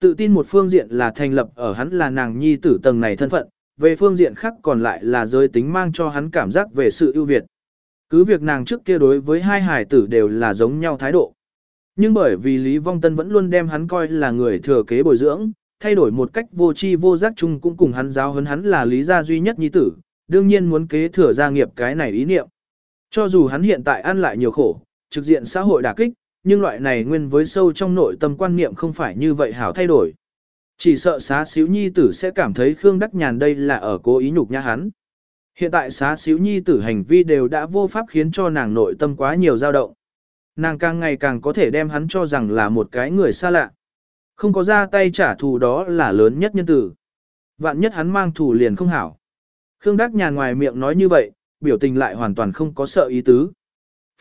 Tự tin một phương diện là thành lập ở hắn là nàng nhi tử tầng này thân phận, về phương diện khác còn lại là giới tính mang cho hắn cảm giác về sự ưu việt. Cứ việc nàng trước kia đối với hai hải tử đều là giống nhau thái độ. Nhưng bởi vì Lý Vong Tân vẫn luôn đem hắn coi là người thừa kế bồi dưỡng, thay đổi một cách vô tri vô giác chung cũng cùng hắn giáo huấn hắn là lý gia duy nhất nhi tử, đương nhiên muốn kế thừa gia nghiệp cái này ý niệm. Cho dù hắn hiện tại ăn lại nhiều khổ, trực diện xã hội đả kích, nhưng loại này nguyên với sâu trong nội tâm quan niệm không phải như vậy hảo thay đổi. Chỉ sợ xá xíu nhi tử sẽ cảm thấy Khương Đắc Nhàn đây là ở cố ý nhục nhã hắn. Hiện tại xá xíu nhi tử hành vi đều đã vô pháp khiến cho nàng nội tâm quá nhiều dao động. Nàng càng ngày càng có thể đem hắn cho rằng là một cái người xa lạ. Không có ra tay trả thù đó là lớn nhất nhân tử. Vạn nhất hắn mang thù liền không hảo. Khương Đắc Nhàn ngoài miệng nói như vậy, biểu tình lại hoàn toàn không có sợ ý tứ.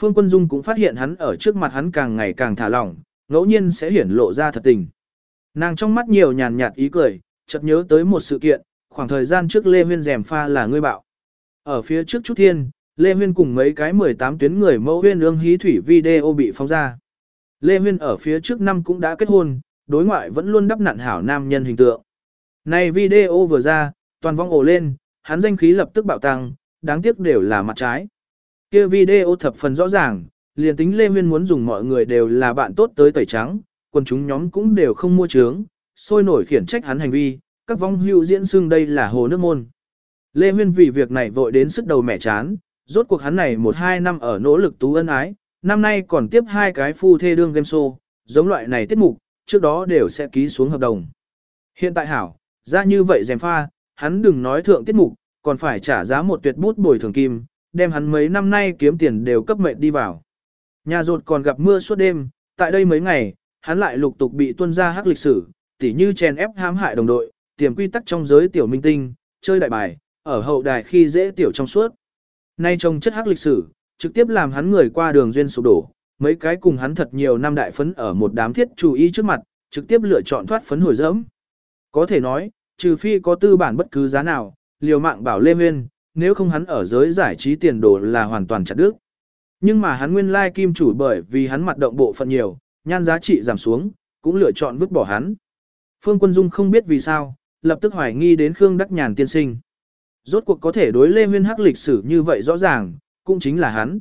Phương Quân Dung cũng phát hiện hắn ở trước mặt hắn càng ngày càng thả lỏng, ngẫu nhiên sẽ hiển lộ ra thật tình. Nàng trong mắt nhiều nhàn nhạt ý cười, chợt nhớ tới một sự kiện, khoảng thời gian trước Lê Huyên rèm pha là ngươi bạo. Ở phía trước chút thiên, Lê Huyên cùng mấy cái 18 tuyến người mẫu huyên ương hí thủy video bị phóng ra. Lê Huyên ở phía trước năm cũng đã kết hôn, đối ngoại vẫn luôn đắp nặn hảo nam nhân hình tượng. Này video vừa ra, toàn vong ồ lên, hắn danh khí lập tức bạo tăng, đáng tiếc đều là mặt trái. Kia video thập phần rõ ràng, liền tính Lê Huyên muốn dùng mọi người đều là bạn tốt tới tẩy trắng, quần chúng nhóm cũng đều không mua trướng, sôi nổi khiển trách hắn hành vi, các vong hữu diễn xưng đây là hồ nước môn. Lê Huyên vì việc này vội đến sức đầu mẻ chán, rốt cuộc hắn này một hai năm ở nỗ lực tú ân ái, năm nay còn tiếp hai cái phu thê đương game show, giống loại này tiết mục, trước đó đều sẽ ký xuống hợp đồng. Hiện tại hảo, ra như vậy dèm pha, hắn đừng nói thượng tiết mục, còn phải trả giá một tuyệt bút bồi thường kim, đem hắn mấy năm nay kiếm tiền đều cấp mệnh đi vào. Nhà rột còn gặp mưa suốt đêm, tại đây mấy ngày, hắn lại lục tục bị tuân ra hắc lịch sử, tỉ như chèn ép hãm hại đồng đội, tiềm quy tắc trong giới tiểu minh tinh, chơi đại bài, ở hậu đài khi dễ tiểu trong suốt. Nay trong chất hắc lịch sử, trực tiếp làm hắn người qua đường duyên sụp đổ, mấy cái cùng hắn thật nhiều năm đại phấn ở một đám thiết chủ ý trước mặt, trực tiếp lựa chọn thoát phấn hồi dẫm. Có thể nói, trừ phi có tư bản bất cứ giá nào, liều mạng bảo Lê Nguyên, nếu không hắn ở giới giải trí tiền đồ là hoàn toàn chặt đứt. Nhưng mà hắn nguyên lai kim chủ bởi vì hắn mặt động bộ phận nhiều, nhan giá trị giảm xuống, cũng lựa chọn vứt bỏ hắn. Phương Quân Dung không biết vì sao, lập tức hoài nghi đến Khương Đắc Nhàn tiên sinh. Rốt cuộc có thể đối Lê Huyên hắc lịch sử như vậy rõ ràng, cũng chính là hắn.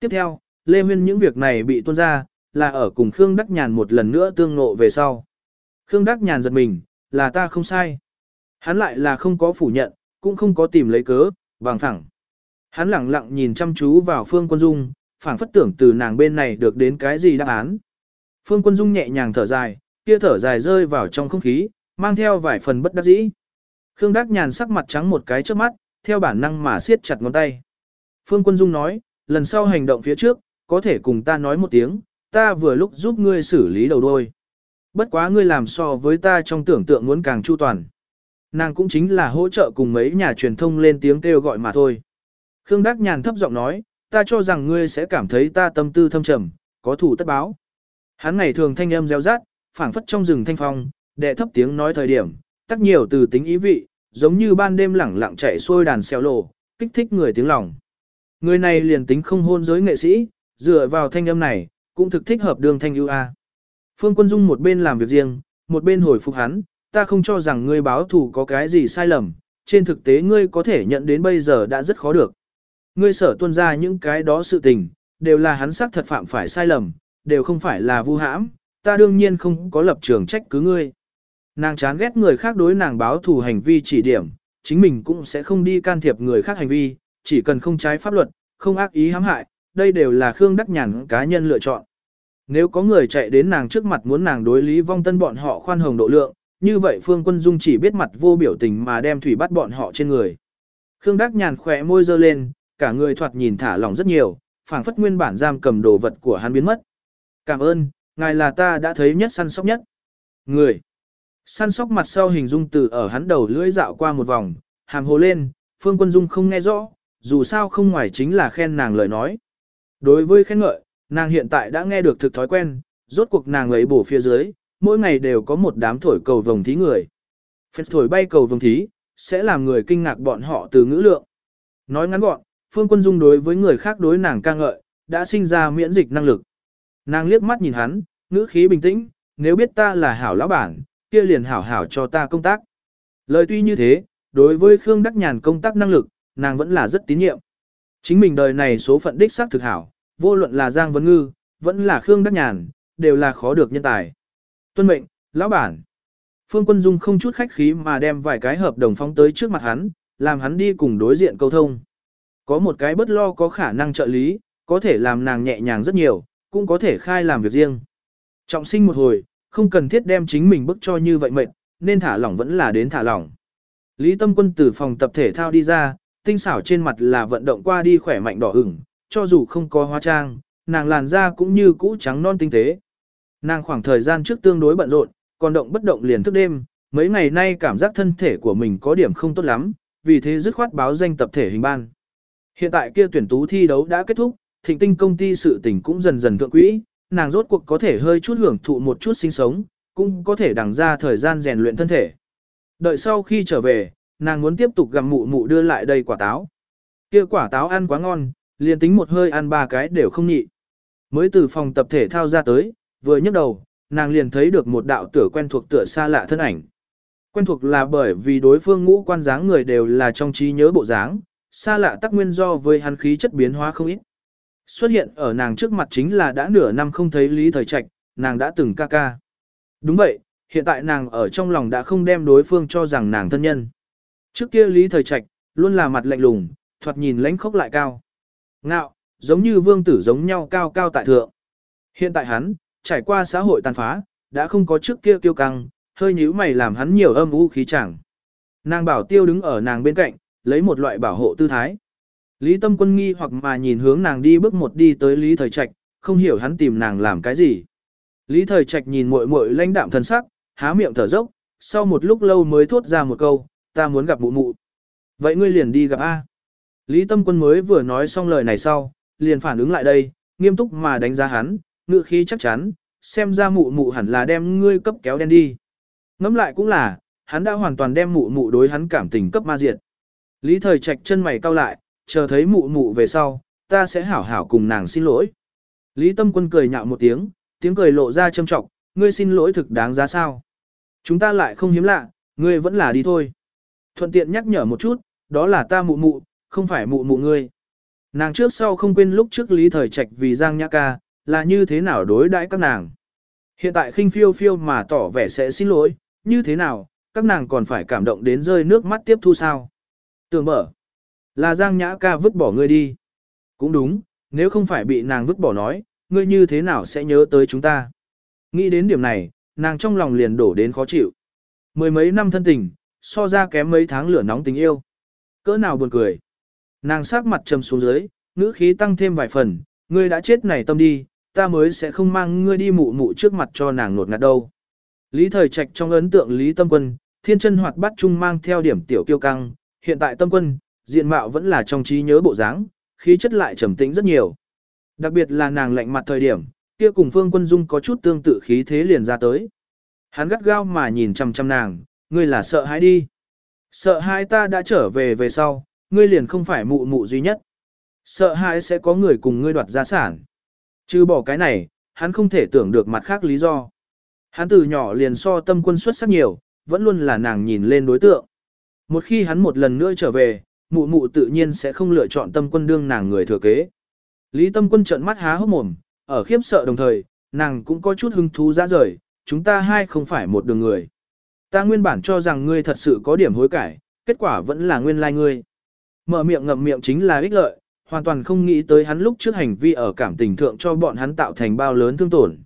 Tiếp theo, Lê Huyên những việc này bị tuôn ra, là ở cùng Khương Đắc Nhàn một lần nữa tương ngộ về sau. Khương Đắc Nhàn giật mình, là ta không sai. Hắn lại là không có phủ nhận, cũng không có tìm lấy cớ, bằng phẳng. Hắn lặng lặng nhìn chăm chú vào Phương Quân Dung, phảng phất tưởng từ nàng bên này được đến cái gì đáp án. Phương Quân Dung nhẹ nhàng thở dài, kia thở dài rơi vào trong không khí, mang theo vài phần bất đắc dĩ. Khương Đắc Nhàn sắc mặt trắng một cái trước mắt, theo bản năng mà siết chặt ngón tay. Phương Quân Dung nói, lần sau hành động phía trước, có thể cùng ta nói một tiếng, ta vừa lúc giúp ngươi xử lý đầu đôi. Bất quá ngươi làm so với ta trong tưởng tượng muốn càng chu toàn. Nàng cũng chính là hỗ trợ cùng mấy nhà truyền thông lên tiếng kêu gọi mà thôi. Khương Đắc Nhàn thấp giọng nói, ta cho rằng ngươi sẽ cảm thấy ta tâm tư thâm trầm, có thủ tất báo. Hắn ngày thường thanh âm reo rát, phảng phất trong rừng thanh phong, đệ thấp tiếng nói thời điểm, tắc nhiều từ tính ý vị, giống như ban đêm lẳng lặng chạy xuôi đàn xeo lộ, kích thích người tiếng lòng. Người này liền tính không hôn giới nghệ sĩ, dựa vào thanh âm này, cũng thực thích hợp đường thanh ưu a. Phương Quân Dung một bên làm việc riêng, một bên hồi phục hắn, ta không cho rằng ngươi báo thù có cái gì sai lầm, trên thực tế ngươi có thể nhận đến bây giờ đã rất khó được. Ngươi sở tuân ra những cái đó sự tình, đều là hắn xác thật phạm phải sai lầm, đều không phải là vu hãm, ta đương nhiên không có lập trường trách cứ ngươi. Nàng chán ghét người khác đối nàng báo thù hành vi chỉ điểm, chính mình cũng sẽ không đi can thiệp người khác hành vi, chỉ cần không trái pháp luật, không ác ý hãm hại, đây đều là Khương Đắc Nhàn cá nhân lựa chọn. Nếu có người chạy đến nàng trước mặt muốn nàng đối lý vong tân bọn họ khoan hồng độ lượng, như vậy Phương Quân Dung chỉ biết mặt vô biểu tình mà đem thủy bắt bọn họ trên người. Khương Đắc Nhàn khỏe môi dơ lên, cả người thoạt nhìn thả lỏng rất nhiều, phảng phất nguyên bản giam cầm đồ vật của hắn biến mất. Cảm ơn, ngài là ta đã thấy nhất săn sóc nhất. Người. Săn sóc mặt sau hình dung từ ở hắn đầu lưỡi dạo qua một vòng, hàm hồ lên, Phương Quân Dung không nghe rõ, dù sao không ngoài chính là khen nàng lời nói. Đối với khen ngợi, nàng hiện tại đã nghe được thực thói quen, rốt cuộc nàng ấy bổ phía dưới, mỗi ngày đều có một đám thổi cầu vồng thí người. Phép thổi bay cầu vồng thí, sẽ làm người kinh ngạc bọn họ từ ngữ lượng. Nói ngắn gọn, Phương Quân Dung đối với người khác đối nàng ca ngợi, đã sinh ra miễn dịch năng lực. Nàng liếc mắt nhìn hắn, ngữ khí bình tĩnh, nếu biết ta là hảo lão bản, kia liền hảo hảo cho ta công tác. Lời tuy như thế, đối với Khương Đắc Nhàn công tác năng lực, nàng vẫn là rất tín nhiệm. Chính mình đời này số phận đích xác thực hảo, vô luận là Giang Vân Ngư, vẫn là Khương Đắc Nhàn, đều là khó được nhân tài. Tuân mệnh, lão bản. Phương Quân Dung không chút khách khí mà đem vài cái hợp đồng phóng tới trước mặt hắn, làm hắn đi cùng đối diện câu thông. Có một cái bất lo có khả năng trợ lý, có thể làm nàng nhẹ nhàng rất nhiều, cũng có thể khai làm việc riêng. Trọng sinh một hồi, không cần thiết đem chính mình bức cho như vậy mệt, nên thả lỏng vẫn là đến thả lỏng. Lý Tâm Quân từ phòng tập thể thao đi ra, tinh xảo trên mặt là vận động qua đi khỏe mạnh đỏ ửng, cho dù không có hóa trang, nàng làn da cũng như cũ trắng non tinh tế. Nàng khoảng thời gian trước tương đối bận rộn, còn động bất động liền thức đêm, mấy ngày nay cảm giác thân thể của mình có điểm không tốt lắm, vì thế dứt khoát báo danh tập thể hình ban. Hiện tại kia tuyển tú thi đấu đã kết thúc, thịnh tinh công ty sự tình cũng dần dần thượng quỹ, nàng rốt cuộc có thể hơi chút hưởng thụ một chút sinh sống, cũng có thể đằng ra thời gian rèn luyện thân thể. Đợi sau khi trở về, nàng muốn tiếp tục gặm mụ mụ đưa lại đây quả táo. Kia quả táo ăn quá ngon, liền tính một hơi ăn ba cái đều không nhị. Mới từ phòng tập thể thao ra tới, vừa nhấc đầu, nàng liền thấy được một đạo tửa quen thuộc tựa xa lạ thân ảnh. Quen thuộc là bởi vì đối phương ngũ quan dáng người đều là trong trí nhớ bộ dáng, xa lạ tắc nguyên do với hắn khí chất biến hóa không ít. Xuất hiện ở nàng trước mặt chính là đã nửa năm không thấy Lý Thời Trạch, nàng đã từng ca ca. Đúng vậy, hiện tại nàng ở trong lòng đã không đem đối phương cho rằng nàng thân nhân. Trước kia Lý Thời Trạch, luôn là mặt lạnh lùng, thoạt nhìn lãnh khốc lại cao. Ngạo, giống như vương tử giống nhau cao cao tại thượng. Hiện tại hắn, trải qua xã hội tàn phá, đã không có trước kia kiêu căng, hơi nhíu mày làm hắn nhiều âm u khí chẳng. Nàng bảo tiêu đứng ở nàng bên cạnh, lấy một loại bảo hộ tư thái. Lý tâm quân nghi hoặc mà nhìn hướng nàng đi bước một đi tới Lý Thời Trạch, không hiểu hắn tìm nàng làm cái gì. Lý Thời Trạch nhìn muội muội lãnh đạm thần sắc, há miệng thở dốc, sau một lúc lâu mới thốt ra một câu, ta muốn gặp mụ mụ. Vậy ngươi liền đi gặp A. Lý Tâm Quân mới vừa nói xong lời này sau, liền phản ứng lại đây, nghiêm túc mà đánh giá hắn, ngựa khí chắc chắn, xem ra mụ mụ hẳn là đem ngươi cấp kéo đen đi. Ngắm lại cũng là, hắn đã hoàn toàn đem mụ mụ đối hắn cảm tình cấp ma diệt. Lý Thời Trạch chân mày cau lại, chờ thấy mụ mụ về sau, ta sẽ hảo hảo cùng nàng xin lỗi. Lý Tâm Quân cười nhạo một tiếng, tiếng cười lộ ra châm trọng, ngươi xin lỗi thực đáng giá sao. Chúng ta lại không hiếm lạ, ngươi vẫn là đi thôi. Thuận tiện nhắc nhở một chút, đó là ta mụ mụ, không phải mụ mụ ngươi. Nàng trước sau không quên lúc trước Lý Thời Trạch vì Giang Nhã Ca, là như thế nào đối đãi các nàng. Hiện tại khinh phiêu phiêu mà tỏ vẻ sẽ xin lỗi, như thế nào, các nàng còn phải cảm động đến rơi nước mắt tiếp thu sao. Tường mở, là Giang Nhã Ca vứt bỏ ngươi đi. Cũng đúng, nếu không phải bị nàng vứt bỏ nói, ngươi như thế nào sẽ nhớ tới chúng ta. Nghĩ đến điểm này, nàng trong lòng liền đổ đến khó chịu. Mười mấy năm thân tình, so ra kém mấy tháng lửa nóng tình yêu. Cỡ nào buồn cười. Nàng sát mặt trầm xuống dưới, ngữ khí tăng thêm vài phần, ngươi đã chết này tâm đi, ta mới sẽ không mang ngươi đi mụ mụ trước mặt cho nàng nột ngạt đâu. Lý thời trạch trong ấn tượng Lý Tâm Quân, thiên chân hoạt bát trung mang theo điểm tiểu kiêu căng, hiện tại Tâm Quân, diện mạo vẫn là trong trí nhớ bộ dáng, khí chất lại trầm tĩnh rất nhiều. Đặc biệt là nàng lạnh mặt thời điểm, kia cùng Phương Quân Dung có chút tương tự khí thế liền ra tới. Hắn gắt gao mà nhìn chăm chăm nàng, ngươi là sợ hãi đi. Sợ hãi ta đã trở về về sau, ngươi liền không phải mụ mụ duy nhất. Sợ hãi sẽ có người cùng ngươi đoạt gia sản. Chứ bỏ cái này, hắn không thể tưởng được mặt khác lý do. Hắn từ nhỏ liền so tâm quân xuất sắc nhiều, vẫn luôn là nàng nhìn lên đối tượng. Một khi hắn một lần nữa trở về, mụ mụ tự nhiên sẽ không lựa chọn tâm quân đương nàng người thừa kế. Lý tâm quân trợn mắt há hốc mồm, ở khiếp sợ đồng thời, nàng cũng có chút hứng thú ra rời, chúng ta hai không phải một đường người. Ta nguyên bản cho rằng ngươi thật sự có điểm hối cải, kết quả vẫn là nguyên lai like ngươi. Mở miệng ngậm miệng chính là ích lợi, hoàn toàn không nghĩ tới hắn lúc trước hành vi ở cảm tình thượng cho bọn hắn tạo thành bao lớn thương tổn.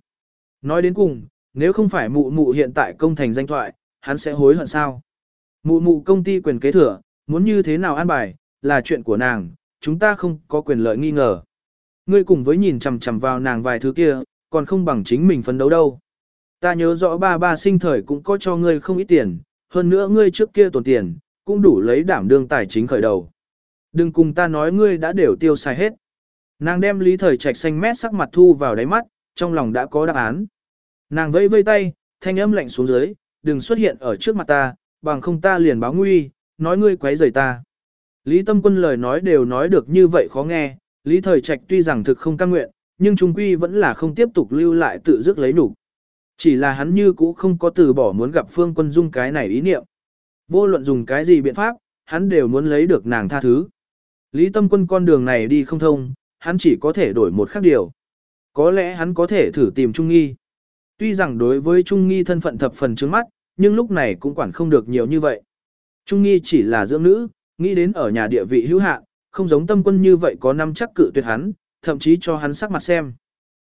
Nói đến cùng, nếu không phải mụ mụ hiện tại công thành danh thoại, hắn sẽ hối hận sao? Mụ mụ công ty quyền kế thừa, muốn như thế nào an bài, là chuyện của nàng, chúng ta không có quyền lợi nghi ngờ. Ngươi cùng với nhìn chằm chằm vào nàng vài thứ kia, còn không bằng chính mình phấn đấu đâu. Ta nhớ rõ ba ba sinh thời cũng có cho ngươi không ít tiền, hơn nữa ngươi trước kia tồn tiền, cũng đủ lấy đảm đương tài chính khởi đầu. Đừng cùng ta nói ngươi đã đều tiêu xài hết. Nàng đem lý thời trạch xanh mét sắc mặt thu vào đáy mắt, trong lòng đã có đáp án. Nàng vẫy vây tay, thanh âm lạnh xuống dưới, đừng xuất hiện ở trước mặt ta, bằng không ta liền báo nguy, nói ngươi quấy rầy ta. Lý tâm quân lời nói đều nói được như vậy khó nghe, lý thời trạch tuy rằng thực không cam nguyện, nhưng trung quy vẫn là không tiếp tục lưu lại tự dứt lấy đủ. Chỉ là hắn như cũ không có từ bỏ muốn gặp Phương Quân Dung cái này ý niệm. Vô luận dùng cái gì biện pháp, hắn đều muốn lấy được nàng tha thứ. Lý Tâm Quân con đường này đi không thông, hắn chỉ có thể đổi một khác điều. Có lẽ hắn có thể thử tìm Trung Nghi. Tuy rằng đối với Trung Nghi thân phận thập phần trước mắt, nhưng lúc này cũng quản không được nhiều như vậy. Trung Nghi chỉ là dưỡng nữ, nghĩ đến ở nhà địa vị hữu hạn, không giống tâm quân như vậy có năm chắc cự tuyệt hắn, thậm chí cho hắn sắc mặt xem.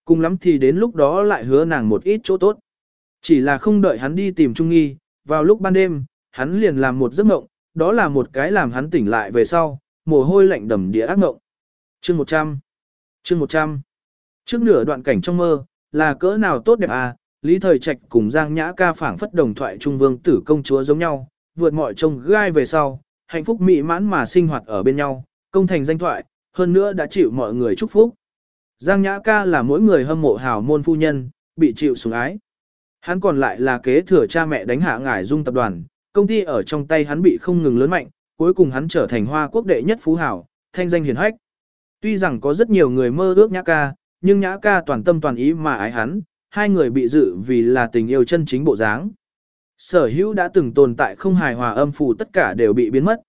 Cùng lắm thì đến lúc đó lại hứa nàng một ít chỗ tốt. Chỉ là không đợi hắn đi tìm Trung Nghi, vào lúc ban đêm, hắn liền làm một giấc mộng, đó là một cái làm hắn tỉnh lại về sau, mồ hôi lạnh đầm địa ác ngộng. Chương 100 Chương 100 Trước nửa đoạn cảnh trong mơ, là cỡ nào tốt đẹp à, Lý Thời Trạch cùng Giang Nhã ca phảng phất đồng thoại trung vương tử công chúa giống nhau, vượt mọi trông gai về sau, hạnh phúc mỹ mãn mà sinh hoạt ở bên nhau, công thành danh thoại, hơn nữa đã chịu mọi người chúc phúc. Giang Nhã ca là mỗi người hâm mộ hào môn phu nhân, bị chịu sủng ái. Hắn còn lại là kế thừa cha mẹ đánh hạ ngải dung tập đoàn, công ty ở trong tay hắn bị không ngừng lớn mạnh, cuối cùng hắn trở thành hoa quốc đệ nhất phú hảo, thanh danh hiển hách. Tuy rằng có rất nhiều người mơ ước Nhã ca, nhưng Nhã ca toàn tâm toàn ý mà ái hắn, hai người bị dự vì là tình yêu chân chính bộ dáng. Sở hữu đã từng tồn tại không hài hòa âm phù tất cả đều bị biến mất.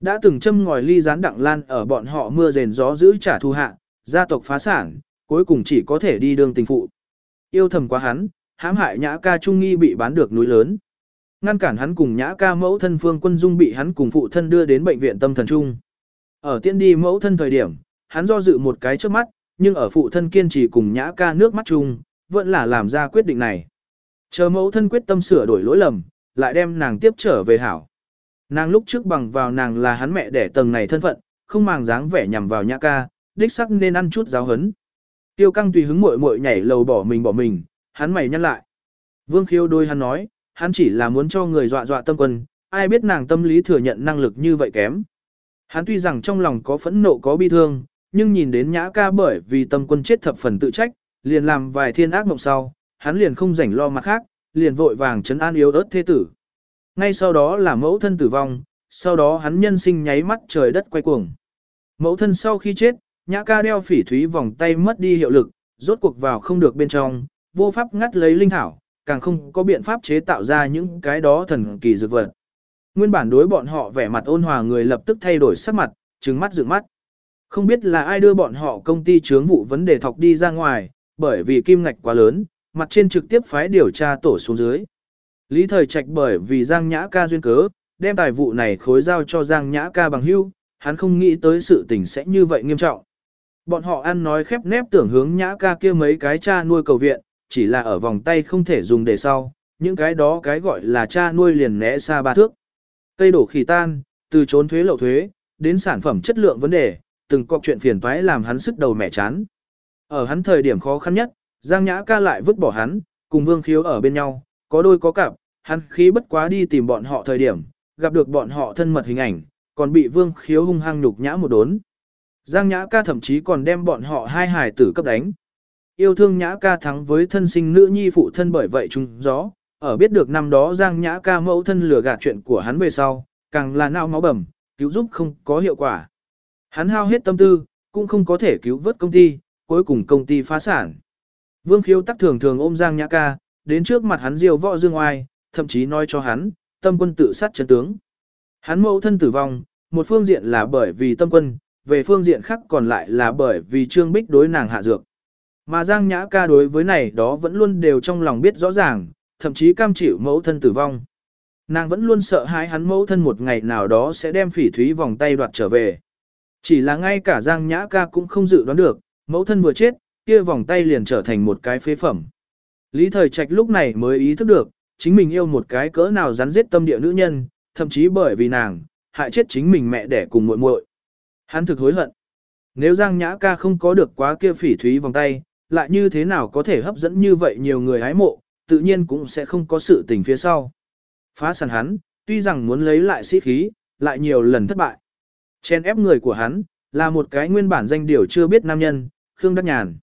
Đã từng châm ngòi ly gián đặng lan ở bọn họ mưa rền gió giữ trả thù hạ, gia tộc phá sản, cuối cùng chỉ có thể đi đường tình phụ. Yêu thầm quá hắn, hãm hại nhã ca trung nghi bị bán được núi lớn. Ngăn cản hắn cùng nhã ca mẫu thân phương quân dung bị hắn cùng phụ thân đưa đến bệnh viện tâm thần trung. Ở tiên đi mẫu thân thời điểm, hắn do dự một cái trước mắt, nhưng ở phụ thân kiên trì cùng nhã ca nước mắt chung, vẫn là làm ra quyết định này. Chờ mẫu thân quyết tâm sửa đổi lỗi lầm, lại đem nàng tiếp trở về hảo. Nàng lúc trước bằng vào nàng là hắn mẹ đẻ tầng này thân phận, không màng dáng vẻ nhằm vào nhã ca, đích sắc nên ăn chút giáo hấn. Tiêu căng tùy hứng muội muội nhảy lầu bỏ mình bỏ mình, hắn mày nhăn lại. Vương khiêu đôi hắn nói, hắn chỉ là muốn cho người dọa dọa tâm quân, ai biết nàng tâm lý thừa nhận năng lực như vậy kém. Hắn tuy rằng trong lòng có phẫn nộ có bi thương, nhưng nhìn đến nhã ca bởi vì tâm quân chết thập phần tự trách, liền làm vài thiên ác mộng sau, hắn liền không rảnh lo mặt khác, liền vội vàng chấn an yếu ớt thế tử. Ngay sau đó là mẫu thân tử vong, sau đó hắn nhân sinh nháy mắt trời đất quay cuồng. Mẫu thân sau khi chết, nhã ca đeo phỉ thúy vòng tay mất đi hiệu lực, rốt cuộc vào không được bên trong, vô pháp ngắt lấy linh thảo, càng không có biện pháp chế tạo ra những cái đó thần kỳ dược vật. Nguyên bản đối bọn họ vẻ mặt ôn hòa người lập tức thay đổi sắc mặt, trừng mắt dựng mắt. Không biết là ai đưa bọn họ công ty chướng vụ vấn đề thọc đi ra ngoài, bởi vì kim ngạch quá lớn, mặt trên trực tiếp phái điều tra tổ xuống dưới. Lý thời trạch bởi vì Giang Nhã ca duyên cớ, đem tài vụ này khối giao cho Giang Nhã ca bằng hưu, hắn không nghĩ tới sự tình sẽ như vậy nghiêm trọng. Bọn họ ăn nói khép nép tưởng hướng Nhã ca kia mấy cái cha nuôi cầu viện, chỉ là ở vòng tay không thể dùng để sau, những cái đó cái gọi là cha nuôi liền né xa ba thước. Cây đổ khỉ tan, từ trốn thuế lậu thuế, đến sản phẩm chất lượng vấn đề, từng cọc chuyện phiền toái làm hắn sức đầu mẻ chán. Ở hắn thời điểm khó khăn nhất, Giang Nhã ca lại vứt bỏ hắn, cùng Vương Khiếu ở bên nhau, có đôi có cặp, hắn khí bất quá đi tìm bọn họ thời điểm, gặp được bọn họ thân mật hình ảnh, còn bị Vương Khiếu hung hăng nhục nhã một đốn. Giang Nhã ca thậm chí còn đem bọn họ hai hài tử cấp đánh. Yêu thương Nhã ca thắng với thân sinh nữ nhi phụ thân bởi vậy chúng gió, ở biết được năm đó Giang Nhã ca mẫu thân lừa gạt chuyện của hắn về sau, càng là nao máu bầm, cứu giúp không có hiệu quả. Hắn hao hết tâm tư, cũng không có thể cứu vớt công ty, cuối cùng công ty phá sản. Vương khiếu tắc thường thường ôm Giang Nhã ca, đến trước mặt hắn diều võ dương oai, thậm chí nói cho hắn, tâm quân tự sát chân tướng. Hắn mẫu thân tử vong, một phương diện là bởi vì tâm quân, về phương diện khác còn lại là bởi vì Trương Bích đối nàng hạ dược. Mà Giang Nhã ca đối với này đó vẫn luôn đều trong lòng biết rõ ràng, thậm chí cam chịu mẫu thân tử vong. Nàng vẫn luôn sợ hãi hắn mẫu thân một ngày nào đó sẽ đem phỉ thúy vòng tay đoạt trở về. Chỉ là ngay cả Giang Nhã ca cũng không dự đoán được, mẫu thân vừa chết, kia vòng tay liền trở thành một cái phế phẩm. Lý Thời Trạch lúc này mới ý thức được, chính mình yêu một cái cỡ nào rắn giết tâm địa nữ nhân, thậm chí bởi vì nàng, hại chết chính mình mẹ đẻ cùng muội muội. Hắn thực hối hận. Nếu Giang Nhã ca không có được quá kia phỉ thúy vòng tay, lại như thế nào có thể hấp dẫn như vậy nhiều người hái mộ, tự nhiên cũng sẽ không có sự tình phía sau. Phá sản hắn, tuy rằng muốn lấy lại sĩ khí, lại nhiều lần thất bại. Chen ép người của hắn, là một cái nguyên bản danh điều chưa biết nam nhân, Khương Đắc Nhàn.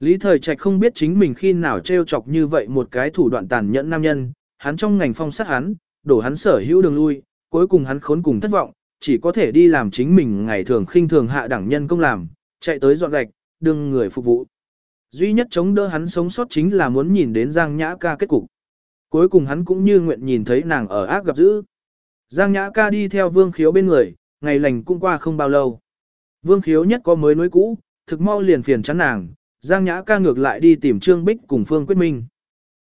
Lý Thời Trạch không biết chính mình khi nào trêu chọc như vậy một cái thủ đoạn tàn nhẫn nam nhân, hắn trong ngành phong sát hắn, đổ hắn sở hữu đường lui, cuối cùng hắn khốn cùng thất vọng, chỉ có thể đi làm chính mình ngày thường khinh thường hạ đẳng nhân công làm, chạy tới dọn gạch, đương người phục vụ duy nhất chống đỡ hắn sống sót chính là muốn nhìn đến Giang Nhã ca kết cục. Cuối cùng hắn cũng như nguyện nhìn thấy nàng ở ác gặp dữ. Giang Nhã ca đi theo Vương Khiếu bên người, ngày lành cũng qua không bao lâu. Vương Khiếu nhất có mới nối cũ, thực mau liền phiền chán nàng, Giang Nhã ca ngược lại đi tìm Trương Bích cùng Phương Quyết Minh.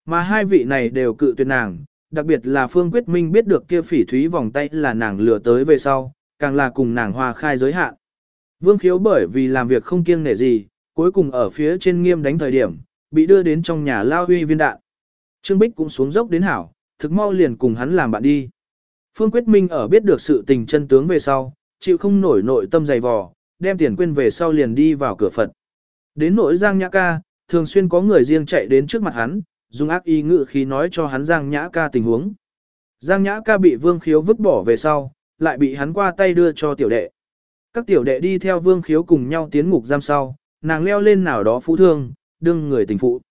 Mà hai vị này đều cự tuyệt nàng, đặc biệt là Phương Quyết Minh biết được kia phỉ thúy vòng tay là nàng lừa tới về sau, càng là cùng nàng hòa khai giới hạn. Vương Khiếu bởi vì làm việc không kiêng nể gì, cuối cùng ở phía trên nghiêm đánh thời điểm, bị đưa đến trong nhà lao huy viên đạn. Trương Bích cũng xuống dốc đến hảo, thực mau liền cùng hắn làm bạn đi. Phương Quyết Minh ở biết được sự tình chân tướng về sau, chịu không nổi nội tâm dày vò, đem tiền quên về sau liền đi vào cửa Phật. Đến nỗi Giang Nhã Ca, thường xuyên có người riêng chạy đến trước mặt hắn, dùng ác ý ngự khí nói cho hắn Giang Nhã Ca tình huống. Giang Nhã Ca bị Vương Khiếu vứt bỏ về sau, lại bị hắn qua tay đưa cho tiểu đệ. Các tiểu đệ đi theo Vương Khiếu cùng nhau tiến ngục giam sau, nàng leo lên nào đó phú thương, đương người tình phụ.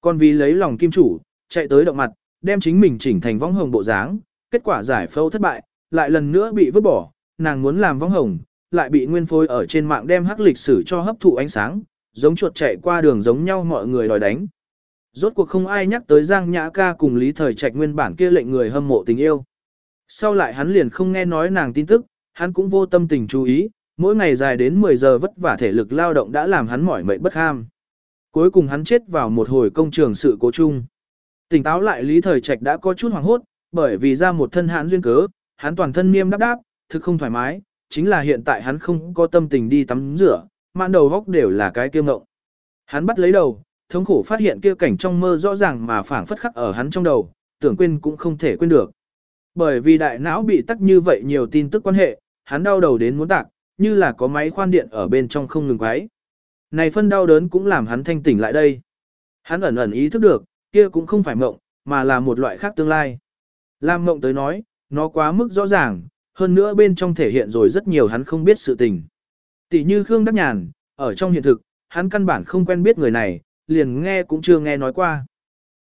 Còn vì lấy lòng kim chủ, chạy tới động mặt, đem chính mình chỉnh thành vong hồng bộ dáng, kết quả giải phẫu thất bại, lại lần nữa bị vứt bỏ, nàng muốn làm vong hồng, lại bị nguyên phôi ở trên mạng đem hắc lịch sử cho hấp thụ ánh sáng, giống chuột chạy qua đường giống nhau mọi người đòi đánh. Rốt cuộc không ai nhắc tới Giang Nhã ca cùng Lý Thời Trạch nguyên bản kia lệnh người hâm mộ tình yêu. Sau lại hắn liền không nghe nói nàng tin tức, hắn cũng vô tâm tình chú ý, mỗi ngày dài đến 10 giờ vất vả thể lực lao động đã làm hắn mỏi mệt bất ham. Cuối cùng hắn chết vào một hồi công trường sự cố chung. Tỉnh táo lại Lý Thời Trạch đã có chút hoảng hốt, bởi vì ra một thân hãn duyên cớ, hắn toàn thân niêm đáp đáp, thực không thoải mái, chính là hiện tại hắn không có tâm tình đi tắm rửa, mạn đầu góc đều là cái kiêm ngộng. Hắn bắt lấy đầu, thống khổ phát hiện kia cảnh trong mơ rõ ràng mà phảng phất khắc ở hắn trong đầu, tưởng quên cũng không thể quên được. Bởi vì đại não bị tắc như vậy nhiều tin tức quan hệ, hắn đau đầu đến muốn tạc, như là có máy khoan điện ở bên trong không ngừng quấy. Này phân đau đớn cũng làm hắn thanh tỉnh lại đây. Hắn ẩn ẩn ý thức được, kia cũng không phải mộng, mà là một loại khác tương lai. Lam mộng tới nói, nó quá mức rõ ràng, hơn nữa bên trong thể hiện rồi rất nhiều hắn không biết sự tình. Tỷ như Khương Đắc Nhàn, ở trong hiện thực, hắn căn bản không quen biết người này, liền nghe cũng chưa nghe nói qua.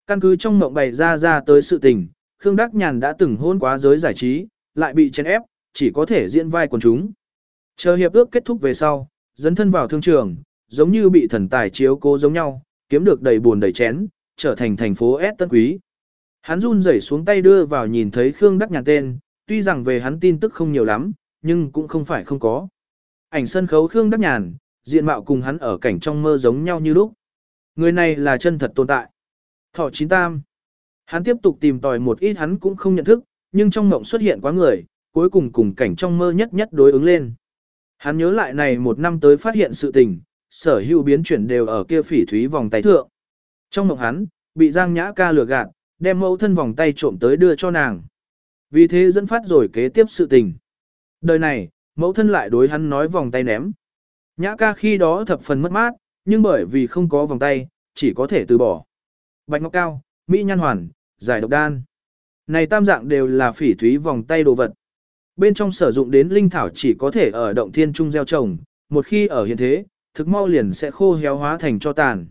Căn cứ trong mộng bày ra ra tới sự tình, Khương Đắc Nhàn đã từng hôn quá giới giải trí, lại bị chèn ép, chỉ có thể diễn vai quần chúng. Chờ hiệp ước kết thúc về sau, dấn thân vào thương trường, giống như bị thần tài chiếu cố giống nhau, kiếm được đầy buồn đầy chén, trở thành thành phố S tân quý. Hắn run rẩy xuống tay đưa vào nhìn thấy Khương Đắc Nhàn tên, tuy rằng về hắn tin tức không nhiều lắm, nhưng cũng không phải không có. Ảnh sân khấu Khương Đắc Nhàn, diện mạo cùng hắn ở cảnh trong mơ giống nhau như lúc. Người này là chân thật tồn tại. Thọ chín tam. Hắn tiếp tục tìm tòi một ít hắn cũng không nhận thức, nhưng trong mộng xuất hiện quá người, cuối cùng cùng cảnh trong mơ nhất nhất đối ứng lên. Hắn nhớ lại này một năm tới phát hiện sự tình, sở hữu biến chuyển đều ở kia phỉ thúy vòng tay thượng. Trong mộng hắn, bị Giang Nhã ca lừa gạt, đem mẫu thân vòng tay trộm tới đưa cho nàng. Vì thế dẫn phát rồi kế tiếp sự tình. Đời này, mẫu thân lại đối hắn nói vòng tay ném. Nhã ca khi đó thập phần mất mát, nhưng bởi vì không có vòng tay, chỉ có thể từ bỏ. Bạch ngọc cao, mỹ nhan hoàn, giải độc đan. Này tam dạng đều là phỉ thúy vòng tay đồ vật. Bên trong sử dụng đến linh thảo chỉ có thể ở động thiên trung gieo trồng, một khi ở hiện thế, thực mau liền sẽ khô héo hóa thành cho tàn.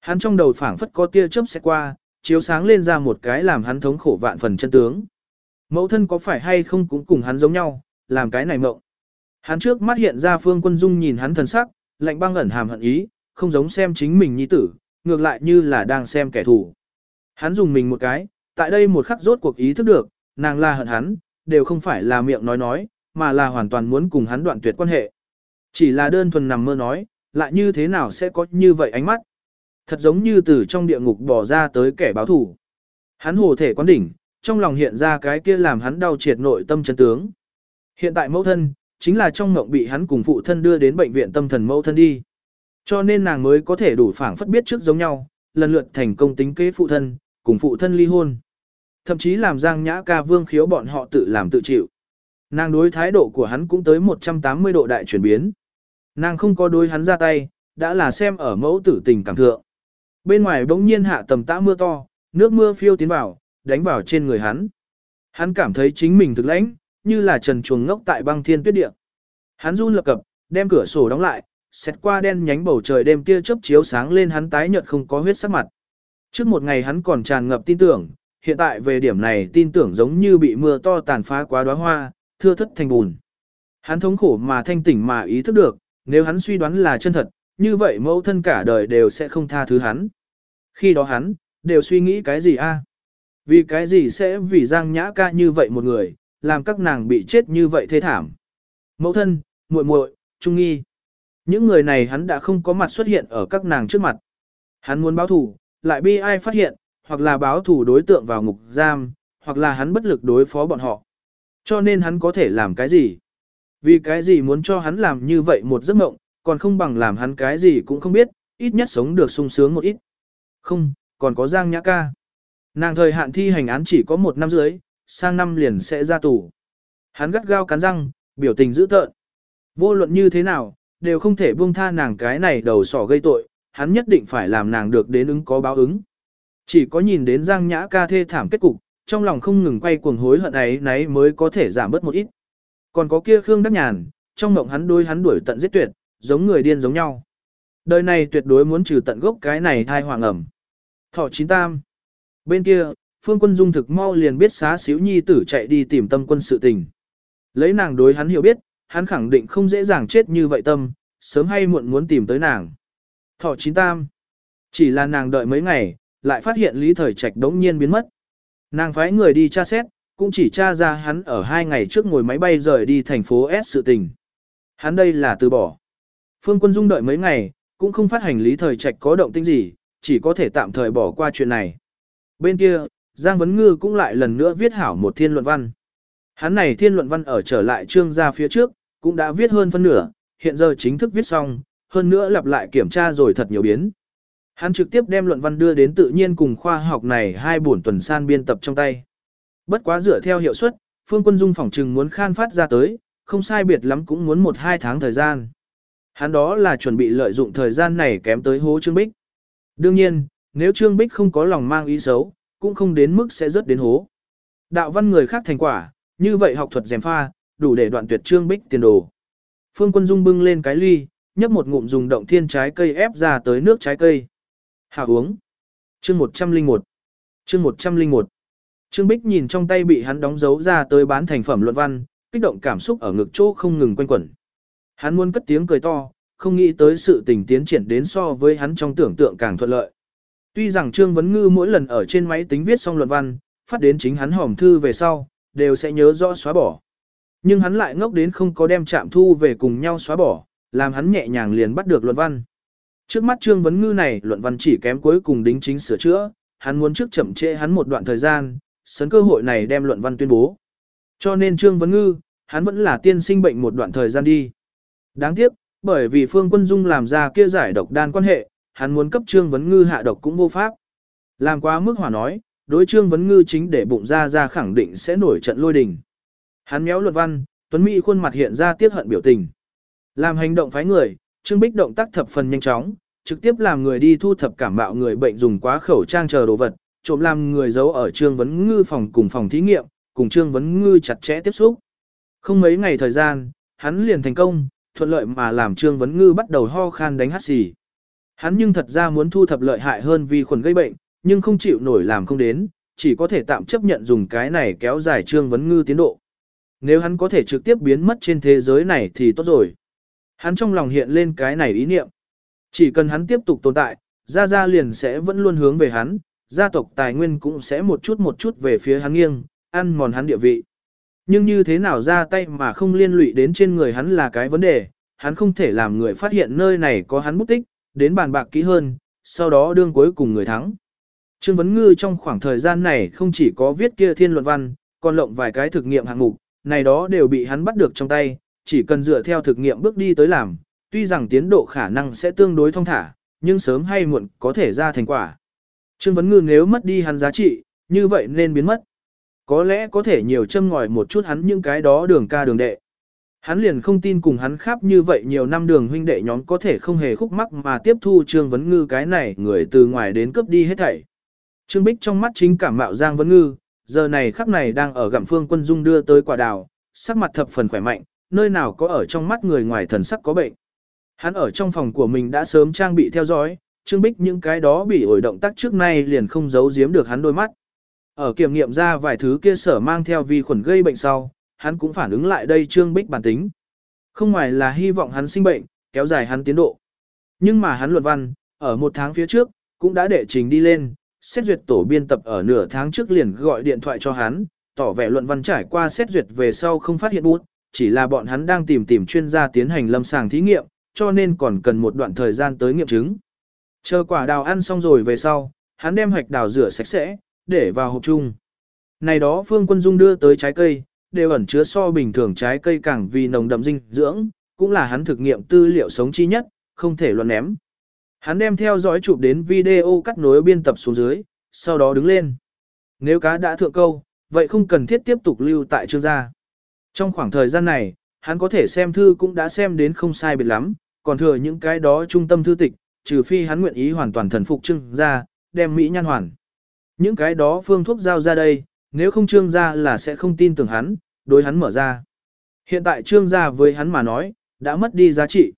Hắn trong đầu phảng phất có tia chớp sẽ qua, chiếu sáng lên ra một cái làm hắn thống khổ vạn phần chân tướng. Mẫu thân có phải hay không cũng cùng hắn giống nhau, làm cái này mộng. Hắn trước mắt hiện ra phương quân dung nhìn hắn thần sắc, lạnh băng ẩn hàm hận ý, không giống xem chính mình nhi tử, ngược lại như là đang xem kẻ thù. Hắn dùng mình một cái, tại đây một khắc rốt cuộc ý thức được, nàng là hận hắn, đều không phải là miệng nói nói, mà là hoàn toàn muốn cùng hắn đoạn tuyệt quan hệ. Chỉ là đơn thuần nằm mơ nói, lại như thế nào sẽ có như vậy ánh mắt. Thật giống như từ trong địa ngục bỏ ra tới kẻ báo thủ. Hắn hồ thể quán đỉnh, trong lòng hiện ra cái kia làm hắn đau triệt nội tâm chân tướng. Hiện tại mẫu thân, chính là trong ngộng bị hắn cùng phụ thân đưa đến bệnh viện tâm thần mẫu thân đi. Cho nên nàng mới có thể đủ phảng phất biết trước giống nhau, lần lượt thành công tính kế phụ thân, cùng phụ thân ly hôn. Thậm chí làm Giang Nhã ca vương khiếu bọn họ tự làm tự chịu. Nàng đối thái độ của hắn cũng tới 180 độ đại chuyển biến. Nàng không có đối hắn ra tay, đã là xem ở mẫu tử tình cảm thượng. Bên ngoài bỗng nhiên hạ tầm tã mưa to, nước mưa phiêu tiến vào, đánh vào trên người hắn. Hắn cảm thấy chính mình thực lãnh, như là trần chuồng ngốc tại băng thiên tuyết địa. Hắn run lập cập, đem cửa sổ đóng lại, xét qua đen nhánh bầu trời đêm kia chớp chiếu sáng lên hắn tái nhợt không có huyết sắc mặt. Trước một ngày hắn còn tràn ngập tin tưởng, hiện tại về điểm này tin tưởng giống như bị mưa to tàn phá quá đóa hoa, thưa thất thành bùn. Hắn thống khổ mà thanh tỉnh mà ý thức được, nếu hắn suy đoán là chân thật, như vậy mẫu thân cả đời đều sẽ không tha thứ hắn. Khi đó hắn, đều suy nghĩ cái gì a? Vì cái gì sẽ vì Giang Nhã ca như vậy một người, làm các nàng bị chết như vậy thế thảm. Mẫu thân, muội muội, trung nghi. Những người này hắn đã không có mặt xuất hiện ở các nàng trước mặt. Hắn muốn báo thủ, lại bi ai phát hiện, hoặc là báo thủ đối tượng vào ngục giam, hoặc là hắn bất lực đối phó bọn họ. Cho nên hắn có thể làm cái gì? Vì cái gì muốn cho hắn làm như vậy một giấc mộng, còn không bằng làm hắn cái gì cũng không biết, ít nhất sống được sung sướng một ít. Không, còn có Giang Nhã Ca. Nàng thời hạn thi hành án chỉ có một năm dưới, sang năm liền sẽ ra tù. Hắn gắt gao cắn răng, biểu tình dữ tợn. Vô luận như thế nào, đều không thể buông tha nàng cái này đầu sỏ gây tội, hắn nhất định phải làm nàng được đến ứng có báo ứng. Chỉ có nhìn đến Giang Nhã ca thê thảm kết cục, trong lòng không ngừng quay cuồng hối hận ấy nấy mới có thể giảm bớt một ít. Còn có kia Khương Đắc Nhàn, trong mộng hắn đôi hắn đuổi tận giết tuyệt, giống người điên giống nhau. Đời này tuyệt đối muốn trừ tận gốc cái này thai hoàng ẩm. Thọ chín tam. Bên kia, Phương Quân Dung thực mau liền biết xá xíu nhi tử chạy đi tìm tâm quân sự tình. Lấy nàng đối hắn hiểu biết, hắn khẳng định không dễ dàng chết như vậy tâm, sớm hay muộn muốn tìm tới nàng. Thọ chín tam. Chỉ là nàng đợi mấy ngày, lại phát hiện Lý Thời Trạch đống nhiên biến mất. Nàng phái người đi tra xét, cũng chỉ tra ra hắn ở hai ngày trước ngồi máy bay rời đi thành phố S sự tình. Hắn đây là từ bỏ. Phương Quân Dung đợi mấy ngày, cũng không phát hành Lý Thời Trạch có động tĩnh gì, chỉ có thể tạm thời bỏ qua chuyện này. Bên kia, Giang Vấn Ngư cũng lại lần nữa viết hảo một thiên luận văn. Hắn này thiên luận văn ở trở lại trương gia phía trước, cũng đã viết hơn phân nửa, hiện giờ chính thức viết xong, hơn nữa lặp lại kiểm tra rồi thật nhiều biến. Hắn trực tiếp đem luận văn đưa đến tự nhiên cùng khoa học này hai buồn tuần san biên tập trong tay. Bất quá dựa theo hiệu suất, Phương Quân Dung phỏng trừng muốn khan phát ra tới, không sai biệt lắm cũng muốn một hai tháng thời gian. Hắn đó là chuẩn bị lợi dụng thời gian này kém tới hố Trương Bích. Đương nhiên, nếu Trương Bích không có lòng mang ý xấu, cũng không đến mức sẽ rớt đến hố. Đạo văn người khác thành quả, như vậy học thuật dèm pha, đủ để đoạn tuyệt Trương Bích tiền đồ. Phương Quân Dung bưng lên cái ly, nhấp một ngụm dùng động thiên trái cây ép ra tới nước trái cây. Hạ uống. Chương 101. Chương 101. Trương Bích nhìn trong tay bị hắn đóng dấu ra tới bán thành phẩm luận văn, kích động cảm xúc ở ngực chỗ không ngừng quanh quẩn. Hắn muốn cất tiếng cười to, không nghĩ tới sự tình tiến triển đến so với hắn trong tưởng tượng càng thuận lợi. Tuy rằng Trương Vấn Ngư mỗi lần ở trên máy tính viết xong luận văn, phát đến chính hắn hòm thư về sau, đều sẽ nhớ rõ xóa bỏ. Nhưng hắn lại ngốc đến không có đem chạm thu về cùng nhau xóa bỏ, làm hắn nhẹ nhàng liền bắt được luận văn. Trước mắt Trương Vấn Ngư này luận văn chỉ kém cuối cùng đính chính sửa chữa, hắn muốn trước chậm trễ hắn một đoạn thời gian, sấn cơ hội này đem luận văn tuyên bố. Cho nên Trương Vấn Ngư, hắn vẫn là tiên sinh bệnh một đoạn thời gian đi. Đáng tiếc, bởi vì Phương Quân Dung làm ra kia giải độc đan quan hệ, hắn muốn cấp Trương Vấn Ngư hạ độc cũng vô pháp. Làm quá mức hỏa nói, đối Trương Vấn Ngư chính để bụng ra ra khẳng định sẽ nổi trận lôi đình. Hắn méo luận văn, Tuấn Mỹ khuôn mặt hiện ra tiếc hận biểu tình. Làm hành động phái người, Trương Bích động tác thập phần nhanh chóng, trực tiếp làm người đi thu thập cảm mạo người bệnh dùng quá khẩu trang chờ đồ vật, trộm làm người giấu ở Trương Vấn Ngư phòng cùng phòng thí nghiệm, cùng Trương Vấn Ngư chặt chẽ tiếp xúc. Không mấy ngày thời gian, hắn liền thành công, thuận lợi mà làm Trương Vấn Ngư bắt đầu ho khan đánh hát xì. Hắn nhưng thật ra muốn thu thập lợi hại hơn vi khuẩn gây bệnh, nhưng không chịu nổi làm không đến, chỉ có thể tạm chấp nhận dùng cái này kéo dài Trương Vấn Ngư tiến độ. Nếu hắn có thể trực tiếp biến mất trên thế giới này thì tốt rồi. Hắn trong lòng hiện lên cái này ý niệm. Chỉ cần hắn tiếp tục tồn tại, Gia Gia liền sẽ vẫn luôn hướng về hắn, gia tộc tài nguyên cũng sẽ một chút một chút về phía hắn nghiêng, ăn mòn hắn địa vị. Nhưng như thế nào ra tay mà không liên lụy đến trên người hắn là cái vấn đề, hắn không thể làm người phát hiện nơi này có hắn bút tích, đến bàn bạc kỹ hơn, sau đó đương cuối cùng người thắng. Trương Vấn Ngư trong khoảng thời gian này không chỉ có viết kia thiên luận văn, còn lộng vài cái thực nghiệm hạng mục, này đó đều bị hắn bắt được trong tay, chỉ cần dựa theo thực nghiệm bước đi tới làm, tuy rằng tiến độ khả năng sẽ tương đối thông thả, nhưng sớm hay muộn có thể ra thành quả. Trương Vấn Ngư nếu mất đi hắn giá trị, như vậy nên biến mất. Có lẽ có thể nhiều châm ngòi một chút hắn những cái đó đường ca đường đệ. Hắn liền không tin cùng hắn khắp như vậy nhiều năm đường huynh đệ nhóm có thể không hề khúc mắc mà tiếp thu Trương Vấn Ngư cái này người từ ngoài đến cướp đi hết thảy. Trương Bích trong mắt chính cảm mạo Giang Vấn Ngư, giờ này khắc này đang ở gặm phương quân dung đưa tới quả đào, sắc mặt thập phần khỏe mạnh, nơi nào có ở trong mắt người ngoài thần sắc có bệnh. Hắn ở trong phòng của mình đã sớm trang bị theo dõi, Trương Bích những cái đó bị ổi động tác trước nay liền không giấu giếm được hắn đôi mắt. Ở kiểm nghiệm ra vài thứ kia sở mang theo vi khuẩn gây bệnh sau, hắn cũng phản ứng lại đây Trương Bích bản tính. Không ngoài là hy vọng hắn sinh bệnh, kéo dài hắn tiến độ. Nhưng mà hắn luận văn, ở một tháng phía trước, cũng đã đệ trình đi lên, xét duyệt tổ biên tập ở nửa tháng trước liền gọi điện thoại cho hắn, tỏ vẻ luận văn trải qua xét duyệt về sau không phát hiện bút, chỉ là bọn hắn đang tìm tìm chuyên gia tiến hành lâm sàng thí nghiệm, cho nên còn cần một đoạn thời gian tới nghiệm chứng. Chờ quả đào ăn xong rồi về sau, hắn đem hạch đào rửa sạch sẽ, để vào hộp chung. Này đó Phương Quân Dung đưa tới trái cây, đều ẩn chứa so bình thường trái cây càng vì nồng đậm dinh dưỡng, cũng là hắn thực nghiệm tư liệu sống chi nhất, không thể luận ném. Hắn đem theo dõi chụp đến video cắt nối biên tập xuống dưới, sau đó đứng lên. Nếu cá đã thượng câu, vậy không cần thiết tiếp tục lưu tại trương gia. Trong khoảng thời gian này, hắn có thể xem thư cũng đã xem đến không sai biệt lắm, còn thừa những cái đó trung tâm thư tịch, trừ phi hắn nguyện ý hoàn toàn thần phục trương gia, đem Mỹ nhan hoàn. Những cái đó phương thuốc giao ra đây, nếu không trương gia là sẽ không tin tưởng hắn, đối hắn mở ra. Hiện tại trương gia với hắn mà nói, đã mất đi giá trị.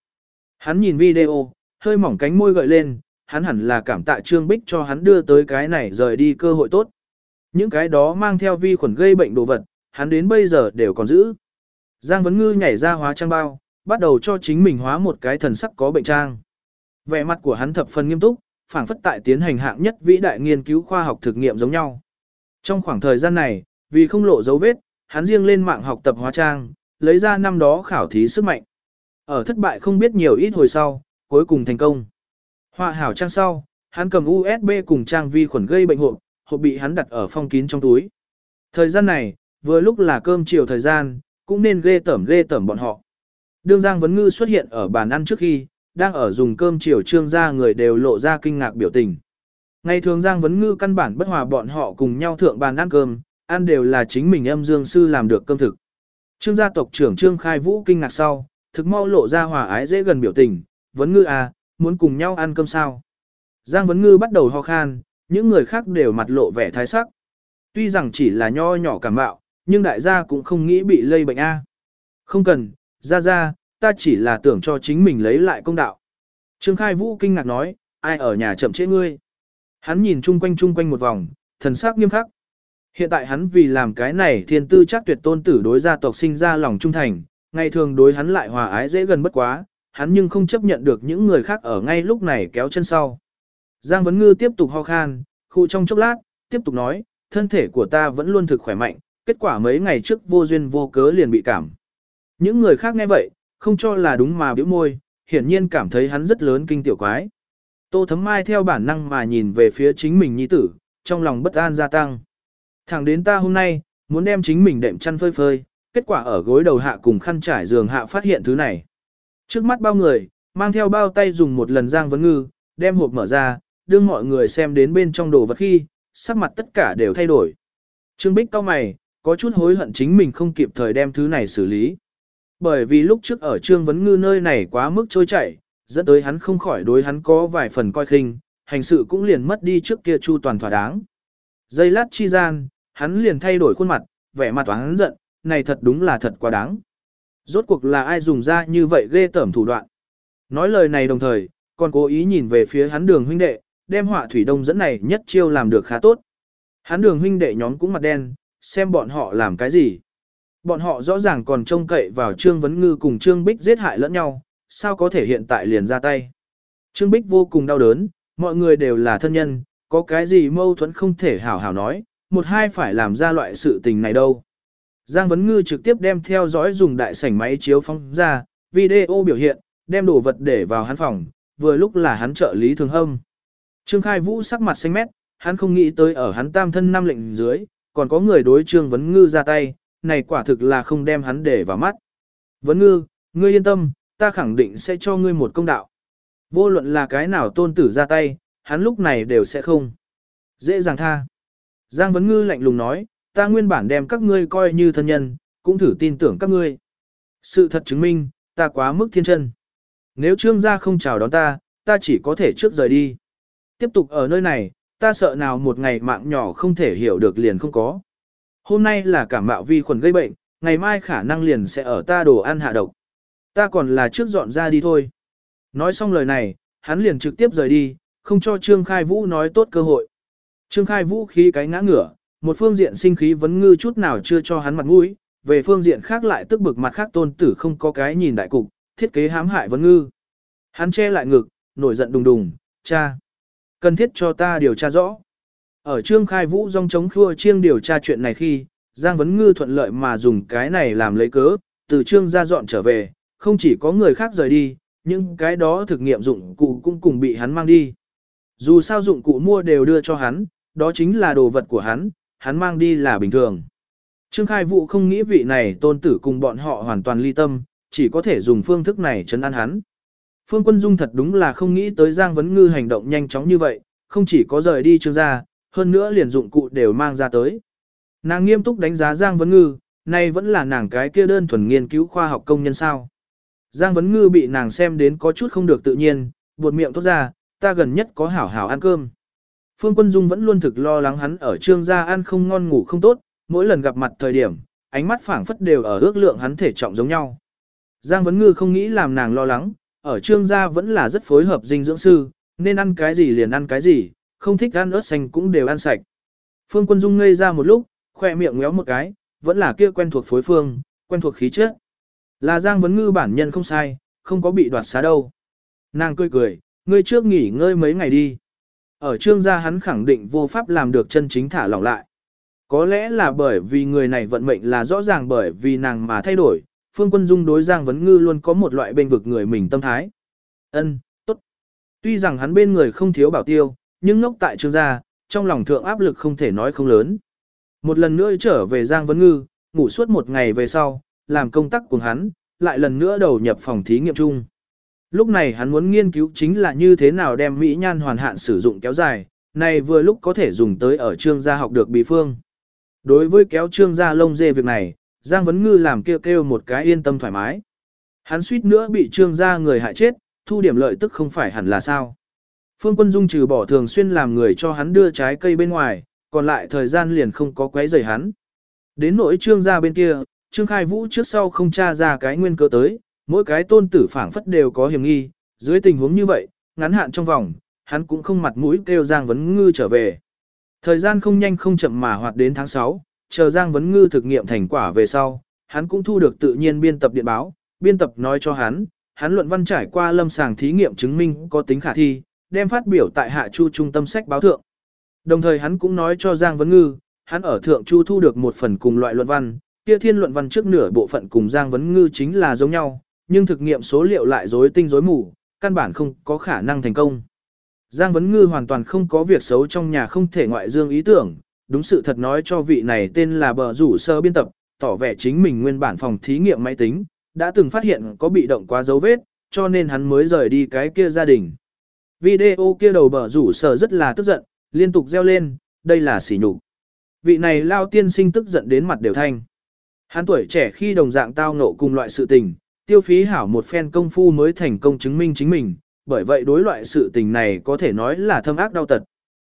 Hắn nhìn video, hơi mỏng cánh môi gợi lên, hắn hẳn là cảm tạ trương bích cho hắn đưa tới cái này rời đi cơ hội tốt. Những cái đó mang theo vi khuẩn gây bệnh đồ vật, hắn đến bây giờ đều còn giữ. Giang Vấn Ngư nhảy ra hóa trang bao, bắt đầu cho chính mình hóa một cái thần sắc có bệnh trang. Vẻ mặt của hắn thập phần nghiêm túc, phảng phất tại tiến hành hạng nhất vĩ đại nghiên cứu khoa học thực nghiệm giống nhau. Trong khoảng thời gian này, vì không lộ dấu vết, hắn riêng lên mạng học tập hóa trang, lấy ra năm đó khảo thí sức mạnh. Ở thất bại không biết nhiều ít hồi sau, cuối cùng thành công. Họa hảo trang sau, hắn cầm USB cùng trang vi khuẩn gây bệnh hộp, hộp bị hắn đặt ở phong kín trong túi. Thời gian này, vừa lúc là cơm chiều thời gian, cũng nên ghê tẩm ghê tẩm bọn họ. Đương Giang Vấn Ngư xuất hiện ở bàn ăn trước khi, đang ở dùng cơm chiều trương ra người đều lộ ra kinh ngạc biểu tình. Ngày thường Giang Vấn Ngư căn bản bất hòa bọn họ cùng nhau thượng bàn ăn cơm, ăn đều là chính mình âm dương sư làm được cơm thực. Trương gia tộc trưởng Trương Khai Vũ kinh ngạc sau, thực mau lộ ra hòa ái dễ gần biểu tình, Vấn Ngư à, muốn cùng nhau ăn cơm sao. Giang Vấn Ngư bắt đầu ho khan, những người khác đều mặt lộ vẻ thái sắc. Tuy rằng chỉ là nho nhỏ cảm bạo, nhưng đại gia cũng không nghĩ bị lây bệnh A. Không cần, ra ra, ta chỉ là tưởng cho chính mình lấy lại công đạo. Trương Khai Vũ kinh ngạc nói, ai ở nhà chậm trễ ngươi. Hắn nhìn chung quanh chung quanh một vòng, thần sắc nghiêm khắc. Hiện tại hắn vì làm cái này thiên tư chắc tuyệt tôn tử đối gia tộc sinh ra lòng trung thành, ngày thường đối hắn lại hòa ái dễ gần bất quá, hắn nhưng không chấp nhận được những người khác ở ngay lúc này kéo chân sau. Giang Vấn Ngư tiếp tục ho khan, khu trong chốc lát, tiếp tục nói, thân thể của ta vẫn luôn thực khỏe mạnh, kết quả mấy ngày trước vô duyên vô cớ liền bị cảm. Những người khác nghe vậy, không cho là đúng mà biểu môi, hiển nhiên cảm thấy hắn rất lớn kinh tiểu quái. Tô Thấm Mai theo bản năng mà nhìn về phía chính mình nhi tử, trong lòng bất an gia tăng. Thẳng đến ta hôm nay, muốn đem chính mình đệm chăn phơi phơi, kết quả ở gối đầu hạ cùng khăn trải giường hạ phát hiện thứ này. Trước mắt bao người, mang theo bao tay dùng một lần giang vấn ngư, đem hộp mở ra, đưa mọi người xem đến bên trong đồ vật khi, sắc mặt tất cả đều thay đổi. Trương Bích cao mày, có chút hối hận chính mình không kịp thời đem thứ này xử lý. Bởi vì lúc trước ở Trương Vấn Ngư nơi này quá mức trôi chảy, dẫn tới hắn không khỏi đối hắn có vài phần coi khinh, hành sự cũng liền mất đi trước kia chu toàn thỏa đáng. Giây lát chi gian, hắn liền thay đổi khuôn mặt, vẻ mặt toán giận, này thật đúng là thật quá đáng. Rốt cuộc là ai dùng ra như vậy ghê tởm thủ đoạn. Nói lời này đồng thời, còn cố ý nhìn về phía hắn đường huynh đệ, đem họa thủy đông dẫn này nhất chiêu làm được khá tốt. Hắn đường huynh đệ nhóm cũng mặt đen, xem bọn họ làm cái gì. Bọn họ rõ ràng còn trông cậy vào Trương Vấn Ngư cùng Trương Bích giết hại lẫn nhau, sao có thể hiện tại liền ra tay. Trương Bích vô cùng đau đớn, mọi người đều là thân nhân, có cái gì mâu thuẫn không thể hảo hảo nói, một hai phải làm ra loại sự tình này đâu. Giang Vấn Ngư trực tiếp đem theo dõi dùng đại sảnh máy chiếu phóng ra, video biểu hiện, đem đồ vật để vào hắn phòng, vừa lúc là hắn trợ lý thường hâm. Trương Khai Vũ sắc mặt xanh mét, hắn không nghĩ tới ở hắn tam thân năm lệnh dưới, còn có người đối Trương Vấn Ngư ra tay, này quả thực là không đem hắn để vào mắt. Vấn Ngư, ngươi yên tâm, ta khẳng định sẽ cho ngươi một công đạo. Vô luận là cái nào tôn tử ra tay, hắn lúc này đều sẽ không. Dễ dàng tha. Giang Vấn Ngư lạnh lùng nói, ta nguyên bản đem các ngươi coi như thân nhân, cũng thử tin tưởng các ngươi. Sự thật chứng minh, ta quá mức thiên chân. Nếu trương gia không chào đón ta, ta chỉ có thể trước rời đi. Tiếp tục ở nơi này, ta sợ nào một ngày mạng nhỏ không thể hiểu được liền không có. Hôm nay là cảm mạo vi khuẩn gây bệnh, ngày mai khả năng liền sẽ ở ta đồ ăn hạ độc. Ta còn là trước dọn ra đi thôi. Nói xong lời này, hắn liền trực tiếp rời đi, không cho Trương Khai Vũ nói tốt cơ hội. Trương Khai Vũ khí cái ngã ngửa, một phương diện sinh khí vấn ngư chút nào chưa cho hắn mặt mũi, về phương diện khác lại tức bực mặt khác tôn tử không có cái nhìn đại cục, thiết kế hãm hại vấn ngư. Hắn che lại ngực, nổi giận đùng đùng, cha. Cần thiết cho ta điều tra rõ. Ở Trương Khai Vũ dòng chống khua chiêng điều tra chuyện này khi, Giang Vấn Ngư thuận lợi mà dùng cái này làm lấy cớ, từ Trương ra dọn trở về, không chỉ có người khác rời đi, nhưng cái đó thực nghiệm dụng cụ cũng cùng bị hắn mang đi. Dù sao dụng cụ mua đều đưa cho hắn, đó chính là đồ vật của hắn, hắn mang đi là bình thường. Trương Khai Vũ không nghĩ vị này tôn tử cùng bọn họ hoàn toàn ly tâm, chỉ có thể dùng phương thức này chấn an hắn. Phương Quân Dung thật đúng là không nghĩ tới Giang Vấn Ngư hành động nhanh chóng như vậy, không chỉ có rời đi trương gia, hơn nữa liền dụng cụ đều mang ra tới. Nàng nghiêm túc đánh giá Giang Vấn Ngư, nay vẫn là nàng cái kia đơn thuần nghiên cứu khoa học công nhân sao. Giang Vấn Ngư bị nàng xem đến có chút không được tự nhiên, buột miệng thốt ra, ta gần nhất có hảo hảo ăn cơm. Phương Quân Dung vẫn luôn thực lo lắng hắn ở trương gia ăn không ngon ngủ không tốt, mỗi lần gặp mặt thời điểm, ánh mắt phảng phất đều ở ước lượng hắn thể trọng giống nhau. Giang Vấn Ngư không nghĩ làm nàng lo lắng, ở trương gia vẫn là rất phối hợp dinh dưỡng sư, nên ăn cái gì liền ăn cái gì, không thích ăn ớt xanh cũng đều ăn sạch. Phương Quân Dung ngây ra một lúc, khoe miệng ngéo một cái, vẫn là kia quen thuộc phối phương, quen thuộc khí chất. Là Giang Vấn Ngư bản nhân không sai, không có bị đoạt xá đâu. Nàng cười cười, ngươi trước nghỉ ngơi mấy ngày đi. Ở trương gia hắn khẳng định vô pháp làm được chân chính thả lỏng lại. Có lẽ là bởi vì người này vận mệnh là rõ ràng bởi vì nàng mà thay đổi, Phương Quân Dung đối Giang Vấn Ngư luôn có một loại bên vực người mình tâm thái. Ân, tốt. Tuy rằng hắn bên người không thiếu bảo tiêu, nhưng ngốc tại trương gia, trong lòng thượng áp lực không thể nói không lớn. Một lần nữa trở về Giang Vấn Ngư, ngủ suốt một ngày về sau, làm công tác cùng hắn, lại lần nữa đầu nhập phòng thí nghiệm chung. Lúc này hắn muốn nghiên cứu chính là như thế nào đem Mỹ nhan hoàn hạn sử dụng kéo dài, này vừa lúc có thể dùng tới ở trương gia học được bí phương. Đối với kéo trương gia lông dê việc này, Giang Vấn Ngư làm kêu kêu một cái yên tâm thoải mái. Hắn suýt nữa bị trương gia người hại chết, thu điểm lợi tức không phải hẳn là sao. Phương Quân Dung trừ bỏ thường xuyên làm người cho hắn đưa trái cây bên ngoài, còn lại thời gian liền không có quấy rầy hắn. Đến nỗi trương gia bên kia, trương khai vũ trước sau không tra ra cái nguyên cơ tới, mỗi cái tôn tử phảng phất đều có hiểm nghi, dưới tình huống như vậy, ngắn hạn trong vòng, hắn cũng không mặt mũi kêu Giang Vấn Ngư trở về. Thời gian không nhanh không chậm mà hoạt đến tháng 6, chờ Giang Vấn Ngư thực nghiệm thành quả về sau, hắn cũng thu được tự nhiên biên tập điện báo, biên tập nói cho hắn, hắn luận văn trải qua lâm sàng thí nghiệm chứng minh có tính khả thi, đem phát biểu tại Hạ Chu trung tâm sách báo thượng. Đồng thời hắn cũng nói cho Giang Vấn Ngư, hắn ở thượng chu thu được một phần cùng loại luận văn, kia thiên luận văn trước nửa bộ phận cùng Giang Vấn Ngư chính là giống nhau, nhưng thực nghiệm số liệu lại rối tinh rối mù, căn bản không có khả năng thành công. Giang Vấn Ngư hoàn toàn không có việc xấu trong nhà không thể ngoại dương ý tưởng, đúng sự thật nói cho vị này tên là bờ rủ sơ biên tập, tỏ vẻ chính mình nguyên bản phòng thí nghiệm máy tính, đã từng phát hiện có bị động quá dấu vết, cho nên hắn mới rời đi cái kia gia đình. Video kia đầu bờ rủ sơ rất là tức giận, liên tục reo lên, đây là sỉ nhục. Vị này lao tiên sinh tức giận đến mặt đều thanh. Hắn tuổi trẻ khi đồng dạng tao ngộ cùng loại sự tình, tiêu phí hảo một phen công phu mới thành công chứng minh chính mình, bởi vậy đối loại sự tình này có thể nói là thâm ác đau tật.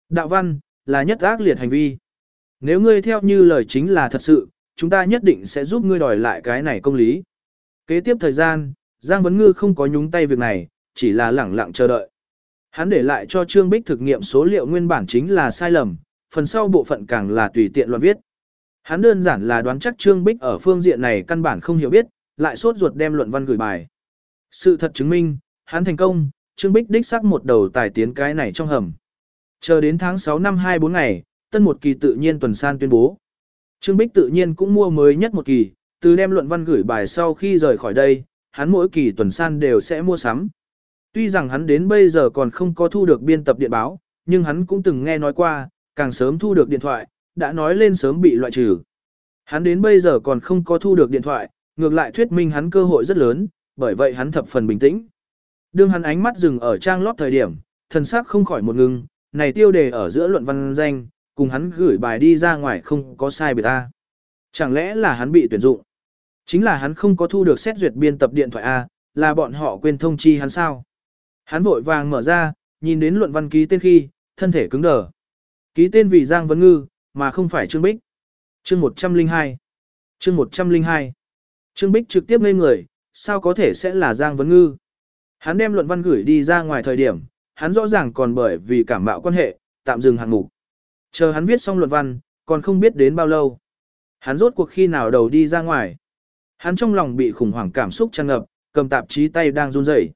Đạo văn, là nhất ác liệt hành vi. Nếu ngươi theo như lời chính là thật sự, chúng ta nhất định sẽ giúp ngươi đòi lại cái này công lý. Kế tiếp thời gian, Giang Vấn Ngư không có nhúng tay việc này, chỉ là lẳng lặng chờ đợi. Hắn để lại cho Trương Bích thực nghiệm số liệu nguyên bản chính là sai lầm, phần sau bộ phận càng là tùy tiện loạn viết. Hắn đơn giản là đoán chắc Trương Bích ở phương diện này căn bản không hiểu biết, lại sốt ruột đem luận văn gửi bài. Sự thật chứng minh, hắn thành công, Trương Bích đích xác một đầu tài tiến cái này trong hầm. Chờ đến tháng 6 năm 24 ngày, tân một kỳ tự nhiên tuần san tuyên bố. Trương Bích tự nhiên cũng mua mới nhất một kỳ, từ đem luận văn gửi bài sau khi rời khỏi đây, hắn mỗi kỳ tuần san đều sẽ mua sắm. Tuy rằng hắn đến bây giờ còn không có thu được biên tập điện báo, nhưng hắn cũng từng nghe nói qua, càng sớm thu được điện thoại, đã nói lên sớm bị loại trừ. Hắn đến bây giờ còn không có thu được điện thoại, ngược lại thuyết minh hắn cơ hội rất lớn, bởi vậy hắn thập phần bình tĩnh. Đương hắn ánh mắt dừng ở trang lót thời điểm, thần sắc không khỏi một ngưng, này tiêu đề ở giữa luận văn danh, cùng hắn gửi bài đi ra ngoài không có sai biệt ta. Chẳng lẽ là hắn bị tuyển dụng? Chính là hắn không có thu được xét duyệt biên tập điện thoại A, là bọn họ quên thông chi hắn sao? Hắn vội vàng mở ra, nhìn đến luận văn ký tên khi, thân thể cứng đờ. Ký tên vì Giang Vấn Ngư, mà không phải Trương Bích. Chương 102 Chương 102 Trương Bích trực tiếp ngây người, sao có thể sẽ là Giang Vấn Ngư? Hắn đem luận văn gửi đi ra ngoài thời điểm, hắn rõ ràng còn bởi vì cảm mạo quan hệ, tạm dừng hạng mục. Chờ hắn viết xong luận văn, còn không biết đến bao lâu. Hắn rốt cuộc khi nào đầu đi ra ngoài. Hắn trong lòng bị khủng hoảng cảm xúc tràn ngập, cầm tạp chí tay đang run rẩy.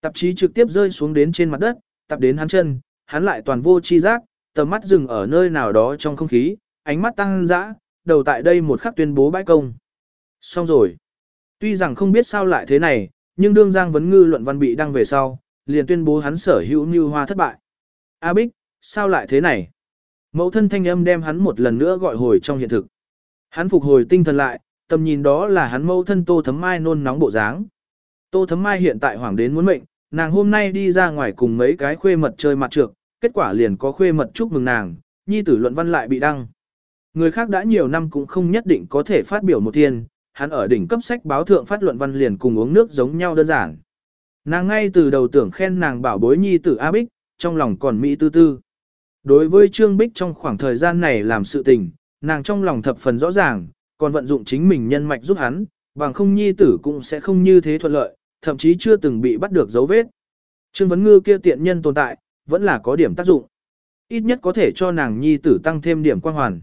Tạp chí trực tiếp rơi xuống đến trên mặt đất, tập đến hắn chân, hắn lại toàn vô chi giác, tầm mắt dừng ở nơi nào đó trong không khí, ánh mắt tăng dã, đầu tại đây một khắc tuyên bố bãi công. Xong rồi. Tuy rằng không biết sao lại thế này, nhưng đương Giang Vấn Ngư luận văn bị đăng về sau, liền tuyên bố hắn sở hữu như hoa thất bại. A Bích, sao lại thế này? Mẫu thân thanh âm đem hắn một lần nữa gọi hồi trong hiện thực. Hắn phục hồi tinh thần lại, tầm nhìn đó là hắn mẫu thân Tô Thấm Mai nôn nóng bộ dáng. Tô Thấm Mai hiện tại hoảng đến muốn mệnh, nàng hôm nay đi ra ngoài cùng mấy cái khuê mật chơi mặt trược, kết quả liền có khuê mật chúc mừng nàng, nhi tử luận văn lại bị đăng. Người khác đã nhiều năm cũng không nhất định có thể phát biểu một thiên, hắn ở đỉnh cấp sách báo thượng phát luận văn liền cùng uống nước giống nhau đơn giản. Nàng ngay từ đầu tưởng khen nàng bảo bối nhi tử A Bích, trong lòng còn mỹ tư tư. Đối với Trương Bích trong khoảng thời gian này làm sự tình, nàng trong lòng thập phần rõ ràng, còn vận dụng chính mình nhân mạch giúp hắn, bằng không nhi tử cũng sẽ không như thế thuận lợi, thậm chí chưa từng bị bắt được dấu vết. Trương Vấn Ngư kia tiện nhân tồn tại, vẫn là có điểm tác dụng. Ít nhất có thể cho nàng nhi tử tăng thêm điểm quan hoàn.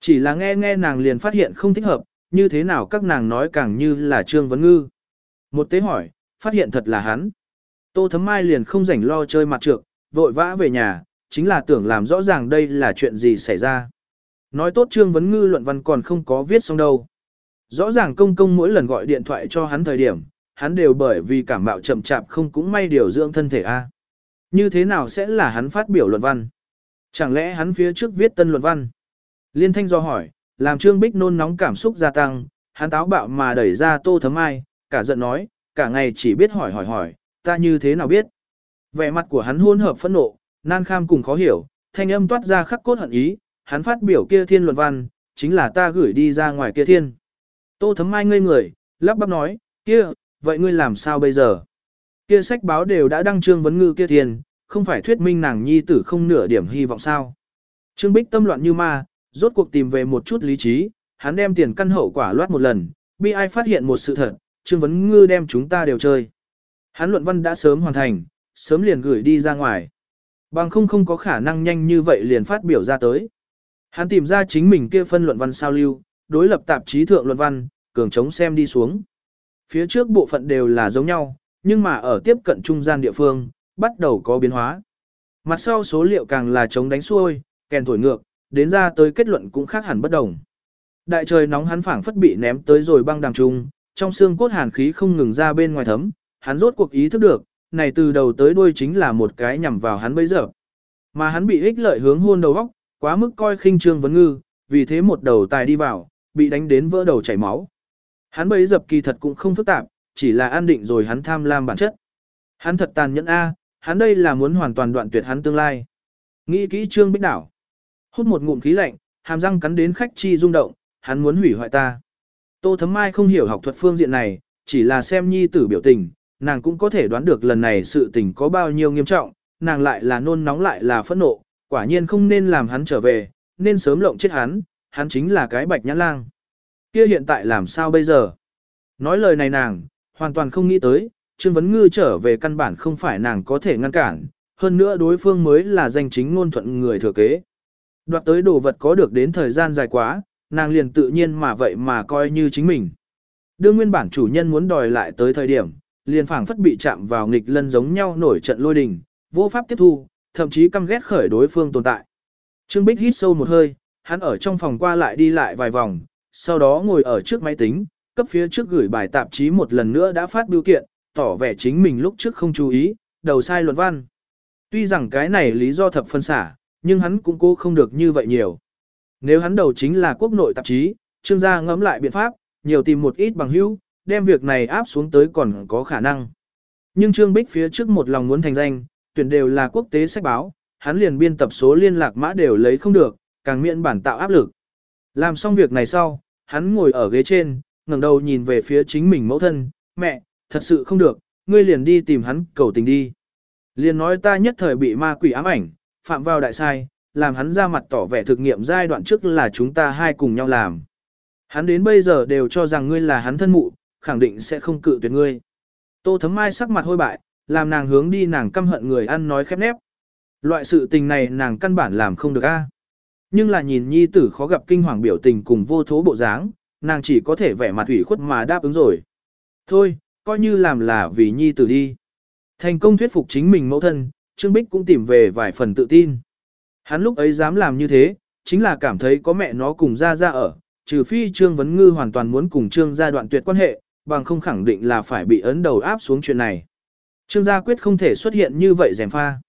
Chỉ là nghe nghe nàng liền phát hiện không thích hợp, như thế nào các nàng nói càng như là Trương Vấn Ngư. Một tế hỏi, phát hiện thật là hắn. Tô Thấm Mai liền không rảnh lo chơi mặt trược, vội vã về nhà, chính là tưởng làm rõ ràng đây là chuyện gì xảy ra. Nói tốt Trương Vấn Ngư luận văn còn không có viết xong đâu. Rõ ràng công công mỗi lần gọi điện thoại cho hắn thời điểm, hắn đều bởi vì cảm mạo chậm chạp không cũng may điều dưỡng thân thể a. Như thế nào sẽ là hắn phát biểu luận văn? Chẳng lẽ hắn phía trước viết tân luận văn? Liên thanh do hỏi, làm Trương Bích nôn nóng cảm xúc gia tăng, hắn táo bạo mà đẩy ra Tô Thấm mai, cả giận nói, cả ngày chỉ biết hỏi hỏi hỏi, ta như thế nào biết? Vẻ mặt của hắn hôn hợp phẫn nộ, nan kham cùng khó hiểu, thanh âm toát ra khắc cốt hận ý, hắn phát biểu kia thiên luận văn, chính là ta gửi đi ra ngoài kia thiên. Tô Thấm Mai ngây người, lắp bắp nói, kia, vậy ngươi làm sao bây giờ? Kia sách báo đều đã đăng trương vấn ngư kia thiên, không phải thuyết minh nàng nhi tử không nửa điểm hy vọng sao? Trương Bích tâm loạn như ma, rốt cuộc tìm về một chút lý trí, hắn đem tiền căn hậu quả loát một lần, bi ai phát hiện một sự thật, Trương Vấn Ngư đem chúng ta đều chơi. Hắn luận văn đã sớm hoàn thành, sớm liền gửi đi ra ngoài. Bằng không không có khả năng nhanh như vậy liền phát biểu ra tới. Hắn tìm ra chính mình kia phân luận văn sao lưu, đối lập tạp chí thượng luận văn, cường chống xem đi xuống. Phía trước bộ phận đều là giống nhau, nhưng mà ở tiếp cận trung gian địa phương, bắt đầu có biến hóa. Mặt sau số liệu càng là chống đánh xuôi, kèn thổi ngược, đến ra tới kết luận cũng khác hẳn bất đồng. Đại trời nóng hắn phảng phất bị ném tới rồi băng đàm trung, trong xương cốt hàn khí không ngừng ra bên ngoài thấm, hắn rốt cuộc ý thức được, này từ đầu tới đuôi chính là một cái nhằm vào hắn bây giờ. Mà hắn bị ích lợi hướng hôn đầu góc, quá mức coi khinh trương vấn ngư, vì thế một đầu tài đi vào, bị đánh đến vỡ đầu chảy máu. Hắn bấy dập kỳ thật cũng không phức tạp, chỉ là an định rồi hắn tham lam bản chất. Hắn thật tàn nhẫn A, hắn đây là muốn hoàn toàn đoạn tuyệt hắn tương lai. Nghĩ kỹ trương bích đảo. Hút một ngụm khí lạnh, hàm răng cắn đến khách chi rung động, hắn muốn hủy hoại ta. Tô Thấm Mai không hiểu học thuật phương diện này, chỉ là xem nhi tử biểu tình, nàng cũng có thể đoán được lần này sự tình có bao nhiêu nghiêm trọng, nàng lại là nôn nóng lại là phẫn nộ, quả nhiên không nên làm hắn trở về, nên sớm lộng chết hắn, hắn chính là cái bạch nhãn lang. Kia hiện tại làm sao bây giờ? Nói lời này nàng, hoàn toàn không nghĩ tới, Trương Vấn Ngư trở về căn bản không phải nàng có thể ngăn cản, hơn nữa đối phương mới là danh chính ngôn thuận người thừa kế. Đoạt tới đồ vật có được đến thời gian dài quá, nàng liền tự nhiên mà vậy mà coi như chính mình. Đương nguyên bản chủ nhân muốn đòi lại tới thời điểm, liền phảng phất bị chạm vào nghịch lân giống nhau nổi trận lôi đình, vô pháp tiếp thu, thậm chí căm ghét khởi đối phương tồn tại. Trương Bích hít sâu một hơi, hắn ở trong phòng qua lại đi lại vài vòng, sau đó ngồi ở trước máy tính, cấp phía trước gửi bài tạp chí một lần nữa đã phát biểu kiện, tỏ vẻ chính mình lúc trước không chú ý, đầu sai luận văn. Tuy rằng cái này lý do thập phân xả, nhưng hắn cũng cố không được như vậy nhiều. Nếu hắn đầu chính là quốc nội tạp chí, trương gia ngẫm lại biện pháp, nhiều tìm một ít bằng hữu, đem việc này áp xuống tới còn có khả năng. Nhưng Trương Bích phía trước một lòng muốn thành danh, tuyển đều là quốc tế sách báo, hắn liền biên tập số liên lạc mã đều lấy không được, càng miễn bản tạo áp lực. Làm xong việc này sau, hắn ngồi ở ghế trên, ngẩng đầu nhìn về phía chính mình mẫu thân, mẹ, thật sự không được, ngươi liền đi tìm hắn cầu tình đi. Liền nói ta nhất thời bị ma quỷ ám ảnh, phạm vào đại sai, làm hắn ra mặt tỏ vẻ thực nghiệm giai đoạn trước là chúng ta hai cùng nhau làm. Hắn đến bây giờ đều cho rằng ngươi là hắn thân mụ, khẳng định sẽ không cự tuyệt ngươi. Tô thấm mai sắc mặt hôi bại, làm nàng hướng đi nàng căm hận người ăn nói khép nép. Loại sự tình này nàng căn bản làm không được a. Nhưng là nhìn nhi tử khó gặp kinh hoàng biểu tình cùng vô thố bộ dáng, nàng chỉ có thể vẻ mặt ủy khuất mà đáp ứng rồi. Thôi, coi như làm là vì nhi tử đi. Thành công thuyết phục chính mình mẫu thân, Trương Bích cũng tìm về vài phần tự tin. Hắn lúc ấy dám làm như thế, chính là cảm thấy có mẹ nó cùng ra ra ở, trừ phi Trương Vấn Ngư hoàn toàn muốn cùng Trương gia đoạn tuyệt quan hệ, bằng không khẳng định là phải bị ấn đầu áp xuống chuyện này. Trương gia quyết không thể xuất hiện như vậy rèm pha.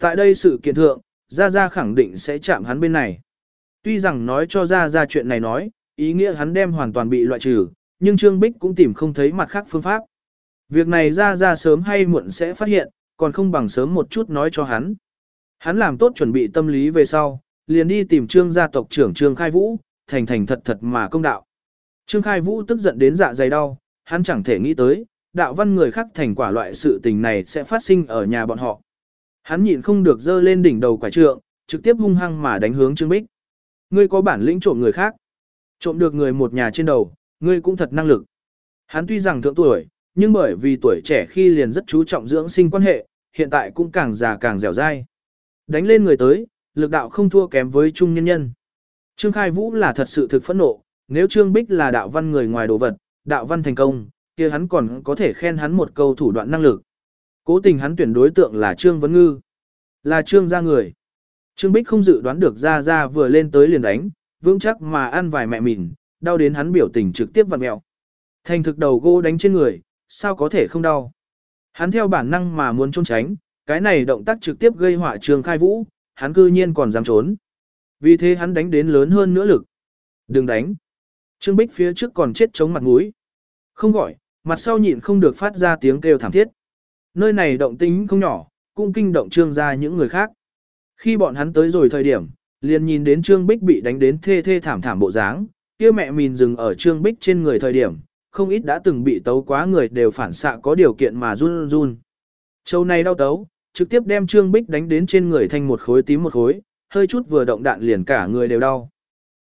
Tại đây sự kiện thượng, Gia Gia khẳng định sẽ chạm hắn bên này. Tuy rằng nói cho Gia Gia chuyện này nói, ý nghĩa hắn đem hoàn toàn bị loại trừ, nhưng Trương Bích cũng tìm không thấy mặt khác phương pháp. Việc này Gia Gia sớm hay muộn sẽ phát hiện, còn không bằng sớm một chút nói cho hắn. Hắn làm tốt chuẩn bị tâm lý về sau, liền đi tìm Trương gia tộc trưởng Trương Khai Vũ, thành thành thật thật mà công đạo. Trương Khai Vũ tức giận đến dạ dày đau, hắn chẳng thể nghĩ tới, đạo văn người khác thành quả loại sự tình này sẽ phát sinh ở nhà bọn họ. Hắn nhịn không được dơ lên đỉnh đầu quả trượng, trực tiếp hung hăng mà đánh hướng Trương Bích. Ngươi có bản lĩnh trộm người khác. Trộm được người một nhà trên đầu, ngươi cũng thật năng lực. Hắn tuy rằng thượng tuổi, nhưng bởi vì tuổi trẻ khi liền rất chú trọng dưỡng sinh quan hệ, hiện tại cũng càng già càng dẻo dai. Đánh lên người tới, lực đạo không thua kém với trung nhân nhân. Trương Khai Vũ là thật sự thực phẫn nộ, nếu Trương Bích là đạo văn người ngoài đồ vật, đạo văn thành công, kia hắn còn có thể khen hắn một câu thủ đoạn năng lực. Cố tình hắn tuyển đối tượng là Trương Vấn Ngư, là Trương gia người. Trương Bích không dự đoán được ra ra vừa lên tới liền đánh, vững chắc mà ăn vài mẹ mìn, đau đến hắn biểu tình trực tiếp vặn mẹo. Thành thực đầu gỗ đánh trên người, sao có thể không đau. Hắn theo bản năng mà muốn trốn tránh, cái này động tác trực tiếp gây họa Trương Khai Vũ, hắn cư nhiên còn dám trốn. Vì thế hắn đánh đến lớn hơn nữa lực. Đừng đánh. Trương Bích phía trước còn chết chống mặt mũi. Không gọi, mặt sau nhịn không được phát ra tiếng kêu thảm thiết. Nơi này động tính không nhỏ, cũng kinh động trương ra những người khác. Khi bọn hắn tới rồi thời điểm, liền nhìn đến trương bích bị đánh đến thê thê thảm thảm bộ dáng, kia mẹ mìn dừng ở trương bích trên người thời điểm, không ít đã từng bị tấu quá người đều phản xạ có điều kiện mà run run. Châu này đau tấu, trực tiếp đem trương bích đánh đến trên người thành một khối tím một khối, hơi chút vừa động đạn liền cả người đều đau.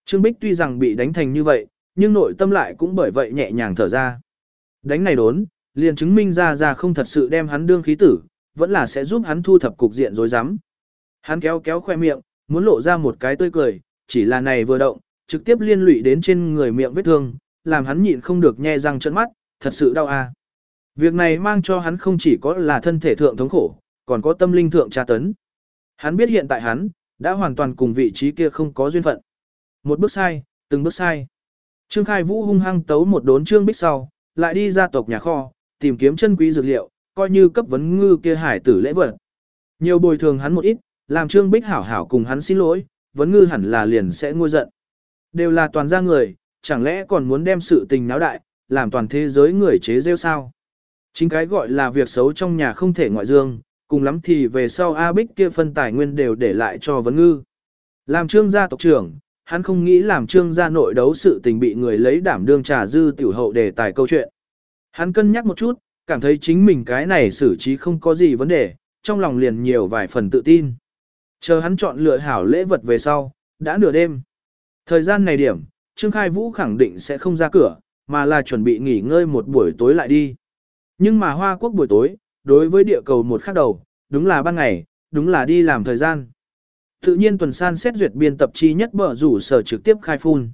Trương Bích tuy rằng bị đánh thành như vậy, nhưng nội tâm lại cũng bởi vậy nhẹ nhàng thở ra. Đánh này đốn, liền chứng minh ra ra không thật sự đem hắn đương khí tử, vẫn là sẽ giúp hắn thu thập cục diện rối rắm. Hắn kéo kéo khoe miệng, muốn lộ ra một cái tươi cười, chỉ là này vừa động, trực tiếp liên lụy đến trên người miệng vết thương, làm hắn nhịn không được nhe răng trợn mắt, thật sự đau à. Việc này mang cho hắn không chỉ có là thân thể thượng thống khổ, còn có tâm linh thượng tra tấn. Hắn biết hiện tại hắn, đã hoàn toàn cùng vị trí kia không có duyên phận. Một bước sai, từng bước sai. Trương Khai Vũ hung hăng tấu một đốn Trương Bích sau, lại đi ra tộc nhà kho, tìm kiếm chân quý dược liệu, coi như cấp vấn ngư kia hải tử lễ vật. Nhiều bồi thường hắn một ít, làm Trương Bích hảo hảo cùng hắn xin lỗi, vấn ngư hẳn là liền sẽ ngôi giận. Đều là toàn gia người, chẳng lẽ còn muốn đem sự tình náo đại, làm toàn thế giới người chế rêu sao? Chính cái gọi là việc xấu trong nhà không thể ngoại dương, cùng lắm thì về sau A Bích kia phân tài nguyên đều để lại cho vấn ngư. Làm trương gia tộc trưởng, hắn không nghĩ làm trương gia nội đấu sự tình bị người lấy đảm đương trà dư tiểu hậu để tài câu chuyện. Hắn cân nhắc một chút, cảm thấy chính mình cái này xử trí không có gì vấn đề, trong lòng liền nhiều vài phần tự tin. Chờ hắn chọn lựa hảo lễ vật về sau, đã nửa đêm. Thời gian này điểm, Trương Khai Vũ khẳng định sẽ không ra cửa, mà là chuẩn bị nghỉ ngơi một buổi tối lại đi. Nhưng mà Hoa Quốc buổi tối, đối với địa cầu một khắc đầu, đúng là ban ngày, đúng là đi làm thời gian. Tự nhiên tuần san xét duyệt biên tập chi nhất bở rủ sở trực tiếp khai phun.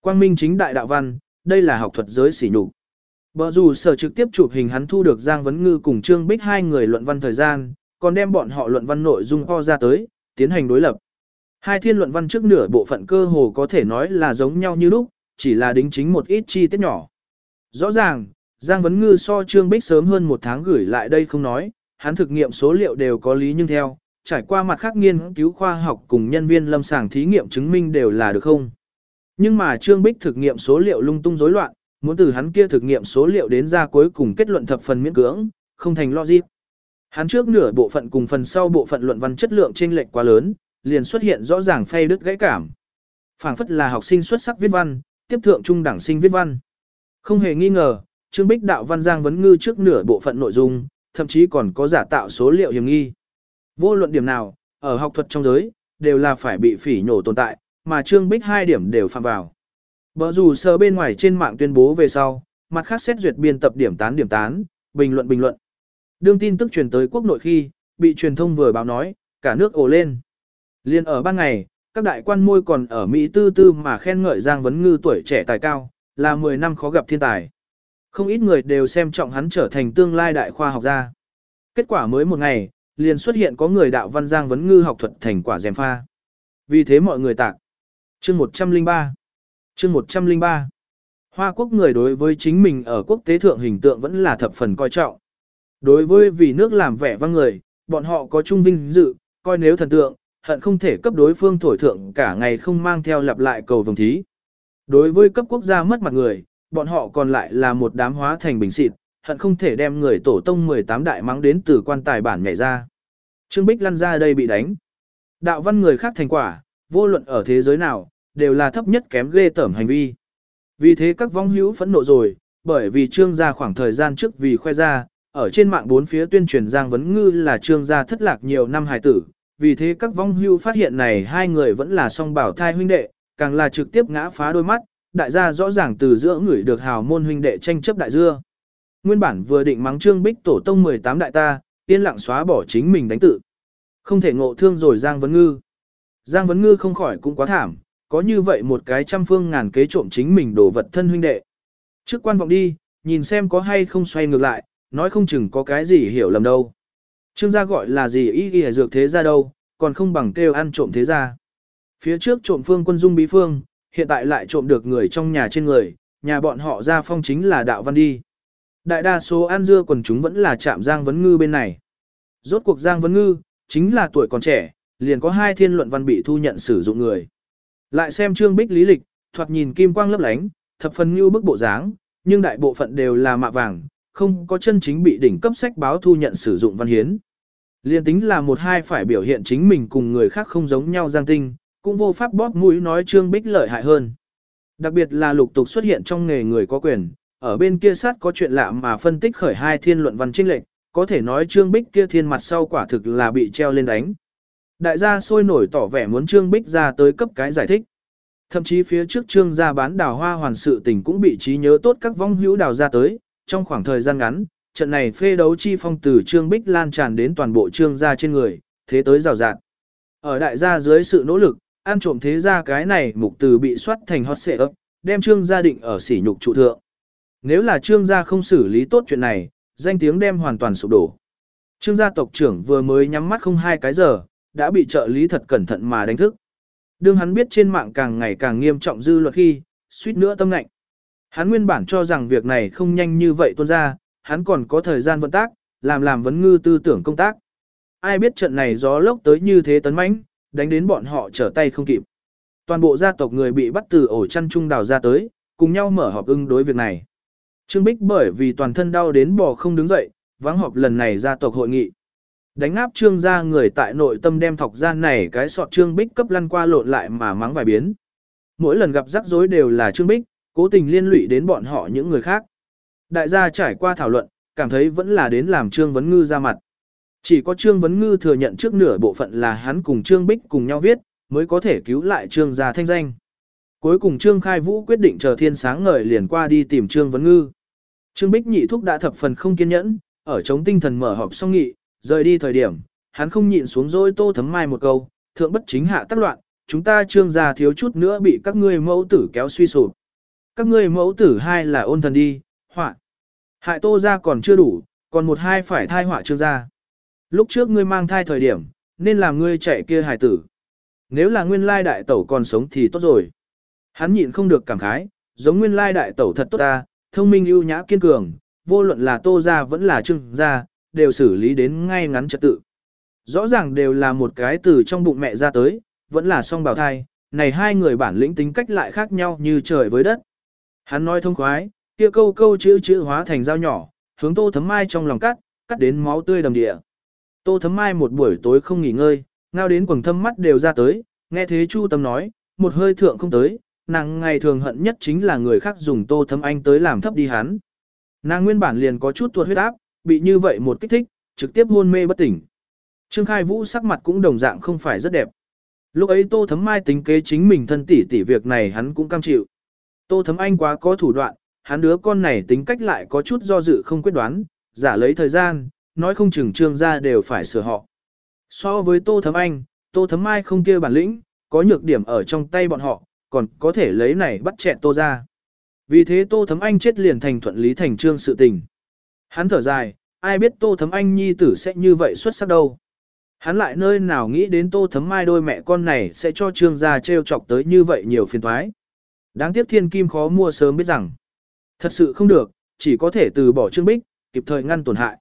Quang Minh chính đại đạo văn, đây là học thuật giới sỉ nhục. Bở rủ sở trực tiếp chụp hình hắn thu được Giang Vấn Ngư cùng Trương Bích hai người luận văn thời gian, còn đem bọn họ luận văn nội dung ho ra tới, tiến hành đối lập. Hai thiên luận văn trước nửa bộ phận cơ hồ có thể nói là giống nhau như lúc, chỉ là đính chính một ít chi tiết nhỏ. Rõ ràng, Giang Vấn Ngư so Trương Bích sớm hơn một tháng gửi lại đây không nói, hắn thực nghiệm số liệu đều có lý nhưng theo, trải qua mặt khác nghiên cứu khoa học cùng nhân viên lâm sàng thí nghiệm chứng minh đều là được không. Nhưng mà Trương Bích thực nghiệm số liệu lung tung rối loạn, muốn từ hắn kia thực nghiệm số liệu đến ra cuối cùng kết luận thập phần miễn cưỡng, không thành logic. Hắn trước nửa bộ phận cùng phần sau bộ phận luận văn chất lượng chênh lệch quá lớn, liền xuất hiện rõ ràng phay đứt gãy cảm. Phảng phất là học sinh xuất sắc viết văn, tiếp thượng trung đẳng sinh viết văn. Không hề nghi ngờ, Trương Bích đạo văn giang vấn ngư trước nửa bộ phận nội dung, thậm chí còn có giả tạo số liệu hiểm nghi. Vô luận điểm nào, ở học thuật trong giới, đều là phải bị phỉ nhổ tồn tại, mà Trương Bích hai điểm đều phạm vào. Bở dù sờ bên ngoài trên mạng tuyên bố về sau, mặt khác xét duyệt biên tập điểm tán điểm tán, bình luận bình luận. Đương tin tức truyền tới quốc nội khi, bị truyền thông vừa báo nói, cả nước ồ lên. Liên ở ban ngày, các đại quan môi còn ở Mỹ tư tư mà khen ngợi Giang Vấn Ngư tuổi trẻ tài cao, là 10 năm khó gặp thiên tài. Không ít người đều xem trọng hắn trở thành tương lai đại khoa học gia. Kết quả mới một ngày, liền xuất hiện có người đạo văn giang vấn ngư học thuật thành quả dèm pha. Vì thế mọi người tạc. Chương 103 Chương 103 Hoa quốc người đối với chính mình ở quốc tế thượng hình tượng vẫn là thập phần coi trọng. Đối với vì nước làm vẻ vang người, bọn họ có trung vinh dự, coi nếu thần tượng, hận không thể cấp đối phương thổi thượng cả ngày không mang theo lặp lại cầu vồng thí. Đối với cấp quốc gia mất mặt người, bọn họ còn lại là một đám hóa thành bình xịt, hận không thể đem người tổ tông 18 đại mắng đến từ quan tài bản nhảy ra. Trương Bích lăn ra đây bị đánh. Đạo văn người khác thành quả, vô luận ở thế giới nào, đều là thấp nhất kém ghê tởm hành vi. Vì thế các vong hữu phẫn nộ rồi, bởi vì trương gia khoảng thời gian trước vì khoe ra, ở trên mạng bốn phía tuyên truyền Giang Vấn Ngư là trương gia thất lạc nhiều năm hài tử. Vì thế các vong hữu phát hiện này hai người vẫn là song bảo thai huynh đệ, càng là trực tiếp ngã phá đôi mắt, đại gia rõ ràng từ giữa người được hào môn huynh đệ tranh chấp đại dưa. Nguyên bản vừa định mắng trương bích tổ tông 18 đại ta, yên lặng xóa bỏ chính mình đánh tự. Không thể ngộ thương rồi Giang Vấn Ngư. Giang Vấn Ngư không khỏi cũng quá thảm, có như vậy một cái trăm phương ngàn kế trộm chính mình đồ vật thân huynh đệ. Trước quan vọng đi, nhìn xem có hay không xoay ngược lại, nói không chừng có cái gì hiểu lầm đâu. Trương gia gọi là gì ý ghi dược thế ra đâu, còn không bằng kêu ăn trộm thế ra. Phía trước trộm phương quân dung bí phương, hiện tại lại trộm được người trong nhà trên người, nhà bọn họ ra phong chính là đạo văn đi. Đại đa số an dưa quần chúng vẫn là chạm Giang Vấn Ngư bên này. Rốt cuộc Giang Vấn Ngư, chính là tuổi còn trẻ, liền có hai thiên luận văn bị thu nhận sử dụng người. Lại xem trương bích lý lịch, thoạt nhìn kim quang lấp lánh, thập phần như bức bộ dáng, nhưng đại bộ phận đều là mạ vàng, không có chân chính bị đỉnh cấp sách báo thu nhận sử dụng văn hiến. Liên tính là một hai phải biểu hiện chính mình cùng người khác không giống nhau giang tinh, cũng vô pháp bóp mũi nói trương bích lợi hại hơn. Đặc biệt là lục tục xuất hiện trong nghề người có quyền, ở bên kia sát có chuyện lạ mà phân tích khởi hai thiên luận văn trinh lệnh, có thể nói trương bích kia thiên mặt sau quả thực là bị treo lên đánh. Đại gia sôi nổi tỏ vẻ muốn Trương Bích ra tới cấp cái giải thích. Thậm chí phía trước Trương gia bán đào hoa hoàn sự tình cũng bị trí nhớ tốt các vong hữu đào ra tới, trong khoảng thời gian ngắn, trận này phê đấu chi phong từ Trương Bích lan tràn đến toàn bộ Trương gia trên người, thế tới rào rạt. Ở đại gia dưới sự nỗ lực, an trộm thế ra cái này mục từ bị soát thành hot xệ ấp, đem Trương gia định ở sỉ nhục trụ thượng. Nếu là Trương gia không xử lý tốt chuyện này, danh tiếng đem hoàn toàn sụp đổ. Trương gia tộc trưởng vừa mới nhắm mắt không hai cái giờ, đã bị trợ lý thật cẩn thận mà đánh thức. Đương hắn biết trên mạng càng ngày càng nghiêm trọng dư luật khi, suýt nữa tâm lạnh. Hắn nguyên bản cho rằng việc này không nhanh như vậy tuôn ra, hắn còn có thời gian vận tác, làm làm vấn ngư tư tưởng công tác. Ai biết trận này gió lốc tới như thế tấn mãnh, đánh đến bọn họ trở tay không kịp. Toàn bộ gia tộc người bị bắt từ ổ chăn trung đào ra tới, cùng nhau mở họp ưng đối việc này. Trương Bích bởi vì toàn thân đau đến bò không đứng dậy, vắng họp lần này gia tộc hội nghị. Đánh áp trương gia người tại nội tâm đem thọc gian này cái sọt trương bích cấp lăn qua lộn lại mà mắng vài biến. Mỗi lần gặp rắc rối đều là trương bích, cố tình liên lụy đến bọn họ những người khác. Đại gia trải qua thảo luận, cảm thấy vẫn là đến làm trương vấn ngư ra mặt. Chỉ có trương vấn ngư thừa nhận trước nửa bộ phận là hắn cùng trương bích cùng nhau viết, mới có thể cứu lại trương gia thanh danh. Cuối cùng trương khai vũ quyết định chờ thiên sáng ngời liền qua đi tìm trương vấn ngư. Trương bích nhị thúc đã thập phần không kiên nhẫn, ở chống tinh thần mở họp xong nghị, rời đi thời điểm, hắn không nhịn xuống rồi tô thấm mai một câu, thượng bất chính hạ tác loạn, chúng ta trương gia thiếu chút nữa bị các ngươi mẫu tử kéo suy sụp. Các ngươi mẫu tử hai là ôn thần đi, họa. Hại tô gia còn chưa đủ, còn một hai phải thai họa trương gia. Lúc trước ngươi mang thai thời điểm, nên làm ngươi chạy kia hài tử. Nếu là nguyên lai đại tẩu còn sống thì tốt rồi. Hắn nhịn không được cảm khái, giống nguyên lai đại tẩu thật tốt ta, thông minh ưu nhã kiên cường, vô luận là tô gia vẫn là trương gia, đều xử lý đến ngay ngắn trật tự. Rõ ràng đều là một cái từ trong bụng mẹ ra tới, vẫn là song bào thai, này hai người bản lĩnh tính cách lại khác nhau như trời với đất. Hắn nói thông khoái, kia câu câu chữ chữ hóa thành dao nhỏ, hướng tô thấm mai trong lòng cắt, cắt đến máu tươi đầm địa. Tô thấm mai một buổi tối không nghỉ ngơi, ngao đến quầng thâm mắt đều ra tới, nghe thế chu tâm nói, một hơi thượng không tới, nàng ngày thường hận nhất chính là người khác dùng tô thấm anh tới làm thấp đi hắn. Nàng nguyên bản liền có chút tuột huyết áp, bị như vậy một kích thích, trực tiếp hôn mê bất tỉnh. Trương Khai Vũ sắc mặt cũng đồng dạng không phải rất đẹp. Lúc ấy Tô Thấm Mai tính kế chính mình thân tỷ tỷ việc này hắn cũng cam chịu. Tô Thấm Anh quá có thủ đoạn, hắn đứa con này tính cách lại có chút do dự không quyết đoán, giả lấy thời gian, nói không chừng trương gia đều phải sửa họ. So với Tô Thấm Anh, Tô Thấm Mai không kia bản lĩnh, có nhược điểm ở trong tay bọn họ, còn có thể lấy này bắt chẹn Tô ra. Vì thế Tô Thấm Anh chết liền thành thuận lý thành trương sự tình. Hắn thở dài, ai biết Tô Thấm Anh nhi tử sẽ như vậy xuất sắc đâu. Hắn lại nơi nào nghĩ đến Tô Thấm Mai đôi mẹ con này sẽ cho trương gia treo chọc tới như vậy nhiều phiền toái. Đáng tiếc thiên kim khó mua sớm biết rằng. Thật sự không được, chỉ có thể từ bỏ trương bích, kịp thời ngăn tổn hại.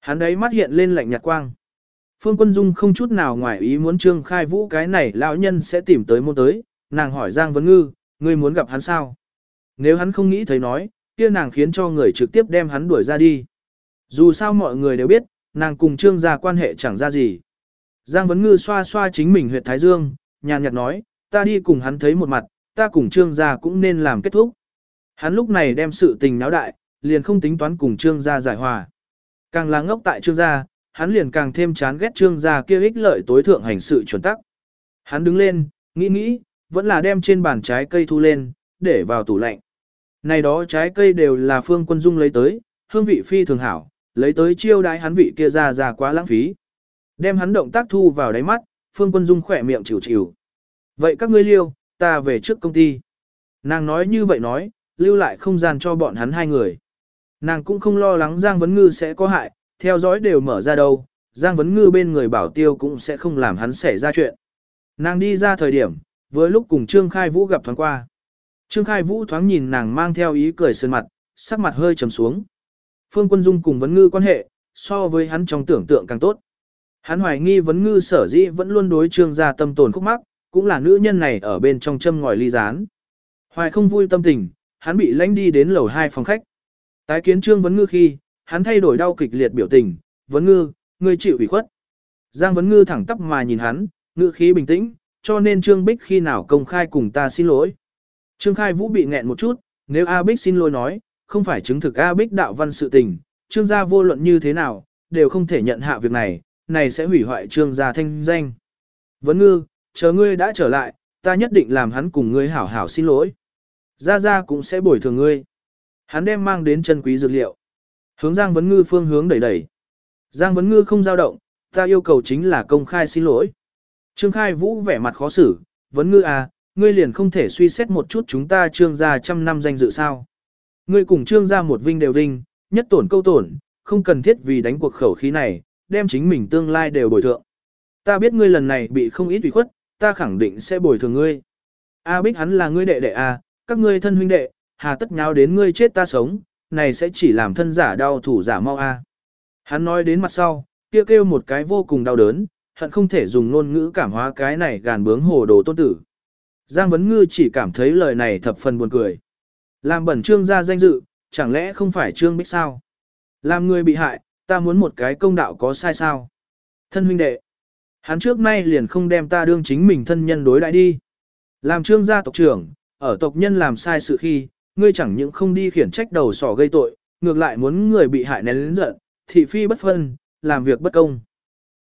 Hắn đấy mắt hiện lên lạnh nhạt quang. Phương Quân Dung không chút nào ngoài ý muốn trương khai vũ cái này lão nhân sẽ tìm tới môn tới, nàng hỏi Giang Vấn Ngư, ngươi muốn gặp hắn sao? Nếu hắn không nghĩ thấy nói, kia nàng khiến cho người trực tiếp đem hắn đuổi ra đi. Dù sao mọi người đều biết, nàng cùng trương gia quan hệ chẳng ra gì. Giang Vấn Ngư xoa xoa chính mình huyệt Thái Dương, nhàn nhạt nói, ta đi cùng hắn thấy một mặt, ta cùng trương gia cũng nên làm kết thúc. Hắn lúc này đem sự tình náo đại, liền không tính toán cùng trương gia giải hòa. Càng là ngốc tại trương gia, hắn liền càng thêm chán ghét trương gia kia ích lợi tối thượng hành sự chuẩn tắc. Hắn đứng lên, nghĩ nghĩ, vẫn là đem trên bàn trái cây thu lên, để vào tủ lạnh. Này đó trái cây đều là phương quân dung lấy tới, hương vị phi thường hảo, lấy tới chiêu đái hắn vị kia ra ra quá lãng phí. Đem hắn động tác thu vào đáy mắt, phương quân dung khỏe miệng chịu chịu. Vậy các ngươi liêu, ta về trước công ty. Nàng nói như vậy nói, lưu lại không gian cho bọn hắn hai người. Nàng cũng không lo lắng Giang Vấn Ngư sẽ có hại, theo dõi đều mở ra đâu, Giang Vấn Ngư bên người bảo tiêu cũng sẽ không làm hắn xảy ra chuyện. Nàng đi ra thời điểm, với lúc cùng Trương Khai Vũ gặp thoáng qua. Trương Khai Vũ thoáng nhìn nàng mang theo ý cười sơn mặt, sắc mặt hơi trầm xuống. Phương Quân Dung cùng Vấn Ngư quan hệ, so với hắn trong tưởng tượng càng tốt. Hắn hoài nghi Vấn Ngư sở dĩ vẫn luôn đối Trương gia tâm tồn khúc mắc, cũng là nữ nhân này ở bên trong châm ngòi ly gián. Hoài không vui tâm tình, hắn bị lãnh đi đến lầu hai phòng khách. Tái kiến Trương Vấn Ngư khi, hắn thay đổi đau kịch liệt biểu tình, Vấn Ngư, ngươi chịu ủy khuất. Giang Vấn Ngư thẳng tắp mà nhìn hắn, ngữ khí bình tĩnh, cho nên Trương Bích khi nào công khai cùng ta xin lỗi. Trương Khai Vũ bị nghẹn một chút, nếu A Bích xin lỗi nói, không phải chứng thực A Bích đạo văn sự tình, Trương gia vô luận như thế nào, đều không thể nhận hạ việc này, này sẽ hủy hoại Trương gia thanh danh. Vấn Ngư, chờ ngươi đã trở lại, ta nhất định làm hắn cùng ngươi hảo hảo xin lỗi. Gia Gia cũng sẽ bồi thường ngươi. Hắn đem mang đến chân quý dược liệu. Hướng Giang Vấn Ngư phương hướng đẩy đẩy. Giang Vấn Ngư không dao động, ta yêu cầu chính là công khai xin lỗi. Trương Khai Vũ vẻ mặt khó xử, Vấn Ngư à, ngươi liền không thể suy xét một chút chúng ta trương gia trăm năm danh dự sao. Ngươi cùng trương gia một vinh đều vinh, nhất tổn câu tổn, không cần thiết vì đánh cuộc khẩu khí này, đem chính mình tương lai đều bồi thượng. Ta biết ngươi lần này bị không ít ủy khuất, ta khẳng định sẽ bồi thường ngươi. A Bích hắn là ngươi đệ đệ A, các ngươi thân huynh đệ, hà tất nháo đến ngươi chết ta sống, này sẽ chỉ làm thân giả đau thủ giả mau A. Hắn nói đến mặt sau, kia kêu, kêu một cái vô cùng đau đớn, hận không thể dùng ngôn ngữ cảm hóa cái này gàn bướng hồ đồ tôn tử. Giang Vấn Ngư chỉ cảm thấy lời này thập phần buồn cười. Làm bẩn trương gia danh dự, chẳng lẽ không phải trương bích sao? Làm người bị hại, ta muốn một cái công đạo có sai sao? Thân huynh đệ, hắn trước nay liền không đem ta đương chính mình thân nhân đối đại đi. Làm trương gia tộc trưởng, ở tộc nhân làm sai sự khi, ngươi chẳng những không đi khiển trách đầu sỏ gây tội, ngược lại muốn người bị hại nén lớn giận, thị phi bất phân, làm việc bất công.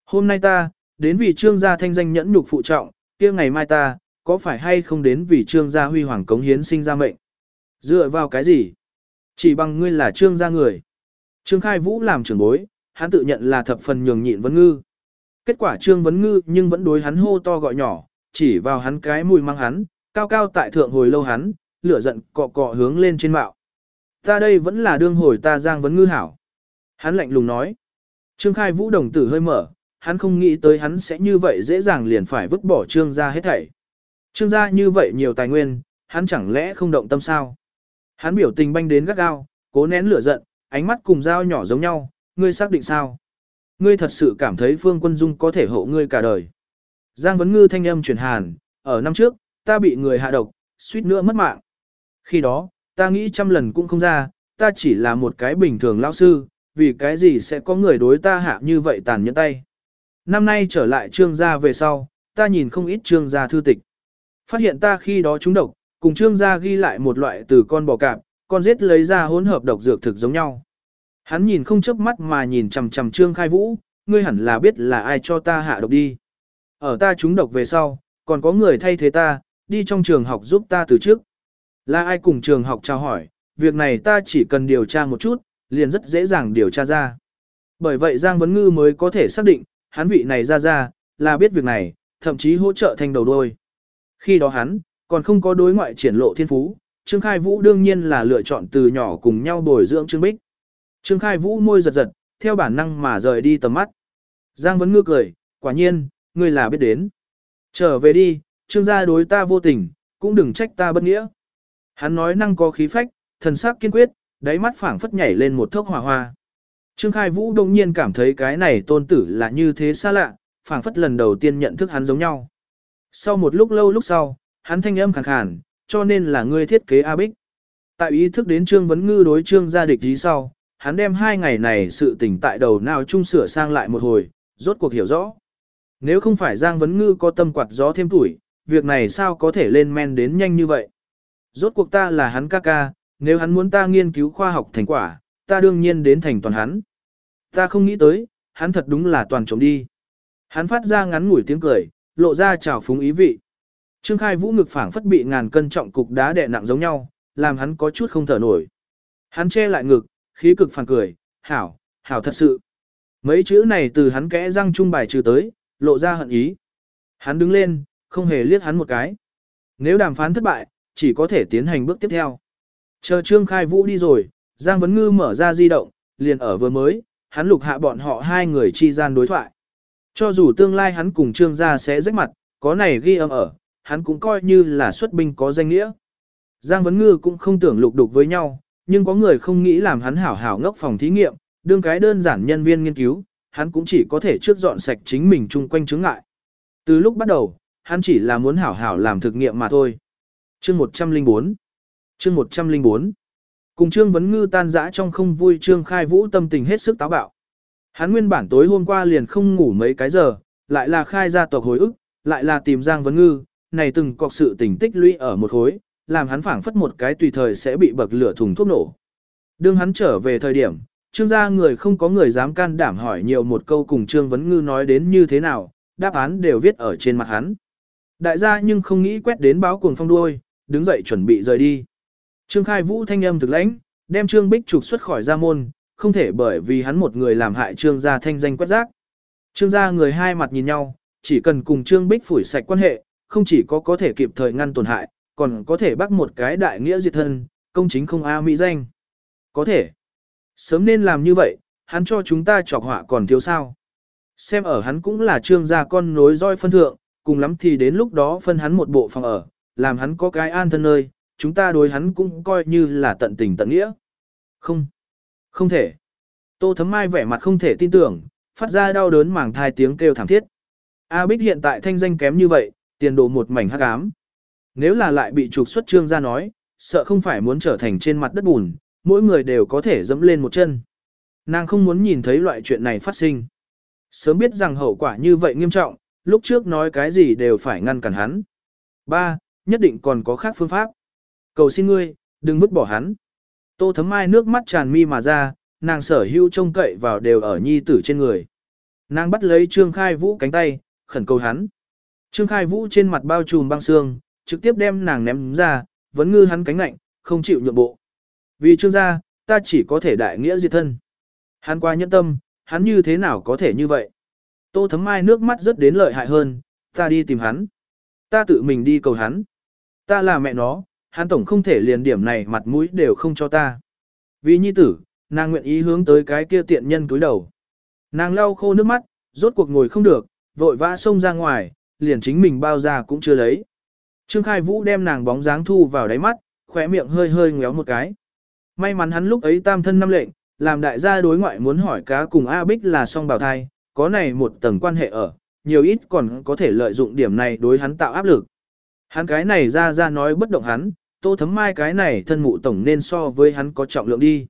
Hôm nay ta, đến vì trương gia thanh danh nhẫn nhục phụ trọng, kia ngày mai ta, có phải hay không đến vì trương gia huy hoàng cống hiến sinh ra mệnh? Dựa vào cái gì? Chỉ bằng ngươi là trương gia người. Trương Khai Vũ làm trưởng bối, hắn tự nhận là thập phần nhường nhịn vấn ngư. Kết quả trương vấn ngư nhưng vẫn đối hắn hô to gọi nhỏ, chỉ vào hắn cái mùi mang hắn, cao cao tại thượng hồi lâu hắn, lửa giận cọ cọ hướng lên trên mạo. Ta đây vẫn là đương hồi ta giang vấn ngư hảo. Hắn lạnh lùng nói. Trương Khai Vũ đồng tử hơi mở, hắn không nghĩ tới hắn sẽ như vậy dễ dàng liền phải vứt bỏ trương gia hết thảy. Trương gia như vậy nhiều tài nguyên, hắn chẳng lẽ không động tâm sao? Hắn biểu tình banh đến gắt gao, cố nén lửa giận, ánh mắt cùng dao nhỏ giống nhau, ngươi xác định sao? Ngươi thật sự cảm thấy Phương Quân Dung có thể hộ ngươi cả đời. Giang Vấn Ngư thanh âm truyền hàn, ở năm trước, ta bị người hạ độc, suýt nữa mất mạng. Khi đó, ta nghĩ trăm lần cũng không ra, ta chỉ là một cái bình thường lão sư, vì cái gì sẽ có người đối ta hạ như vậy tàn nhẫn tay. Năm nay trở lại trương gia về sau, ta nhìn không ít trương gia thư tịch. Phát hiện ta khi đó trúng độc, cùng trương gia ghi lại một loại từ con bò cạp, con giết lấy ra hỗn hợp độc dược thực giống nhau. Hắn nhìn không chớp mắt mà nhìn chằm chằm trương khai vũ, ngươi hẳn là biết là ai cho ta hạ độc đi. Ở ta trúng độc về sau, còn có người thay thế ta, đi trong trường học giúp ta từ trước. Là ai cùng trường học trao hỏi, việc này ta chỉ cần điều tra một chút, liền rất dễ dàng điều tra ra. Bởi vậy Giang Vấn Ngư mới có thể xác định, hắn vị này ra ra, là biết việc này, thậm chí hỗ trợ thành đầu đôi. Khi đó hắn, còn không có đối ngoại triển lộ thiên phú, Trương Khai Vũ đương nhiên là lựa chọn từ nhỏ cùng nhau bồi dưỡng Trương Bích. Trương Khai Vũ môi giật giật, theo bản năng mà rời đi tầm mắt. Giang Vấn Ngư cười, quả nhiên, ngươi là biết đến. Trở về đi, trương gia đối ta vô tình, cũng đừng trách ta bất nghĩa. Hắn nói năng có khí phách, thần sắc kiên quyết, đáy mắt phảng phất nhảy lên một thốc hỏa hoa. Trương Khai Vũ đông nhiên cảm thấy cái này tôn tử là như thế xa lạ, phảng phất lần đầu tiên nhận thức hắn giống nhau. Sau một lúc lâu lúc sau, hắn thanh âm khàn khàn, cho nên là ngươi thiết kế A Bích. Tại ý thức đến Trương Vấn Ngư đối Trương gia địch ý sau, hắn đem hai ngày này sự tình tại đầu nào chung sửa sang lại một hồi, rốt cuộc hiểu rõ. Nếu không phải Giang Vấn Ngư có tâm quạt gió thêm tuổi, việc này sao có thể lên men đến nhanh như vậy? Rốt cuộc ta là hắn ca ca, nếu hắn muốn ta nghiên cứu khoa học thành quả, ta đương nhiên đến thành toàn hắn. Ta không nghĩ tới, hắn thật đúng là toàn trống đi. Hắn phát ra ngắn ngủi tiếng cười, lộ ra trào phúng ý vị. Trương Khai Vũ ngực phảng phất bị ngàn cân trọng cục đá đè nặng giống nhau, làm hắn có chút không thở nổi. Hắn che lại ngực, khí cực phản cười, hảo, hảo thật sự. Mấy chữ này từ hắn kẽ răng trung bài trừ tới, lộ ra hận ý. Hắn đứng lên, không hề liếc hắn một cái. Nếu đàm phán thất bại, chỉ có thể tiến hành bước tiếp theo. Chờ Trương Khai Vũ đi rồi, Giang Vấn Ngư mở ra di động, liền ở vừa mới, hắn lục hạ bọn họ hai người chi gian đối thoại. Cho dù tương lai hắn cùng Trương gia sẽ rách mặt, có này ghi âm ở, hắn cũng coi như là xuất binh có danh nghĩa. Giang Vấn Ngư cũng không tưởng lục đục với nhau, nhưng có người không nghĩ làm hắn hảo hảo ngốc phòng thí nghiệm, đương cái đơn giản nhân viên nghiên cứu, hắn cũng chỉ có thể trước dọn sạch chính mình chung quanh chứng ngại. Từ lúc bắt đầu, hắn chỉ là muốn hảo hảo làm thực nghiệm mà thôi. Chương 104 Chương 104 Cùng Trương Vấn Ngư tan dã trong không vui Trương Khai Vũ tâm tình hết sức táo bạo. Hắn nguyên bản tối hôm qua liền không ngủ mấy cái giờ, lại là khai ra tộc hồi ức, lại là tìm Giang Vấn Ngư, này từng cọc sự tình tích lũy ở một hối, làm hắn phảng phất một cái tùy thời sẽ bị bậc lửa thùng thuốc nổ. Đương hắn trở về thời điểm, trương gia người không có người dám can đảm hỏi nhiều một câu cùng trương vấn ngư nói đến như thế nào, đáp án đều viết ở trên mặt hắn. Đại gia nhưng không nghĩ quét đến báo cuồng phong đuôi, đứng dậy chuẩn bị rời đi. Trương khai vũ thanh âm thực lãnh, đem trương bích trục xuất khỏi gia môn, không thể bởi vì hắn một người làm hại trương gia thanh danh quét rác. Trương gia người hai mặt nhìn nhau, chỉ cần cùng trương bích phủi sạch quan hệ, không chỉ có có thể kịp thời ngăn tổn hại, còn có thể bắt một cái đại nghĩa diệt thân, công chính không a mỹ danh. Có thể. Sớm nên làm như vậy, hắn cho chúng ta chọc họa còn thiếu sao. Xem ở hắn cũng là trương gia con nối roi phân thượng, cùng lắm thì đến lúc đó phân hắn một bộ phòng ở, làm hắn có cái an thân nơi, chúng ta đối hắn cũng coi như là tận tình tận nghĩa. Không. Không thể. Tô thấm mai vẻ mặt không thể tin tưởng, phát ra đau đớn màng thai tiếng kêu thảm thiết. A Bích hiện tại thanh danh kém như vậy, tiền đồ một mảnh hắc ám. Nếu là lại bị trục xuất trương ra nói, sợ không phải muốn trở thành trên mặt đất bùn, mỗi người đều có thể dẫm lên một chân. Nàng không muốn nhìn thấy loại chuyện này phát sinh. Sớm biết rằng hậu quả như vậy nghiêm trọng, lúc trước nói cái gì đều phải ngăn cản hắn. Ba, nhất định còn có khác phương pháp. Cầu xin ngươi, đừng vứt bỏ hắn. Tô thấm mai nước mắt tràn mi mà ra, nàng sở hữu trông cậy vào đều ở nhi tử trên người. Nàng bắt lấy Trương Khai Vũ cánh tay, khẩn cầu hắn. Trương Khai Vũ trên mặt bao trùm băng xương, trực tiếp đem nàng ném ra, vẫn ngư hắn cánh lạnh, không chịu nhượng bộ. Vì trương gia, ta chỉ có thể đại nghĩa diệt thân. Hắn qua nhẫn tâm, hắn như thế nào có thể như vậy? Tô thấm mai nước mắt rất đến lợi hại hơn, ta đi tìm hắn. Ta tự mình đi cầu hắn. Ta là mẹ nó, hắn tổng không thể liền điểm này mặt mũi đều không cho ta. Vì nhi tử, nàng nguyện ý hướng tới cái kia tiện nhân cúi đầu. Nàng lau khô nước mắt, rốt cuộc ngồi không được, vội vã xông ra ngoài, liền chính mình bao ra cũng chưa lấy. Trương Khai Vũ đem nàng bóng dáng thu vào đáy mắt, khóe miệng hơi hơi ngéo một cái. May mắn hắn lúc ấy tam thân năm lệnh, làm đại gia đối ngoại muốn hỏi cá cùng A Bích là song bào thai, có này một tầng quan hệ ở, nhiều ít còn có thể lợi dụng điểm này đối hắn tạo áp lực. Hắn cái này ra ra nói bất động hắn, tô thấm mai cái này thân mụ tổng nên so với hắn có trọng lượng đi.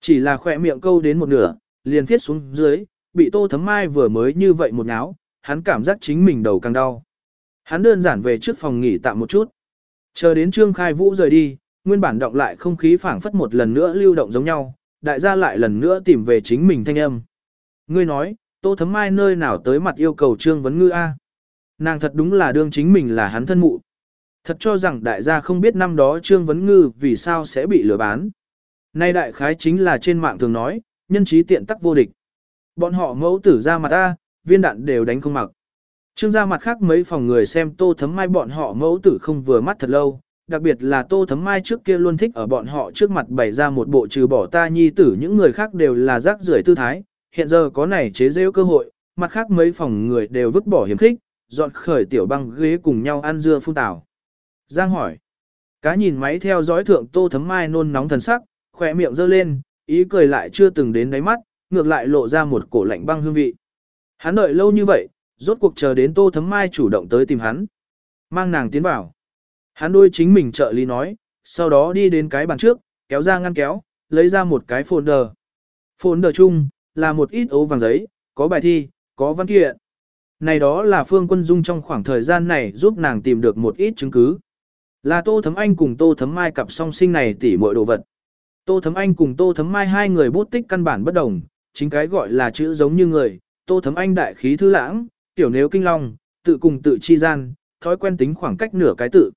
Chỉ là khỏe miệng câu đến một nửa, liền thiết xuống dưới, bị tô thấm mai vừa mới như vậy một náo, hắn cảm giác chính mình đầu càng đau. Hắn đơn giản về trước phòng nghỉ tạm một chút. Chờ đến Trương Khai Vũ rời đi, nguyên bản động lại không khí phảng phất một lần nữa lưu động giống nhau, đại gia lại lần nữa tìm về chính mình thanh âm. Ngươi nói, Tô Thấm Mai nơi nào tới mặt yêu cầu Trương Vấn Ngư A. Nàng thật đúng là đương chính mình là hắn thân mụ. Thật cho rằng đại gia không biết năm đó Trương Vấn Ngư vì sao sẽ bị lừa bán. Nay đại khái chính là trên mạng thường nói, nhân trí tiện tắc vô địch. Bọn họ mẫu tử ra mặt ta viên đạn đều đánh không mặc. Trương ra mặt khác mấy phòng người xem tô thấm mai bọn họ mẫu tử không vừa mắt thật lâu, đặc biệt là tô thấm mai trước kia luôn thích ở bọn họ trước mặt bày ra một bộ trừ bỏ ta nhi tử những người khác đều là rác rưởi tư thái, hiện giờ có này chế rêu cơ hội, mặt khác mấy phòng người đều vứt bỏ hiểm khích, dọn khởi tiểu băng ghế cùng nhau ăn dưa phun tảo. Giang hỏi. Cá nhìn máy theo dõi thượng tô thấm mai nôn nóng thần sắc, khỏe miệng giơ lên, ý cười lại chưa từng đến đáy mắt, ngược lại lộ ra một cổ lạnh băng hương vị. Hắn đợi lâu như vậy, rốt cuộc chờ đến tô thấm mai chủ động tới tìm hắn. Mang nàng tiến vào. Hắn đôi chính mình trợ lý nói, sau đó đi đến cái bàn trước, kéo ra ngăn kéo, lấy ra một cái folder. Folder chung, là một ít ấu vàng giấy, có bài thi, có văn kiện. Này đó là Phương Quân Dung trong khoảng thời gian này giúp nàng tìm được một ít chứng cứ. Là Tô Thấm Anh cùng Tô Thấm Mai cặp song sinh này tỉ mọi đồ vật. Tô Thấm Anh cùng Tô Thấm Mai hai người bút tích căn bản bất đồng, chính cái gọi là chữ giống như người, Tô Thấm Anh đại khí thư lãng, tiểu nếu kinh long, tự cùng tự chi gian, thói quen tính khoảng cách nửa cái tự.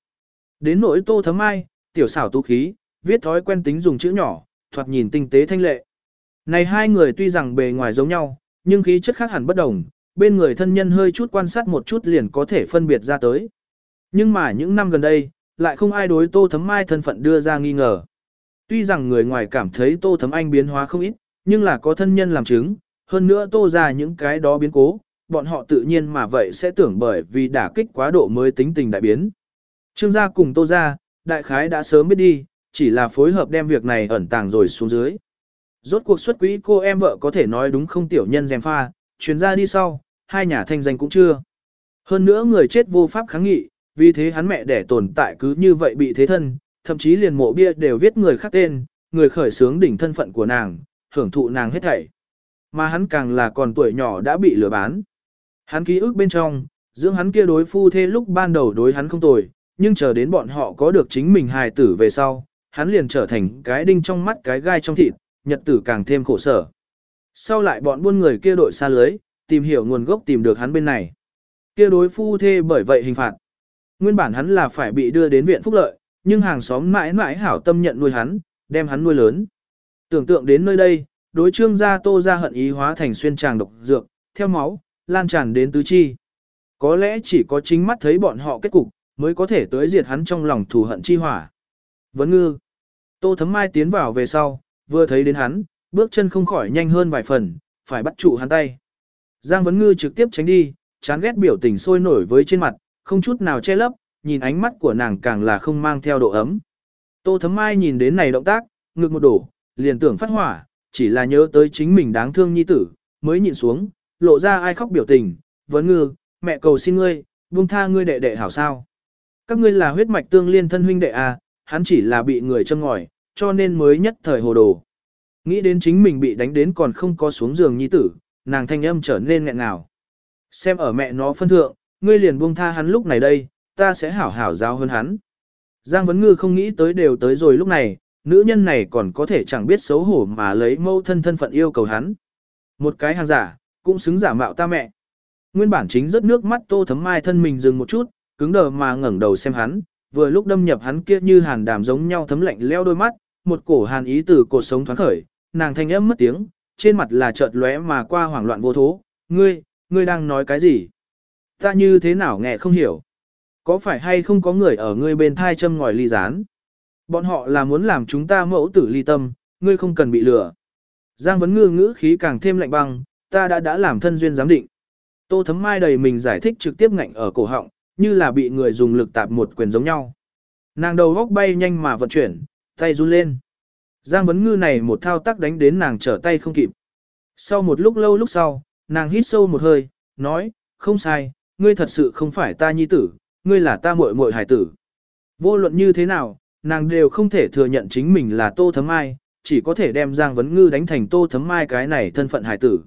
Đến nỗi Tô Thấm Mai, tiểu xảo tu khí, viết thói quen tính dùng chữ nhỏ, thoạt nhìn tinh tế thanh lệ. Này hai người tuy rằng bề ngoài giống nhau, nhưng khí chất khác hẳn bất đồng, bên người thân nhân hơi chút quan sát một chút liền có thể phân biệt ra tới. Nhưng mà những năm gần đây, lại không ai đối Tô Thấm Mai thân phận đưa ra nghi ngờ. Tuy rằng người ngoài cảm thấy Tô Thấm Anh biến hóa không ít, nhưng là có thân nhân làm chứng, hơn nữa Tô ra những cái đó biến cố, bọn họ tự nhiên mà vậy sẽ tưởng bởi vì đả kích quá độ mới tính tình đại biến. Trương gia cùng Tô gia, đại khái đã sớm biết đi, chỉ là phối hợp đem việc này ẩn tàng rồi xuống dưới. Rốt cuộc xuất quỹ cô em vợ có thể nói đúng không tiểu nhân dèm pha, chuyến ra đi sau, hai nhà thanh danh cũng chưa. Hơn nữa người chết vô pháp kháng nghị, vì thế hắn mẹ đẻ tồn tại cứ như vậy bị thế thân, thậm chí liền mộ bia đều viết người khác tên, người khởi sướng đỉnh thân phận của nàng, hưởng thụ nàng hết thảy. Mà hắn càng là còn tuổi nhỏ đã bị lừa bán. Hắn ký ức bên trong, dưỡng hắn kia đối phu thê lúc ban đầu đối hắn không tồi, nhưng chờ đến bọn họ có được chính mình hài tử về sau, hắn liền trở thành cái đinh trong mắt cái gai trong thịt, nhật tử càng thêm khổ sở. Sau lại bọn buôn người kia đội xa lưới, tìm hiểu nguồn gốc tìm được hắn bên này. Kia đối phu thê bởi vậy hình phạt. Nguyên bản hắn là phải bị đưa đến viện phúc lợi, nhưng hàng xóm mãi mãi hảo tâm nhận nuôi hắn, đem hắn nuôi lớn. Tưởng tượng đến nơi đây, đối trương gia tô ra hận ý hóa thành xuyên tràng độc dược, theo máu, lan tràn đến tứ chi. Có lẽ chỉ có chính mắt thấy bọn họ kết cục, mới có thể tới diệt hắn trong lòng thù hận chi hỏa. Vấn ngư. Tô thấm mai tiến vào về sau, vừa thấy đến hắn, bước chân không khỏi nhanh hơn vài phần, phải bắt trụ hắn tay. Giang Vấn Ngư trực tiếp tránh đi, chán ghét biểu tình sôi nổi với trên mặt, không chút nào che lấp, nhìn ánh mắt của nàng càng là không mang theo độ ấm. Tô Thấm Mai nhìn đến này động tác, ngực một đổ, liền tưởng phát hỏa, chỉ là nhớ tới chính mình đáng thương nhi tử, mới nhìn xuống, lộ ra ai khóc biểu tình, vấn ngư, mẹ cầu xin ngươi, buông tha ngươi đệ đệ hảo sao. Các ngươi là huyết mạch tương liên thân huynh đệ à, hắn chỉ là bị người châm ngòi, cho nên mới nhất thời hồ đồ. Nghĩ đến chính mình bị đánh đến còn không có xuống giường nhi tử, nàng thanh âm trở nên nghẹn ngào. Xem ở mẹ nó phân thượng, ngươi liền buông tha hắn lúc này đây, ta sẽ hảo hảo giao hơn hắn. Giang Vấn Ngư không nghĩ tới đều tới rồi lúc này, nữ nhân này còn có thể chẳng biết xấu hổ mà lấy mâu thân thân phận yêu cầu hắn. Một cái hàng giả, cũng xứng giả mạo ta mẹ. Nguyên bản chính rất nước mắt tô thấm mai thân mình dừng một chút, cứng đờ mà ngẩng đầu xem hắn, vừa lúc đâm nhập hắn kia như hàn đàm giống nhau thấm lạnh leo đôi mắt, một cổ hàn ý từ cổ sống thoáng khởi, nàng thanh âm mất tiếng, trên mặt là chợt lóe mà qua hoảng loạn vô thố, ngươi, ngươi đang nói cái gì? Ta như thế nào nghe không hiểu? Có phải hay không có người ở ngươi bên thai châm ngòi ly rán? Bọn họ là muốn làm chúng ta mẫu tử ly tâm, ngươi không cần bị lừa. Giang vấn ngư ngữ khí càng thêm lạnh băng, ta đã đã làm thân duyên giám định. Tô thấm mai đầy mình giải thích trực tiếp ngạnh ở cổ họng, như là bị người dùng lực tạp một quyền giống nhau. Nàng đầu góc bay nhanh mà vận chuyển, tay run lên. Giang vấn ngư này một thao tác đánh đến nàng trở tay không kịp. Sau một lúc lâu lúc sau, nàng hít sâu một hơi, nói, không sai, ngươi thật sự không phải ta nhi tử, ngươi là ta muội muội hải tử. Vô luận như thế nào, nàng đều không thể thừa nhận chính mình là tô thấm ai, chỉ có thể đem Giang vấn ngư đánh thành tô thấm mai cái này thân phận hải tử.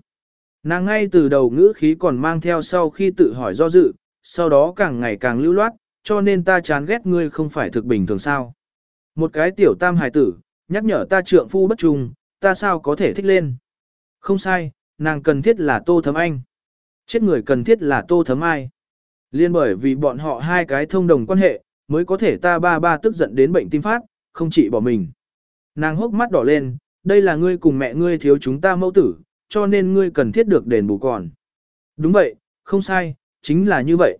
Nàng ngay từ đầu ngữ khí còn mang theo sau khi tự hỏi do dự, sau đó càng ngày càng lưu loát, cho nên ta chán ghét ngươi không phải thực bình thường sao. Một cái tiểu tam hải tử, nhắc nhở ta trượng phu bất trung, ta sao có thể thích lên. Không sai, nàng cần thiết là tô thấm anh. Chết người cần thiết là tô thấm ai. Liên bởi vì bọn họ hai cái thông đồng quan hệ, mới có thể ta ba ba tức giận đến bệnh tim phát, không chỉ bỏ mình. Nàng hốc mắt đỏ lên, đây là ngươi cùng mẹ ngươi thiếu chúng ta mẫu tử, cho nên ngươi cần thiết được đền bù còn. Đúng vậy, không sai, chính là như vậy.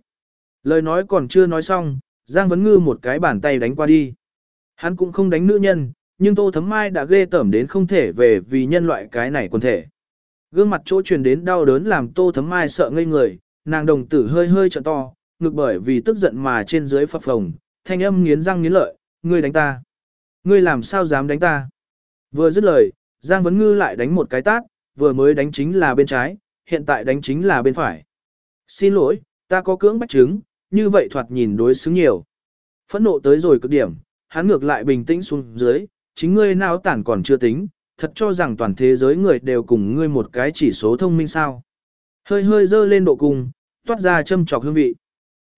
Lời nói còn chưa nói xong, Giang Vấn Ngư một cái bàn tay đánh qua đi. Hắn cũng không đánh nữ nhân, nhưng Tô Thấm Mai đã ghê tởm đến không thể về vì nhân loại cái này quần thể. Gương mặt chỗ truyền đến đau đớn làm Tô Thấm Mai sợ ngây người, nàng đồng tử hơi hơi trợn to, ngực bởi vì tức giận mà trên dưới phập phồng, thanh âm nghiến răng nghiến lợi, ngươi đánh ta. Ngươi làm sao dám đánh ta? Vừa dứt lời, Giang Vấn Ngư lại đánh một cái tát, vừa mới đánh chính là bên trái, hiện tại đánh chính là bên phải. Xin lỗi, ta có cưỡng bách chứng, như vậy thoạt nhìn đối xứng nhiều. Phẫn nộ tới rồi cực điểm, hắn ngược lại bình tĩnh xuống dưới, chính ngươi nào tản còn chưa tính, thật cho rằng toàn thế giới người đều cùng ngươi một cái chỉ số thông minh sao. Hơi hơi dơ lên độ cùng, toát ra châm trọc hương vị.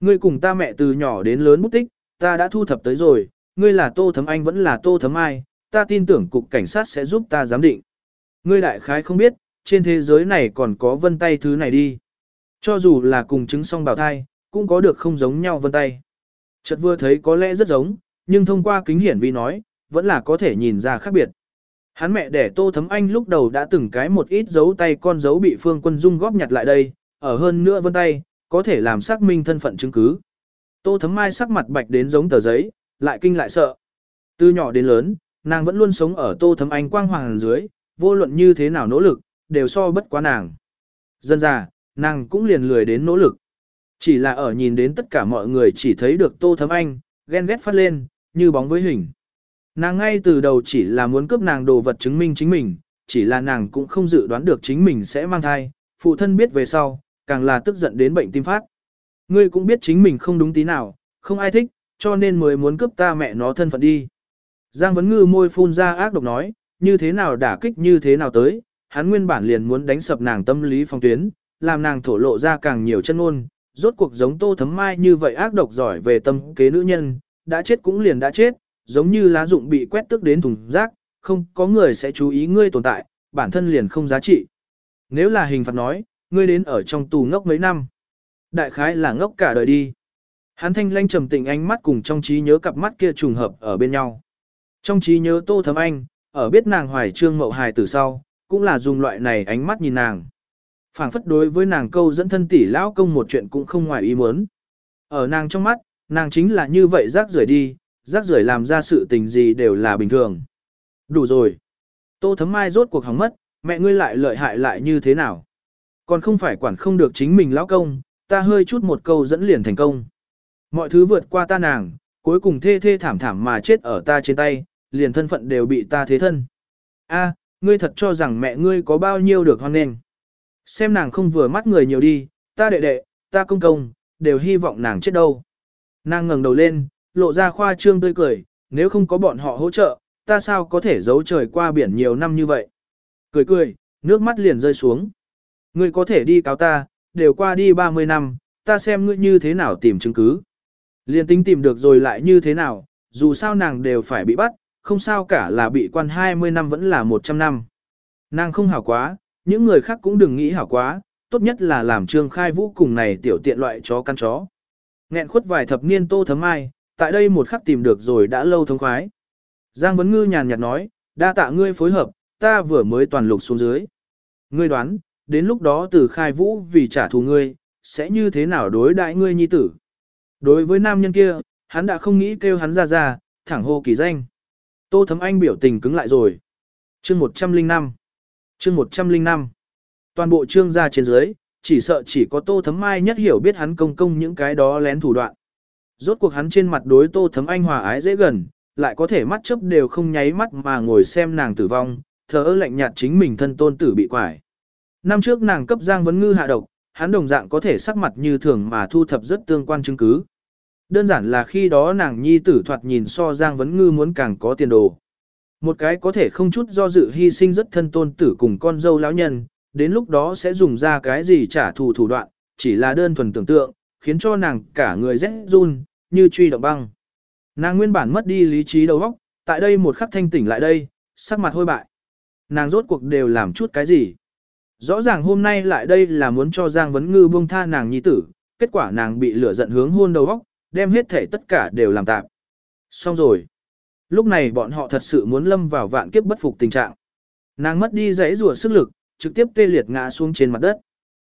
Ngươi cùng ta mẹ từ nhỏ đến lớn bút tích, ta đã thu thập tới rồi, ngươi là Tô Thấm Anh vẫn là Tô Thấm Ai, ta tin tưởng cục cảnh sát sẽ giúp ta giám định. Ngươi đại khái không biết, trên thế giới này còn có vân tay thứ này đi. Cho dù là cùng chứng song bào thai, cũng có được không giống nhau vân tay. Chợt vừa thấy có lẽ rất giống, nhưng thông qua kính hiển vi nói, vẫn là có thể nhìn ra khác biệt. Hắn mẹ đẻ Tô Thấm Anh lúc đầu đã từng cái một ít dấu tay con dấu bị Phương Quân Dung góp nhặt lại đây, ở hơn nữa vân tay, có thể làm xác minh thân phận chứng cứ. Tô Thấm Mai sắc mặt bạch đến giống tờ giấy, lại kinh lại sợ. Từ nhỏ đến lớn, nàng vẫn luôn sống ở Tô Thấm Anh quang hoàng dưới, vô luận như thế nào nỗ lực, đều so bất quá nàng. Dân già, nàng cũng liền lười đến nỗ lực. Chỉ là ở nhìn đến tất cả mọi người chỉ thấy được Tô Thấm Anh, ghen ghét phát lên, như bóng với hình. Nàng ngay từ đầu chỉ là muốn cướp nàng đồ vật chứng minh chính mình, chỉ là nàng cũng không dự đoán được chính mình sẽ mang thai, phụ thân biết về sau, càng là tức giận đến bệnh tim phát. Ngươi cũng biết chính mình không đúng tí nào, không ai thích, cho nên mới muốn cướp ta mẹ nó thân phận đi. Giang Vấn Ngư môi phun ra ác độc nói, như thế nào đả kích như thế nào tới, hắn nguyên bản liền muốn đánh sập nàng tâm lý phong tuyến, làm nàng thổ lộ ra càng nhiều chân ngôn, rốt cuộc giống tô thấm mai như vậy ác độc giỏi về tâm kế nữ nhân, đã chết cũng liền đã chết, giống như lá dụng bị quét tức đến thùng rác, không có người sẽ chú ý ngươi tồn tại, bản thân liền không giá trị. Nếu là hình phạt nói, ngươi đến ở trong tù ngốc mấy năm. Đại khái là ngốc cả đời đi. Hắn thanh lanh trầm tĩnh ánh mắt cùng trong trí nhớ cặp mắt kia trùng hợp ở bên nhau. Trong trí nhớ Tô Thấm Anh, ở biết nàng hoài trương mậu hài từ sau, cũng là dùng loại này ánh mắt nhìn nàng. phảng phất đối với nàng câu dẫn thân tỷ lão công một chuyện cũng không ngoài ý muốn. Ở nàng trong mắt, nàng chính là như vậy rác rưởi đi, rác rưởi làm ra sự tình gì đều là bình thường. Đủ rồi. Tô Thấm Mai rốt cuộc hỏng mất, mẹ ngươi lại lợi hại lại như thế nào? Còn không phải quản không được chính mình lão công, ta hơi chút một câu dẫn liền thành công. Mọi thứ vượt qua ta nàng, cuối cùng thê thê thảm thảm mà chết ở ta trên tay, liền thân phận đều bị ta thế thân. A, ngươi thật cho rằng mẹ ngươi có bao nhiêu được hoan nghênh. Xem nàng không vừa mắt người nhiều đi, ta đệ đệ, ta công công, đều hy vọng nàng chết đâu. Nàng ngẩng đầu lên, lộ ra khoa trương tươi cười, nếu không có bọn họ hỗ trợ, ta sao có thể giấu trời qua biển nhiều năm như vậy. Cười cười, nước mắt liền rơi xuống. Ngươi có thể đi cáo ta, đều qua đi 30 năm, ta xem ngươi như thế nào tìm chứng cứ. Liên tính tìm được rồi lại như thế nào, dù sao nàng đều phải bị bắt, không sao cả là bị quan 20 năm vẫn là 100 năm. Nàng không hảo quá, những người khác cũng đừng nghĩ hảo quá, tốt nhất là làm trương khai vũ cùng này tiểu tiện loại chó căn chó. Nghẹn khuất vài thập niên tô thấm ai, tại đây một khắc tìm được rồi đã lâu thống khoái. Giang Vấn Ngư nhàn nhạt nói, đa tạ ngươi phối hợp, ta vừa mới toàn lục xuống dưới. Ngươi đoán, đến lúc đó từ khai vũ vì trả thù ngươi, sẽ như thế nào đối đại ngươi nhi tử. Đối với nam nhân kia, hắn đã không nghĩ kêu hắn ra ra, thẳng hô kỳ danh. Tô Thấm Anh biểu tình cứng lại rồi. Chương 105 Chương 105 Toàn bộ trương gia trên dưới, chỉ sợ chỉ có Tô Thấm Mai nhất hiểu biết hắn công công những cái đó lén thủ đoạn. Rốt cuộc hắn trên mặt đối Tô Thấm Anh hòa ái dễ gần, lại có thể mắt chớp đều không nháy mắt mà ngồi xem nàng tử vong, thở lạnh nhạt chính mình thân tôn tử bị quải. Năm trước nàng cấp Giang Vấn Ngư hạ độc, hắn đồng dạng có thể sắc mặt như thường mà thu thập rất tương quan chứng cứ. Đơn giản là khi đó nàng nhi tử thoạt nhìn so Giang Vấn Ngư muốn càng có tiền đồ. Một cái có thể không chút do dự hy sinh rất thân tôn tử cùng con dâu lão nhân, đến lúc đó sẽ dùng ra cái gì trả thù thủ đoạn, chỉ là đơn thuần tưởng tượng, khiến cho nàng cả người rét run, như truy động băng. Nàng nguyên bản mất đi lý trí đầu óc, tại đây một khắc thanh tỉnh lại đây, sắc mặt hôi bại. Nàng rốt cuộc đều làm chút cái gì? Rõ ràng hôm nay lại đây là muốn cho Giang Vấn Ngư buông tha nàng nhi tử, kết quả nàng bị lửa giận hướng hôn đầu óc, đem hết thể tất cả đều làm tạm. Xong rồi. Lúc này bọn họ thật sự muốn lâm vào vạn kiếp bất phục tình trạng. Nàng mất đi dãy rùa sức lực, trực tiếp tê liệt ngã xuống trên mặt đất.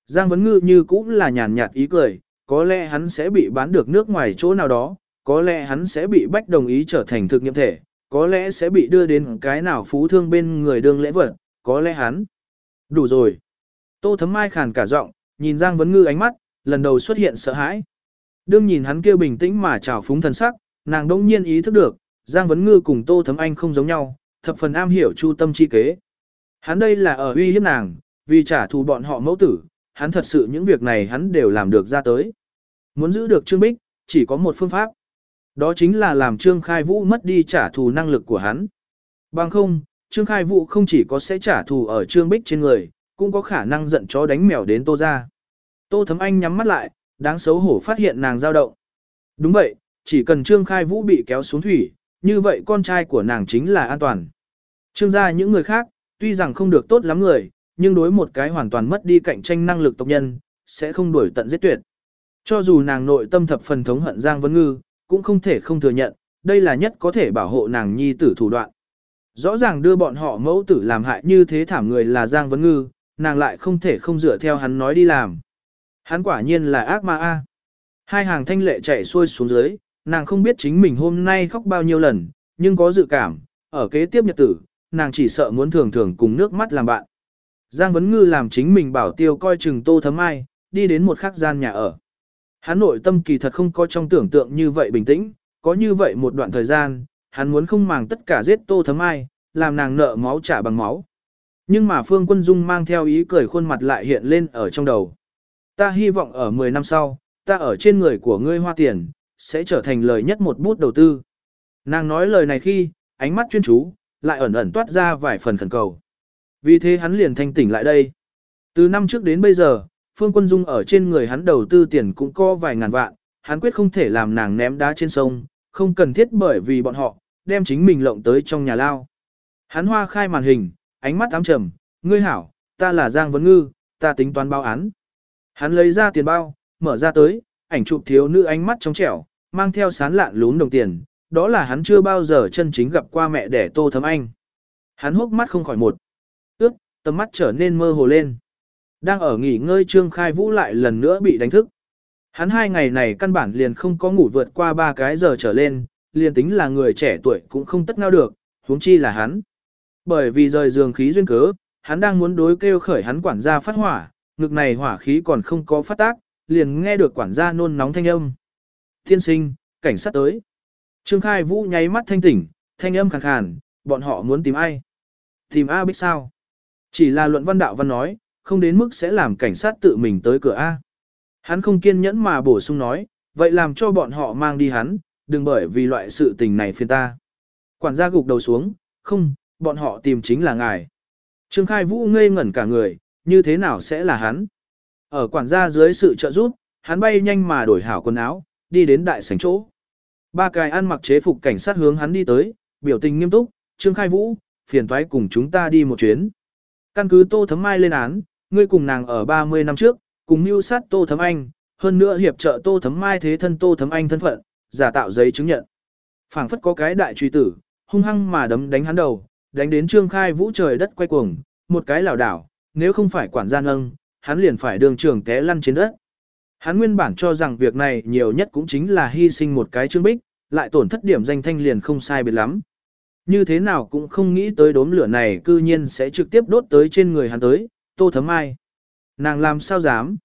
Giang Vấn Ngư như cũng là nhàn nhạt ý cười, có lẽ hắn sẽ bị bán được nước ngoài chỗ nào đó, có lẽ hắn sẽ bị bách đồng ý trở thành thực nghiệm thể, có lẽ sẽ bị đưa đến cái nào phú thương bên người đương lễ vật, có lẽ hắn Đủ rồi. Tô Thấm Mai khàn cả giọng, nhìn Giang Vấn Ngư ánh mắt, lần đầu xuất hiện sợ hãi. Đương nhìn hắn kia bình tĩnh mà trào phúng thần sắc, nàng đông nhiên ý thức được, Giang Vấn Ngư cùng Tô Thấm Anh không giống nhau, thập phần am hiểu chu tâm chi kế. Hắn đây là ở uy hiếp nàng, vì trả thù bọn họ mẫu tử, hắn thật sự những việc này hắn đều làm được ra tới. Muốn giữ được Trương Bích, chỉ có một phương pháp. Đó chính là làm Trương Khai Vũ mất đi trả thù năng lực của hắn. Bằng không, Trương Khai Vũ không chỉ có sẽ trả thù ở Trương Bích trên người, cũng có khả năng giận chó đánh mèo đến Tô ra. Tô Thấm Anh nhắm mắt lại, đáng xấu hổ phát hiện nàng dao động. Đúng vậy, chỉ cần Trương Khai Vũ bị kéo xuống thủy, như vậy con trai của nàng chính là an toàn. Trương gia những người khác, tuy rằng không được tốt lắm người, nhưng đối một cái hoàn toàn mất đi cạnh tranh năng lực tộc nhân, sẽ không đuổi tận giết tuyệt. Cho dù nàng nội tâm thập phần thống hận Giang Vân Ngư, cũng không thể không thừa nhận, đây là nhất có thể bảo hộ nàng nhi tử thủ đoạn. Rõ ràng đưa bọn họ mẫu tử làm hại như thế thảm người là Giang Vân Ngư, nàng lại không thể không dựa theo hắn nói đi làm. Hắn quả nhiên là ác ma A. Hai hàng thanh lệ chạy xuôi xuống dưới, nàng không biết chính mình hôm nay khóc bao nhiêu lần, nhưng có dự cảm, ở kế tiếp nhật tử, nàng chỉ sợ muốn thường thường cùng nước mắt làm bạn. Giang Vấn Ngư làm chính mình bảo tiêu coi chừng tô thấm ai, đi đến một khắc gian nhà ở. Hắn nội tâm kỳ thật không có trong tưởng tượng như vậy bình tĩnh, có như vậy một đoạn thời gian, hắn muốn không màng tất cả giết tô thấm ai, làm nàng nợ máu trả bằng máu. Nhưng mà Phương Quân Dung mang theo ý cười khuôn mặt lại hiện lên ở trong đầu. Ta hy vọng ở 10 năm sau, ta ở trên người của ngươi hoa tiền, sẽ trở thành lời nhất một bút đầu tư. Nàng nói lời này khi, ánh mắt chuyên chú, lại ẩn ẩn toát ra vài phần khẩn cầu. Vì thế hắn liền thanh tỉnh lại đây. Từ năm trước đến bây giờ, Phương Quân Dung ở trên người hắn đầu tư tiền cũng có vài ngàn vạn, hắn quyết không thể làm nàng ném đá trên sông, không cần thiết bởi vì bọn họ, đem chính mình lộng tới trong nhà lao. Hắn hoa khai màn hình, ánh mắt ám trầm, ngươi hảo, ta là Giang Vấn Ngư, ta tính toán báo án. Hắn lấy ra tiền bao, mở ra tới, ảnh chụp thiếu nữ ánh mắt trong trẻo, mang theo sán lạn lún đồng tiền, đó là hắn chưa bao giờ chân chính gặp qua mẹ đẻ Tô Thấm Anh. Hắn hốc mắt không khỏi một, ước, tầm mắt trở nên mơ hồ lên. Đang ở nghỉ ngơi Trương Khai Vũ lại lần nữa bị đánh thức. Hắn hai ngày này căn bản liền không có ngủ vượt qua ba cái giờ trở lên, liền tính là người trẻ tuổi cũng không tất ngao được, huống chi là hắn. Bởi vì rời giường khí duyên cớ, hắn đang muốn đối kêu khởi hắn quản gia phát hỏa, ngực này hỏa khí còn không có phát tác, liền nghe được quản gia nôn nóng thanh âm. Thiên sinh, cảnh sát tới. Trương Khai Vũ nháy mắt thanh tỉnh, thanh âm khàn khàn, bọn họ muốn tìm ai? Tìm A Bích sao? Chỉ là luận văn đạo văn nói, không đến mức sẽ làm cảnh sát tự mình tới cửa A. Hắn không kiên nhẫn mà bổ sung nói, vậy làm cho bọn họ mang đi hắn, đừng bởi vì loại sự tình này phiền ta. Quản gia gục đầu xuống, không, bọn họ tìm chính là ngài. Trương Khai Vũ ngây ngẩn cả người, như thế nào sẽ là hắn? Ở quản gia dưới sự trợ giúp, hắn bay nhanh mà đổi hảo quần áo, đi đến đại sảnh chỗ. Ba cái ăn mặc chế phục cảnh sát hướng hắn đi tới, biểu tình nghiêm túc, Trương Khai Vũ, phiền toái cùng chúng ta đi một chuyến. Căn cứ Tô Thấm Mai lên án, ngươi cùng nàng ở 30 năm trước, cùng mưu sát Tô Thấm Anh, hơn nữa hiệp trợ Tô Thấm Mai thế thân Tô Thấm Anh thân phận, giả tạo giấy chứng nhận. phảng phất có cái đại truy tử, hung hăng mà đấm đánh hắn đầu, đánh đến Trương Khai Vũ trời đất quay cuồng, một cái lảo đảo, nếu không phải quản gia nâng, hắn liền phải đường trường té lăn trên đất. Hắn nguyên bản cho rằng việc này nhiều nhất cũng chính là hy sinh một cái Trương Bích, lại tổn thất điểm danh thanh liền không sai biệt lắm. Như thế nào cũng không nghĩ tới đốm lửa này cư nhiên sẽ trực tiếp đốt tới trên người hắn tới, tô thấm ai. Nàng làm sao dám?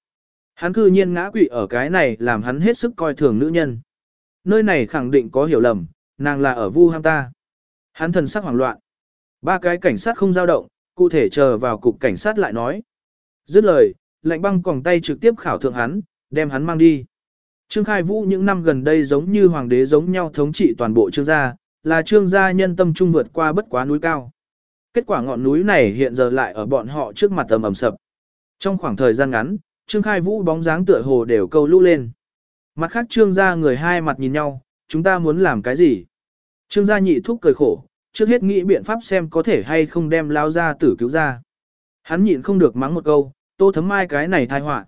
Hắn cư nhiên ngã quỵ ở cái này làm hắn hết sức coi thường nữ nhân. Nơi này khẳng định có hiểu lầm, nàng là ở vu ham ta. Hắn thần sắc hoảng loạn. Ba cái cảnh sát không dao động, cụ thể chờ vào cục cảnh sát lại nói. Dứt lời, lạnh băng còng tay trực tiếp khảo thượng hắn, đem hắn mang đi. Trương Khai Vũ những năm gần đây giống như hoàng đế giống nhau thống trị toàn bộ trương gia, là trương gia nhân tâm trung vượt qua bất quá núi cao. Kết quả ngọn núi này hiện giờ lại ở bọn họ trước mặt tầm ầm sập. Trong khoảng thời gian ngắn, Trương Khai Vũ bóng dáng tựa hồ đều câu lũ lên. Mặt khác trương gia người hai mặt nhìn nhau, chúng ta muốn làm cái gì? Trương gia nhị thúc cười khổ, trước hết nghĩ biện pháp xem có thể hay không đem lao ra tử cứu ra. Hắn nhịn không được mắng một câu, tô thấm mai cái này thai họa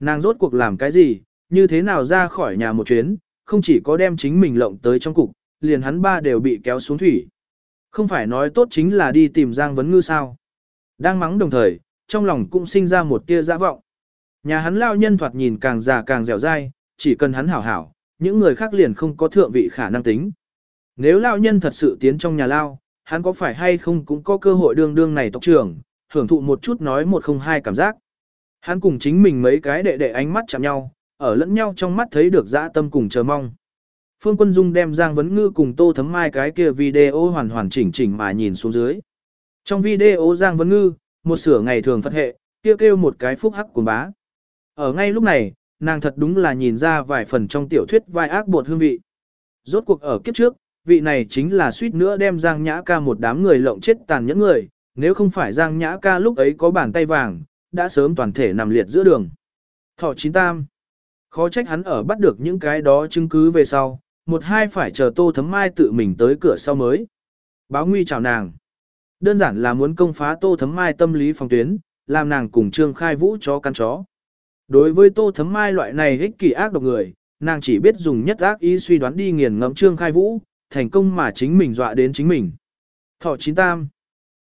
Nàng rốt cuộc làm cái gì, như thế nào ra khỏi nhà một chuyến, không chỉ có đem chính mình lộng tới trong cục, liền hắn ba đều bị kéo xuống thủy. Không phải nói tốt chính là đi tìm Giang Vấn Ngư sao. Đang mắng đồng thời, trong lòng cũng sinh ra một tia dã vọng. Nhà hắn lao nhân thoạt nhìn càng già càng dẻo dai, chỉ cần hắn hảo hảo, những người khác liền không có thượng vị khả năng tính. Nếu lao nhân thật sự tiến trong nhà lao, hắn có phải hay không cũng có cơ hội đương đương này tộc trưởng, hưởng thụ một chút nói một không hai cảm giác. Hắn cùng chính mình mấy cái đệ đệ ánh mắt chạm nhau, ở lẫn nhau trong mắt thấy được dã tâm cùng chờ mong. Phương Quân Dung đem Giang Vấn Ngư cùng Tô Thấm Mai cái kia video hoàn hoàn chỉnh chỉnh mà nhìn xuống dưới. Trong video Giang Vấn Ngư, một sửa ngày thường phật hệ, kia kêu, kêu một cái phúc hắc của bá. Ở ngay lúc này, nàng thật đúng là nhìn ra vài phần trong tiểu thuyết vai ác bột hương vị. Rốt cuộc ở kiếp trước, vị này chính là suýt nữa đem Giang Nhã ca một đám người lộng chết tàn nhẫn người, nếu không phải Giang Nhã ca lúc ấy có bàn tay vàng, đã sớm toàn thể nằm liệt giữa đường. Thọ chín tam. Khó trách hắn ở bắt được những cái đó chứng cứ về sau, một hai phải chờ tô thấm mai tự mình tới cửa sau mới. Báo nguy chào nàng. Đơn giản là muốn công phá tô thấm mai tâm lý phòng tuyến, làm nàng cùng trương khai vũ cho căn chó. Đối với tô thấm mai loại này ích kỷ ác độc người, nàng chỉ biết dùng nhất ác ý suy đoán đi nghiền ngẫm trương khai vũ, thành công mà chính mình dọa đến chính mình. Thọ chín tam.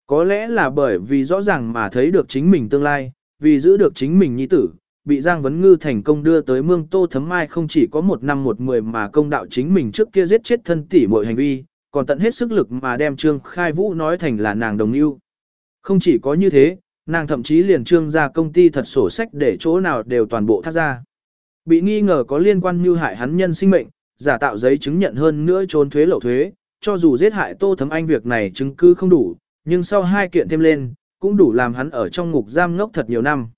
Có lẽ là bởi vì rõ ràng mà thấy được chính mình tương lai, vì giữ được chính mình nhi tử, bị Giang Vấn Ngư thành công đưa tới mương Tô Thấm Mai không chỉ có một năm một mười mà công đạo chính mình trước kia giết chết thân tỷ mọi hành vi, còn tận hết sức lực mà đem Trương Khai Vũ nói thành là nàng đồng yêu. Không chỉ có như thế, nàng thậm chí liền trương ra công ty thật sổ sách để chỗ nào đều toàn bộ thác ra. Bị nghi ngờ có liên quan như hại hắn nhân sinh mệnh, giả tạo giấy chứng nhận hơn nữa trốn thuế lậu thuế, cho dù giết hại Tô Thấm Anh việc này chứng cứ không đủ, nhưng sau hai kiện thêm lên, cũng đủ làm hắn ở trong ngục giam ngốc thật nhiều năm.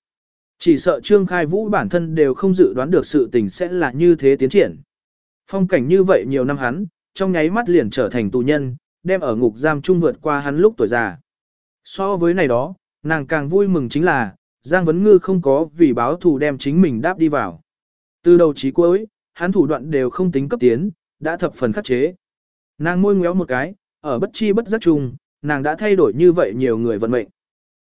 Chỉ sợ Trương Khai Vũ bản thân đều không dự đoán được sự tình sẽ là như thế tiến triển. Phong cảnh như vậy nhiều năm hắn, trong nháy mắt liền trở thành tù nhân, đem ở ngục giam chung vượt qua hắn lúc tuổi già. So với này đó, nàng càng vui mừng chính là, Giang Vấn Ngư không có vì báo thù đem chính mình đáp đi vào. Từ đầu chí cuối, hắn thủ đoạn đều không tính cấp tiến, đã thập phần khắc chế. Nàng môi ngéo một cái, ở bất chi bất giác chung, nàng đã thay đổi như vậy nhiều người vận mệnh.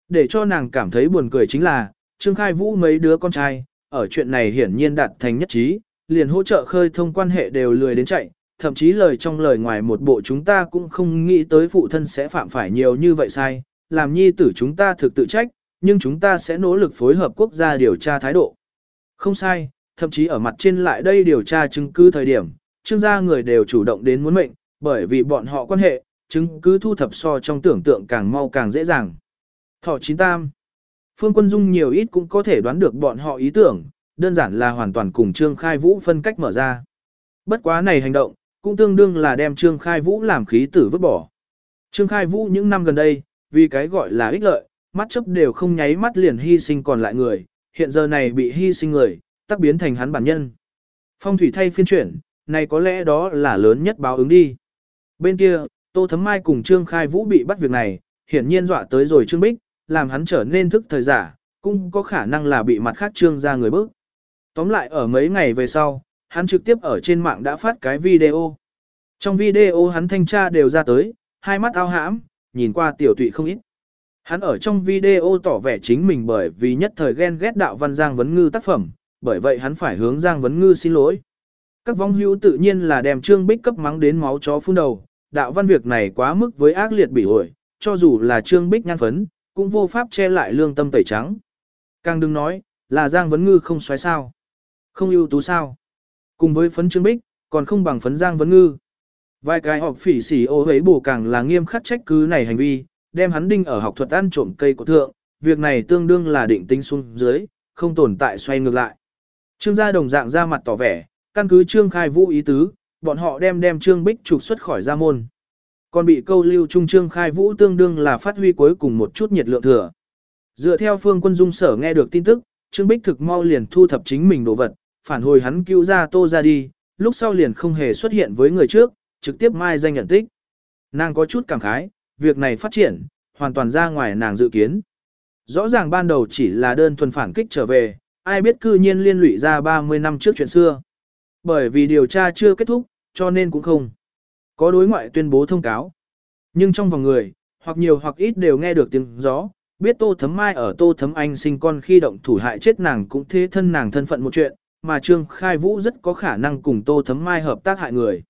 Để cho nàng cảm thấy buồn cười chính là, Trương Khai Vũ mấy đứa con trai, ở chuyện này hiển nhiên đạt thành nhất trí, liền hỗ trợ khơi thông quan hệ đều lười đến chạy, thậm chí lời trong lời ngoài một bộ chúng ta cũng không nghĩ tới phụ thân sẽ phạm phải nhiều như vậy sai, làm nhi tử chúng ta thực tự trách, nhưng chúng ta sẽ nỗ lực phối hợp quốc gia điều tra thái độ. Không sai, thậm chí ở mặt trên lại đây điều tra chứng cứ thời điểm, trương gia người đều chủ động đến muốn mệnh, bởi vì bọn họ quan hệ, chứng cứ thu thập so trong tưởng tượng càng mau càng dễ dàng. Thọ chín tam Phương Quân Dung nhiều ít cũng có thể đoán được bọn họ ý tưởng, đơn giản là hoàn toàn cùng Trương Khai Vũ phân cách mở ra. Bất quá này hành động, cũng tương đương là đem Trương Khai Vũ làm khí tử vứt bỏ. Trương Khai Vũ những năm gần đây, vì cái gọi là ích lợi, mắt chấp đều không nháy mắt liền hy sinh còn lại người, hiện giờ này bị hy sinh người, tắc biến thành hắn bản nhân. Phong thủy thay phiên chuyển, này có lẽ đó là lớn nhất báo ứng đi. Bên kia, Tô Thấm Mai cùng Trương Khai Vũ bị bắt việc này, hiển nhiên dọa tới rồi Trương Bích, làm hắn trở nên thức thời giả, cũng có khả năng là bị mặt khác trương ra người bức. Tóm lại ở mấy ngày về sau, hắn trực tiếp ở trên mạng đã phát cái video. Trong video hắn thanh tra đều ra tới, hai mắt ao hãm, nhìn qua tiểu tụy không ít. Hắn ở trong video tỏ vẻ chính mình bởi vì nhất thời ghen ghét đạo văn Giang Vấn Ngư tác phẩm, bởi vậy hắn phải hướng Giang Vấn Ngư xin lỗi. Các vong hữu tự nhiên là đem Trương Bích cấp mắng đến máu chó phun đầu, đạo văn việc này quá mức với ác liệt bị ổi, cho dù là Trương Bích nhan phấn, cũng vô pháp che lại lương tâm tẩy trắng. Càng đừng nói, là Giang Vấn Ngư không xoáy sao. Không ưu tú sao. Cùng với phấn trương bích, còn không bằng phấn Giang Vấn Ngư. Vài cái học phỉ xỉ ô hế bổ càng là nghiêm khắc trách cứ này hành vi, đem hắn đinh ở học thuật ăn trộm cây của thượng, việc này tương đương là định tính xuống dưới, không tồn tại xoay ngược lại. Trương gia đồng dạng ra mặt tỏ vẻ, căn cứ trương khai vũ ý tứ, bọn họ đem đem trương bích trục xuất khỏi gia môn. Còn bị câu lưu trung trương khai vũ tương đương là phát huy cuối cùng một chút nhiệt lượng thừa. Dựa theo phương quân dung sở nghe được tin tức, trương bích thực mau liền thu thập chính mình đồ vật, phản hồi hắn cứu ra tô ra đi, lúc sau liền không hề xuất hiện với người trước, trực tiếp mai danh nhận tích. Nàng có chút cảm khái, việc này phát triển, hoàn toàn ra ngoài nàng dự kiến. Rõ ràng ban đầu chỉ là đơn thuần phản kích trở về, ai biết cư nhiên liên lụy ra 30 năm trước chuyện xưa. Bởi vì điều tra chưa kết thúc, cho nên cũng không. Có đối ngoại tuyên bố thông cáo. Nhưng trong vòng người, hoặc nhiều hoặc ít đều nghe được tiếng gió, biết Tô Thấm Mai ở Tô Thấm Anh sinh con khi động thủ hại chết nàng cũng thế thân nàng thân phận một chuyện, mà Trương Khai Vũ rất có khả năng cùng Tô Thấm Mai hợp tác hại người.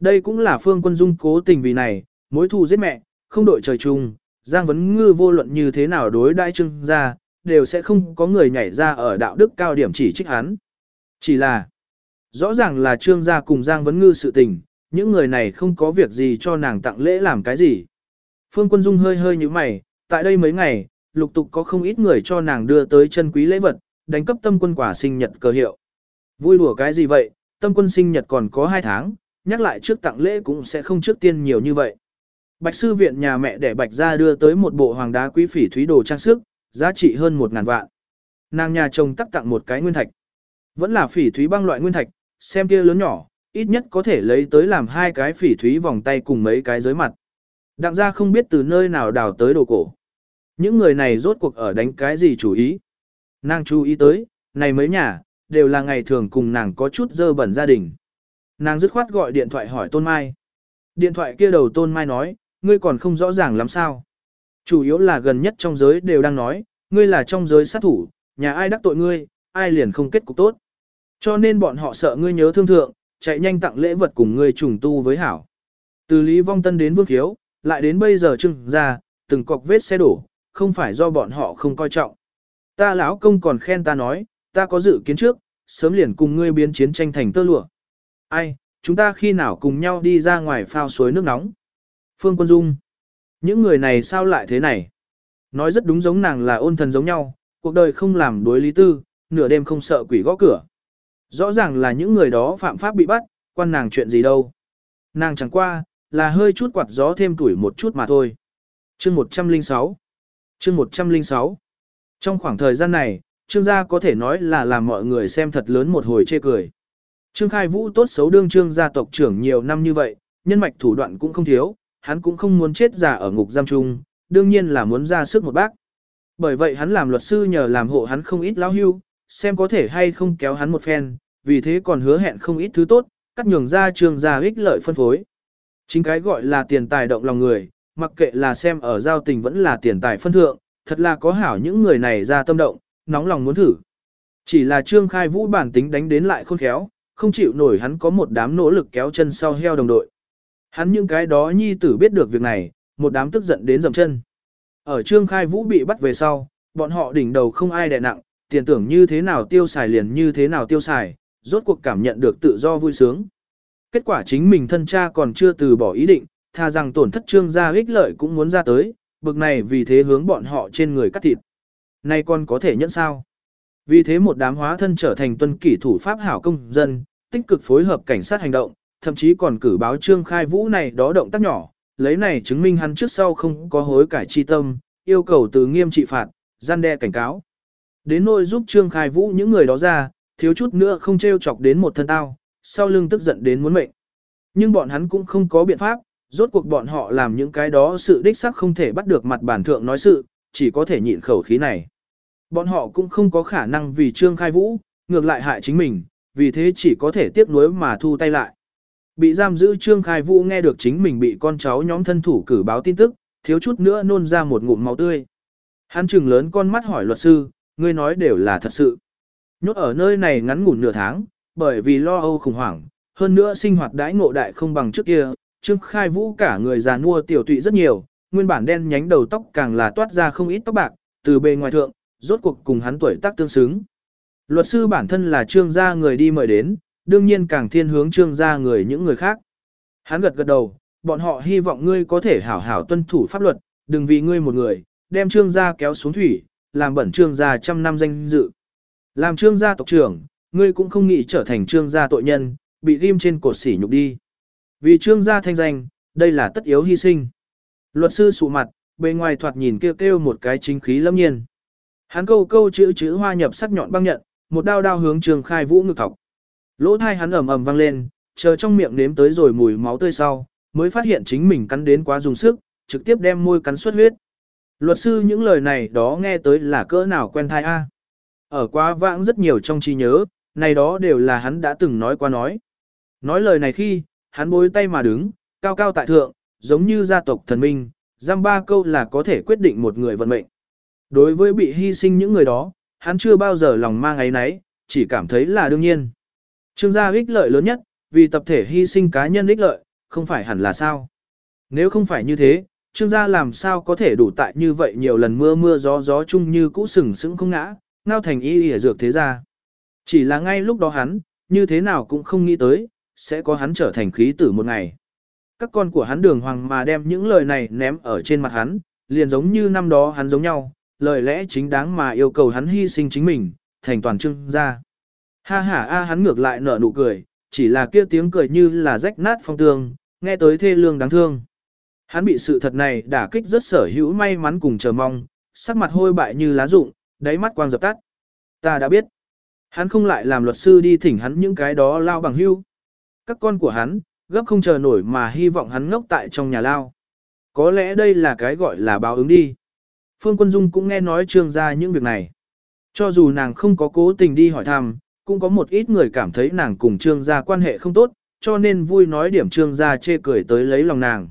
Đây cũng là Phương Quân Dung cố tình vì này, mối thù giết mẹ, không đội trời chung, Giang Vấn Ngư vô luận như thế nào đối đại trương ra, đều sẽ không có người nhảy ra ở đạo đức cao điểm chỉ trích hắn. Chỉ là, rõ ràng là trương gia cùng Giang Vấn Ngư sự tình, những người này không có việc gì cho nàng tặng lễ làm cái gì. Phương Quân Dung hơi hơi như mày, tại đây mấy ngày, lục tục có không ít người cho nàng đưa tới chân quý lễ vật, đánh cấp tâm quân quả sinh nhật cơ hiệu. Vui đùa cái gì vậy, tâm quân sinh nhật còn có 2 tháng, nhắc lại trước tặng lễ cũng sẽ không trước tiên nhiều như vậy. Bạch sư viện nhà mẹ để bạch ra đưa tới một bộ hoàng đá quý phỉ thúy đồ trang sức, giá trị hơn 1.000 vạn. Nàng nhà chồng tắc tặng một cái nguyên thạch. Vẫn là phỉ thúy băng loại nguyên thạch, xem kia lớn nhỏ, ít nhất có thể lấy tới làm hai cái phỉ thúy vòng tay cùng mấy cái giới mặt. Đặng ra không biết từ nơi nào đào tới đồ cổ. Những người này rốt cuộc ở đánh cái gì chủ ý. Nàng chú ý tới, này mấy nhà, đều là ngày thường cùng nàng có chút dơ bẩn gia đình. Nàng dứt khoát gọi điện thoại hỏi Tôn Mai. Điện thoại kia đầu Tôn Mai nói, ngươi còn không rõ ràng lắm sao. Chủ yếu là gần nhất trong giới đều đang nói, ngươi là trong giới sát thủ, nhà ai đắc tội ngươi, ai liền không kết cục tốt. Cho nên bọn họ sợ ngươi nhớ thương thượng, chạy nhanh tặng lễ vật cùng ngươi trùng tu với hảo. Từ Lý Vong Tân đến Vương Khiếu, lại đến bây giờ trưng ra, từng cọc vết xe đổ, không phải do bọn họ không coi trọng. Ta lão công còn khen ta nói, ta có dự kiến trước, sớm liền cùng ngươi biến chiến tranh thành tơ lụa. Ai, chúng ta khi nào cùng nhau đi ra ngoài phao suối nước nóng. Phương Quân Dung. Những người này sao lại thế này? Nói rất đúng giống nàng là ôn thần giống nhau, cuộc đời không làm đối lý tư, nửa đêm không sợ quỷ gõ cửa. Rõ ràng là những người đó phạm pháp bị bắt, quan nàng chuyện gì đâu. Nàng chẳng qua, là hơi chút quạt gió thêm tuổi một chút mà thôi. Chương 106 Chương 106 Trong khoảng thời gian này, Trương gia có thể nói là làm mọi người xem thật lớn một hồi chê cười. Trương Khai Vũ tốt xấu đương Trương gia tộc trưởng nhiều năm như vậy, nhân mạch thủ đoạn cũng không thiếu, hắn cũng không muốn chết già ở ngục giam chung, đương nhiên là muốn ra sức một bác. Bởi vậy hắn làm luật sư nhờ làm hộ hắn không ít lão hưu, xem có thể hay không kéo hắn một phen, vì thế còn hứa hẹn không ít thứ tốt, cắt nhường ra trường gia ích lợi phân phối. Chính cái gọi là tiền tài động lòng người, mặc kệ là xem ở giao tình vẫn là tiền tài phân thượng, thật là có hảo những người này ra tâm động, nóng lòng muốn thử. Chỉ là Trương Khai Vũ bản tính đánh đến lại khôn khéo, không chịu nổi hắn có một đám nỗ lực kéo chân sau heo đồng đội. Hắn những cái đó nhi tử biết được việc này, một đám tức giận đến dầm chân. Ở Trương Khai Vũ bị bắt về sau, bọn họ đỉnh đầu không ai đè nặng, tiền tưởng như thế nào tiêu xài liền như thế nào tiêu xài, rốt cuộc cảm nhận được tự do vui sướng. Kết quả chính mình thân cha còn chưa từ bỏ ý định, tha rằng tổn thất trương gia ích lợi cũng muốn ra tới, bực này vì thế hướng bọn họ trên người cắt thịt. Nay còn có thể nhận sao? Vì thế một đám hóa thân trở thành tuân kỷ thủ pháp hảo công dân, tích cực phối hợp cảnh sát hành động, thậm chí còn cử báo trương khai vũ này đó động tác nhỏ, lấy này chứng minh hắn trước sau không có hối cải chi tâm, yêu cầu từ nghiêm trị phạt, gian đe cảnh cáo. Đến nỗi giúp trương khai vũ những người đó ra, thiếu chút nữa không trêu chọc đến một thân tao, sau lưng tức giận đến muốn mệnh. Nhưng bọn hắn cũng không có biện pháp, rốt cuộc bọn họ làm những cái đó sự đích sắc không thể bắt được mặt bản thượng nói sự, chỉ có thể nhịn khẩu khí này. Bọn họ cũng không có khả năng vì trương khai vũ, ngược lại hại chính mình, vì thế chỉ có thể tiếc nuối mà thu tay lại. Bị giam giữ trương khai vũ nghe được chính mình bị con cháu nhóm thân thủ cử báo tin tức, thiếu chút nữa nôn ra một ngụm máu tươi. Hắn trừng lớn con mắt hỏi luật sư, ngươi nói đều là thật sự. Nhốt ở nơi này ngắn ngủn nửa tháng, bởi vì lo âu khủng hoảng, hơn nữa sinh hoạt đãi ngộ đại không bằng trước kia, Trương Khai Vũ cả người già nua tiểu tụy rất nhiều, nguyên bản đen nhánh đầu tóc càng là toát ra không ít tóc bạc, từ bề ngoài thượng, rốt cuộc cùng hắn tuổi tác tương xứng. Luật sư bản thân là trương gia người đi mời đến, đương nhiên càng thiên hướng trương gia người những người khác. Hắn gật gật đầu, bọn họ hy vọng ngươi có thể hảo hảo tuân thủ pháp luật, đừng vì ngươi một người, đem trương gia kéo xuống thủy, làm bẩn trương gia trăm năm danh dự. Làm trương gia tộc trưởng, ngươi cũng không nghĩ trở thành trương gia tội nhân, bị ghim trên cột sỉ nhục đi. Vì trương gia thanh danh, đây là tất yếu hy sinh. Luật sư sụ mặt, bề ngoài thoạt nhìn kêu kêu một cái chính khí lâm nhiên. Hắn câu câu chữ chữ hoa nhập sắc nhọn băng nhận, một đao đao hướng trường khai vũ ngực thọc. Lỗ thai hắn ầm ầm vang lên, chờ trong miệng nếm tới rồi mùi máu tươi sau, mới phát hiện chính mình cắn đến quá dùng sức, trực tiếp đem môi cắn xuất huyết. Luật sư những lời này đó nghe tới là cỡ nào quen thai a. Ở quá vãng rất nhiều trong trí nhớ, này đó đều là hắn đã từng nói qua nói. Nói lời này khi, hắn bối tay mà đứng, cao cao tại thượng, giống như gia tộc thần minh, giam ba câu là có thể quyết định một người vận mệnh. Đối với bị hy sinh những người đó, hắn chưa bao giờ lòng mang ấy nấy, chỉ cảm thấy là đương nhiên. Trương gia ích lợi lớn nhất, vì tập thể hy sinh cá nhân ích lợi, không phải hẳn là sao. Nếu không phải như thế, trương gia làm sao có thể đủ tại như vậy nhiều lần mưa mưa gió gió chung như cũ sừng sững không ngã, ngao thành y ỉa dược thế gia. Chỉ là ngay lúc đó hắn, như thế nào cũng không nghĩ tới, sẽ có hắn trở thành khí tử một ngày. Các con của hắn đường hoàng mà đem những lời này ném ở trên mặt hắn, liền giống như năm đó hắn giống nhau, lời lẽ chính đáng mà yêu cầu hắn hy sinh chính mình, thành toàn trương gia. Ha ha a hắn ngược lại nở nụ cười, chỉ là kia tiếng cười như là rách nát phong tường, nghe tới thê lương đáng thương. Hắn bị sự thật này đả kích rất sở hữu may mắn cùng chờ mong, sắc mặt hôi bại như lá rụng, đáy mắt quang dập tắt. Ta đã biết. Hắn không lại làm luật sư đi thỉnh hắn những cái đó lao bằng hưu. Các con của hắn, gấp không chờ nổi mà hy vọng hắn ngốc tại trong nhà lao. Có lẽ đây là cái gọi là báo ứng đi. Phương Quân Dung cũng nghe nói trương gia những việc này. Cho dù nàng không có cố tình đi hỏi thăm, cũng có một ít người cảm thấy nàng cùng trương gia quan hệ không tốt, cho nên vui nói điểm trương gia chê cười tới lấy lòng nàng.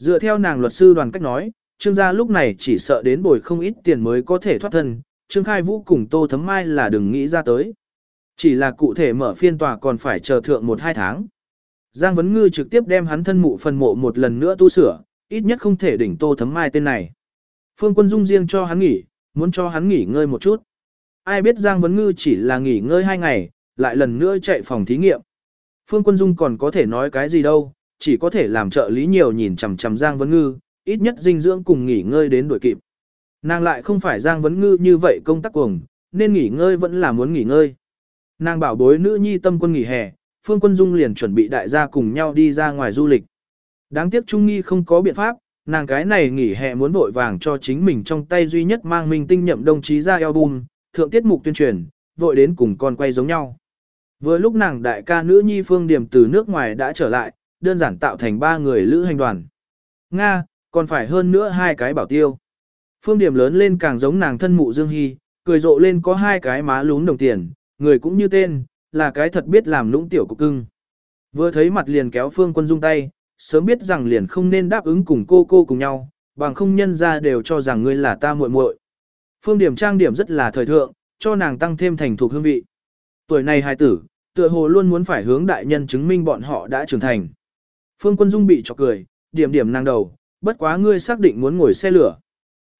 Dựa theo nàng luật sư đoàn cách nói, trương gia lúc này chỉ sợ đến bồi không ít tiền mới có thể thoát thân, trương khai vũ cùng tô thấm mai là đừng nghĩ ra tới. Chỉ là cụ thể mở phiên tòa còn phải chờ thượng một hai tháng. Giang Vấn Ngư trực tiếp đem hắn thân mụ phần mộ một lần nữa tu sửa, ít nhất không thể đỉnh tô thấm mai tên này. Phương Quân Dung riêng cho hắn nghỉ, muốn cho hắn nghỉ ngơi một chút. Ai biết Giang Vấn Ngư chỉ là nghỉ ngơi hai ngày, lại lần nữa chạy phòng thí nghiệm. Phương Quân Dung còn có thể nói cái gì đâu, chỉ có thể làm trợ lý nhiều nhìn chằm chằm Giang Vấn Ngư, ít nhất dinh dưỡng cùng nghỉ ngơi đến đuổi kịp. Nàng lại không phải Giang Vấn Ngư như vậy công tác cuồng, nên nghỉ ngơi vẫn là muốn nghỉ ngơi. Nàng bảo bối nữ nhi tâm quân nghỉ hè, Phương Quân Dung liền chuẩn bị đại gia cùng nhau đi ra ngoài du lịch. Đáng tiếc Trung Nghi không có biện pháp, nàng cái này nghỉ hè muốn vội vàng cho chính mình trong tay duy nhất mang minh tinh nhậm đồng chí ra album, thượng tiết mục tuyên truyền, vội đến cùng con quay giống nhau. Vừa lúc nàng đại ca nữ nhi Phương Điểm từ nước ngoài đã trở lại, đơn giản tạo thành ba người lữ hành đoàn. Nga, còn phải hơn nữa hai cái bảo tiêu. Phương Điểm lớn lên càng giống nàng thân mụ Dương Hy, cười rộ lên có hai cái má lún đồng tiền, người cũng như tên, là cái thật biết làm lũng tiểu cục cưng. Vừa thấy mặt liền kéo Phương Quân Dung tay, sớm biết rằng liền không nên đáp ứng cùng cô cô cùng nhau, bằng không nhân ra đều cho rằng ngươi là ta muội muội. Phương điểm trang điểm rất là thời thượng, cho nàng tăng thêm thành thuộc hương vị. Tuổi này hài tử, tựa hồ luôn muốn phải hướng đại nhân chứng minh bọn họ đã trưởng thành. Phương Quân Dung bị chọc cười, điểm điểm nàng đầu, bất quá ngươi xác định muốn ngồi xe lửa.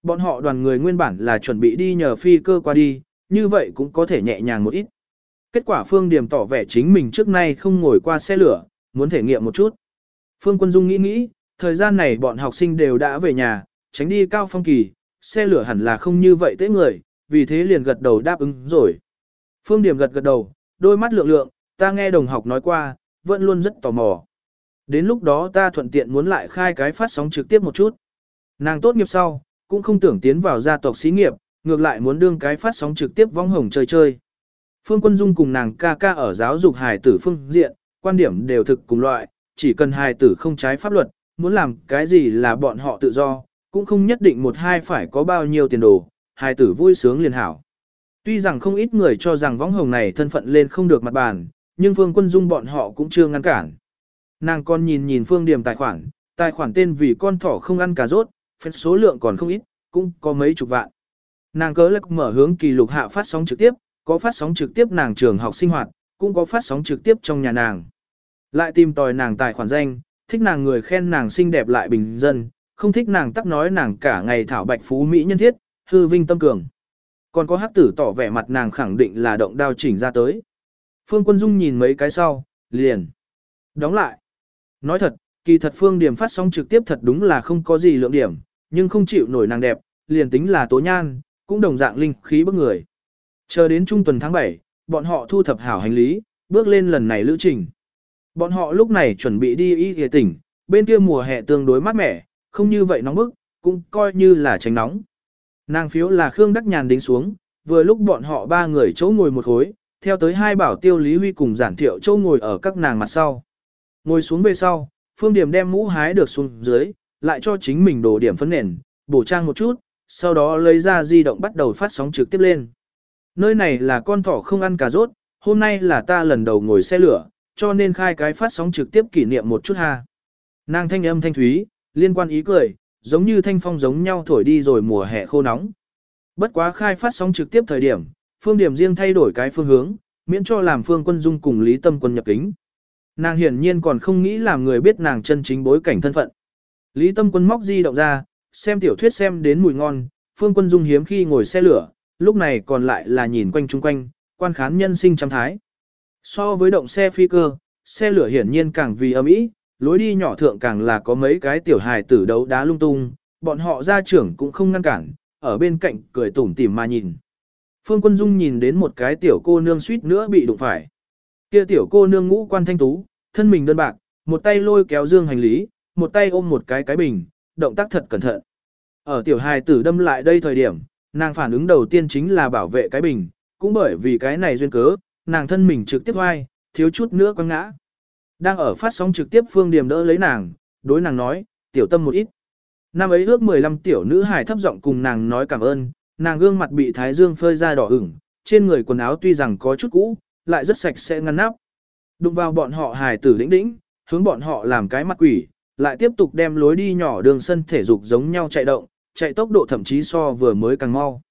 Bọn họ đoàn người nguyên bản là chuẩn bị đi nhờ phi cơ qua đi, như vậy cũng có thể nhẹ nhàng một ít. Kết quả Phương Điểm tỏ vẻ chính mình trước nay không ngồi qua xe lửa, muốn thể nghiệm một chút. Phương Quân Dung nghĩ nghĩ, thời gian này bọn học sinh đều đã về nhà, tránh đi cao phong kỳ, xe lửa hẳn là không như vậy tế người, vì thế liền gật đầu đáp ứng rồi. Phương Điểm gật gật đầu, đôi mắt lượng lượng, ta nghe đồng học nói qua, vẫn luôn rất tò mò. Đến lúc đó ta thuận tiện muốn lại khai cái phát sóng trực tiếp một chút. Nàng tốt nghiệp sau, cũng không tưởng tiến vào gia tộc xí nghiệp, ngược lại muốn đương cái phát sóng trực tiếp vong hồng chơi chơi. Phương Quân Dung cùng nàng ca ca ở giáo dục hài tử phương diện, quan điểm đều thực cùng loại, chỉ cần hài tử không trái pháp luật, muốn làm cái gì là bọn họ tự do, cũng không nhất định một hai phải có bao nhiêu tiền đồ, hài tử vui sướng liền hảo. Tuy rằng không ít người cho rằng võng hồng này thân phận lên không được mặt bàn, nhưng Phương Quân Dung bọn họ cũng chưa ngăn cản. Nàng con nhìn nhìn Phương Điểm tài khoản, tài khoản tên vì con thỏ không ăn cà rốt, phép số lượng còn không ít, cũng có mấy chục vạn. Nàng cớ lực mở hướng kỳ lục hạ phát sóng trực tiếp, có phát sóng trực tiếp nàng trường học sinh hoạt, cũng có phát sóng trực tiếp trong nhà nàng. Lại tìm tòi nàng tài khoản danh, thích nàng người khen nàng xinh đẹp lại bình dân, không thích nàng tắc nói nàng cả ngày thảo bạch phú mỹ nhân thiết, hư vinh tâm cường. Còn có hắc tử tỏ vẻ mặt nàng khẳng định là động đao chỉnh ra tới. Phương Quân Dung nhìn mấy cái sau, liền. Đóng lại. Nói thật, kỳ thật Phương Điểm phát sóng trực tiếp thật đúng là không có gì lượng điểm, nhưng không chịu nổi nàng đẹp, liền tính là tố nhan, cũng đồng dạng linh khí bức người. Chờ đến trung tuần tháng 7, bọn họ thu thập hảo hành lý, bước lên lần này lữ trình. Bọn họ lúc này chuẩn bị đi y ghề tỉnh, bên kia mùa hè tương đối mát mẻ, không như vậy nóng bức, cũng coi như là tránh nóng. Nàng phiếu là Khương Đắc Nhàn đính xuống, vừa lúc bọn họ ba người chỗ ngồi một khối, theo tới hai bảo tiêu Lý Huy cùng giản thiệu chỗ ngồi ở các nàng mặt sau. Ngồi xuống về sau, Phương Điểm đem mũ hái được xuống dưới, lại cho chính mình đổ điểm phấn nền, bổ trang một chút, sau đó lấy ra di động bắt đầu phát sóng trực tiếp lên. Nơi này là con thỏ không ăn cà rốt, hôm nay là ta lần đầu ngồi xe lửa, cho nên khai cái phát sóng trực tiếp kỷ niệm một chút ha. Nàng thanh âm thanh thúy, liên quan ý cười, giống như thanh phong giống nhau thổi đi rồi mùa hè khô nóng. Bất quá khai phát sóng trực tiếp thời điểm, phương điểm riêng thay đổi cái phương hướng, miễn cho làm phương quân dung cùng lý tâm quân nhập kính. Nàng hiển nhiên còn không nghĩ làm người biết nàng chân chính bối cảnh thân phận. Lý tâm quân móc di động ra, xem tiểu thuyết xem đến mùi ngon, phương quân dung hiếm khi ngồi xe lửa, lúc này còn lại là nhìn quanh chung quanh, quan khán nhân sinh trăm thái. So với động xe phi cơ, xe lửa hiển nhiên càng vì âm ý, lối đi nhỏ thượng càng là có mấy cái tiểu hài tử đấu đá lung tung, bọn họ ra trưởng cũng không ngăn cản, ở bên cạnh cười tủm tỉm mà nhìn. Phương Quân Dung nhìn đến một cái tiểu cô nương suýt nữa bị đụng phải. Kia tiểu cô nương ngũ quan thanh tú, thân mình đơn bạc, một tay lôi kéo dương hành lý, một tay ôm một cái cái bình, động tác thật cẩn thận. Ở tiểu hài tử đâm lại đây thời điểm, nàng phản ứng đầu tiên chính là bảo vệ cái bình, cũng bởi vì cái này duyên cớ, nàng thân mình trực tiếp hoai, thiếu chút nữa quăng ngã. Đang ở phát sóng trực tiếp Phương Điềm đỡ lấy nàng, đối nàng nói, tiểu tâm một ít. Năm ấy ước 15 tiểu nữ hài thấp giọng cùng nàng nói cảm ơn, nàng gương mặt bị thái dương phơi ra đỏ ửng, trên người quần áo tuy rằng có chút cũ, lại rất sạch sẽ ngăn nắp. Đụng vào bọn họ hài tử đĩnh đĩnh, hướng bọn họ làm cái mặt quỷ, lại tiếp tục đem lối đi nhỏ đường sân thể dục giống nhau chạy động, chạy tốc độ thậm chí so vừa mới càng mau.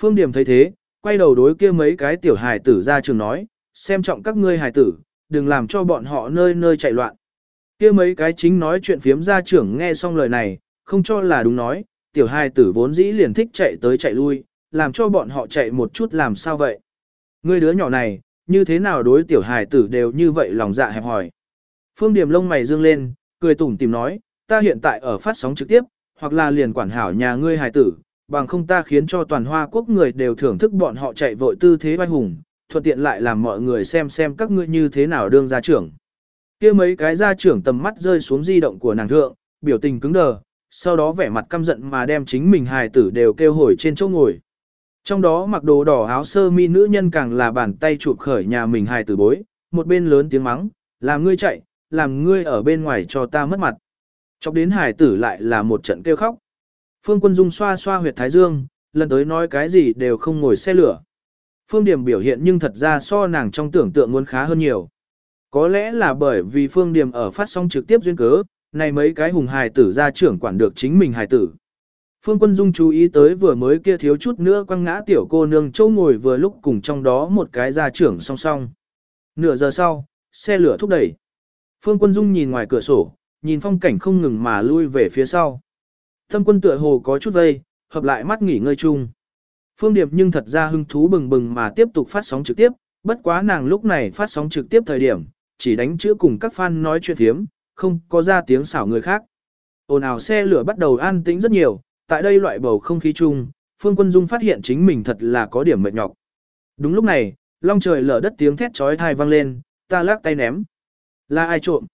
Phương Điểm thấy thế, quay đầu đối kia mấy cái tiểu hài tử ra trường nói, xem trọng các ngươi hài tử, đừng làm cho bọn họ nơi nơi chạy loạn. Kia mấy cái chính nói chuyện phiếm ra trưởng nghe xong lời này, không cho là đúng nói, tiểu hài tử vốn dĩ liền thích chạy tới chạy lui, làm cho bọn họ chạy một chút làm sao vậy. Ngươi đứa nhỏ này, như thế nào đối tiểu hài tử đều như vậy lòng dạ hẹp hỏi. Phương Điểm lông mày dương lên, cười tủm tìm nói, ta hiện tại ở phát sóng trực tiếp, hoặc là liền quản hảo nhà ngươi hài tử, bằng không ta khiến cho toàn hoa quốc người đều thưởng thức bọn họ chạy vội tư thế vai hùng, thuận tiện lại làm mọi người xem xem các ngươi như thế nào đương gia trưởng. kia mấy cái gia trưởng tầm mắt rơi xuống di động của nàng thượng, biểu tình cứng đờ, sau đó vẻ mặt căm giận mà đem chính mình hài tử đều kêu hồi trên chỗ ngồi. Trong đó mặc đồ đỏ áo sơ mi nữ nhân càng là bàn tay chụp khởi nhà mình hài tử bối, một bên lớn tiếng mắng, làm ngươi chạy, làm ngươi ở bên ngoài cho ta mất mặt. Chọc đến hài tử lại là một trận kêu khóc. Phương Quân Dung xoa xoa huyệt thái dương, lần tới nói cái gì đều không ngồi xe lửa. Phương Điểm biểu hiện nhưng thật ra so nàng trong tưởng tượng muốn khá hơn nhiều. Có lẽ là bởi vì Phương Điểm ở phát sóng trực tiếp duyên cớ, này mấy cái hùng hài tử ra trưởng quản được chính mình hài tử. Phương Quân Dung chú ý tới vừa mới kia thiếu chút nữa quăng ngã tiểu cô nương châu ngồi vừa lúc cùng trong đó một cái gia trưởng song song. Nửa giờ sau, xe lửa thúc đẩy. Phương Quân Dung nhìn ngoài cửa sổ, nhìn phong cảnh không ngừng mà lui về phía sau. Thâm quân tựa hồ có chút vây, hợp lại mắt nghỉ ngơi chung. Phương Điệp nhưng thật ra hứng thú bừng bừng mà tiếp tục phát sóng trực tiếp, bất quá nàng lúc này phát sóng trực tiếp thời điểm, chỉ đánh chữ cùng các fan nói chuyện thiếm, không có ra tiếng xảo người khác. Ồn ào xe lửa bắt đầu an tĩnh rất nhiều, tại đây loại bầu không khí chung, Phương Quân Dung phát hiện chính mình thật là có điểm mệt nhọc. Đúng lúc này, long trời lở đất tiếng thét chói tai vang lên, ta lắc tay ném. Là ai trộm?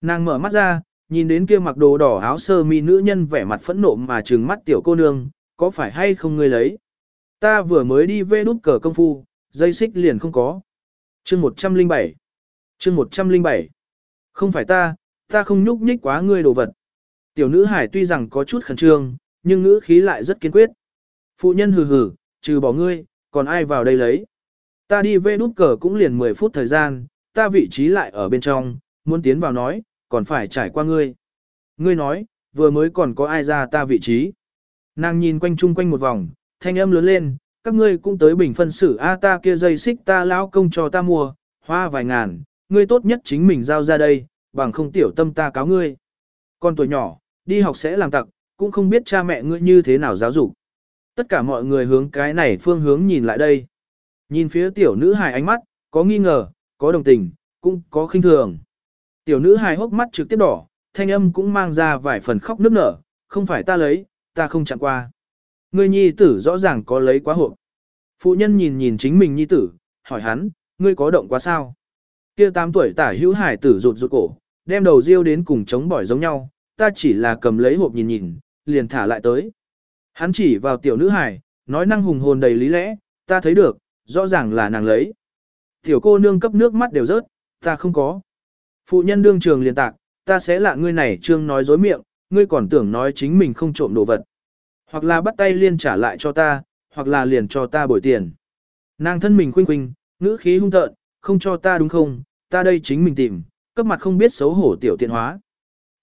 Nàng mở mắt ra, nhìn đến kia mặc đồ đỏ áo sơ mi nữ nhân vẻ mặt phẫn nộ mà trừng mắt tiểu cô nương, có phải hay không ngươi lấy? Ta vừa mới đi vê đút cờ công phu, dây xích liền không có. Chương 107 Chương 107 Không phải ta, ta không nhúc nhích quá ngươi đồ vật. Tiểu nữ hải tuy rằng có chút khẩn trương, nhưng ngữ khí lại rất kiên quyết. Phụ nhân hừ hừ, trừ bỏ ngươi, còn ai vào đây lấy. Ta đi vê đút cờ cũng liền 10 phút thời gian, ta vị trí lại ở bên trong, muốn tiến vào nói, còn phải trải qua ngươi. Ngươi nói, vừa mới còn có ai ra ta vị trí. Nàng nhìn quanh chung quanh một vòng, thanh âm lớn lên, các ngươi cũng tới bình phân xử a ta kia dây xích ta lão công cho ta mua, hoa vài ngàn, ngươi tốt nhất chính mình giao ra đây, bằng không tiểu tâm ta cáo ngươi. Con tuổi nhỏ, đi học sẽ làm tặc, cũng không biết cha mẹ ngươi như thế nào giáo dục. Tất cả mọi người hướng cái này phương hướng nhìn lại đây. Nhìn phía tiểu nữ hài ánh mắt, có nghi ngờ, có đồng tình, cũng có khinh thường. Tiểu nữ hài hốc mắt trực tiếp đỏ, thanh âm cũng mang ra vài phần khóc nức nở, không phải ta lấy, ta không chặn qua. Ngươi nhi tử rõ ràng có lấy quá hộp. Phụ nhân nhìn nhìn chính mình nhi tử, hỏi hắn, ngươi có động quá sao? Kia 8 tuổi tả hữu hải tử rụt rụt cổ, đem đầu riêu đến cùng chống bỏi giống nhau, ta chỉ là cầm lấy hộp nhìn nhìn, liền thả lại tới. Hắn chỉ vào tiểu nữ hải, nói năng hùng hồn đầy lý lẽ, ta thấy được, rõ ràng là nàng lấy. Tiểu cô nương cấp nước mắt đều rớt, ta không có. Phụ nhân đương trường liền tạc, ta sẽ lạ ngươi này trương nói dối miệng, ngươi còn tưởng nói chính mình không trộm đồ vật. Hoặc là bắt tay liên trả lại cho ta, hoặc là liền cho ta bồi tiền. Nàng thân mình khuynh khuynh, ngữ khí hung tợn, không cho ta đúng không, ta đây chính mình tìm, cấp mặt không biết xấu hổ tiểu tiện hóa.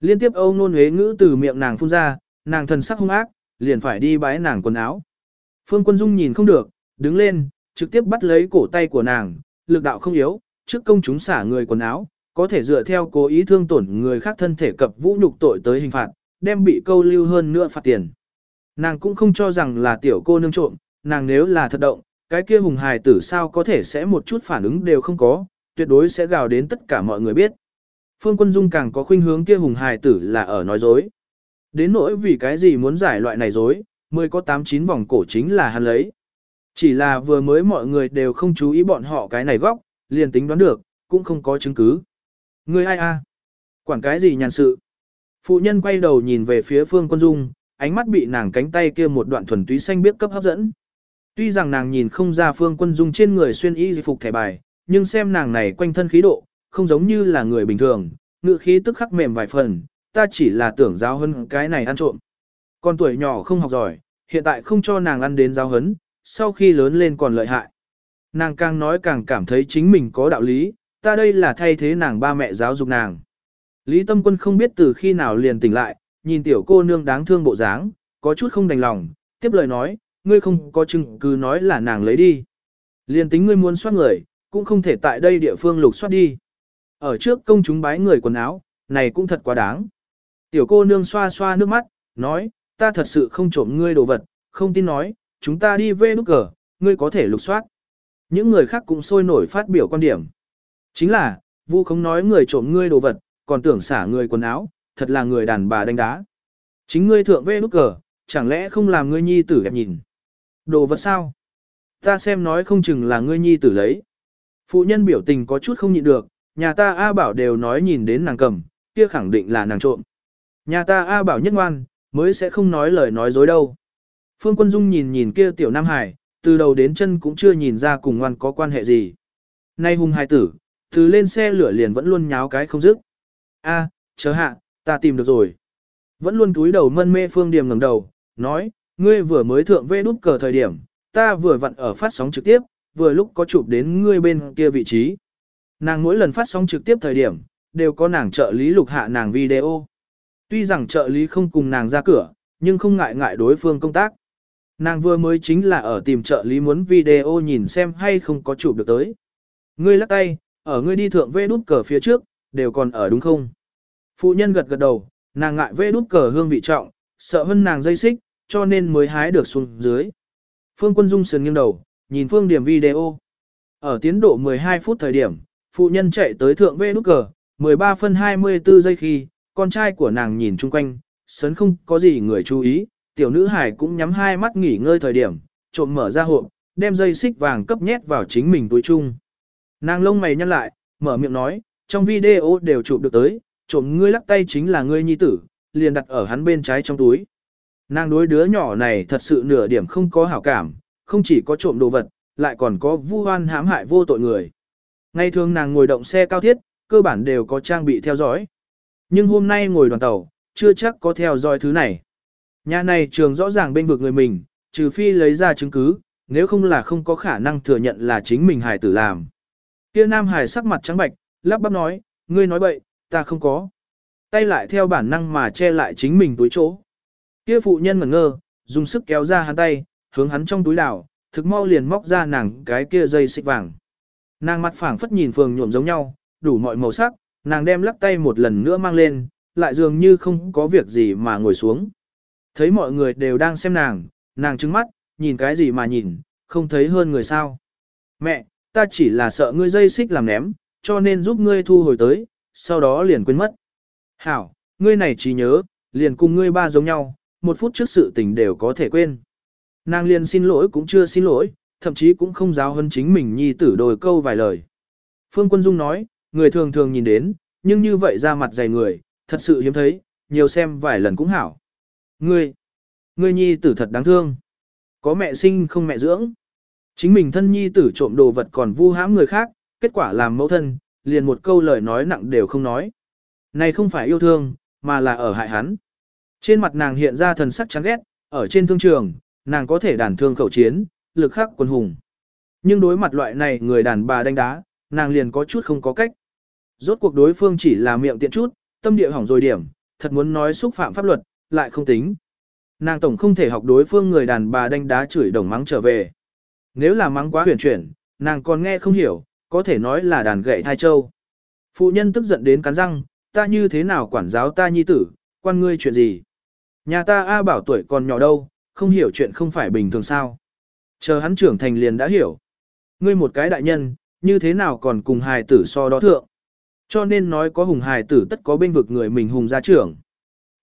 Liên tiếp âu nôn huế ngữ từ miệng nàng phun ra, nàng thần sắc hung ác, liền phải đi bái nàng quần áo. Phương Quân Dung nhìn không được, đứng lên, trực tiếp bắt lấy cổ tay của nàng, lực đạo không yếu, trước công chúng xả người quần áo, có thể dựa theo cố ý thương tổn người khác thân thể cập vũ nhục tội tới hình phạt, đem bị câu lưu hơn nữa phạt tiền. Nàng cũng không cho rằng là tiểu cô nương trộm, nàng nếu là thật động, cái kia hùng hài tử sao có thể sẽ một chút phản ứng đều không có, tuyệt đối sẽ gào đến tất cả mọi người biết. Phương Quân Dung càng có khuynh hướng kia hùng hài tử là ở nói dối. Đến nỗi vì cái gì muốn giải loại này dối, Mười có tám chín vòng cổ chính là hắn lấy. Chỉ là vừa mới mọi người đều không chú ý bọn họ cái này góc, liền tính đoán được, cũng không có chứng cứ. Ngươi ai a? Quản cái gì nhàn sự? Phụ nhân quay đầu nhìn về phía Phương Quân Dung, ánh mắt bị nàng cánh tay kia một đoạn thuần túy xanh biếc cấp hấp dẫn. Tuy rằng nàng nhìn không ra Phương Quân Dung trên người xuyên y phục thẻ bài, nhưng xem nàng này quanh thân khí độ, không giống như là người bình thường, ngựa khí tức khắc mềm vài phần, ta chỉ là tưởng giáo hấn cái này ăn trộm. Con tuổi nhỏ không học giỏi, hiện tại không cho nàng ăn đến giáo hấn, sau khi lớn lên còn lợi hại. Nàng càng nói càng cảm thấy chính mình có đạo lý, ta đây là thay thế nàng ba mẹ giáo dục nàng. Lý Tâm Quân không biết từ khi nào liền tỉnh lại, nhìn tiểu cô nương đáng thương bộ dáng, có chút không đành lòng, tiếp lời nói, ngươi không có chứng cứ nói là nàng lấy đi. Liền tính ngươi muốn soát người, cũng không thể tại đây địa phương lục soát đi. Ở trước công chúng bái người quần áo, này cũng thật quá đáng. Tiểu cô nương xoa xoa nước mắt, nói, ta thật sự không trộm ngươi đồ vật, không tin nói, chúng ta đi về nút cờ, ngươi có thể lục soát. Những người khác cũng sôi nổi phát biểu quan điểm. Chính là, vu không nói người trộm ngươi đồ vật, còn tưởng xả người quần áo, thật là người đàn bà đánh đá. Chính ngươi thượng về nút cờ, chẳng lẽ không làm ngươi nhi tử đẹp nhìn. Đồ vật sao? Ta xem nói không chừng là ngươi nhi tử lấy. Phụ nhân biểu tình có chút không nhịn được, nhà ta A Bảo đều nói nhìn đến nàng cầm, kia khẳng định là nàng trộm. Nhà ta A Bảo nhất ngoan, mới sẽ không nói lời nói dối đâu. Phương Quân Dung nhìn nhìn kia tiểu Nam Hải, từ đầu đến chân cũng chưa nhìn ra cùng ngoan có quan hệ gì. Nay hung hai tử, từ lên xe lửa liền vẫn luôn nháo cái không dứt. A, chờ hạ, ta tìm được rồi. Vẫn luôn túi đầu mân mê Phương Điềm ngẩng đầu, nói, ngươi vừa mới thượng vê đút cờ thời điểm, ta vừa vặn ở phát sóng trực tiếp, vừa lúc có chụp đến ngươi bên kia vị trí. Nàng mỗi lần phát sóng trực tiếp thời điểm, đều có nàng trợ lý lục hạ nàng video. Tuy rằng trợ lý không cùng nàng ra cửa, nhưng không ngại ngại đối phương công tác. Nàng vừa mới chính là ở tìm trợ lý muốn video nhìn xem hay không có chụp được tới. Ngươi lắc tay, ở ngươi đi thượng vê đút cờ phía trước, đều còn ở đúng không? Phụ nhân gật gật đầu, nàng ngại vê đút cờ hương vị trọng, sợ hơn nàng dây xích, cho nên mới hái được xuống dưới. Phương Quân Dung sườn nghiêng đầu, nhìn Phương điểm video. Ở tiến độ 12 phút thời điểm, phụ nhân chạy tới thượng vê nút cờ, 13 phân 24 giây khi, con trai của nàng nhìn chung quanh, sớn không có gì người chú ý, tiểu nữ hải cũng nhắm hai mắt nghỉ ngơi thời điểm, trộm mở ra hộp, đem dây xích vàng cấp nhét vào chính mình túi chung. Nàng lông mày nhăn lại, mở miệng nói, trong video đều chụp được tới, trộm ngươi lắc tay chính là ngươi nhi tử, liền đặt ở hắn bên trái trong túi. Nàng đối đứa nhỏ này thật sự nửa điểm không có hảo cảm, không chỉ có trộm đồ vật, lại còn có vu oan hãm hại vô tội người. Ngày thường nàng ngồi động xe cao thiết, cơ bản đều có trang bị theo dõi. Nhưng hôm nay ngồi đoàn tàu, chưa chắc có theo dõi thứ này. Nhà này trường rõ ràng bên vực người mình, trừ phi lấy ra chứng cứ, nếu không là không có khả năng thừa nhận là chính mình hài tử làm. Kia nam hài sắc mặt trắng bạch, lắp bắp nói, ngươi nói bậy, ta không có. Tay lại theo bản năng mà che lại chính mình túi chỗ. Kia phụ nhân ngẩn ngơ, dùng sức kéo ra hắn tay, hướng hắn trong túi đảo, thực mau liền móc ra nàng cái kia dây xích vàng. Nàng mặt phẳng phất nhìn phường nhuộm giống nhau, đủ mọi màu sắc, nàng đem lắc tay một lần nữa mang lên, lại dường như không có việc gì mà ngồi xuống. Thấy mọi người đều đang xem nàng, nàng trứng mắt, nhìn cái gì mà nhìn, không thấy hơn người sao. Mẹ, ta chỉ là sợ ngươi dây xích làm ném, cho nên giúp ngươi thu hồi tới, sau đó liền quên mất. Hảo, ngươi này chỉ nhớ, liền cùng ngươi ba giống nhau, một phút trước sự tình đều có thể quên. Nàng liền xin lỗi cũng chưa xin lỗi, thậm chí cũng không giáo hơn chính mình nhi tử đồi câu vài lời. Phương Quân Dung nói, người thường thường nhìn đến, nhưng như vậy ra mặt dày người, thật sự hiếm thấy, nhiều xem vài lần cũng hảo. Ngươi, ngươi nhi tử thật đáng thương. Có mẹ sinh không mẹ dưỡng. Chính mình thân nhi tử trộm đồ vật còn vu hãm người khác, kết quả làm mẫu thân, liền một câu lời nói nặng đều không nói. Này không phải yêu thương, mà là ở hại hắn. Trên mặt nàng hiện ra thần sắc chán ghét, ở trên thương trường, nàng có thể đàn thương khẩu chiến, lực khắc quân hùng. Nhưng đối mặt loại này người đàn bà đánh đá, nàng liền có chút không có cách. Rốt cuộc đối phương chỉ là miệng tiện chút, tâm địa hỏng rồi điểm, thật muốn nói xúc phạm pháp luật, lại không tính. Nàng tổng không thể học đối phương người đàn bà đánh đá chửi đồng mắng trở về. Nếu là mắng quá huyền chuyển, nàng còn nghe không hiểu, có thể nói là đàn gậy thai châu. Phụ nhân tức giận đến cắn răng, ta như thế nào quản giáo ta nhi tử, quan ngươi chuyện gì. Nhà ta A bảo tuổi còn nhỏ đâu, không hiểu chuyện không phải bình thường sao. Chờ hắn trưởng thành liền đã hiểu. Ngươi một cái đại nhân, như thế nào còn cùng hài tử so đó thượng. Cho nên nói có hùng hài tử tất có bên vực người mình hùng gia trưởng.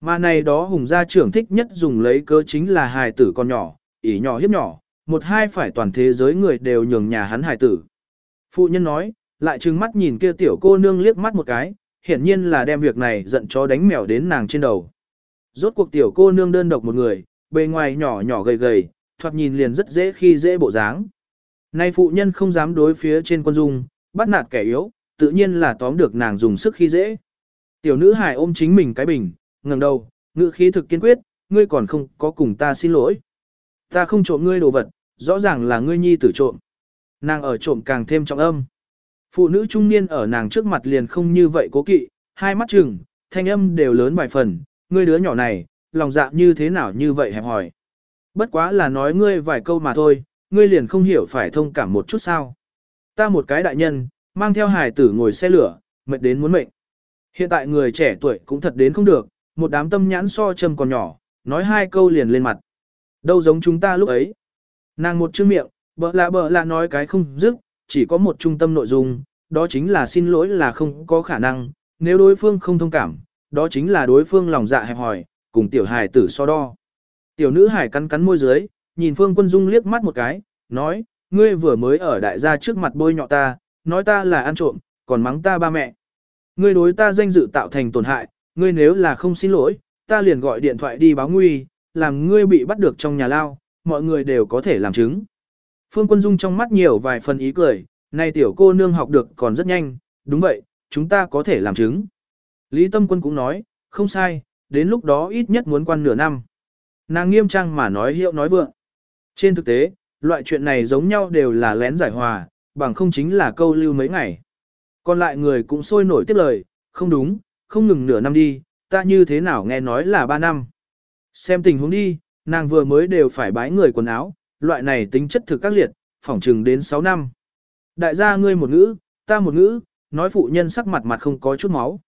Mà này đó hùng gia trưởng thích nhất dùng lấy cớ chính là hài tử con nhỏ, ỉ nhỏ hiếp nhỏ, một hai phải toàn thế giới người đều nhường nhà hắn hài tử. Phụ nhân nói, lại trừng mắt nhìn kia tiểu cô nương liếc mắt một cái, hiển nhiên là đem việc này giận chó đánh mèo đến nàng trên đầu. Rốt cuộc tiểu cô nương đơn độc một người, bề ngoài nhỏ nhỏ gầy gầy, thoạt nhìn liền rất dễ khi dễ bộ dáng. Nay phụ nhân không dám đối phía trên quân dung, bắt nạt kẻ yếu, tự nhiên là tóm được nàng dùng sức khi dễ. Tiểu nữ hài ôm chính mình cái bình, ngẩng đầu, ngữ khí thực kiên quyết, ngươi còn không có cùng ta xin lỗi. Ta không trộm ngươi đồ vật, rõ ràng là ngươi nhi tử trộm. Nàng ở trộm càng thêm trọng âm. Phụ nữ trung niên ở nàng trước mặt liền không như vậy cố kỵ, hai mắt chừng, thanh âm đều lớn vài phần, ngươi đứa nhỏ này, lòng dạ như thế nào như vậy hẹp hỏi. Bất quá là nói ngươi vài câu mà thôi, ngươi liền không hiểu phải thông cảm một chút sao. Ta một cái đại nhân, mang theo hài tử ngồi xe lửa, mệt đến muốn mệnh. Hiện tại người trẻ tuổi cũng thật đến không được, một đám tâm nhãn so châm còn nhỏ, nói hai câu liền lên mặt. Đâu giống chúng ta lúc ấy. Nàng một chữ miệng, bợ lạ bợ lạ nói cái không dứt, chỉ có một trung tâm nội dung, đó chính là xin lỗi là không có khả năng, nếu đối phương không thông cảm, đó chính là đối phương lòng dạ hẹp hòi, cùng tiểu hài tử so đo. Tiểu nữ hải cắn cắn môi dưới, nhìn Phương Quân Dung liếc mắt một cái, nói, ngươi vừa mới ở đại gia trước mặt bôi nhọ ta, nói ta là ăn trộm, còn mắng ta ba mẹ. Ngươi đối ta danh dự tạo thành tổn hại, ngươi nếu là không xin lỗi, ta liền gọi điện thoại đi báo nguy, làm ngươi bị bắt được trong nhà lao, mọi người đều có thể làm chứng. Phương Quân Dung trong mắt nhiều vài phần ý cười, này tiểu cô nương học được còn rất nhanh, đúng vậy, chúng ta có thể làm chứng. Lý Tâm Quân cũng nói, không sai, đến lúc đó ít nhất muốn quan nửa năm. Nàng nghiêm trang mà nói hiệu nói vượng. Trên thực tế, loại chuyện này giống nhau đều là lén giải hòa, bằng không chính là câu lưu mấy ngày. Còn lại người cũng sôi nổi tiếp lời, không đúng, không ngừng nửa năm đi, ta như thế nào nghe nói là ba năm. Xem tình huống đi, nàng vừa mới đều phải bái người quần áo, loại này tính chất thực các liệt, phỏng chừng đến 6 năm. Đại gia ngươi một ngữ, ta một ngữ, nói phụ nhân sắc mặt mặt không có chút máu.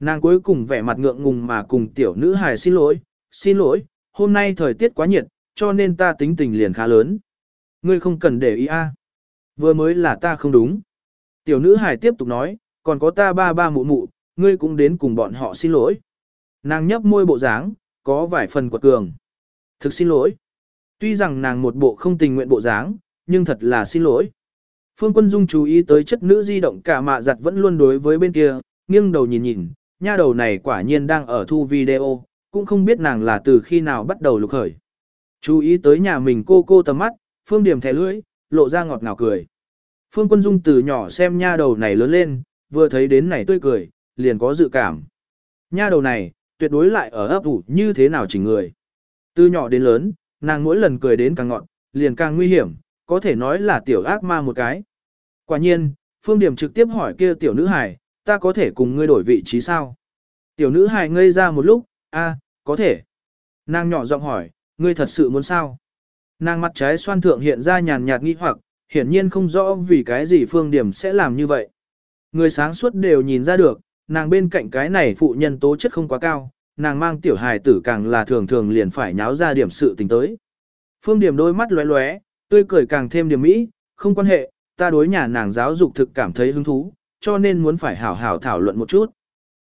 Nàng cuối cùng vẻ mặt ngượng ngùng mà cùng tiểu nữ hài xin lỗi, xin lỗi, hôm nay thời tiết quá nhiệt, cho nên ta tính tình liền khá lớn. Ngươi không cần để ý a. Vừa mới là ta không đúng. Tiểu nữ hải tiếp tục nói, còn có ta ba ba mụ mụ, ngươi cũng đến cùng bọn họ xin lỗi. Nàng nhấp môi bộ dáng, có vài phần quật cường. Thực xin lỗi. Tuy rằng nàng một bộ không tình nguyện bộ dáng, nhưng thật là xin lỗi. Phương Quân Dung chú ý tới chất nữ di động cả mạ giặt vẫn luôn đối với bên kia, nghiêng đầu nhìn nhìn, nha đầu này quả nhiên đang ở thu video, cũng không biết nàng là từ khi nào bắt đầu lục khởi. Chú ý tới nhà mình cô cô tầm mắt, Phương Điểm thẻ lưỡi, lộ ra ngọt ngào cười. Phương Quân Dung từ nhỏ xem nha đầu này lớn lên, vừa thấy đến này tươi cười, liền có dự cảm. Nha đầu này, tuyệt đối lại ở ấp ủ như thế nào chỉnh người. Từ nhỏ đến lớn, nàng mỗi lần cười đến càng ngọn, liền càng nguy hiểm, có thể nói là tiểu ác ma một cái. Quả nhiên, Phương Điểm trực tiếp hỏi kia tiểu nữ hài, ta có thể cùng ngươi đổi vị trí sao? Tiểu nữ hài ngây ra một lúc, a, có thể. Nàng nhỏ giọng hỏi, ngươi thật sự muốn sao? Nàng mặt trái xoan thượng hiện ra nhàn nhạt nghi hoặc, hiển nhiên không rõ vì cái gì Phương Điểm sẽ làm như vậy. Người sáng suốt đều nhìn ra được, nàng bên cạnh cái này phụ nhân tố chất không quá cao, nàng mang tiểu hài tử càng là thường thường liền phải nháo ra điểm sự tình tới. Phương Điểm đôi mắt lóe lóe, tươi cười càng thêm điểm mỹ, không quan hệ, ta đối nhà nàng giáo dục thực cảm thấy hứng thú, cho nên muốn phải hảo hảo thảo luận một chút.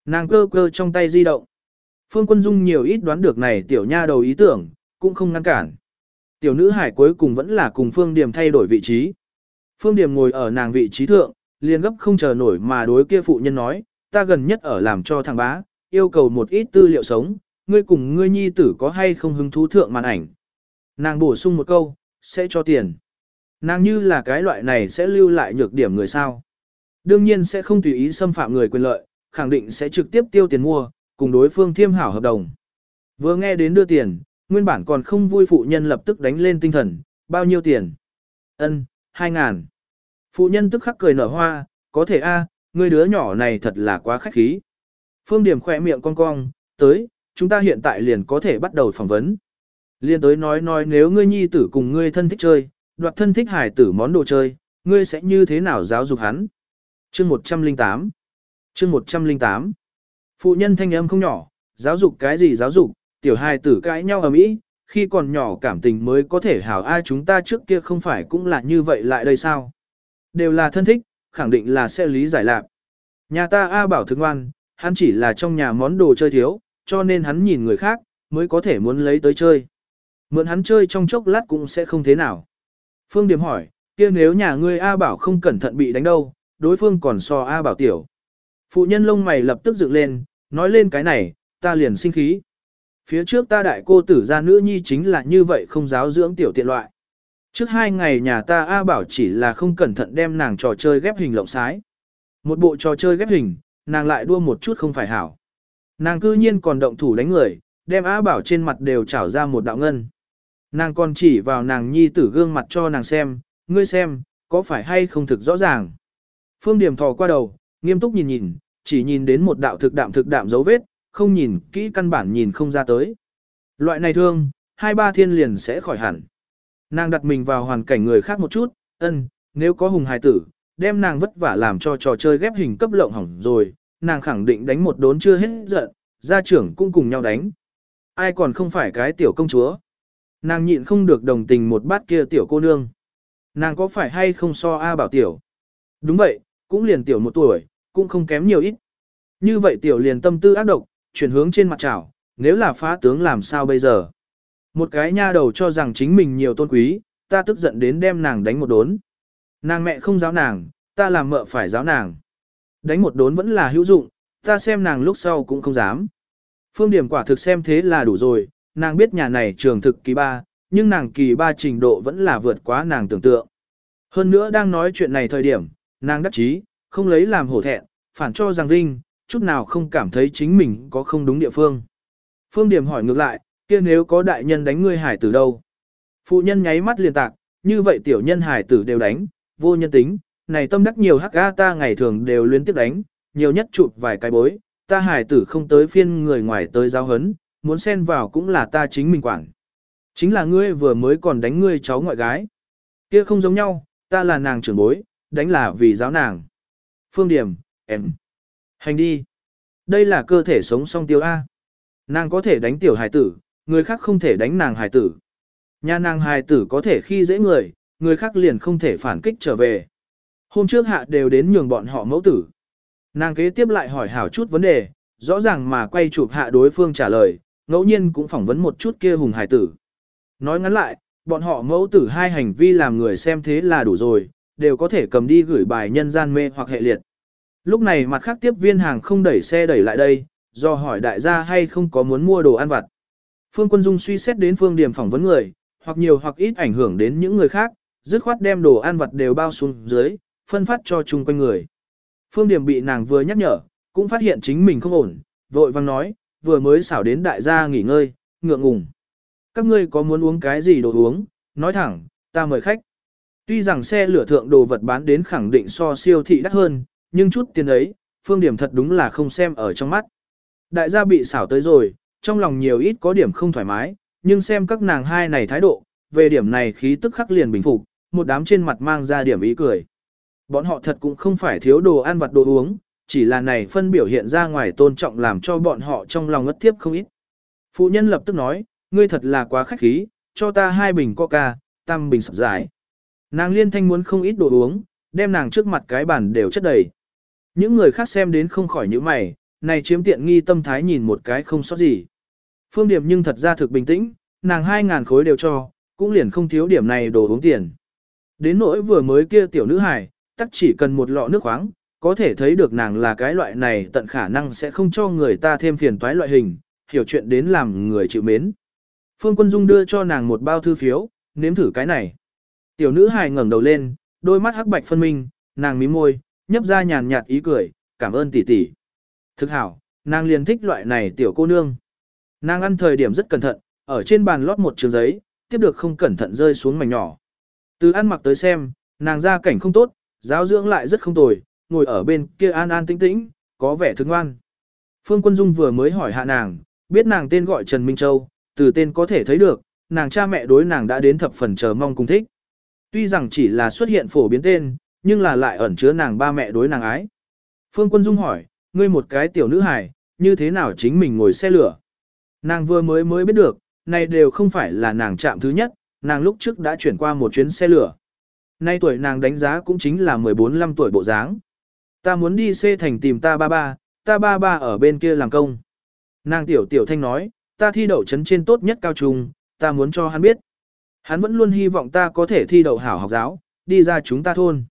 Nàng cơ cơ trong tay di động. Phương Quân Dung nhiều ít đoán được này tiểu nha đầu ý tưởng, cũng không ngăn cản. Tiểu nữ hải cuối cùng vẫn là cùng Phương Điểm thay đổi vị trí. Phương Điểm ngồi ở nàng vị trí thượng, liền gấp không chờ nổi mà đối kia phụ nhân nói, ta gần nhất ở làm cho thằng bá, yêu cầu một ít tư liệu sống, ngươi cùng ngươi nhi tử có hay không hứng thú thượng màn ảnh. Nàng bổ sung một câu, sẽ cho tiền. Nàng như là cái loại này sẽ lưu lại nhược điểm người sao. Đương nhiên sẽ không tùy ý xâm phạm người quyền lợi, khẳng định sẽ trực tiếp tiêu tiền mua, cùng đối phương thiêm hảo hợp đồng. Vừa nghe đến đưa tiền, nguyên bản còn không vui phụ nhân lập tức đánh lên tinh thần, bao nhiêu tiền? Ân, hai ngàn. Phụ nhân tức khắc cười nở hoa, có thể a, à, người đứa nhỏ này thật là quá khách khí. Phương Điểm khỏe miệng cong cong, tới, chúng ta hiện tại liền có thể bắt đầu phỏng vấn. Liên tới nói nói nếu ngươi nhi tử cùng ngươi thân thích chơi, đoạt thân thích hải tử món đồ chơi, ngươi sẽ như thế nào giáo dục hắn? Chương 108 Chương 108 Phụ nhân thanh âm không nhỏ, giáo dục cái gì giáo dục, tiểu hài tử cãi nhau ở mỹ, khi còn nhỏ cảm tình mới có thể hảo ai chúng ta trước kia không phải cũng là như vậy lại đây sao? Đều là thân thích, khẳng định là sẽ lý giải lạc. Nhà ta A bảo thức ngoan, hắn chỉ là trong nhà món đồ chơi thiếu, cho nên hắn nhìn người khác, mới có thể muốn lấy tới chơi. Mượn hắn chơi trong chốc lát cũng sẽ không thế nào. Phương Điểm hỏi, kia nếu nhà ngươi A Bảo không cẩn thận bị đánh đâu, đối phương còn so A Bảo tiểu. Phụ nhân lông mày lập tức dựng lên, nói lên cái này, ta liền sinh khí. Phía trước ta đại cô tử gia nữ nhi chính là như vậy không giáo dưỡng tiểu tiện loại. Trước hai ngày nhà ta A Bảo chỉ là không cẩn thận đem nàng trò chơi ghép hình lộng sái. Một bộ trò chơi ghép hình, nàng lại đua một chút không phải hảo. Nàng cư nhiên còn động thủ đánh người, đem A Bảo trên mặt đều trảo ra một đạo ngân. Nàng còn chỉ vào nàng nhi tử gương mặt cho nàng xem, ngươi xem, có phải hay không thực rõ ràng. Phương Điểm thò qua đầu, nghiêm túc nhìn nhìn, chỉ nhìn đến một đạo thực đạm thực đạm dấu vết, không nhìn kỹ căn bản nhìn không ra tới. Loại này thương, hai ba thiên liền sẽ khỏi hẳn. Nàng đặt mình vào hoàn cảnh người khác một chút, ân, nếu có hùng hài tử, đem nàng vất vả làm cho trò chơi ghép hình cấp lộng hỏng rồi, nàng khẳng định đánh một đốn chưa hết giận, gia trưởng cũng cùng nhau đánh. Ai còn không phải cái tiểu công chúa. Nàng nhịn không được đồng tình một bát kia tiểu cô nương. Nàng có phải hay không so A bảo tiểu? Đúng vậy, cũng liền tiểu một tuổi, cũng không kém nhiều ít. Như vậy tiểu liền tâm tư ác độc, chuyển hướng trên mặt chảo, nếu là phá tướng làm sao bây giờ? Một cái nha đầu cho rằng chính mình nhiều tôn quý, ta tức giận đến đem nàng đánh một đốn. Nàng mẹ không giáo nàng, ta làm mợ phải giáo nàng. Đánh một đốn vẫn là hữu dụng, ta xem nàng lúc sau cũng không dám. Phương điểm quả thực xem thế là đủ rồi, nàng biết nhà này trường thực kỳ ba, nhưng nàng kỳ ba trình độ vẫn là vượt quá nàng tưởng tượng. Hơn nữa đang nói chuyện này thời điểm, nàng đắc chí, không lấy làm hổ thẹn, phản cho rằng Vinh, chút nào không cảm thấy chính mình có không đúng địa phương. Phương Điểm hỏi ngược lại, kia nếu có đại nhân đánh ngươi hải tử đâu? Phụ nhân nháy mắt liền tạc, như vậy tiểu nhân hải tử đều đánh, vô nhân tính, này tâm đắc nhiều hắc ga ta ngày thường đều liên tiếp đánh, nhiều nhất chụp vài cái bối, ta hải tử không tới phiên người ngoài tới giáo hấn, muốn xen vào cũng là ta chính mình quản. Chính là ngươi vừa mới còn đánh ngươi cháu ngoại gái. Kia không giống nhau, ta là nàng trưởng bối, đánh là vì giáo nàng. Phương Điểm, em. Hành đi. Đây là cơ thể sống song tiêu A. Nàng có thể đánh tiểu hài tử, người khác không thể đánh nàng hài tử. Nhà nàng hài tử có thể khi dễ người, người khác liền không thể phản kích trở về. Hôm trước hạ đều đến nhường bọn họ mẫu tử. Nàng kế tiếp lại hỏi hảo chút vấn đề, rõ ràng mà quay chụp hạ đối phương trả lời, ngẫu nhiên cũng phỏng vấn một chút kia hùng hài tử. Nói ngắn lại, bọn họ mẫu tử hai hành vi làm người xem thế là đủ rồi, đều có thể cầm đi gửi bài nhân gian mê hoặc hệ liệt. Lúc này mặt khác tiếp viên hàng không đẩy xe đẩy lại đây, do hỏi đại gia hay không có muốn mua đồ ăn vặt. Phương Quân Dung suy xét đến phương điểm phỏng vấn người, hoặc nhiều hoặc ít ảnh hưởng đến những người khác, dứt khoát đem đồ ăn vặt đều bao xuống dưới, phân phát cho chung quanh người. Phương điểm bị nàng vừa nhắc nhở, cũng phát hiện chính mình không ổn, vội vang nói, vừa mới xảo đến đại gia nghỉ ngơi, ngượng ngùng. Các ngươi có muốn uống cái gì đồ uống, nói thẳng, ta mời khách. Tuy rằng xe lửa thượng đồ vật bán đến khẳng định so siêu thị đắt hơn, nhưng chút tiền ấy, phương điểm thật đúng là không xem ở trong mắt. Đại gia bị xảo tới rồi, trong lòng nhiều ít có điểm không thoải mái, nhưng xem các nàng hai này thái độ, về điểm này khí tức khắc liền bình phục, một đám trên mặt mang ra điểm ý cười. Bọn họ thật cũng không phải thiếu đồ ăn vặt đồ uống, chỉ là này phân biểu hiện ra ngoài tôn trọng làm cho bọn họ trong lòng ngất tiếp không ít. Phụ nhân lập tức nói, ngươi thật là quá khách khí, cho ta hai bình coca, tam bình sập giải. Nàng liên thanh muốn không ít đồ uống, đem nàng trước mặt cái bàn đều chất đầy. Những người khác xem đến không khỏi những mày, này chiếm tiện nghi tâm thái nhìn một cái không sót gì. Phương điểm nhưng thật ra thực bình tĩnh, nàng hai ngàn khối đều cho, cũng liền không thiếu điểm này đồ uống tiền. Đến nỗi vừa mới kia tiểu nữ hải, tắc chỉ cần một lọ nước khoáng, có thể thấy được nàng là cái loại này tận khả năng sẽ không cho người ta thêm phiền toái loại hình, hiểu chuyện đến làm người chịu mến. Phương Quân Dung đưa cho nàng một bao thư phiếu, nếm thử cái này. Tiểu nữ hài ngẩng đầu lên, đôi mắt hắc bạch phân minh, nàng mím môi, nhấp ra nhàn nhạt ý cười, cảm ơn tỷ tỷ. Thực hảo, nàng liền thích loại này tiểu cô nương. Nàng ăn thời điểm rất cẩn thận, ở trên bàn lót một trường giấy, tiếp được không cẩn thận rơi xuống mảnh nhỏ. Từ ăn mặc tới xem, nàng ra cảnh không tốt, giáo dưỡng lại rất không tồi, ngồi ở bên kia an an tĩnh tĩnh, có vẻ thương ngoan. Phương Quân Dung vừa mới hỏi hạ nàng, biết nàng tên gọi Trần Minh Châu, từ tên có thể thấy được, nàng cha mẹ đối nàng đã đến thập phần chờ mong cùng thích. Tuy rằng chỉ là xuất hiện phổ biến tên, nhưng là lại ẩn chứa nàng ba mẹ đối nàng ái. Phương Quân Dung hỏi, ngươi một cái tiểu nữ hài, như thế nào chính mình ngồi xe lửa? Nàng vừa mới mới biết được, này đều không phải là nàng chạm thứ nhất, nàng lúc trước đã chuyển qua một chuyến xe lửa. Nay tuổi nàng đánh giá cũng chính là 14-15 tuổi bộ dáng. Ta muốn đi xê thành tìm ta ba ba, ta ba ba ở bên kia làm công. Nàng tiểu tiểu thanh nói, ta thi đậu chấn trên tốt nhất cao trung, ta muốn cho hắn biết. Hắn vẫn luôn hy vọng ta có thể thi đậu hảo học giáo, đi ra chúng ta thôn.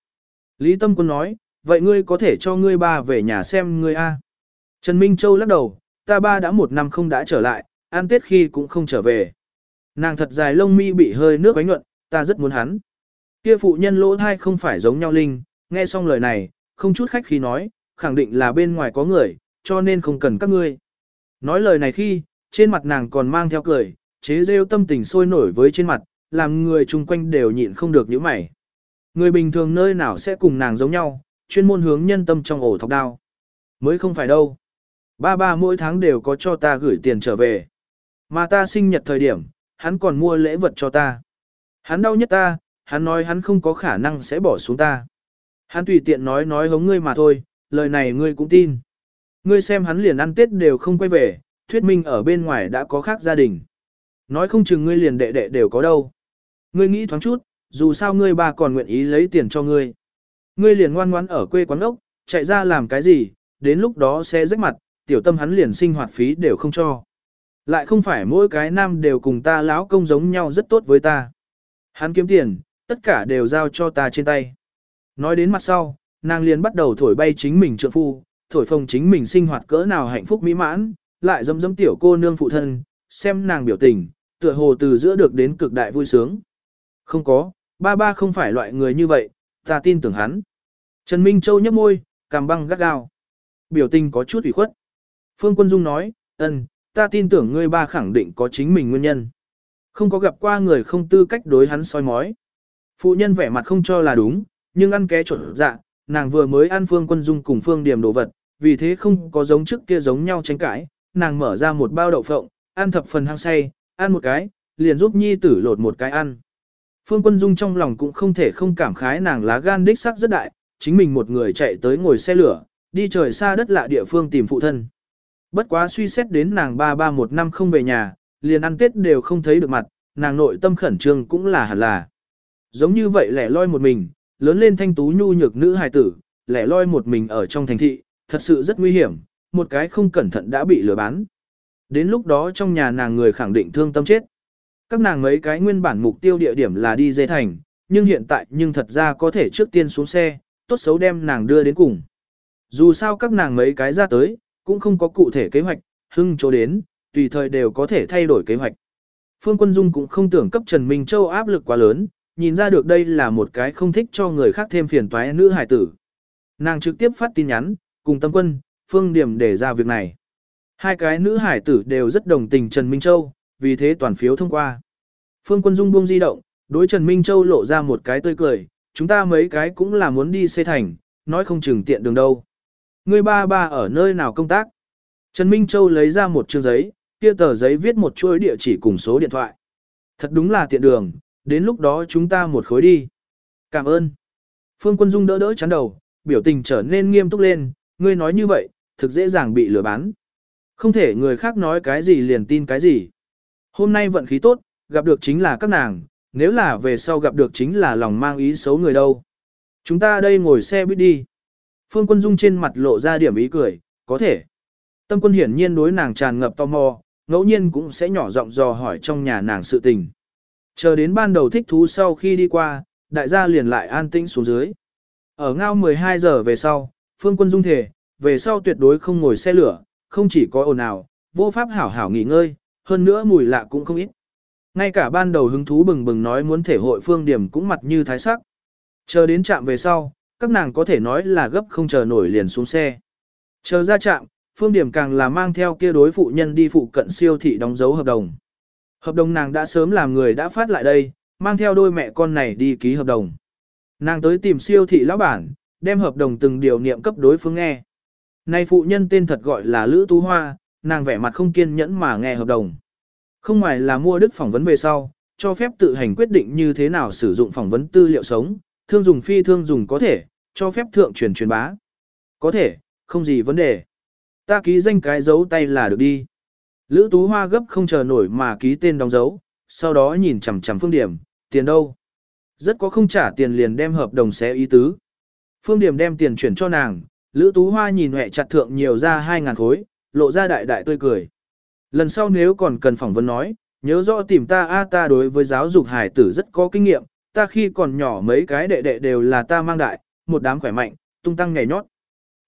Lý Tâm Quân nói, vậy ngươi có thể cho ngươi ba về nhà xem ngươi a. Trần Minh Châu lắc đầu, ta ba đã một năm không đã trở lại, ăn tết khi cũng không trở về. Nàng thật dài lông mi bị hơi nước bánh nhuận, ta rất muốn hắn. Kia phụ nhân lỗ thai không phải giống nhau linh, nghe xong lời này, không chút khách khi nói, khẳng định là bên ngoài có người, cho nên không cần các ngươi. Nói lời này khi, trên mặt nàng còn mang theo cười, chế rêu tâm tình sôi nổi với trên mặt, làm người chung quanh đều nhịn không được những mày. Người bình thường nơi nào sẽ cùng nàng giống nhau, chuyên môn hướng nhân tâm trong ổ thọc đao. Mới không phải đâu. Ba ba mỗi tháng đều có cho ta gửi tiền trở về. Mà ta sinh nhật thời điểm, hắn còn mua lễ vật cho ta. Hắn đau nhất ta, hắn nói hắn không có khả năng sẽ bỏ xuống ta. Hắn tùy tiện nói nói hống ngươi mà thôi, lời này ngươi cũng tin. Ngươi xem hắn liền ăn tết đều không quay về, thuyết minh ở bên ngoài đã có khác gia đình. Nói không chừng ngươi liền đệ đệ đều có đâu. Ngươi nghĩ thoáng chút, dù sao ngươi ba còn nguyện ý lấy tiền cho ngươi. Ngươi liền ngoan ngoãn ở quê quán ốc, chạy ra làm cái gì, đến lúc đó sẽ rách mặt, tiểu tâm hắn liền sinh hoạt phí đều không cho. Lại không phải mỗi cái nam đều cùng ta lão công giống nhau rất tốt với ta. Hắn kiếm tiền, tất cả đều giao cho ta trên tay. Nói đến mặt sau, nàng liền bắt đầu thổi bay chính mình trượng phu, thổi phồng chính mình sinh hoạt cỡ nào hạnh phúc mỹ mãn, lại dâm dâm tiểu cô nương phụ thân, xem nàng biểu tình, tựa hồ từ giữa được đến cực đại vui sướng. Không có, ba ba không phải loại người như vậy, ta tin tưởng hắn. Trần Minh Châu nhấp môi, cằm băng gắt gao. Biểu tình có chút ủy khuất. Phương Quân Dung nói, ân, ta tin tưởng ngươi ba khẳng định có chính mình nguyên nhân. Không có gặp qua người không tư cách đối hắn soi mói. Phụ nhân vẻ mặt không cho là đúng, nhưng ăn ké chuẩn dạ, nàng vừa mới ăn Phương Quân Dung cùng Phương Điểm đồ vật, vì thế không có giống trước kia giống nhau tranh cãi, nàng mở ra một bao đậu phộng, ăn thập phần hăng say, ăn một cái, liền giúp nhi tử lột một cái ăn. Phương Quân Dung trong lòng cũng không thể không cảm khái nàng lá gan đích sắc rất đại, chính mình một người chạy tới ngồi xe lửa, đi trời xa đất lạ địa phương tìm phụ thân. Bất quá suy xét đến nàng ba ba một năm không về nhà, liền ăn tết đều không thấy được mặt, nàng nội tâm khẩn trương cũng là hẳn là. Giống như vậy lẻ loi một mình, lớn lên thanh tú nhu nhược nữ hài tử, lẻ loi một mình ở trong thành thị, thật sự rất nguy hiểm, một cái không cẩn thận đã bị lừa bán. Đến lúc đó trong nhà nàng người khẳng định thương tâm chết. Các nàng mấy cái nguyên bản mục tiêu địa điểm là đi dây thành, nhưng hiện tại nhưng thật ra có thể trước tiên xuống xe, tốt xấu đem nàng đưa đến cùng. Dù sao các nàng mấy cái ra tới, cũng không có cụ thể kế hoạch, hưng chỗ đến, tùy thời đều có thể thay đổi kế hoạch. Phương Quân Dung cũng không tưởng cấp Trần Minh Châu áp lực quá lớn, nhìn ra được đây là một cái không thích cho người khác thêm phiền toái nữ hải tử. Nàng trực tiếp phát tin nhắn, cùng tâm quân, Phương Điểm để ra việc này. Hai cái nữ hải tử đều rất đồng tình Trần Minh Châu, vì thế toàn phiếu thông qua. Phương Quân Dung buông di động, đối Trần Minh Châu lộ ra một cái tươi cười, chúng ta mấy cái cũng là muốn đi xây thành, nói không chừng tiện đường đâu. Người ba ba ở nơi nào công tác? Trần Minh Châu lấy ra một chương giấy, kia tờ giấy viết một chuỗi địa chỉ cùng số điện thoại. Thật đúng là tiện đường, đến lúc đó chúng ta một khối đi. Cảm ơn. Phương Quân Dung đỡ đỡ chán đầu, biểu tình trở nên nghiêm túc lên, ngươi nói như vậy, thực dễ dàng bị lừa bán. Không thể người khác nói cái gì liền tin cái gì. Hôm nay vận khí tốt, gặp được chính là các nàng, nếu là về sau gặp được chính là lòng mang ý xấu người đâu. Chúng ta đây ngồi xe buýt đi. Phương Quân Dung trên mặt lộ ra điểm ý cười, có thể. Tâm quân hiển nhiên đối nàng tràn ngập tò mò, ngẫu nhiên cũng sẽ nhỏ giọng dò hỏi trong nhà nàng sự tình. Chờ đến ban đầu thích thú sau khi đi qua, đại gia liền lại an tĩnh xuống dưới. Ở ngao 12 giờ về sau, Phương Quân Dung thể, về sau tuyệt đối không ngồi xe lửa, không chỉ có ồn ào, vô pháp hảo hảo nghỉ ngơi, hơn nữa mùi lạ cũng không ít. Ngay cả ban đầu hứng thú bừng bừng nói muốn thể hội phương điểm cũng mặt như thái sắc. Chờ đến trạm về sau, các nàng có thể nói là gấp không chờ nổi liền xuống xe. Chờ ra trạm, phương điểm càng là mang theo kia đối phụ nhân đi phụ cận siêu thị đóng dấu hợp đồng. Hợp đồng nàng đã sớm làm người đã phát lại đây, mang theo đôi mẹ con này đi ký hợp đồng. Nàng tới tìm siêu thị lão bản, đem hợp đồng từng điều niệm cấp đối phương nghe. Này phụ nhân tên thật gọi là Lữ Tú Hoa, nàng vẻ mặt không kiên nhẫn mà nghe hợp đồng. Không ngoài là mua đức phỏng vấn về sau, cho phép tự hành quyết định như thế nào sử dụng phỏng vấn tư liệu sống, thương dùng phi thương dùng có thể, cho phép thượng truyền truyền bá. Có thể, không gì vấn đề. Ta ký danh cái dấu tay là được đi. Lữ Tú Hoa gấp không chờ nổi mà ký tên đóng dấu, sau đó nhìn chằm chằm phương điểm, tiền đâu. Rất có không trả tiền liền đem hợp đồng xé ý tứ. Phương điểm đem tiền chuyển cho nàng, Lữ Tú Hoa nhìn hẹ chặt thượng nhiều ra 2.000 khối, lộ ra đại đại tươi cười. Lần sau nếu còn cần phỏng vấn nói, nhớ rõ tìm ta a ta đối với giáo dục hải tử rất có kinh nghiệm, ta khi còn nhỏ mấy cái đệ đệ đều là ta mang đại, một đám khỏe mạnh, tung tăng nhảy nhót.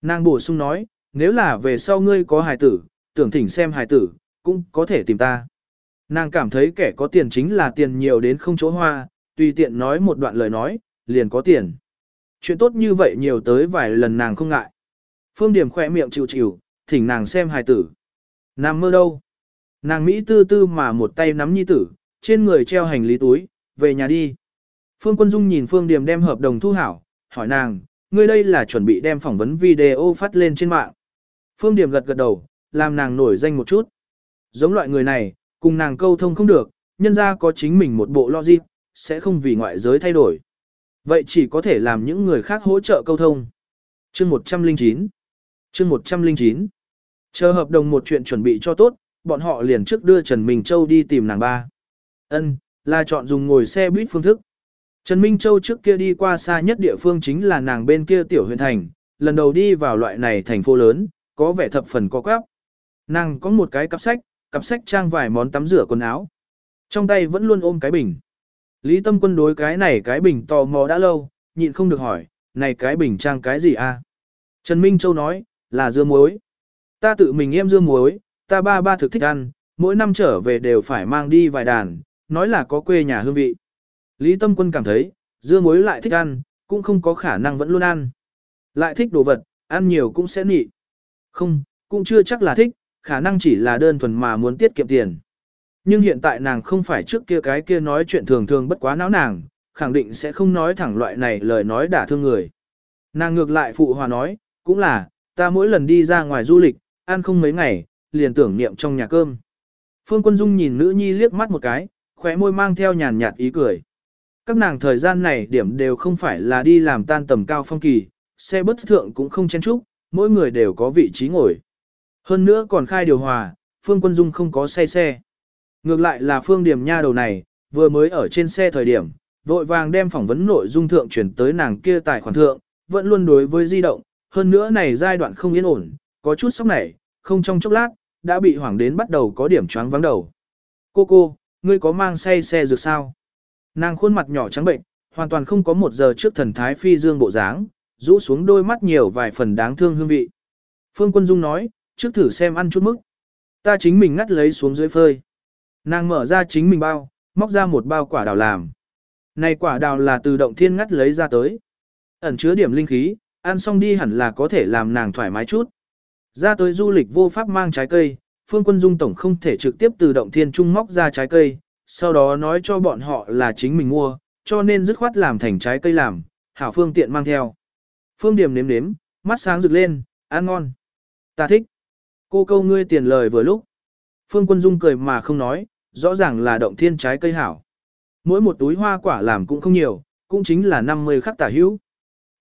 Nàng bổ sung nói, nếu là về sau ngươi có hải tử, tưởng thỉnh xem hải tử, cũng có thể tìm ta. Nàng cảm thấy kẻ có tiền chính là tiền nhiều đến không chỗ hoa, tùy tiện nói một đoạn lời nói, liền có tiền. Chuyện tốt như vậy nhiều tới vài lần nàng không ngại. Phương Điểm khỏe miệng chịu chịu, thỉnh nàng xem hài tử. Nàng mơ đâu? Nàng Mỹ tư tư mà một tay nắm nhi tử, trên người treo hành lý túi, về nhà đi. Phương Quân Dung nhìn Phương điềm đem hợp đồng thu hảo, hỏi nàng, ngươi đây là chuẩn bị đem phỏng vấn video phát lên trên mạng. Phương điềm gật gật đầu, làm nàng nổi danh một chút. Giống loại người này, cùng nàng câu thông không được, nhân ra có chính mình một bộ logic, sẽ không vì ngoại giới thay đổi. Vậy chỉ có thể làm những người khác hỗ trợ câu thông. Chương 109 Chương 109 Chờ hợp đồng một chuyện chuẩn bị cho tốt, bọn họ liền trước đưa Trần Minh Châu đi tìm nàng ba. Ân, là chọn dùng ngồi xe buýt phương thức. Trần Minh Châu trước kia đi qua xa nhất địa phương chính là nàng bên kia tiểu huyện thành, lần đầu đi vào loại này thành phố lớn, có vẻ thập phần có quáp. Nàng có một cái cặp sách, cặp sách trang vài món tắm rửa quần áo. Trong tay vẫn luôn ôm cái bình. Lý Tâm Quân đối cái này cái bình tò mò đã lâu, nhịn không được hỏi, này cái bình trang cái gì a? Trần Minh Châu nói, là dưa muối. Ta tự mình em dương muối, ta ba ba thực thích ăn, mỗi năm trở về đều phải mang đi vài đàn, nói là có quê nhà hương vị. Lý Tâm Quân cảm thấy, dưa muối lại thích ăn, cũng không có khả năng vẫn luôn ăn. Lại thích đồ vật, ăn nhiều cũng sẽ nị. Không, cũng chưa chắc là thích, khả năng chỉ là đơn thuần mà muốn tiết kiệm tiền. Nhưng hiện tại nàng không phải trước kia cái kia nói chuyện thường thường bất quá não nàng, khẳng định sẽ không nói thẳng loại này lời nói đả thương người. Nàng ngược lại phụ hòa nói, cũng là, ta mỗi lần đi ra ngoài du lịch, ăn không mấy ngày, liền tưởng niệm trong nhà cơm. Phương Quân Dung nhìn nữ nhi liếc mắt một cái, khóe môi mang theo nhàn nhạt ý cười. Các nàng thời gian này điểm đều không phải là đi làm tan tầm cao phong kỳ, xe bất thượng cũng không chen chúc, mỗi người đều có vị trí ngồi. Hơn nữa còn khai điều hòa, Phương Quân Dung không có say xe. Ngược lại là Phương Điểm Nha đầu này, vừa mới ở trên xe thời điểm, vội vàng đem phỏng vấn nội dung thượng chuyển tới nàng kia tài khoản thượng, vẫn luôn đối với di động, hơn nữa này giai đoạn không yên ổn, có chút sốc nảy, không trong chốc lát, đã bị hoảng đến bắt đầu có điểm choáng vắng đầu. Cô cô, ngươi có mang say xe dược sao? Nàng khuôn mặt nhỏ trắng bệnh, hoàn toàn không có một giờ trước thần thái phi dương bộ dáng, rũ xuống đôi mắt nhiều vài phần đáng thương hương vị. Phương Quân Dung nói, trước thử xem ăn chút mức. Ta chính mình ngắt lấy xuống dưới phơi. Nàng mở ra chính mình bao, móc ra một bao quả đào làm. Này quả đào là từ động thiên ngắt lấy ra tới. Ẩn chứa điểm linh khí, ăn xong đi hẳn là có thể làm nàng thoải mái chút. Ra tới du lịch vô pháp mang trái cây, Phương Quân Dung Tổng không thể trực tiếp từ động thiên trung móc ra trái cây, sau đó nói cho bọn họ là chính mình mua, cho nên dứt khoát làm thành trái cây làm, hảo phương tiện mang theo. Phương Điểm nếm nếm, mắt sáng rực lên, ăn ngon. Ta thích. Cô câu ngươi tiền lời vừa lúc. Phương Quân Dung cười mà không nói, rõ ràng là động thiên trái cây hảo. Mỗi một túi hoa quả làm cũng không nhiều, cũng chính là 50 khắc tả hữu.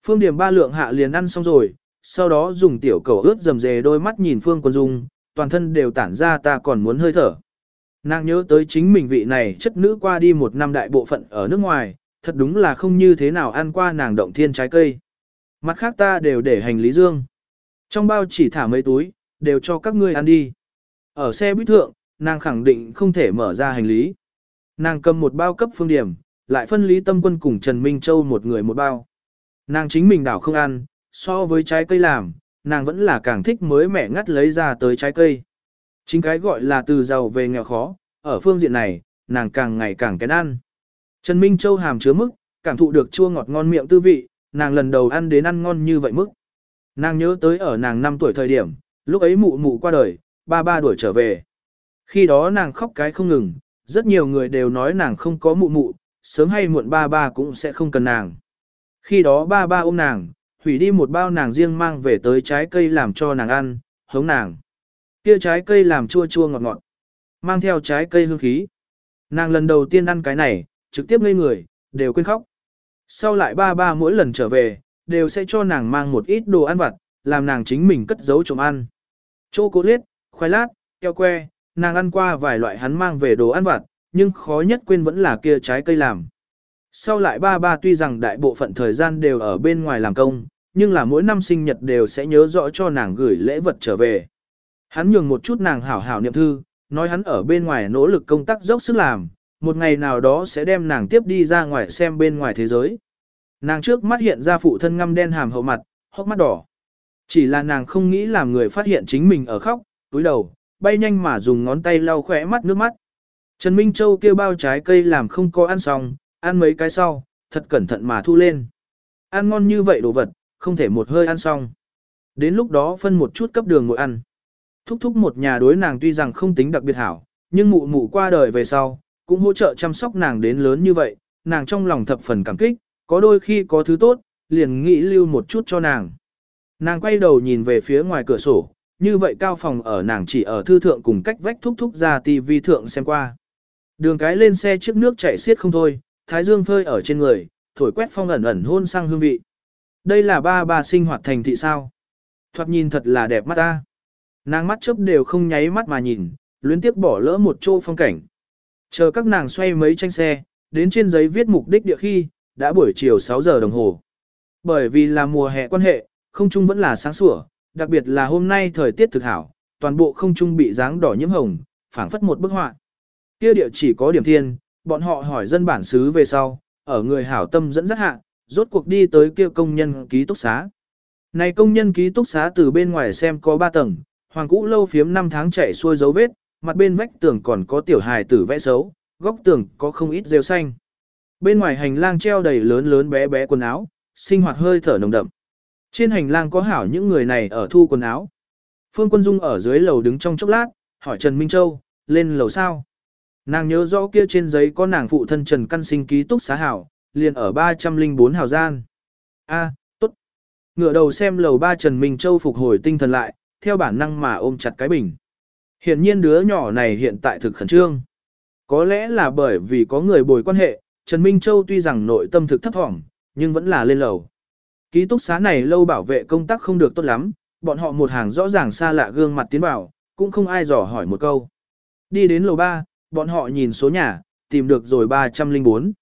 Phương Điểm ba lượng hạ liền ăn xong rồi, sau đó dùng tiểu cầu ướt dầm dề đôi mắt nhìn Phương Quân Dung, toàn thân đều tản ra ta còn muốn hơi thở. Nàng nhớ tới chính mình vị này chất nữ qua đi một năm đại bộ phận ở nước ngoài, thật đúng là không như thế nào ăn qua nàng động thiên trái cây. Mặt khác ta đều để hành lý dương. Trong bao chỉ thả mấy túi, đều cho các ngươi ăn đi. Ở xe buýt thượng, nàng khẳng định không thể mở ra hành lý. Nàng cầm một bao cấp phương điểm, lại phân lý tâm quân cùng Trần Minh Châu một người một bao. Nàng chính mình đảo không ăn, so với trái cây làm, nàng vẫn là càng thích mới mẻ ngắt lấy ra tới trái cây. Chính cái gọi là từ giàu về nghèo khó, ở phương diện này, nàng càng ngày càng kén ăn. Trần Minh Châu hàm chứa mức, cảm thụ được chua ngọt ngon miệng tư vị, nàng lần đầu ăn đến ăn ngon như vậy mức. Nàng nhớ tới ở nàng 5 tuổi thời điểm, lúc ấy mụ mụ qua đời, ba ba đuổi trở về. Khi đó nàng khóc cái không ngừng, rất nhiều người đều nói nàng không có mụ mụ, sớm hay muộn ba ba cũng sẽ không cần nàng. Khi đó ba ba ôm nàng, hủy đi một bao nàng riêng mang về tới trái cây làm cho nàng ăn, hống nàng. Kia trái cây làm chua chua ngọt ngọt, mang theo trái cây hương khí. Nàng lần đầu tiên ăn cái này, trực tiếp ngây người, đều quên khóc. Sau lại ba ba mỗi lần trở về, đều sẽ cho nàng mang một ít đồ ăn vặt, làm nàng chính mình cất giấu trộm ăn. Chô cố liết, khoai lát, keo que, nàng ăn qua vài loại hắn mang về đồ ăn vặt, nhưng khó nhất quên vẫn là kia trái cây làm. Sau lại ba ba tuy rằng đại bộ phận thời gian đều ở bên ngoài làm công, nhưng là mỗi năm sinh nhật đều sẽ nhớ rõ cho nàng gửi lễ vật trở về. Hắn nhường một chút nàng hảo hảo niệm thư, nói hắn ở bên ngoài nỗ lực công tác dốc sức làm, một ngày nào đó sẽ đem nàng tiếp đi ra ngoài xem bên ngoài thế giới. Nàng trước mắt hiện ra phụ thân ngăm đen hàm hậu mặt, hốc mắt đỏ. Chỉ là nàng không nghĩ làm người phát hiện chính mình ở khóc, túi đầu, bay nhanh mà dùng ngón tay lau khỏe mắt nước mắt. Trần Minh Châu kêu bao trái cây làm không có ăn xong, ăn mấy cái sau, thật cẩn thận mà thu lên. Ăn ngon như vậy đồ vật, không thể một hơi ăn xong. Đến lúc đó phân một chút cấp đường ngồi ăn. Thúc thúc một nhà đối nàng tuy rằng không tính đặc biệt hảo, nhưng mụ mụ qua đời về sau, cũng hỗ trợ chăm sóc nàng đến lớn như vậy, nàng trong lòng thập phần cảm kích, có đôi khi có thứ tốt, liền nghĩ lưu một chút cho nàng. Nàng quay đầu nhìn về phía ngoài cửa sổ, như vậy cao phòng ở nàng chỉ ở thư thượng cùng cách vách thúc thúc ra tivi thượng xem qua. Đường cái lên xe trước nước chảy xiết không thôi, thái dương phơi ở trên người, thổi quét phong ẩn ẩn hôn sang hương vị. Đây là ba bà sinh hoạt thành thị sao. Thoạt nhìn thật là đẹp mắt ta. Nàng mắt chớp đều không nháy mắt mà nhìn, luyến tiếp bỏ lỡ một chỗ phong cảnh. Chờ các nàng xoay mấy tranh xe, đến trên giấy viết mục đích địa khi, đã buổi chiều 6 giờ đồng hồ. Bởi vì là mùa hè quan hệ, không trung vẫn là sáng sủa, đặc biệt là hôm nay thời tiết thực hảo, toàn bộ không trung bị dáng đỏ nhiễm hồng, phảng phất một bức họa. Kia địa chỉ có điểm thiên, bọn họ hỏi dân bản xứ về sau, ở người hảo tâm dẫn dắt hạ, rốt cuộc đi tới kia công nhân ký túc xá. Này công nhân ký túc xá từ bên ngoài xem có 3 tầng, hoàng cũ lâu phiếm 5 tháng chạy xuôi dấu vết, mặt bên vách tường còn có tiểu hài tử vẽ xấu, góc tường có không ít rêu xanh. Bên ngoài hành lang treo đầy lớn lớn bé bé quần áo, sinh hoạt hơi thở nồng đậm. Trên hành lang có hảo những người này ở thu quần áo. Phương Quân Dung ở dưới lầu đứng trong chốc lát, hỏi Trần Minh Châu, lên lầu sao? Nàng nhớ rõ kia trên giấy có nàng phụ thân Trần Căn Sinh ký túc xá hảo, liền ở 304 hào gian. A, tốt. Ngựa đầu xem lầu ba Trần Minh Châu phục hồi tinh thần lại, theo bản năng mà ôm chặt cái bình. Hiện nhiên đứa nhỏ này hiện tại thực khẩn trương. Có lẽ là bởi vì có người bồi quan hệ, Trần Minh Châu tuy rằng nội tâm thực thấp thỏm, nhưng vẫn là lên lầu. Ký túc xá này lâu bảo vệ công tác không được tốt lắm, bọn họ một hàng rõ ràng xa lạ gương mặt tiến vào, cũng không ai dò hỏi một câu. Đi đến lầu 3, bọn họ nhìn số nhà, tìm được rồi 304.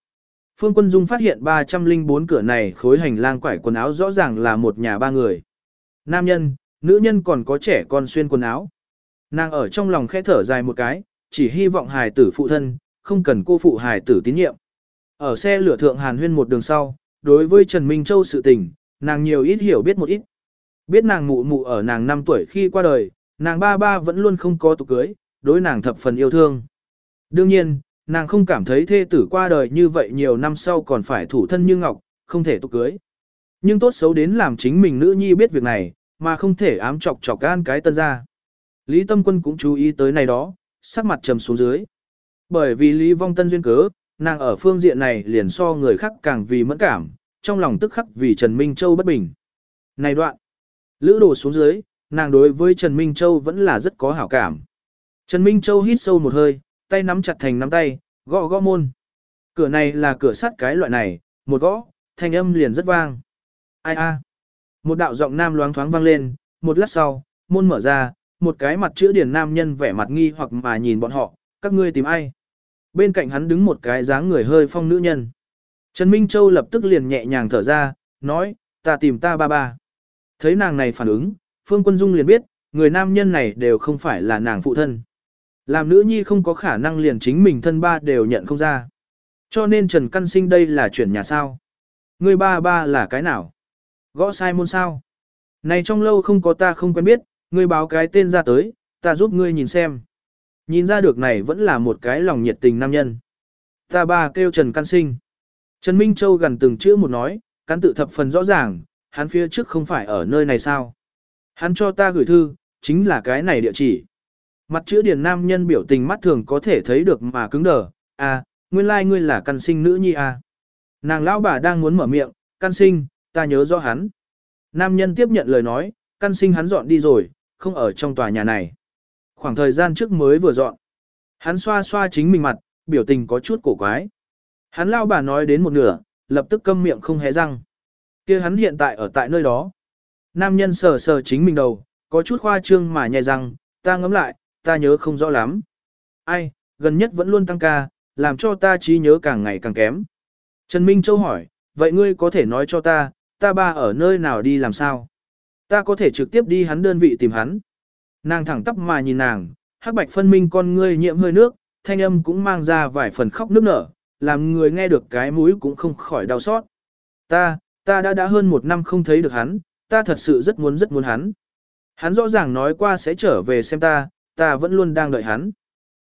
Phương Quân Dung phát hiện 304 cửa này khối hành lang quải quần áo rõ ràng là một nhà ba người. Nam nhân, nữ nhân còn có trẻ con xuyên quần áo. Nàng ở trong lòng khẽ thở dài một cái, chỉ hy vọng hài tử phụ thân, không cần cô phụ hài tử tín nhiệm. Ở xe lửa thượng Hàn Huyên một đường sau, đối với Trần Minh Châu sự tình, nàng nhiều ít hiểu biết một ít. Biết nàng mụ mụ ở nàng 5 tuổi khi qua đời, nàng ba ba vẫn luôn không có tục cưới, đối nàng thập phần yêu thương. Đương nhiên, nàng không cảm thấy thê tử qua đời như vậy nhiều năm sau còn phải thủ thân như ngọc, không thể tục cưới. Nhưng tốt xấu đến làm chính mình nữ nhi biết việc này, mà không thể ám chọc chọc gan cái tân ra. Lý Tâm Quân cũng chú ý tới này đó, sắc mặt trầm xuống dưới. Bởi vì Lý Vong Tân duyên cớ, nàng ở phương diện này liền so người khác càng vì mẫn cảm, trong lòng tức khắc vì Trần Minh Châu bất bình. Này đoạn, lữ đồ xuống dưới, nàng đối với Trần Minh Châu vẫn là rất có hảo cảm. Trần Minh Châu hít sâu một hơi, tay nắm chặt thành nắm tay, gõ gõ môn. Cửa này là cửa sắt cái loại này, một gõ, thanh âm liền rất vang. Ai a? Một đạo giọng nam loáng thoáng vang lên, một lát sau, môn mở ra, một cái mặt chữ điển nam nhân vẻ mặt nghi hoặc mà nhìn bọn họ, các ngươi tìm ai? Bên cạnh hắn đứng một cái dáng người hơi phong nữ nhân. Trần Minh Châu lập tức liền nhẹ nhàng thở ra, nói, ta tìm ta ba ba. Thấy nàng này phản ứng, Phương Quân Dung liền biết, người nam nhân này đều không phải là nàng phụ thân. Làm nữ nhi không có khả năng liền chính mình thân ba đều nhận không ra. Cho nên Trần Căn Sinh đây là chuyển nhà sao. Người ba ba là cái nào? Gõ sai môn sao? Này trong lâu không có ta không quen biết, ngươi báo cái tên ra tới, ta giúp ngươi nhìn xem. Nhìn ra được này vẫn là một cái lòng nhiệt tình nam nhân. Ta ba kêu Trần Căn Sinh. Trần Minh Châu gần từng chữ một nói, cắn tự thập phần rõ ràng, hắn phía trước không phải ở nơi này sao. Hắn cho ta gửi thư, chính là cái này địa chỉ. Mặt chữ điển nam nhân biểu tình mắt thường có thể thấy được mà cứng đờ, à, nguyên lai like ngươi là căn sinh nữ nhi à. Nàng lão bà đang muốn mở miệng, căn sinh, ta nhớ rõ hắn. Nam nhân tiếp nhận lời nói, căn sinh hắn dọn đi rồi, không ở trong tòa nhà này. Khoảng thời gian trước mới vừa dọn. Hắn xoa xoa chính mình mặt, biểu tình có chút cổ quái. Hắn lao bà nói đến một nửa, lập tức câm miệng không hé răng. kia hắn hiện tại ở tại nơi đó. Nam nhân sờ sờ chính mình đầu, có chút khoa trương mà nhai răng, ta ngấm lại, ta nhớ không rõ lắm. Ai, gần nhất vẫn luôn tăng ca, làm cho ta trí nhớ càng ngày càng kém. Trần Minh Châu hỏi, vậy ngươi có thể nói cho ta, ta ba ở nơi nào đi làm sao? Ta có thể trực tiếp đi hắn đơn vị tìm hắn. Nàng thẳng tắp mà nhìn nàng, hắc bạch phân minh con ngươi nhiễm hơi nước, thanh âm cũng mang ra vài phần khóc nước nở, làm người nghe được cái mũi cũng không khỏi đau xót. Ta, ta đã đã hơn một năm không thấy được hắn, ta thật sự rất muốn rất muốn hắn. Hắn rõ ràng nói qua sẽ trở về xem ta, ta vẫn luôn đang đợi hắn.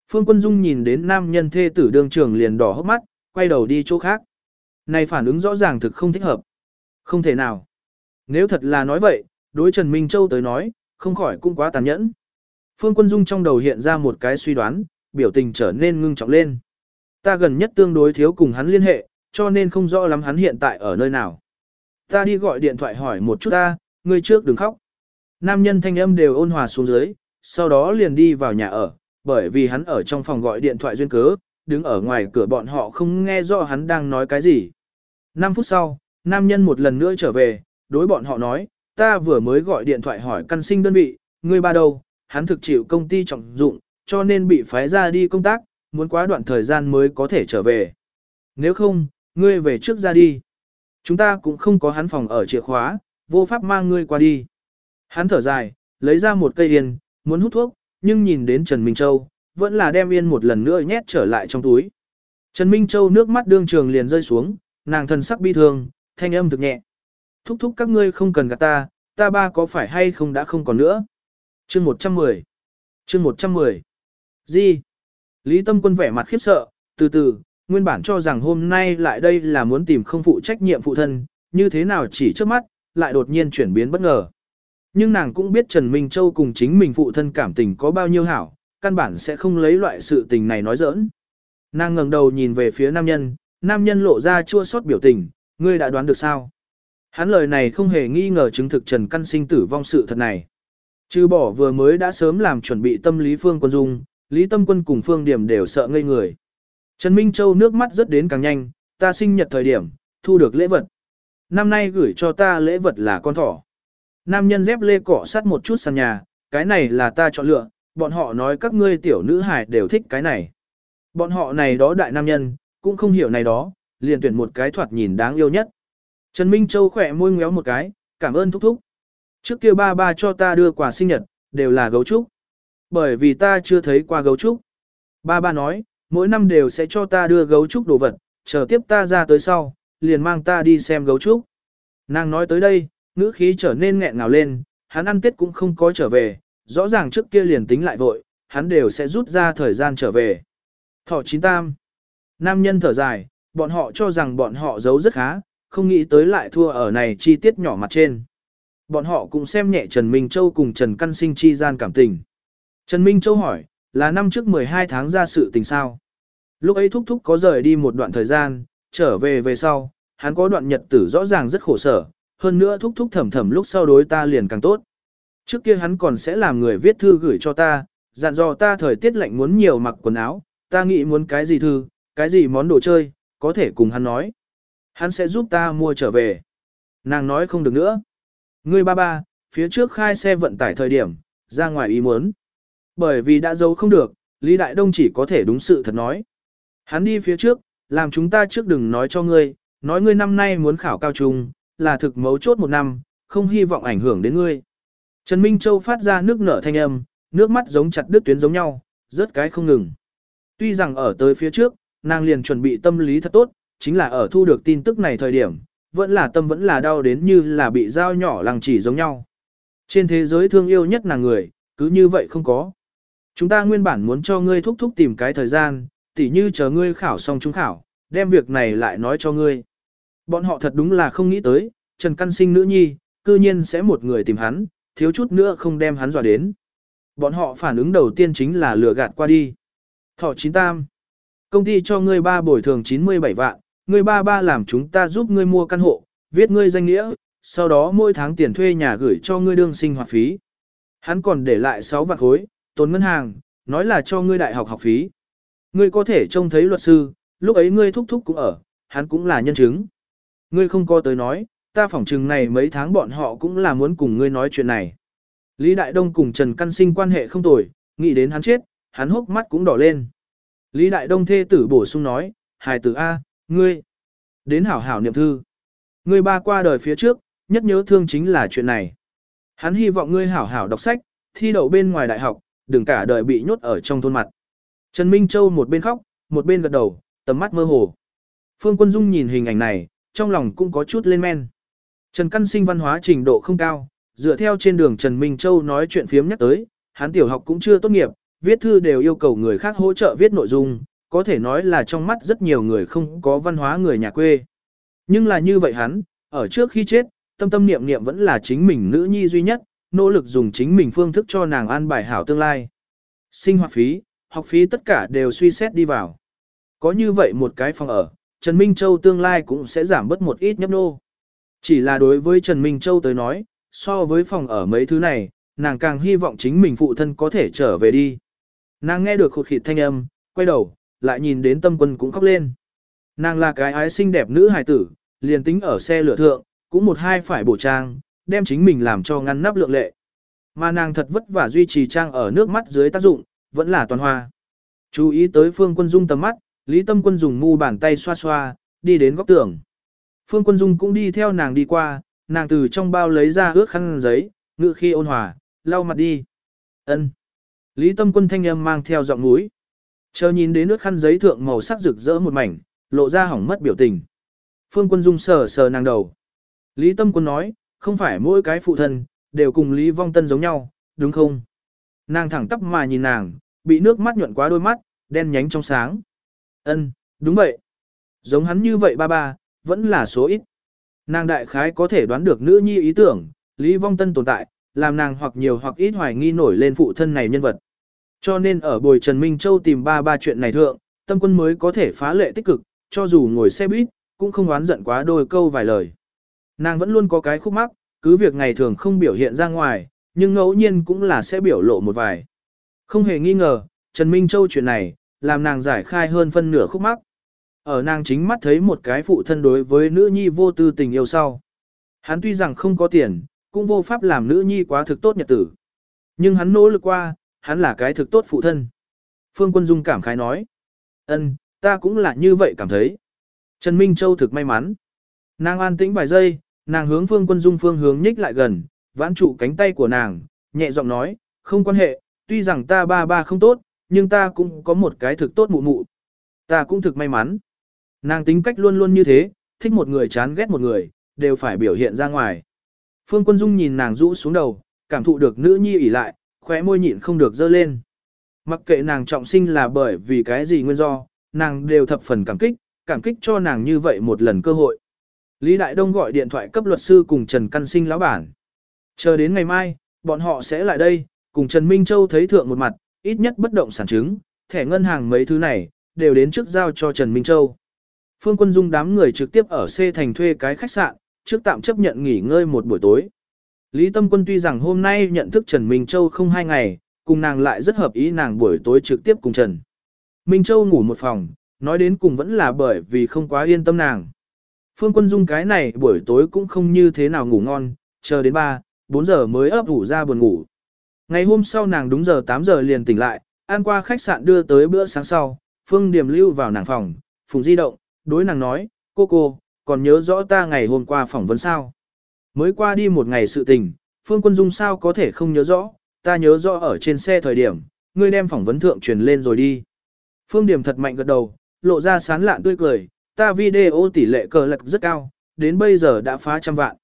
Phương Quân Dung nhìn đến nam nhân thê tử đương trường liền đỏ hốc mắt, quay đầu đi chỗ khác. Này phản ứng rõ ràng thực không thích hợp. Không thể nào. Nếu thật là nói vậy, đối Trần Minh Châu tới nói, không khỏi cũng quá tàn nhẫn. Phương Quân Dung trong đầu hiện ra một cái suy đoán, biểu tình trở nên ngưng trọng lên. Ta gần nhất tương đối thiếu cùng hắn liên hệ, cho nên không rõ lắm hắn hiện tại ở nơi nào. Ta đi gọi điện thoại hỏi một chút ta, ngươi trước đừng khóc. Nam nhân thanh âm đều ôn hòa xuống dưới, sau đó liền đi vào nhà ở, bởi vì hắn ở trong phòng gọi điện thoại duyên cớ, đứng ở ngoài cửa bọn họ không nghe rõ hắn đang nói cái gì. 5 phút sau, nam nhân một lần nữa trở về, đối bọn họ nói, ta vừa mới gọi điện thoại hỏi căn sinh đơn vị, ngươi ba đâu, hắn thực chịu công ty trọng dụng, cho nên bị phái ra đi công tác, muốn quá đoạn thời gian mới có thể trở về. Nếu không, ngươi về trước ra đi. Chúng ta cũng không có hắn phòng ở chìa khóa, vô pháp mang ngươi qua đi. Hắn thở dài, lấy ra một cây yên, muốn hút thuốc, nhưng nhìn đến Trần Minh Châu, vẫn là đem yên một lần nữa nhét trở lại trong túi. Trần Minh Châu nước mắt đương trường liền rơi xuống, nàng thần sắc bi thương, thanh âm thực nhẹ. Thúc thúc các ngươi không cần gạt ta, ta ba có phải hay không đã không còn nữa. Chương 110 Chương 110 Gì? Lý Tâm Quân vẻ mặt khiếp sợ, từ từ, nguyên bản cho rằng hôm nay lại đây là muốn tìm không phụ trách nhiệm phụ thân, như thế nào chỉ trước mắt, lại đột nhiên chuyển biến bất ngờ. Nhưng nàng cũng biết Trần Minh Châu cùng chính mình phụ thân cảm tình có bao nhiêu hảo, căn bản sẽ không lấy loại sự tình này nói giỡn. Nàng ngẩng đầu nhìn về phía nam nhân, nam nhân lộ ra chua xót biểu tình, ngươi đã đoán được sao? Hắn lời này không hề nghi ngờ chứng thực Trần Căn Sinh tử vong sự thật này. Trừ bỏ vừa mới đã sớm làm chuẩn bị tâm lý Phương Quân Dung, Lý Tâm Quân cùng Phương Điểm đều sợ ngây người. Trần Minh Châu nước mắt rất đến càng nhanh, ta sinh nhật thời điểm, thu được lễ vật. Năm nay gửi cho ta lễ vật là con thỏ. Nam nhân dép lê cọ sát một chút sàn nhà, cái này là ta chọn lựa, bọn họ nói các ngươi tiểu nữ hài đều thích cái này. Bọn họ này đó đại nam nhân, cũng không hiểu này đó, liền tuyển một cái thoạt nhìn đáng yêu nhất. Trần Minh Châu khỏe môi ngéo một cái, cảm ơn thúc thúc. Trước kia ba ba cho ta đưa quà sinh nhật, đều là gấu trúc. Bởi vì ta chưa thấy qua gấu trúc. Ba ba nói, mỗi năm đều sẽ cho ta đưa gấu trúc đồ vật, chờ tiếp ta ra tới sau, liền mang ta đi xem gấu trúc. Nàng nói tới đây, ngữ khí trở nên nghẹn ngào lên, hắn ăn tết cũng không có trở về, rõ ràng trước kia liền tính lại vội, hắn đều sẽ rút ra thời gian trở về. Thọ chín tam. Nam nhân thở dài, bọn họ cho rằng bọn họ giấu rất khá, không nghĩ tới lại thua ở này chi tiết nhỏ mặt trên. Bọn họ cũng xem nhẹ Trần Minh Châu cùng Trần Căn Sinh chi gian cảm tình. Trần Minh Châu hỏi, là năm trước 12 tháng ra sự tình sao? Lúc ấy Thúc Thúc có rời đi một đoạn thời gian, trở về về sau, hắn có đoạn nhật tử rõ ràng rất khổ sở, hơn nữa Thúc Thúc thầm thầm lúc sau đối ta liền càng tốt. Trước kia hắn còn sẽ làm người viết thư gửi cho ta, dặn dò ta thời tiết lạnh muốn nhiều mặc quần áo, ta nghĩ muốn cái gì thư, cái gì món đồ chơi, có thể cùng hắn nói. Hắn sẽ giúp ta mua trở về. Nàng nói không được nữa. Ngươi ba ba, phía trước khai xe vận tải thời điểm, ra ngoài ý muốn. Bởi vì đã giấu không được, Lý Đại Đông chỉ có thể đúng sự thật nói. Hắn đi phía trước, làm chúng ta trước đừng nói cho ngươi, nói ngươi năm nay muốn khảo cao trung, là thực mấu chốt một năm, không hy vọng ảnh hưởng đến ngươi. Trần Minh Châu phát ra nước nở thanh âm, nước mắt giống chặt đứt tuyến giống nhau, rớt cái không ngừng. Tuy rằng ở tới phía trước, nàng liền chuẩn bị tâm lý thật tốt, chính là ở thu được tin tức này thời điểm, vẫn là tâm vẫn là đau đến như là bị dao nhỏ lằng chỉ giống nhau. Trên thế giới thương yêu nhất nàng người, cứ như vậy không có. Chúng ta nguyên bản muốn cho ngươi thúc thúc tìm cái thời gian, tỉ như chờ ngươi khảo xong chúng khảo, đem việc này lại nói cho ngươi. Bọn họ thật đúng là không nghĩ tới, Trần Căn Sinh nữ nhi, cư nhiên sẽ một người tìm hắn, thiếu chút nữa không đem hắn dọa đến. Bọn họ phản ứng đầu tiên chính là lừa gạt qua đi. Thọ chín tam. Công ty cho ngươi ba bồi thường 97 vạn, ngươi ba ba làm chúng ta giúp ngươi mua căn hộ, viết ngươi danh nghĩa, sau đó mỗi tháng tiền thuê nhà gửi cho ngươi đương sinh hoạt phí. Hắn còn để lại 6 vạn khối, tồn ngân hàng, nói là cho ngươi đại học học phí. Ngươi có thể trông thấy luật sư, lúc ấy ngươi thúc thúc cũng ở, hắn cũng là nhân chứng. Ngươi không có tới nói, ta phỏng chừng này mấy tháng bọn họ cũng là muốn cùng ngươi nói chuyện này. Lý Đại Đông cùng Trần Căn Sinh quan hệ không tồi, nghĩ đến hắn chết, hắn hốc mắt cũng đỏ lên. Lý Đại Đông thê tử bổ sung nói, hài tử A, ngươi, đến hảo hảo niệm thư. Ngươi ba qua đời phía trước, nhất nhớ thương chính là chuyện này. Hắn hy vọng ngươi hảo hảo đọc sách, thi đậu bên ngoài đại học, đừng cả đời bị nhốt ở trong thôn mặt. Trần Minh Châu một bên khóc, một bên gật đầu, tầm mắt mơ hồ. Phương Quân Dung nhìn hình ảnh này, trong lòng cũng có chút lên men. Trần Căn Sinh văn hóa trình độ không cao, dựa theo trên đường Trần Minh Châu nói chuyện phiếm nhắc tới, hắn tiểu học cũng chưa tốt nghiệp, viết thư đều yêu cầu người khác hỗ trợ viết nội dung, có thể nói là trong mắt rất nhiều người không có văn hóa người nhà quê. Nhưng là như vậy hắn, ở trước khi chết, tâm tâm niệm niệm vẫn là chính mình nữ nhi duy nhất, nỗ lực dùng chính mình phương thức cho nàng an bài hảo tương lai. Sinh hoạt phí, học phí tất cả đều suy xét đi vào. Có như vậy một cái phòng ở, Trần Minh Châu tương lai cũng sẽ giảm bớt một ít nhấp nô. Chỉ là đối với Trần Minh Châu tới nói, so với phòng ở mấy thứ này, nàng càng hy vọng chính mình phụ thân có thể trở về đi. Nàng nghe được khụt khịt thanh âm, quay đầu, lại nhìn đến tâm quân cũng khóc lên. Nàng là cái ái xinh đẹp nữ hài tử, liền tính ở xe lửa thượng, cũng một hai phải bổ trang, đem chính mình làm cho ngăn nắp lượng lệ. Mà nàng thật vất vả duy trì trang ở nước mắt dưới tác dụng, vẫn là toàn hoa. Chú ý tới phương quân dung tầm mắt, Lý Tâm Quân dùng mu bàn tay xoa xoa, đi đến góc tường. Phương Quân Dung cũng đi theo nàng đi qua, nàng từ trong bao lấy ra ướt khăn giấy, ngự khi ôn hòa, lau mặt đi. Ân. Lý Tâm Quân thanh âm mang theo giọng mũi, Chờ nhìn đến nước khăn giấy thượng màu sắc rực rỡ một mảnh, lộ ra hỏng mất biểu tình. Phương Quân Dung sờ sờ nàng đầu. Lý Tâm Quân nói, không phải mỗi cái phụ thân, đều cùng Lý Vong Tân giống nhau, đúng không? Nàng thẳng tắp mà nhìn nàng, bị nước mắt nhuận quá đôi mắt, đen nhánh trong sáng. Ân, đúng vậy. Giống hắn như vậy ba ba, vẫn là số ít. Nàng đại khái có thể đoán được nữ nhi ý tưởng, Lý Vong Tân tồn tại, làm nàng hoặc nhiều hoặc ít hoài nghi nổi lên phụ thân này nhân vật. Cho nên ở bồi Trần Minh Châu tìm ba ba chuyện này thượng, tâm quân mới có thể phá lệ tích cực, cho dù ngồi xe buýt, cũng không oán giận quá đôi câu vài lời. Nàng vẫn luôn có cái khúc mắc, cứ việc ngày thường không biểu hiện ra ngoài, nhưng ngẫu nhiên cũng là sẽ biểu lộ một vài. Không hề nghi ngờ, Trần Minh Châu chuyện này, làm nàng giải khai hơn phân nửa khúc mắc. Ở nàng chính mắt thấy một cái phụ thân đối với nữ nhi vô tư tình yêu sau. Hắn tuy rằng không có tiền, cũng vô pháp làm nữ nhi quá thực tốt nhật tử. Nhưng hắn nỗ lực qua, hắn là cái thực tốt phụ thân. Phương Quân Dung cảm khái nói. ân, ta cũng là như vậy cảm thấy. Trần Minh Châu thực may mắn. Nàng an tĩnh vài giây, nàng hướng Phương Quân Dung phương hướng nhích lại gần, vãn trụ cánh tay của nàng, nhẹ giọng nói, không quan hệ, tuy rằng ta ba ba không tốt, nhưng ta cũng có một cái thực tốt mụ mụ. Ta cũng thực may mắn. Nàng tính cách luôn luôn như thế, thích một người chán ghét một người, đều phải biểu hiện ra ngoài. Phương Quân Dung nhìn nàng rũ xuống đầu, cảm thụ được nữ nhi ỉ lại, khóe môi nhịn không được dơ lên. Mặc kệ nàng trọng sinh là bởi vì cái gì nguyên do, nàng đều thập phần cảm kích, cảm kích cho nàng như vậy một lần cơ hội. Lý Đại Đông gọi điện thoại cấp luật sư cùng Trần Căn Sinh lão bản. Chờ đến ngày mai, bọn họ sẽ lại đây, cùng Trần Minh Châu thấy thượng một mặt, ít nhất bất động sản chứng, thẻ ngân hàng mấy thứ này, đều đến trước giao cho Trần Minh Châu. Phương Quân Dung đám người trực tiếp ở C thành thuê cái khách sạn, trước tạm chấp nhận nghỉ ngơi một buổi tối. Lý Tâm Quân tuy rằng hôm nay nhận thức Trần Minh Châu không hai ngày, cùng nàng lại rất hợp ý nàng buổi tối trực tiếp cùng Trần. Minh Châu ngủ một phòng, nói đến cùng vẫn là bởi vì không quá yên tâm nàng. Phương Quân Dung cái này buổi tối cũng không như thế nào ngủ ngon, chờ đến 3, 4 giờ mới ấp ủ ra buồn ngủ. Ngày hôm sau nàng đúng giờ 8 giờ liền tỉnh lại, ăn qua khách sạn đưa tới bữa sáng sau, Phương Điểm lưu vào nàng phòng, phùng di động, đối nàng nói, cô cô, còn nhớ rõ ta ngày hôm qua phỏng vấn sao. Mới qua đi một ngày sự tình, Phương Quân Dung sao có thể không nhớ rõ, ta nhớ rõ ở trên xe thời điểm, ngươi đem phỏng vấn thượng truyền lên rồi đi. Phương Điểm thật mạnh gật đầu, lộ ra sán lạn tươi cười, ta video tỷ lệ cờ lật rất cao, đến bây giờ đã phá trăm vạn.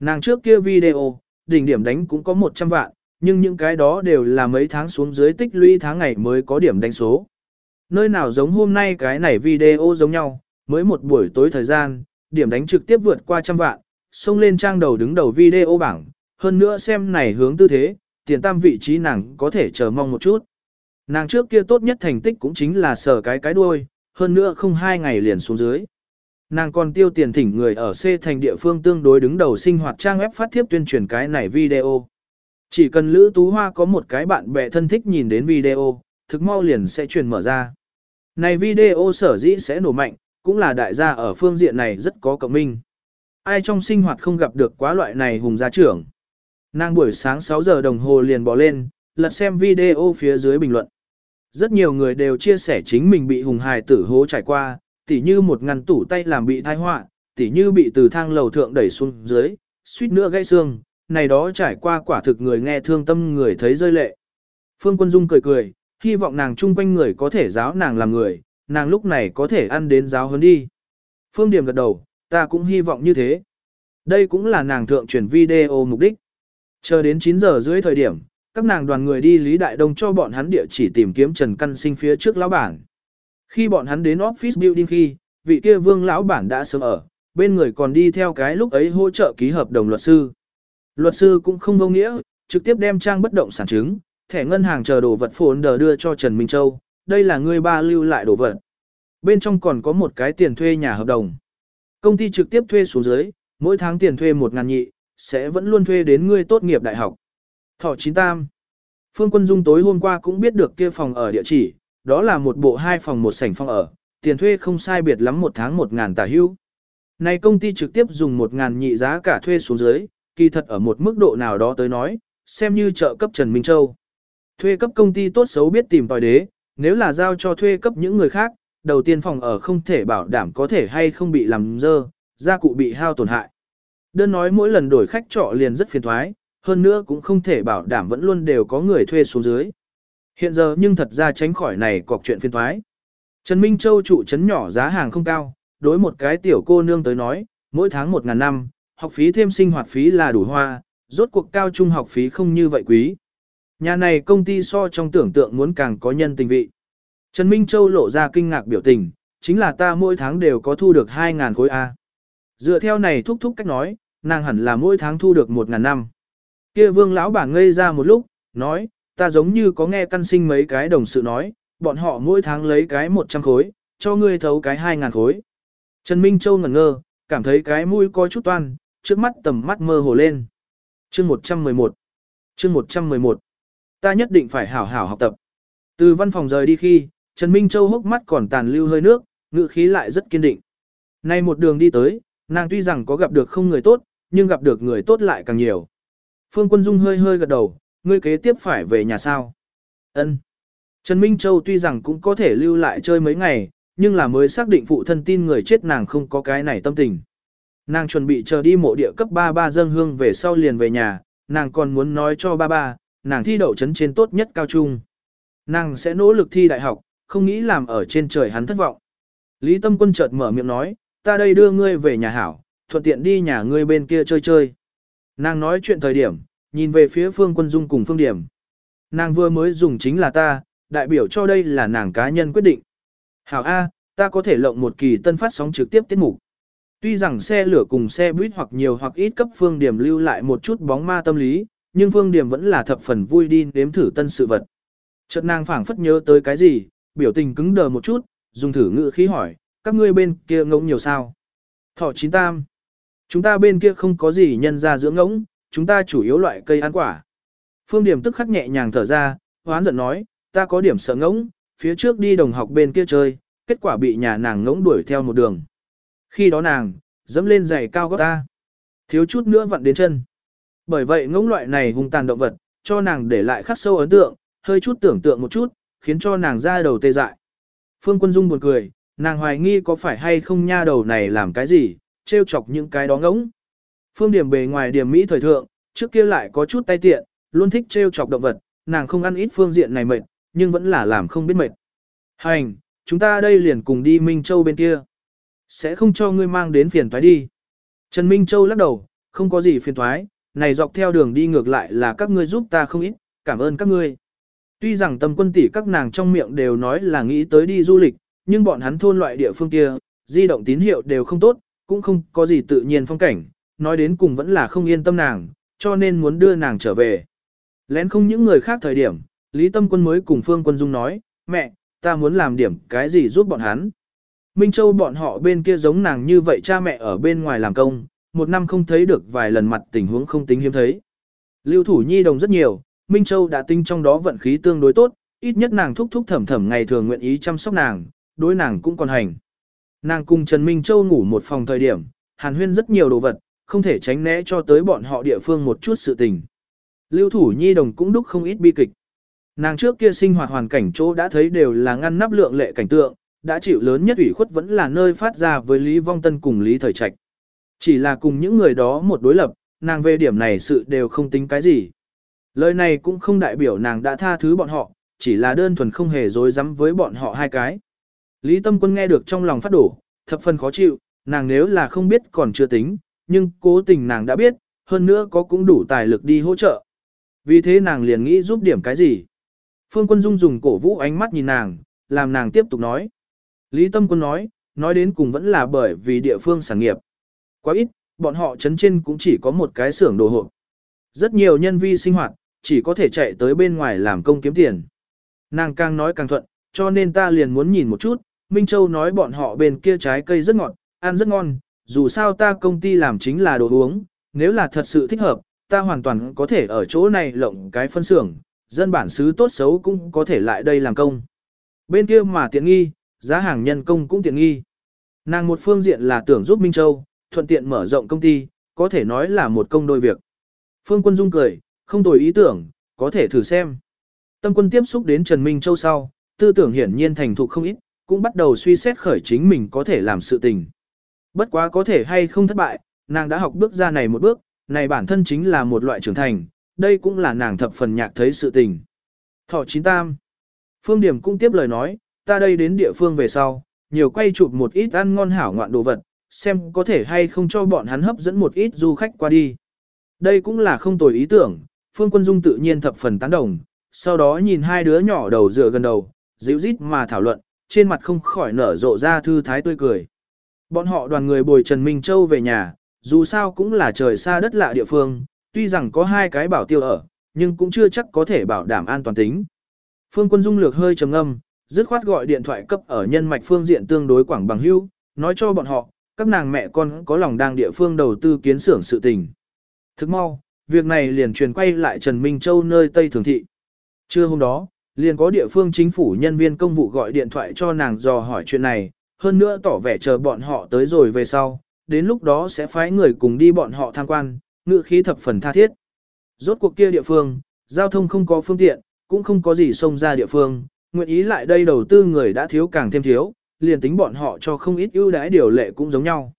Nàng trước kia video, đỉnh điểm đánh cũng có 100 vạn, nhưng những cái đó đều là mấy tháng xuống dưới tích lũy tháng ngày mới có điểm đánh số. Nơi nào giống hôm nay cái này video giống nhau, mới một buổi tối thời gian, điểm đánh trực tiếp vượt qua trăm vạn, xông lên trang đầu đứng đầu video bảng, hơn nữa xem này hướng tư thế, tiền tam vị trí nàng có thể chờ mong một chút. Nàng trước kia tốt nhất thành tích cũng chính là sở cái cái đuôi, hơn nữa không hai ngày liền xuống dưới. Nàng còn tiêu tiền thỉnh người ở C thành địa phương tương đối đứng đầu sinh hoạt trang web phát thiếp tuyên truyền cái này video. Chỉ cần Lữ Tú Hoa có một cái bạn bè thân thích nhìn đến video, thực mau liền sẽ truyền mở ra. Này video sở dĩ sẽ nổ mạnh, cũng là đại gia ở phương diện này rất có cộng minh. Ai trong sinh hoạt không gặp được quá loại này hùng gia trưởng. Nàng buổi sáng 6 giờ đồng hồ liền bỏ lên, lật xem video phía dưới bình luận. Rất nhiều người đều chia sẻ chính mình bị hùng hài tử hố trải qua, tỉ như một ngăn tủ tay làm bị thai họa, tỉ như bị từ thang lầu thượng đẩy xuống dưới, suýt nữa gãy xương, này đó trải qua quả thực người nghe thương tâm người thấy rơi lệ. Phương Quân Dung cười cười, hy vọng nàng chung quanh người có thể giáo nàng làm người, nàng lúc này có thể ăn đến giáo hơn đi. Phương Điểm gật đầu, ta cũng hy vọng như thế. Đây cũng là nàng thượng truyền video mục đích. Chờ đến 9 giờ rưỡi thời điểm, các nàng đoàn người đi Lý Đại Đông cho bọn hắn địa chỉ tìm kiếm Trần Căn Sinh phía trước lão bản. Khi bọn hắn đến office building khi, vị kia vương lão bản đã sớm ở, bên người còn đi theo cái lúc ấy hỗ trợ ký hợp đồng luật sư. Luật sư cũng không vô nghĩa, trực tiếp đem trang bất động sản chứng, thẻ ngân hàng chờ đồ vật phồn đờ đưa cho Trần Minh Châu, đây là người ba lưu lại đồ vật. Bên trong còn có một cái tiền thuê nhà hợp đồng. Công ty trực tiếp thuê xuống dưới, mỗi tháng tiền thuê một ngàn nhị, sẽ vẫn luôn thuê đến ngươi tốt nghiệp đại học. Thọ chín tam. Phương Quân Dung tối hôm qua cũng biết được kia phòng ở địa chỉ, đó là một bộ hai phòng một sảnh phòng ở, tiền thuê không sai biệt lắm một tháng một ngàn tả hưu. Này công ty trực tiếp dùng một ngàn nhị giá cả thuê xuống dưới, kỳ thật ở một mức độ nào đó tới nói, xem như trợ cấp Trần Minh Châu. Thuê cấp công ty tốt xấu biết tìm tòi đế, nếu là giao cho thuê cấp những người khác, đầu tiên phòng ở không thể bảo đảm có thể hay không bị làm dơ, gia cụ bị hao tổn hại. Đơn nói mỗi lần đổi khách trọ liền rất phiền thoái, hơn nữa cũng không thể bảo đảm vẫn luôn đều có người thuê xuống dưới. Hiện giờ nhưng thật ra tránh khỏi này cọc chuyện phiền thoái. Trần Minh Châu trụ trấn nhỏ giá hàng không cao, đối một cái tiểu cô nương tới nói, mỗi tháng một ngàn năm, học phí thêm sinh hoạt phí là đủ hoa, rốt cuộc cao trung học phí không như vậy quý. Nhà này công ty so trong tưởng tượng muốn càng có nhân tình vị. Trần Minh Châu lộ ra kinh ngạc biểu tình, chính là ta mỗi tháng đều có thu được 2.000 khối A. Dựa theo này thúc thúc cách nói, nàng hẳn là mỗi tháng thu được 1.000 năm. Kia vương lão bảng ngây ra một lúc, nói, ta giống như có nghe căn sinh mấy cái đồng sự nói, bọn họ mỗi tháng lấy cái 100 khối, cho ngươi thấu cái 2.000 khối. Trần Minh Châu ngẩn ngơ, cảm thấy cái mũi có chút toan, trước mắt tầm mắt mơ hồ lên. Chương 111 Chương 111 Ta nhất định phải hảo hảo học tập. Từ văn phòng rời đi khi, Trần Minh Châu hốc mắt còn tàn lưu hơi nước, ngự khí lại rất kiên định. Nay một đường đi tới, nàng tuy rằng có gặp được không người tốt, nhưng gặp được người tốt lại càng nhiều. Phương Quân Dung hơi hơi gật đầu, ngươi kế tiếp phải về nhà sao. Ân. Trần Minh Châu tuy rằng cũng có thể lưu lại chơi mấy ngày, nhưng là mới xác định phụ thân tin người chết nàng không có cái này tâm tình. Nàng chuẩn bị chờ đi mộ địa cấp 33 dâng hương về sau liền về nhà, nàng còn muốn nói cho ba ba, nàng thi đậu chấn trên tốt nhất cao trung. Nàng sẽ nỗ lực thi đại học, không nghĩ làm ở trên trời hắn thất vọng. Lý Tâm Quân chợt mở miệng nói, ta đây đưa ngươi về nhà hảo, thuận tiện đi nhà ngươi bên kia chơi chơi. Nàng nói chuyện thời điểm, nhìn về phía Phương Quân Dung cùng Phương Điểm. Nàng vừa mới dùng chính là ta, đại biểu cho đây là nàng cá nhân quyết định. Hảo A, ta có thể lộng một kỳ tân phát sóng trực tiếp tiết mục. Tuy rằng xe lửa cùng xe buýt hoặc nhiều hoặc ít cấp Phương Điểm lưu lại một chút bóng ma tâm lý, nhưng Phương Điểm vẫn là thập phần vui đi nếm thử tân sự vật. Chợt nàng phảng phất nhớ tới cái gì, biểu tình cứng đờ một chút, dùng thử ngữ khí hỏi, các ngươi bên kia ngỗng nhiều sao? Thọ chín tam. Chúng ta bên kia không có gì nhân ra dưỡng ngỗng, chúng ta chủ yếu loại cây ăn quả. Phương Điểm tức khắc nhẹ nhàng thở ra, hoán giận nói, ta có điểm sợ ngỗng, phía trước đi đồng học bên kia chơi, kết quả bị nhà nàng ngỗng đuổi theo một đường. Khi đó nàng, dẫm lên giày cao gót ta. Thiếu chút nữa vặn đến chân. Bởi vậy ngỗng loại này hung tàn động vật, cho nàng để lại khắc sâu ấn tượng, hơi chút tưởng tượng một chút, khiến cho nàng ra đầu tê dại. Phương Quân Dung buồn cười, nàng hoài nghi có phải hay không nha đầu này làm cái gì, trêu chọc những cái đó ngỗng. Phương điểm bề ngoài điểm Mỹ thời thượng, trước kia lại có chút tay tiện, luôn thích trêu chọc động vật, nàng không ăn ít phương diện này mệt, nhưng vẫn là làm không biết mệt. Hành, chúng ta đây liền cùng đi Minh Châu bên kia. Sẽ không cho ngươi mang đến phiền toái đi. Trần Minh Châu lắc đầu, không có gì phiền toái, này dọc theo đường đi ngược lại là các ngươi giúp ta không ít, cảm ơn các ngươi. Tuy rằng tâm quân tỷ các nàng trong miệng đều nói là nghĩ tới đi du lịch, nhưng bọn hắn thôn loại địa phương kia, di động tín hiệu đều không tốt, cũng không có gì tự nhiên phong cảnh, nói đến cùng vẫn là không yên tâm nàng, cho nên muốn đưa nàng trở về. Lén không những người khác thời điểm, Lý Tâm Quân mới cùng Phương Quân Dung nói, mẹ, ta muốn làm điểm cái gì giúp bọn hắn. Minh Châu bọn họ bên kia giống nàng như vậy cha mẹ ở bên ngoài làm công, một năm không thấy được vài lần mặt tình huống không tính hiếm thấy. Lưu thủ nhi đồng rất nhiều, Minh Châu đã tinh trong đó vận khí tương đối tốt, ít nhất nàng thúc thúc thẩm thẩm ngày thường nguyện ý chăm sóc nàng, đối nàng cũng còn hành. Nàng cùng Trần Minh Châu ngủ một phòng thời điểm, hàn huyên rất nhiều đồ vật, không thể tránh né cho tới bọn họ địa phương một chút sự tình. Lưu thủ nhi đồng cũng đúc không ít bi kịch. Nàng trước kia sinh hoạt hoàn cảnh chỗ đã thấy đều là ngăn nắp lượng lệ cảnh tượng, đã chịu lớn nhất ủy khuất vẫn là nơi phát ra với Lý Vong Tân cùng Lý Thời Trạch. Chỉ là cùng những người đó một đối lập, nàng về điểm này sự đều không tính cái gì. Lời này cũng không đại biểu nàng đã tha thứ bọn họ, chỉ là đơn thuần không hề dối rắm với bọn họ hai cái. Lý Tâm Quân nghe được trong lòng phát đổ, thập phần khó chịu, nàng nếu là không biết còn chưa tính, nhưng cố tình nàng đã biết, hơn nữa có cũng đủ tài lực đi hỗ trợ. Vì thế nàng liền nghĩ giúp điểm cái gì. Phương Quân Dung dùng cổ vũ ánh mắt nhìn nàng, làm nàng tiếp tục nói. Lý Tâm Quân nói, nói đến cùng vẫn là bởi vì địa phương sản nghiệp. Quá ít, bọn họ chấn trên cũng chỉ có một cái xưởng đồ hộp. Rất nhiều nhân vi sinh hoạt, chỉ có thể chạy tới bên ngoài làm công kiếm tiền. Nàng càng nói càng thuận, cho nên ta liền muốn nhìn một chút, Minh Châu nói bọn họ bên kia trái cây rất ngọt, ăn rất ngon, dù sao ta công ty làm chính là đồ uống, nếu là thật sự thích hợp, ta hoàn toàn có thể ở chỗ này lộng cái phân xưởng, dân bản xứ tốt xấu cũng có thể lại đây làm công. Bên kia mà tiện nghi, giá hàng nhân công cũng tiện nghi. Nàng một phương diện là tưởng giúp Minh Châu, thuận tiện mở rộng công ty, có thể nói là một công đôi việc. Phương Quân Dung cười, không tồi ý tưởng, có thể thử xem. Tâm quân tiếp xúc đến Trần Minh Châu sau, tư tưởng hiển nhiên thành thục không ít, cũng bắt đầu suy xét khởi chính mình có thể làm sự tình. Bất quá có thể hay không thất bại, nàng đã học bước ra này một bước, này bản thân chính là một loại trưởng thành, đây cũng là nàng thập phần nhạc thấy sự tình. Thọ chín tam. Phương Điểm cũng tiếp lời nói, ta đây đến địa phương về sau, nhiều quay chụp một ít ăn ngon hảo ngoạn đồ vật, xem có thể hay không cho bọn hắn hấp dẫn một ít du khách qua đi. Đây cũng là không tồi ý tưởng, Phương Quân Dung tự nhiên thập phần tán đồng, sau đó nhìn hai đứa nhỏ đầu dựa gần đầu, dịu rít mà thảo luận, trên mặt không khỏi nở rộ ra thư thái tươi cười. Bọn họ đoàn người bồi Trần Minh Châu về nhà, dù sao cũng là trời xa đất lạ địa phương, tuy rằng có hai cái bảo tiêu ở, nhưng cũng chưa chắc có thể bảo đảm an toàn tính. Phương Quân Dung lược hơi trầm ngâm, dứt khoát gọi điện thoại cấp ở nhân mạch phương diện tương đối quảng bằng hưu, nói cho bọn họ, các nàng mẹ con có lòng đang địa phương đầu tư kiến xưởng sự tình. Thức mau, việc này liền truyền quay lại Trần Minh Châu nơi Tây Thường Thị. Trưa hôm đó, liền có địa phương chính phủ nhân viên công vụ gọi điện thoại cho nàng dò hỏi chuyện này, hơn nữa tỏ vẻ chờ bọn họ tới rồi về sau, đến lúc đó sẽ phái người cùng đi bọn họ tham quan, ngự khí thập phần tha thiết. Rốt cuộc kia địa phương, giao thông không có phương tiện, cũng không có gì xông ra địa phương, nguyện ý lại đây đầu tư người đã thiếu càng thêm thiếu, liền tính bọn họ cho không ít ưu đãi điều lệ cũng giống nhau.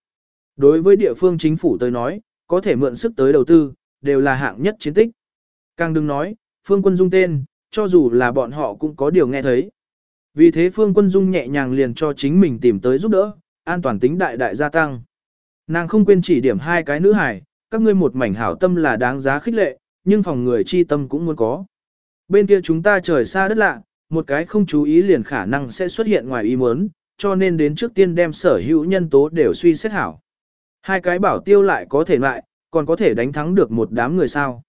Đối với địa phương chính phủ tới nói, có thể mượn sức tới đầu tư, đều là hạng nhất chiến tích. Càng đừng nói, phương quân dung tên, cho dù là bọn họ cũng có điều nghe thấy. Vì thế phương quân dung nhẹ nhàng liền cho chính mình tìm tới giúp đỡ, an toàn tính đại đại gia tăng. Nàng không quên chỉ điểm hai cái nữ hải, các ngươi một mảnh hảo tâm là đáng giá khích lệ, nhưng phòng người chi tâm cũng muốn có. Bên kia chúng ta trời xa đất lạ, một cái không chú ý liền khả năng sẽ xuất hiện ngoài ý muốn, cho nên đến trước tiên đem sở hữu nhân tố đều suy xét hảo. Hai cái bảo tiêu lại có thể lại, còn có thể đánh thắng được một đám người sao.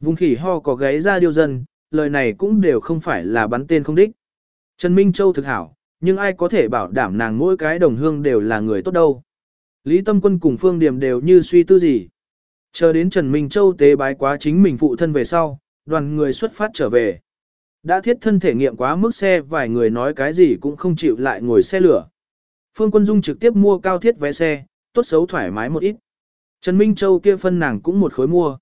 Vùng khỉ ho có gáy ra điêu dân, lời này cũng đều không phải là bắn tên không đích. Trần Minh Châu thực hảo, nhưng ai có thể bảo đảm nàng mỗi cái đồng hương đều là người tốt đâu. Lý Tâm Quân cùng Phương Điểm đều như suy tư gì. Chờ đến Trần Minh Châu tế bái quá chính mình phụ thân về sau, đoàn người xuất phát trở về. Đã thiết thân thể nghiệm quá mức xe vài người nói cái gì cũng không chịu lại ngồi xe lửa. Phương Quân Dung trực tiếp mua cao thiết vé xe, tốt xấu thoải mái một ít. Trần Minh Châu kia phân nàng cũng một khối mua.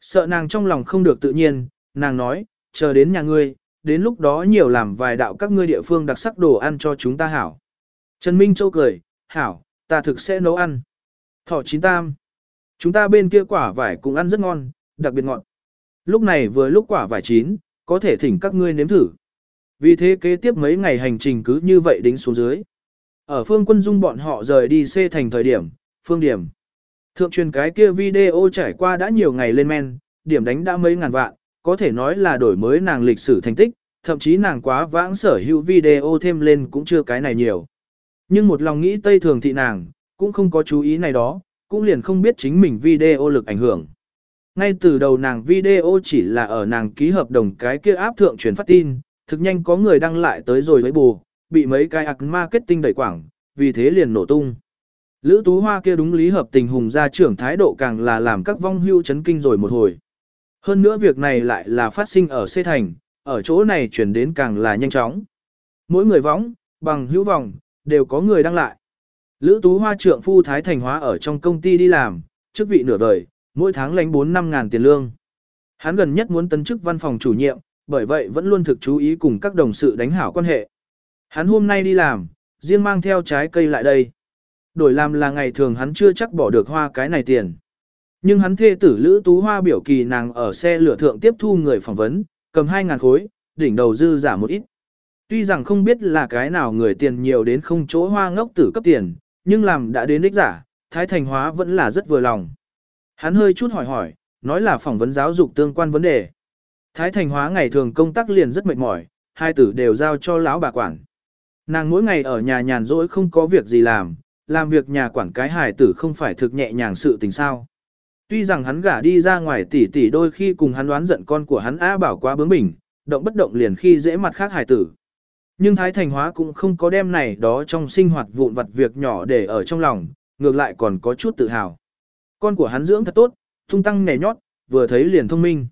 Sợ nàng trong lòng không được tự nhiên, nàng nói, chờ đến nhà ngươi, đến lúc đó nhiều làm vài đạo các ngươi địa phương đặc sắc đồ ăn cho chúng ta hảo. Trần Minh Châu cười, hảo, ta thực sẽ nấu ăn. Thọ chín tam. Chúng ta bên kia quả vải cũng ăn rất ngon, đặc biệt ngọt. Lúc này vừa lúc quả vải chín, có thể thỉnh các ngươi nếm thử. Vì thế kế tiếp mấy ngày hành trình cứ như vậy đính xuống dưới. Ở phương quân dung bọn họ rời đi xê thành thời điểm, phương điểm. Thượng truyền cái kia video trải qua đã nhiều ngày lên men, điểm đánh đã mấy ngàn vạn, có thể nói là đổi mới nàng lịch sử thành tích, thậm chí nàng quá vãng sở hữu video thêm lên cũng chưa cái này nhiều. Nhưng một lòng nghĩ Tây Thường thị nàng, cũng không có chú ý này đó, cũng liền không biết chính mình video lực ảnh hưởng. Ngay từ đầu nàng video chỉ là ở nàng ký hợp đồng cái kia áp thượng truyền phát tin, thực nhanh có người đăng lại tới rồi với bù, bị mấy cái ạc marketing đẩy quảng, vì thế liền nổ tung. Lữ Tú Hoa kia đúng lý hợp tình hùng gia trưởng thái độ càng là làm các vong hưu chấn kinh rồi một hồi. Hơn nữa việc này lại là phát sinh ở xê thành, ở chỗ này chuyển đến càng là nhanh chóng. Mỗi người võng, bằng hữu vòng, đều có người đăng lại. Lữ Tú Hoa trưởng phu Thái Thành Hóa ở trong công ty đi làm, chức vị nửa đời, mỗi tháng lãnh 4-5 ngàn tiền lương. Hắn gần nhất muốn tấn chức văn phòng chủ nhiệm, bởi vậy vẫn luôn thực chú ý cùng các đồng sự đánh hảo quan hệ. Hắn hôm nay đi làm, riêng mang theo trái cây lại đây. Đổi làm là ngày thường hắn chưa chắc bỏ được hoa cái này tiền. Nhưng hắn thê tử Lữ Tú Hoa biểu kỳ nàng ở xe lửa thượng tiếp thu người phỏng vấn, cầm 2.000 khối, đỉnh đầu dư giả một ít. Tuy rằng không biết là cái nào người tiền nhiều đến không chỗ hoa ngốc tử cấp tiền, nhưng làm đã đến đích giả, Thái Thành Hóa vẫn là rất vừa lòng. Hắn hơi chút hỏi hỏi, nói là phỏng vấn giáo dục tương quan vấn đề. Thái Thành Hóa ngày thường công tác liền rất mệt mỏi, hai tử đều giao cho lão bà quản. Nàng mỗi ngày ở nhà nhàn rỗi không có việc gì làm, làm việc nhà quản cái hài tử không phải thực nhẹ nhàng sự tình sao. Tuy rằng hắn gả đi ra ngoài tỷ tỷ đôi khi cùng hắn đoán giận con của hắn A bảo quá bướng bỉnh, động bất động liền khi dễ mặt khác hài tử. Nhưng Thái Thành Hóa cũng không có đem này đó trong sinh hoạt vụn vặt việc nhỏ để ở trong lòng, ngược lại còn có chút tự hào. Con của hắn dưỡng thật tốt, tung tăng nhảy nhót, vừa thấy liền thông minh.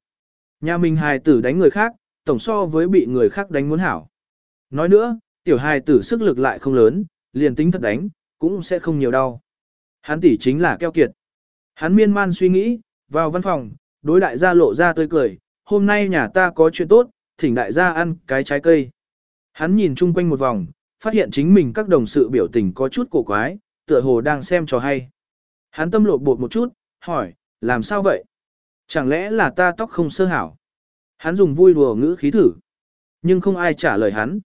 Nhà mình hài tử đánh người khác, tổng so với bị người khác đánh muốn hảo. Nói nữa, tiểu hài tử sức lực lại không lớn, liền tính thật đánh, cũng sẽ không nhiều đau. Hắn tỷ chính là keo kiệt. Hắn miên man suy nghĩ, vào văn phòng, đối đại gia lộ ra tươi cười, hôm nay nhà ta có chuyện tốt, thỉnh đại gia ăn cái trái cây. Hắn nhìn chung quanh một vòng, phát hiện chính mình các đồng sự biểu tình có chút cổ quái, tựa hồ đang xem trò hay. Hắn tâm lộ bột một chút, hỏi, làm sao vậy? Chẳng lẽ là ta tóc không sơ hảo? Hắn dùng vui đùa ngữ khí thử. Nhưng không ai trả lời hắn.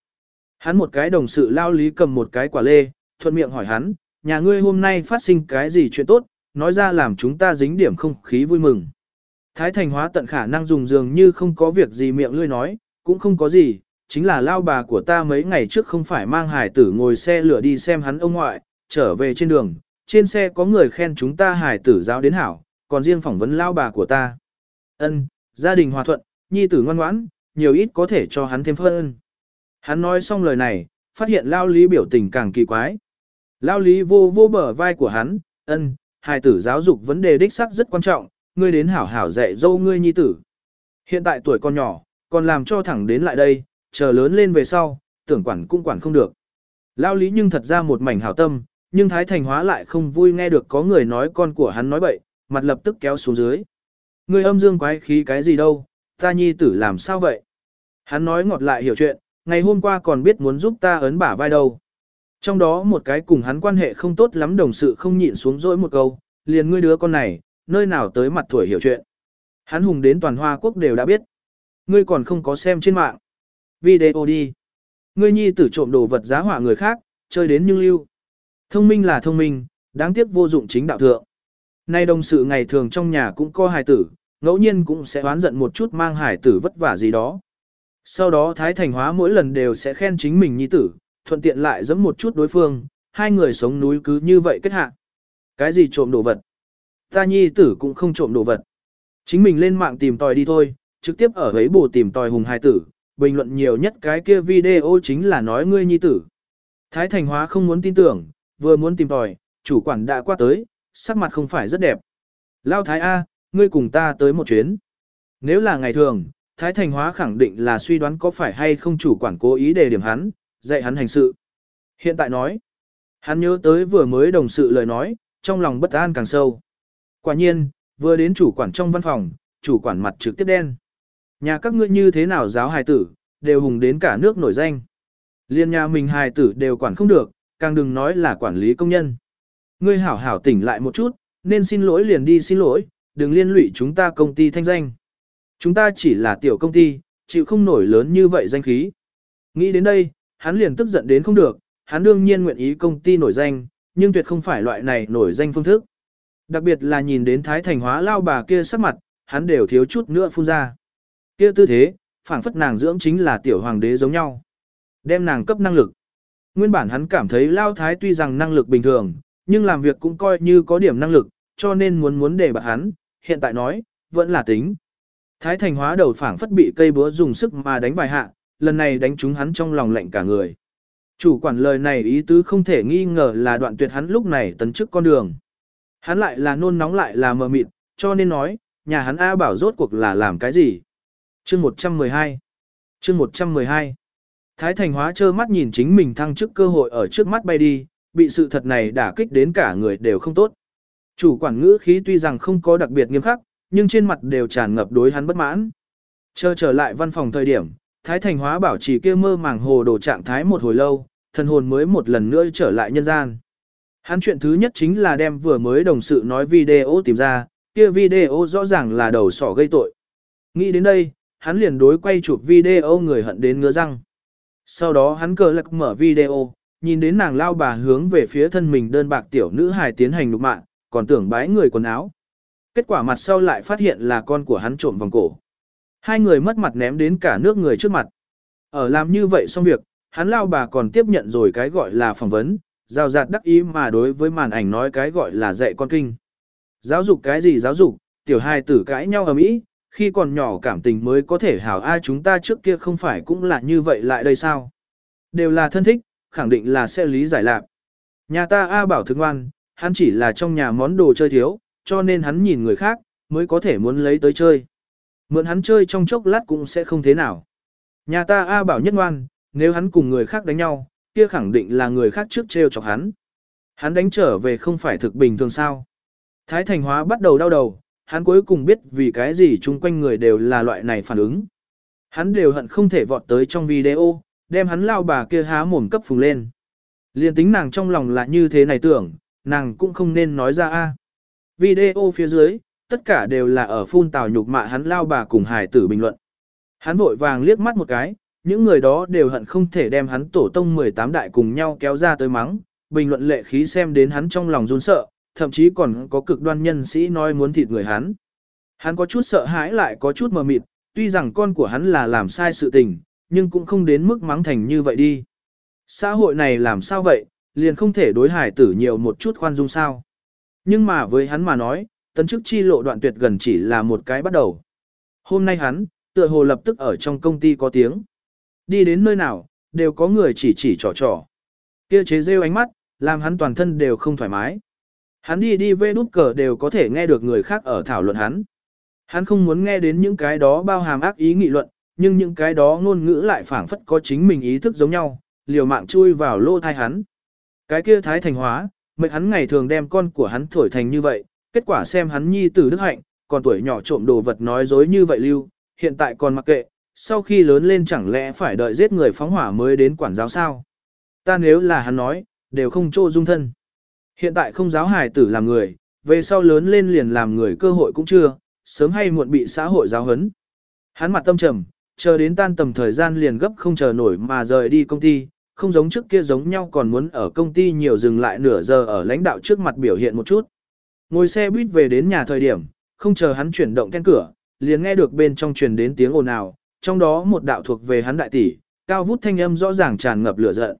Hắn một cái đồng sự lao lý cầm một cái quả lê, thuận miệng hỏi hắn, nhà ngươi hôm nay phát sinh cái gì chuyện tốt, nói ra làm chúng ta dính điểm không khí vui mừng. Thái Thành Hóa tận khả năng dùng dường như không có việc gì miệng lươi nói, cũng không có gì, chính là lao bà của ta mấy ngày trước không phải mang hải tử ngồi xe lửa đi xem hắn ông ngoại, trở về trên đường, trên xe có người khen chúng ta hải tử giáo đến hảo, còn riêng phỏng vấn lao bà của ta. Ân, gia đình hòa thuận, nhi tử ngoan ngoãn, nhiều ít có thể cho hắn thêm phân. Hắn nói xong lời này, phát hiện lao lý biểu tình càng kỳ quái. Lao lý vô vô bờ vai của hắn, ân, hài tử giáo dục vấn đề đích sắc rất quan trọng, ngươi đến hảo hảo dạy dâu ngươi nhi tử. Hiện tại tuổi con nhỏ, còn làm cho thẳng đến lại đây, chờ lớn lên về sau, tưởng quản cũng quản không được. Lao lý nhưng thật ra một mảnh hảo tâm, nhưng Thái Thành Hóa lại không vui nghe được có người nói con của hắn nói bậy, mặt lập tức kéo xuống dưới. người âm dương quái khí cái gì đâu, ta nhi tử làm sao vậy? Hắn nói ngọt lại hiểu chuyện, ngày hôm qua còn biết muốn giúp ta ấn bả vai đâu. Trong đó một cái cùng hắn quan hệ không tốt lắm đồng sự không nhịn xuống dỗi một câu, liền ngươi đứa con này, nơi nào tới mặt tuổi hiểu chuyện. Hắn hùng đến toàn Hoa Quốc đều đã biết. Ngươi còn không có xem trên mạng. Video đi. Ngươi nhi tử trộm đồ vật giá họa người khác, chơi đến nhưng lưu. Thông minh là thông minh, đáng tiếc vô dụng chính đạo thượng. Nay đồng sự ngày thường trong nhà cũng có hài tử, ngẫu nhiên cũng sẽ oán giận một chút mang hài tử vất vả gì đó. Sau đó Thái Thành Hóa mỗi lần đều sẽ khen chính mình nhi tử, thuận tiện lại giẫm một chút đối phương, hai người sống núi cứ như vậy kết hạ. Cái gì trộm đồ vật? Ta nhi tử cũng không trộm đồ vật. Chính mình lên mạng tìm tòi đi thôi, trực tiếp ở ấy bù tìm tòi hùng hài tử, bình luận nhiều nhất cái kia video chính là nói ngươi nhi tử. Thái Thành Hóa không muốn tin tưởng, vừa muốn tìm tòi, chủ quản đã qua tới, sắc mặt không phải rất đẹp. Lao Thái A, ngươi cùng ta tới một chuyến. Nếu là ngày thường, Thái Thành Hóa khẳng định là suy đoán có phải hay không chủ quản cố ý đề điểm hắn, dạy hắn hành sự. Hiện tại nói, hắn nhớ tới vừa mới đồng sự lời nói, trong lòng bất an càng sâu. Quả nhiên, vừa đến chủ quản trong văn phòng, chủ quản mặt trực tiếp đen. Nhà các ngươi như thế nào giáo hài tử, đều hùng đến cả nước nổi danh. Liên nhà mình hài tử đều quản không được, càng đừng nói là quản lý công nhân. Ngươi hảo hảo tỉnh lại một chút, nên xin lỗi liền đi xin lỗi, đừng liên lụy chúng ta công ty thanh danh. Chúng ta chỉ là tiểu công ty, chịu không nổi lớn như vậy danh khí. Nghĩ đến đây, hắn liền tức giận đến không được, hắn đương nhiên nguyện ý công ty nổi danh, nhưng tuyệt không phải loại này nổi danh phương thức. Đặc biệt là nhìn đến thái thành hóa lao bà kia sắc mặt, hắn đều thiếu chút nữa phun ra. Kia tư thế, phảng phất nàng dưỡng chính là tiểu hoàng đế giống nhau. Đem nàng cấp năng lực. Nguyên bản hắn cảm thấy lao thái tuy rằng năng lực bình thường, nhưng làm việc cũng coi như có điểm năng lực, cho nên muốn muốn để bạc hắn, hiện tại nói, vẫn là tính. Thái thành hóa đầu phảng phất bị cây búa dùng sức mà đánh bài hạ, lần này đánh trúng hắn trong lòng lạnh cả người. Chủ quản lời này ý tứ không thể nghi ngờ là đoạn tuyệt hắn lúc này tấn chức con đường. Hắn lại là nôn nóng lại là mờ mịt, cho nên nói, nhà hắn A bảo rốt cuộc là làm cái gì? Chương 112 Chương 112 Thái Thành Hóa trơ mắt nhìn chính mình thăng chức cơ hội ở trước mắt bay đi, bị sự thật này đả kích đến cả người đều không tốt. Chủ quản ngữ khí tuy rằng không có đặc biệt nghiêm khắc, nhưng trên mặt đều tràn ngập đối hắn bất mãn. Chờ trở lại văn phòng thời điểm, Thái Thành Hóa bảo trì kia mơ màng hồ đồ trạng thái một hồi lâu, thần hồn mới một lần nữa trở lại nhân gian. Hắn chuyện thứ nhất chính là đem vừa mới đồng sự nói video tìm ra, kia video rõ ràng là đầu sỏ gây tội. Nghĩ đến đây, hắn liền đối quay chụp video người hận đến ngứa răng. Sau đó hắn cờ lạc mở video, nhìn đến nàng lao bà hướng về phía thân mình đơn bạc tiểu nữ hài tiến hành nục mạng, còn tưởng bái người quần áo. Kết quả mặt sau lại phát hiện là con của hắn trộm vòng cổ. Hai người mất mặt ném đến cả nước người trước mặt. Ở làm như vậy xong việc, hắn lao bà còn tiếp nhận rồi cái gọi là phỏng vấn, giao giạt đắc ý mà đối với màn ảnh nói cái gọi là dạy con kinh. Giáo dục cái gì giáo dục, tiểu hài tử cãi nhau ở mỹ, khi còn nhỏ cảm tình mới có thể hảo ai chúng ta trước kia không phải cũng là như vậy lại đây sao? Đều là thân thích, khẳng định là sẽ lý giải lạc. Nhà ta A bảo thương ngoan, hắn chỉ là trong nhà món đồ chơi thiếu, cho nên hắn nhìn người khác, mới có thể muốn lấy tới chơi. Mượn hắn chơi trong chốc lát cũng sẽ không thế nào. Nhà ta A bảo nhất ngoan, nếu hắn cùng người khác đánh nhau, kia khẳng định là người khác trước trêu chọc hắn. Hắn đánh trở về không phải thực bình thường sao. Thái Thành Hóa bắt đầu đau đầu, hắn cuối cùng biết vì cái gì chung quanh người đều là loại này phản ứng. Hắn đều hận không thể vọt tới trong video, đem hắn lao bà kia há mồm cấp phùng lên. Liên tính nàng trong lòng là như thế này tưởng, nàng cũng không nên nói ra a. Video phía dưới, tất cả đều là ở phun tào nhục mạ hắn lao bà cùng hải tử bình luận. Hắn vội vàng liếc mắt một cái, những người đó đều hận không thể đem hắn tổ tông 18 đại cùng nhau kéo ra tới mắng, bình luận lệ khí xem đến hắn trong lòng run sợ, thậm chí còn có cực đoan nhân sĩ nói muốn thịt người hắn. Hắn có chút sợ hãi lại có chút mờ mịt, tuy rằng con của hắn là làm sai sự tình, nhưng cũng không đến mức mắng thành như vậy đi. Xã hội này làm sao vậy, liền không thể đối hải tử nhiều một chút khoan dung sao. Nhưng mà với hắn mà nói, tấn chức chi lộ đoạn tuyệt gần chỉ là một cái bắt đầu. Hôm nay hắn, tựa hồ lập tức ở trong công ty có tiếng. Đi đến nơi nào, đều có người chỉ chỉ trò trò. Kia chế rêu ánh mắt, làm hắn toàn thân đều không thoải mái. Hắn đi đi về nút cờ đều có thể nghe được người khác ở thảo luận hắn. Hắn không muốn nghe đến những cái đó bao hàm ác ý nghị luận, nhưng những cái đó ngôn ngữ lại phảng phất có chính mình ý thức giống nhau, liều mạng chui vào lô thai hắn. Cái kia thái thành hóa, mệt hắn ngày thường đem con của hắn thổi thành như vậy, kết quả xem hắn nhi tử đức hạnh, còn tuổi nhỏ trộm đồ vật nói dối như vậy lưu, hiện tại còn mặc kệ, sau khi lớn lên chẳng lẽ phải đợi giết người phóng hỏa mới đến quản giáo sao? Ta nếu là hắn nói, đều không trô dung thân. Hiện tại không giáo hài tử làm người, về sau lớn lên liền làm người cơ hội cũng chưa, sớm hay muộn bị xã hội giáo hấn. Hắn mặt tâm trầm, chờ đến tan tầm thời gian liền gấp không chờ nổi mà rời đi công ty, không giống trước kia giống nhau còn muốn ở công ty nhiều dừng lại nửa giờ ở lãnh đạo trước mặt biểu hiện một chút. Ngồi xe buýt về đến nhà thời điểm, không chờ hắn chuyển động then cửa, liền nghe được bên trong truyền đến tiếng ồn ào, trong đó một đạo thuộc về hắn đại tỷ, cao vút thanh âm rõ ràng tràn ngập lửa giận.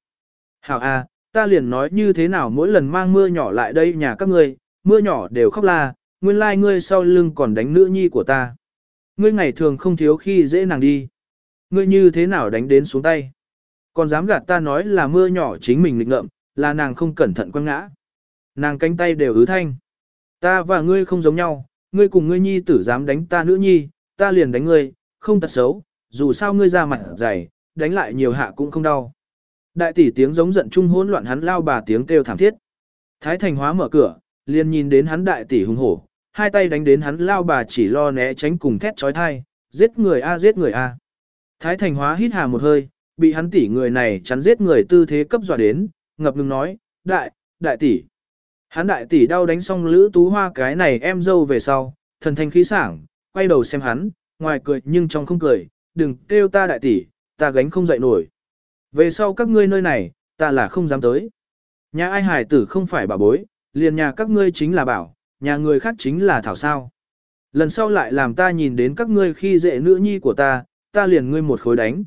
Hảo A, ta liền nói như thế nào mỗi lần mang mưa nhỏ lại đây nhà các ngươi, mưa nhỏ đều khóc la, nguyên lai like ngươi sau lưng còn đánh nữ nhi của ta. Ngươi ngày thường không thiếu khi dễ nàng đi. Ngươi như thế nào đánh đến xuống tay. Còn dám gạt ta nói là mưa nhỏ chính mình nghịch ngợm, là nàng không cẩn thận quăng ngã. Nàng cánh tay đều ứ thanh. Ta và ngươi không giống nhau, ngươi cùng ngươi nhi tử dám đánh ta nữ nhi, ta liền đánh ngươi, không tật xấu, dù sao ngươi ra mặt dày, đánh lại nhiều hạ cũng không đau. Đại tỷ tiếng giống giận chung hỗn loạn hắn lao bà tiếng kêu thảm thiết. Thái Thành Hóa mở cửa, liền nhìn đến hắn đại tỷ hùng hổ, hai tay đánh đến hắn lao bà chỉ lo né tránh cùng thét chói tai, giết người a giết người a. Thái Thành Hóa hít hà một hơi, bị hắn tỷ người này chắn giết người tư thế cấp dọa đến, ngập ngừng nói, đại, đại tỷ. Hắn đại tỷ đau đánh xong Lữ Tú Hoa cái này em dâu về sau, thần thanh khí sảng, quay đầu xem hắn, ngoài cười nhưng trong không cười, đừng kêu ta đại tỷ, ta gánh không dậy nổi. Về sau các ngươi nơi này, ta là không dám tới. Nhà ai hải tử không phải bà bối, liền nhà các ngươi chính là bảo, nhà người khác chính là thảo sao. Lần sau lại làm ta nhìn đến các ngươi khi dễ nữ nhi của ta, ta liền ngươi một khối đánh.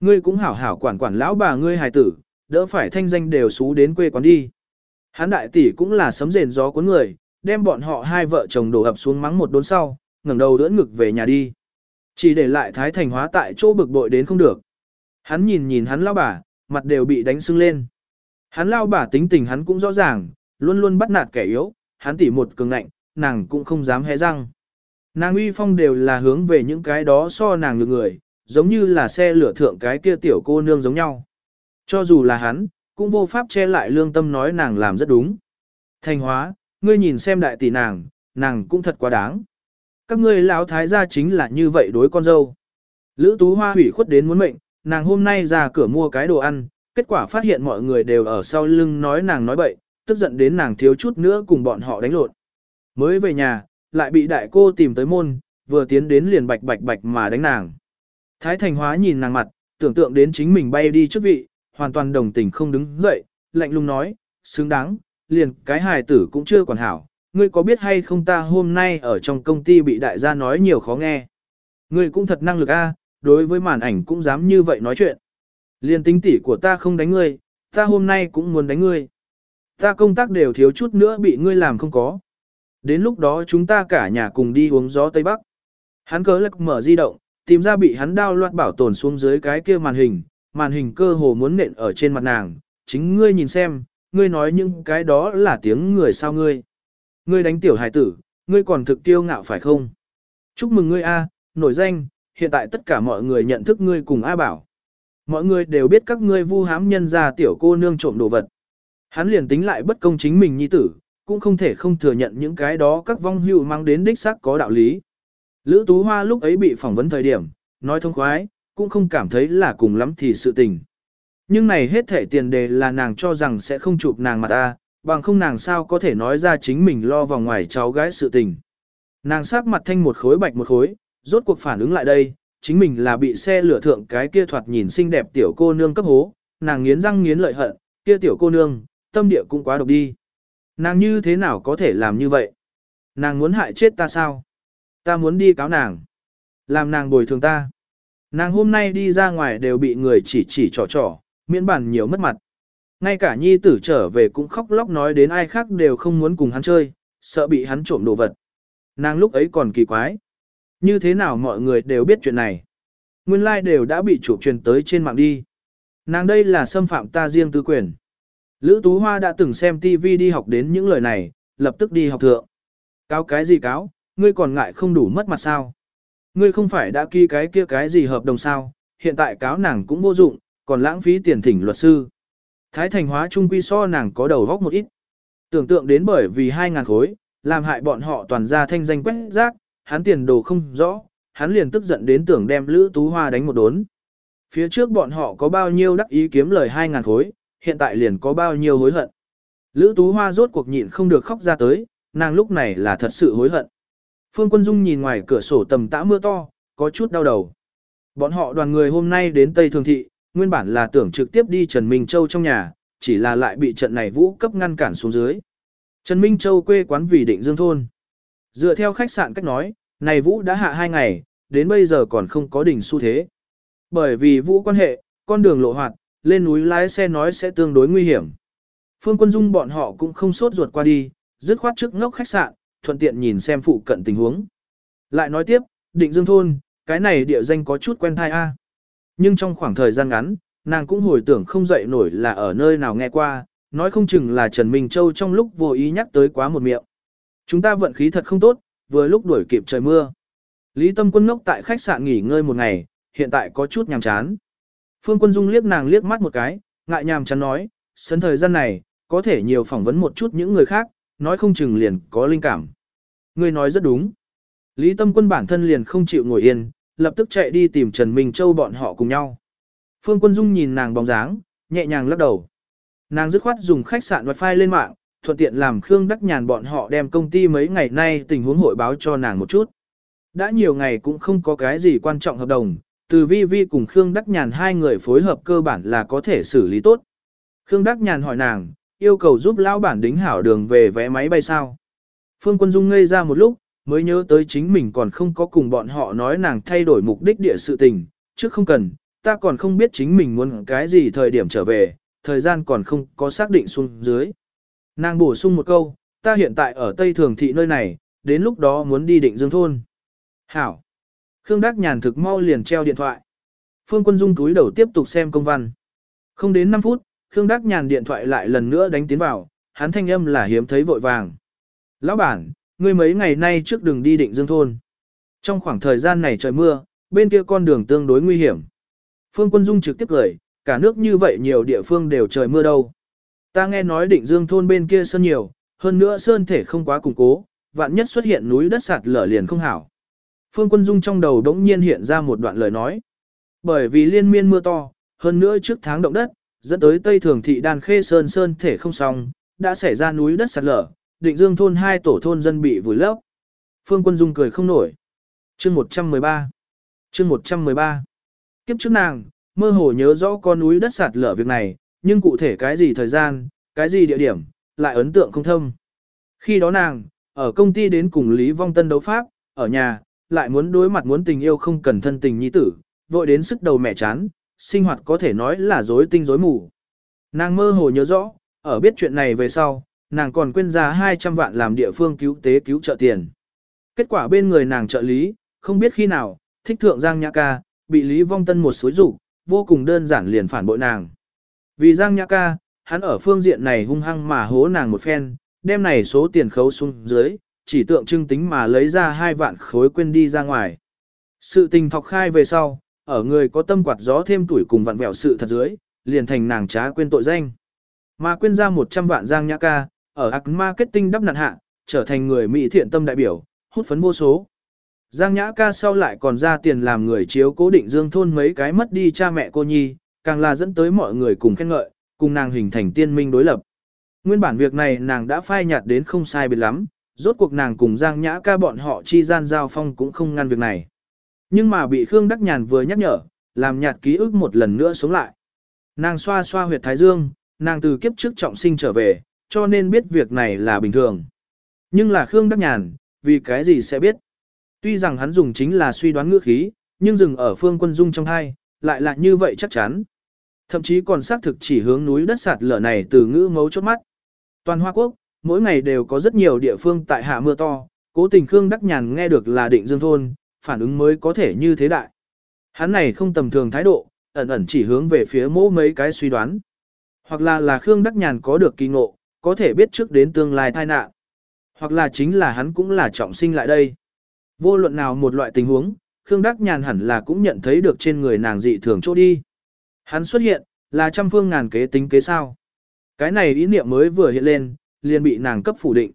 Ngươi cũng hảo hảo quản quản lão bà ngươi hài tử, đỡ phải thanh danh đều xú đến quê quán đi. Hán đại tỷ cũng là sấm rền gió cuốn người, đem bọn họ hai vợ chồng đổ ập xuống mắng một đốn sau, ngẩng đầu đỡ ngực về nhà đi. Chỉ để lại thái thành hóa tại chỗ bực bội đến không được. Hắn nhìn nhìn hắn lao bà, mặt đều bị đánh sưng lên. Hắn lao bà tính tình hắn cũng rõ ràng, luôn luôn bắt nạt kẻ yếu, hắn tỉ một cường ngạnh, nàng cũng không dám hé răng. Nàng uy phong đều là hướng về những cái đó so nàng được người, giống như là xe lửa thượng cái kia tiểu cô nương giống nhau. Cho dù là hắn, cũng vô pháp che lại lương tâm nói nàng làm rất đúng. Thành hóa, ngươi nhìn xem đại tỷ nàng, nàng cũng thật quá đáng. Các ngươi lão thái gia chính là như vậy đối con dâu. Lữ Tú Hoa hủy khuất đến muốn mệnh, nàng hôm nay ra cửa mua cái đồ ăn, kết quả phát hiện mọi người đều ở sau lưng nói nàng nói bậy, tức giận đến nàng thiếu chút nữa cùng bọn họ đánh lộn. Mới về nhà, lại bị đại cô tìm tới môn, vừa tiến đến liền bạch bạch bạch mà đánh nàng. Thái Thành Hóa nhìn nàng mặt, tưởng tượng đến chính mình bay đi trước vị, hoàn toàn đồng tình không đứng dậy, lạnh lùng nói, xứng đáng, liền cái hài tử cũng chưa còn hảo, ngươi có biết hay không ta hôm nay ở trong công ty bị đại gia nói nhiều khó nghe. Ngươi cũng thật năng lực a, đối với màn ảnh cũng dám như vậy nói chuyện. Liên tính tỷ của ta không đánh ngươi, ta hôm nay cũng muốn đánh ngươi. Ta công tác đều thiếu chút nữa bị ngươi làm không có. Đến lúc đó chúng ta cả nhà cùng đi uống gió Tây Bắc. Hắn cớ lắc mở di động, tìm ra bị hắn đao loạt bảo tồn xuống dưới cái kia màn hình, màn hình cơ hồ muốn nện ở trên mặt nàng. Chính ngươi nhìn xem, ngươi nói những cái đó là tiếng người sao ngươi. Ngươi đánh tiểu hài tử, ngươi còn thực tiêu ngạo phải không? Chúc mừng ngươi A, nổi danh, hiện tại tất cả mọi người nhận thức ngươi cùng A Bảo. Mọi người đều biết các ngươi vu hãm nhân ra tiểu cô nương trộm đồ vật. Hắn liền tính lại bất công chính mình nhi tử, cũng không thể không thừa nhận những cái đó các vong hưu mang đến đích xác có đạo lý. Lữ Tú Hoa lúc ấy bị phỏng vấn thời điểm, nói thông khoái, cũng không cảm thấy là cùng lắm thì sự tình. Nhưng này hết thể tiền đề là nàng cho rằng sẽ không chụp nàng mặt ta, bằng không nàng sao có thể nói ra chính mình lo vào ngoài cháu gái sự tình. Nàng sắc mặt thanh một khối bạch một khối, rốt cuộc phản ứng lại đây, chính mình là bị xe lửa thượng cái kia thoạt nhìn xinh đẹp tiểu cô nương cấp hố, nàng nghiến răng nghiến lợi hận, kia tiểu cô nương, tâm địa cũng quá độc đi. Nàng như thế nào có thể làm như vậy? Nàng muốn hại chết ta sao? Ta muốn đi cáo nàng. Làm nàng bồi thường ta. Nàng hôm nay đi ra ngoài đều bị người chỉ chỉ trò trò, miễn bản nhiều mất mặt. Ngay cả nhi tử trở về cũng khóc lóc nói đến ai khác đều không muốn cùng hắn chơi, sợ bị hắn trộm đồ vật. Nàng lúc ấy còn kỳ quái. Như thế nào mọi người đều biết chuyện này? Nguyên lai like đều đã bị chủ truyền tới trên mạng đi. Nàng đây là xâm phạm ta riêng tư quyền. Lữ Tú Hoa đã từng xem TV đi học đến những lời này, lập tức đi học thượng. Cáo cái gì cáo, ngươi còn ngại không đủ mất mặt sao? Ngươi không phải đã ký cái kia cái gì hợp đồng sao, hiện tại cáo nàng cũng vô dụng, còn lãng phí tiền thỉnh luật sư. Thái thành hóa trung quy so nàng có đầu góc một ít. Tưởng tượng đến bởi vì 2.000 khối, làm hại bọn họ toàn ra thanh danh quét rác, hắn tiền đồ không rõ, hắn liền tức giận đến tưởng đem Lữ Tú Hoa đánh một đốn. Phía trước bọn họ có bao nhiêu đắc ý kiếm lời 2.000 khối, hiện tại liền có bao nhiêu hối hận. Lữ Tú Hoa rốt cuộc nhịn không được khóc ra tới, nàng lúc này là thật sự hối hận. Phương Quân Dung nhìn ngoài cửa sổ tầm tã mưa to, có chút đau đầu. Bọn họ đoàn người hôm nay đến Tây Thường Thị, nguyên bản là tưởng trực tiếp đi Trần Minh Châu trong nhà, chỉ là lại bị trận này vũ cấp ngăn cản xuống dưới. Trần Minh Châu quê quán vì định dương thôn. Dựa theo khách sạn cách nói, này vũ đã hạ hai ngày, đến bây giờ còn không có đỉnh xu thế. Bởi vì vũ quan hệ, con đường lộ hoạt, lên núi lái xe nói sẽ tương đối nguy hiểm. Phương Quân Dung bọn họ cũng không sốt ruột qua đi, dứt khoát trước ngốc khách sạn, thuận tiện nhìn xem phụ cận tình huống. Lại nói tiếp, định dương thôn, cái này địa danh có chút quen thai a. Nhưng trong khoảng thời gian ngắn, nàng cũng hồi tưởng không dậy nổi là ở nơi nào nghe qua, nói không chừng là Trần Minh Châu trong lúc vô ý nhắc tới quá một miệng. Chúng ta vận khí thật không tốt, vừa lúc đuổi kịp trời mưa. Lý Tâm Quân ngốc tại khách sạn nghỉ ngơi một ngày, hiện tại có chút nhàm chán. Phương Quân Dung liếc nàng liếc mắt một cái, ngại nhàm chán nói, sân thời gian này, có thể nhiều phỏng vấn một chút những người khác, nói không chừng liền có linh cảm. người nói rất đúng. Lý Tâm Quân bản thân liền không chịu ngồi yên, lập tức chạy đi tìm Trần Minh Châu bọn họ cùng nhau. Phương Quân Dung nhìn nàng bóng dáng, nhẹ nhàng lắc đầu. Nàng dứt khoát dùng khách sạn wifi lên mạng, thuận tiện làm Khương Đắc Nhàn bọn họ đem công ty mấy ngày nay tình huống hội báo cho nàng một chút. Đã nhiều ngày cũng không có cái gì quan trọng hợp đồng, từ Vi Vi cùng Khương Đắc Nhàn hai người phối hợp cơ bản là có thể xử lý tốt. Khương Đắc Nhàn hỏi nàng, yêu cầu giúp lão bản đính hảo đường về vé máy bay sao. Phương Quân Dung ngây ra một lúc, mới nhớ tới chính mình còn không có cùng bọn họ nói nàng thay đổi mục đích địa sự tình, trước không cần, ta còn không biết chính mình muốn cái gì thời điểm trở về, thời gian còn không có xác định xuống dưới. Nàng bổ sung một câu, ta hiện tại ở Tây Thường Thị nơi này, đến lúc đó muốn đi định dương thôn. Hảo. Khương Đắc nhàn thực mau liền treo điện thoại. Phương Quân Dung túi đầu tiếp tục xem công văn. Không đến 5 phút, Khương Đắc nhàn điện thoại lại lần nữa đánh tiến vào, hắn thanh âm là hiếm thấy vội vàng. Lão bản, ngươi mấy ngày nay trước đường đi định dương thôn. Trong khoảng thời gian này trời mưa, bên kia con đường tương đối nguy hiểm. Phương Quân Dung trực tiếp gửi, cả nước như vậy nhiều địa phương đều trời mưa đâu. Ta nghe nói định dương thôn bên kia sơn nhiều, hơn nữa sơn thể không quá củng cố, vạn nhất xuất hiện núi đất sạt lở liền không hảo. Phương Quân Dung trong đầu đống nhiên hiện ra một đoạn lời nói. Bởi vì liên miên mưa to, hơn nữa trước tháng động đất, dẫn tới Tây Thường Thị Đan Khê Sơn Sơn thể không xong, đã xảy ra núi đất sạt lở, định dương thôn hai tổ thôn dân bị vùi lấp. Phương Quân Dung cười không nổi. Chương 113 Chương 113 Kiếp trước nàng, mơ hồ nhớ rõ con núi đất sạt lở việc này, nhưng cụ thể cái gì thời gian, cái gì địa điểm, lại ấn tượng không thâm. Khi đó nàng, ở công ty đến cùng Lý Vong Tân đấu pháp, ở nhà, lại muốn đối mặt muốn tình yêu không cần thân tình nhi tử, vội đến sức đầu mẹ chán, sinh hoạt có thể nói là rối tinh rối mù. Nàng mơ hồ nhớ rõ, ở biết chuyện này về sau, nàng còn quên ra 200 vạn làm địa phương cứu tế cứu trợ tiền. Kết quả bên người nàng trợ lý, không biết khi nào, thích thượng Giang Nhã Ca, bị Lý Vong Tân một xối rủ, vô cùng đơn giản liền phản bội nàng. Vì Giang Nhã Ca, hắn ở phương diện này hung hăng mà hố nàng một phen, đem này số tiền khấu xuống dưới, chỉ tượng trưng tính mà lấy ra hai vạn khối quên đi ra ngoài. Sự tình thọc khai về sau, ở người có tâm quạt gió thêm tuổi cùng vặn vẹo sự thật dưới, liền thành nàng trá quên tội danh. Mà quên ra 100 vạn Giang Nhã Ca, ở ác marketing đắp nặn hạ, trở thành người Mỹ thiện tâm đại biểu, hút phấn vô số. Giang Nhã Ca sau lại còn ra tiền làm người chiếu cố định dương thôn mấy cái mất đi cha mẹ cô nhi, càng là dẫn tới mọi người cùng khen ngợi, cùng nàng hình thành tiên minh đối lập. Nguyên bản việc này nàng đã phai nhạt đến không sai biệt lắm, rốt cuộc nàng cùng Giang Nhã Ca bọn họ chi gian giao phong cũng không ngăn việc này. Nhưng mà bị Khương Đắc Nhàn vừa nhắc nhở, làm nhạt ký ức một lần nữa sống lại. Nàng xoa xoa huyệt thái dương, nàng từ kiếp trước trọng sinh trở về, cho nên biết việc này là bình thường. Nhưng là Khương Đắc Nhàn, vì cái gì sẽ biết? Tuy rằng hắn dùng chính là suy đoán ngữ khí, nhưng dừng ở phương quân dung trong hai, lại là như vậy chắc chắn. Thậm chí còn xác thực chỉ hướng núi đất sạt lở này từ ngữ mấu chốt mắt. Toàn Hoa Quốc, mỗi ngày đều có rất nhiều địa phương tại hạ mưa to, cố tình Khương Đắc Nhàn nghe được là định dương thôn, phản ứng mới có thể như thế đại. Hắn này không tầm thường thái độ, ẩn ẩn chỉ hướng về phía mỗ mấy cái suy đoán. Hoặc là là Khương Đắc Nhàn có được kỳ ngộ, có thể biết trước đến tương lai tai nạn. Hoặc là chính là hắn cũng là trọng sinh lại đây. Vô luận nào một loại tình huống, Khương Đắc Nhàn hẳn là cũng nhận thấy được trên người nàng dị thường chỗ đi. Hắn xuất hiện, là trăm phương ngàn kế tính kế sao. Cái này ý niệm mới vừa hiện lên, liền bị nàng cấp phủ định.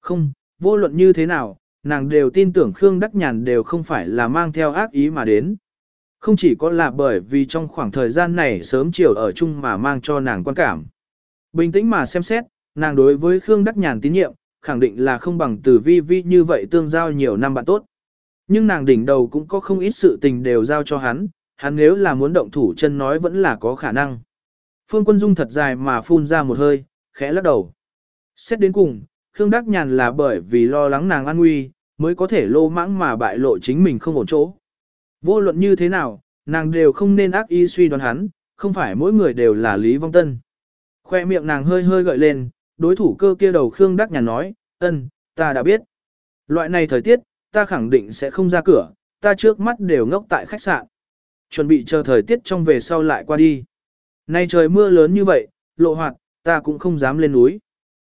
Không, vô luận như thế nào, nàng đều tin tưởng Khương Đắc Nhàn đều không phải là mang theo ác ý mà đến. Không chỉ có là bởi vì trong khoảng thời gian này sớm chiều ở chung mà mang cho nàng quan cảm. Bình tĩnh mà xem xét, nàng đối với Khương Đắc Nhàn tín nhiệm, khẳng định là không bằng từ vi vi như vậy tương giao nhiều năm bạn tốt. Nhưng nàng đỉnh đầu cũng có không ít sự tình đều giao cho hắn, hắn nếu là muốn động thủ chân nói vẫn là có khả năng. Phương Quân Dung thật dài mà phun ra một hơi, khẽ lắc đầu. Xét đến cùng, Khương Đắc Nhàn là bởi vì lo lắng nàng an nguy, mới có thể lô mãng mà bại lộ chính mình không ổn chỗ. Vô luận như thế nào, nàng đều không nên ác ý suy đoán hắn, không phải mỗi người đều là Lý Vong Tân. Khoe miệng nàng hơi hơi gợi lên, đối thủ cơ kia đầu Khương Đắc Nhàn nói, ân, ta đã biết. Loại này thời tiết, ta khẳng định sẽ không ra cửa, ta trước mắt đều ngốc tại khách sạn. Chuẩn bị chờ thời tiết trong về sau lại qua đi. Nay trời mưa lớn như vậy, lộ hoạt, ta cũng không dám lên núi.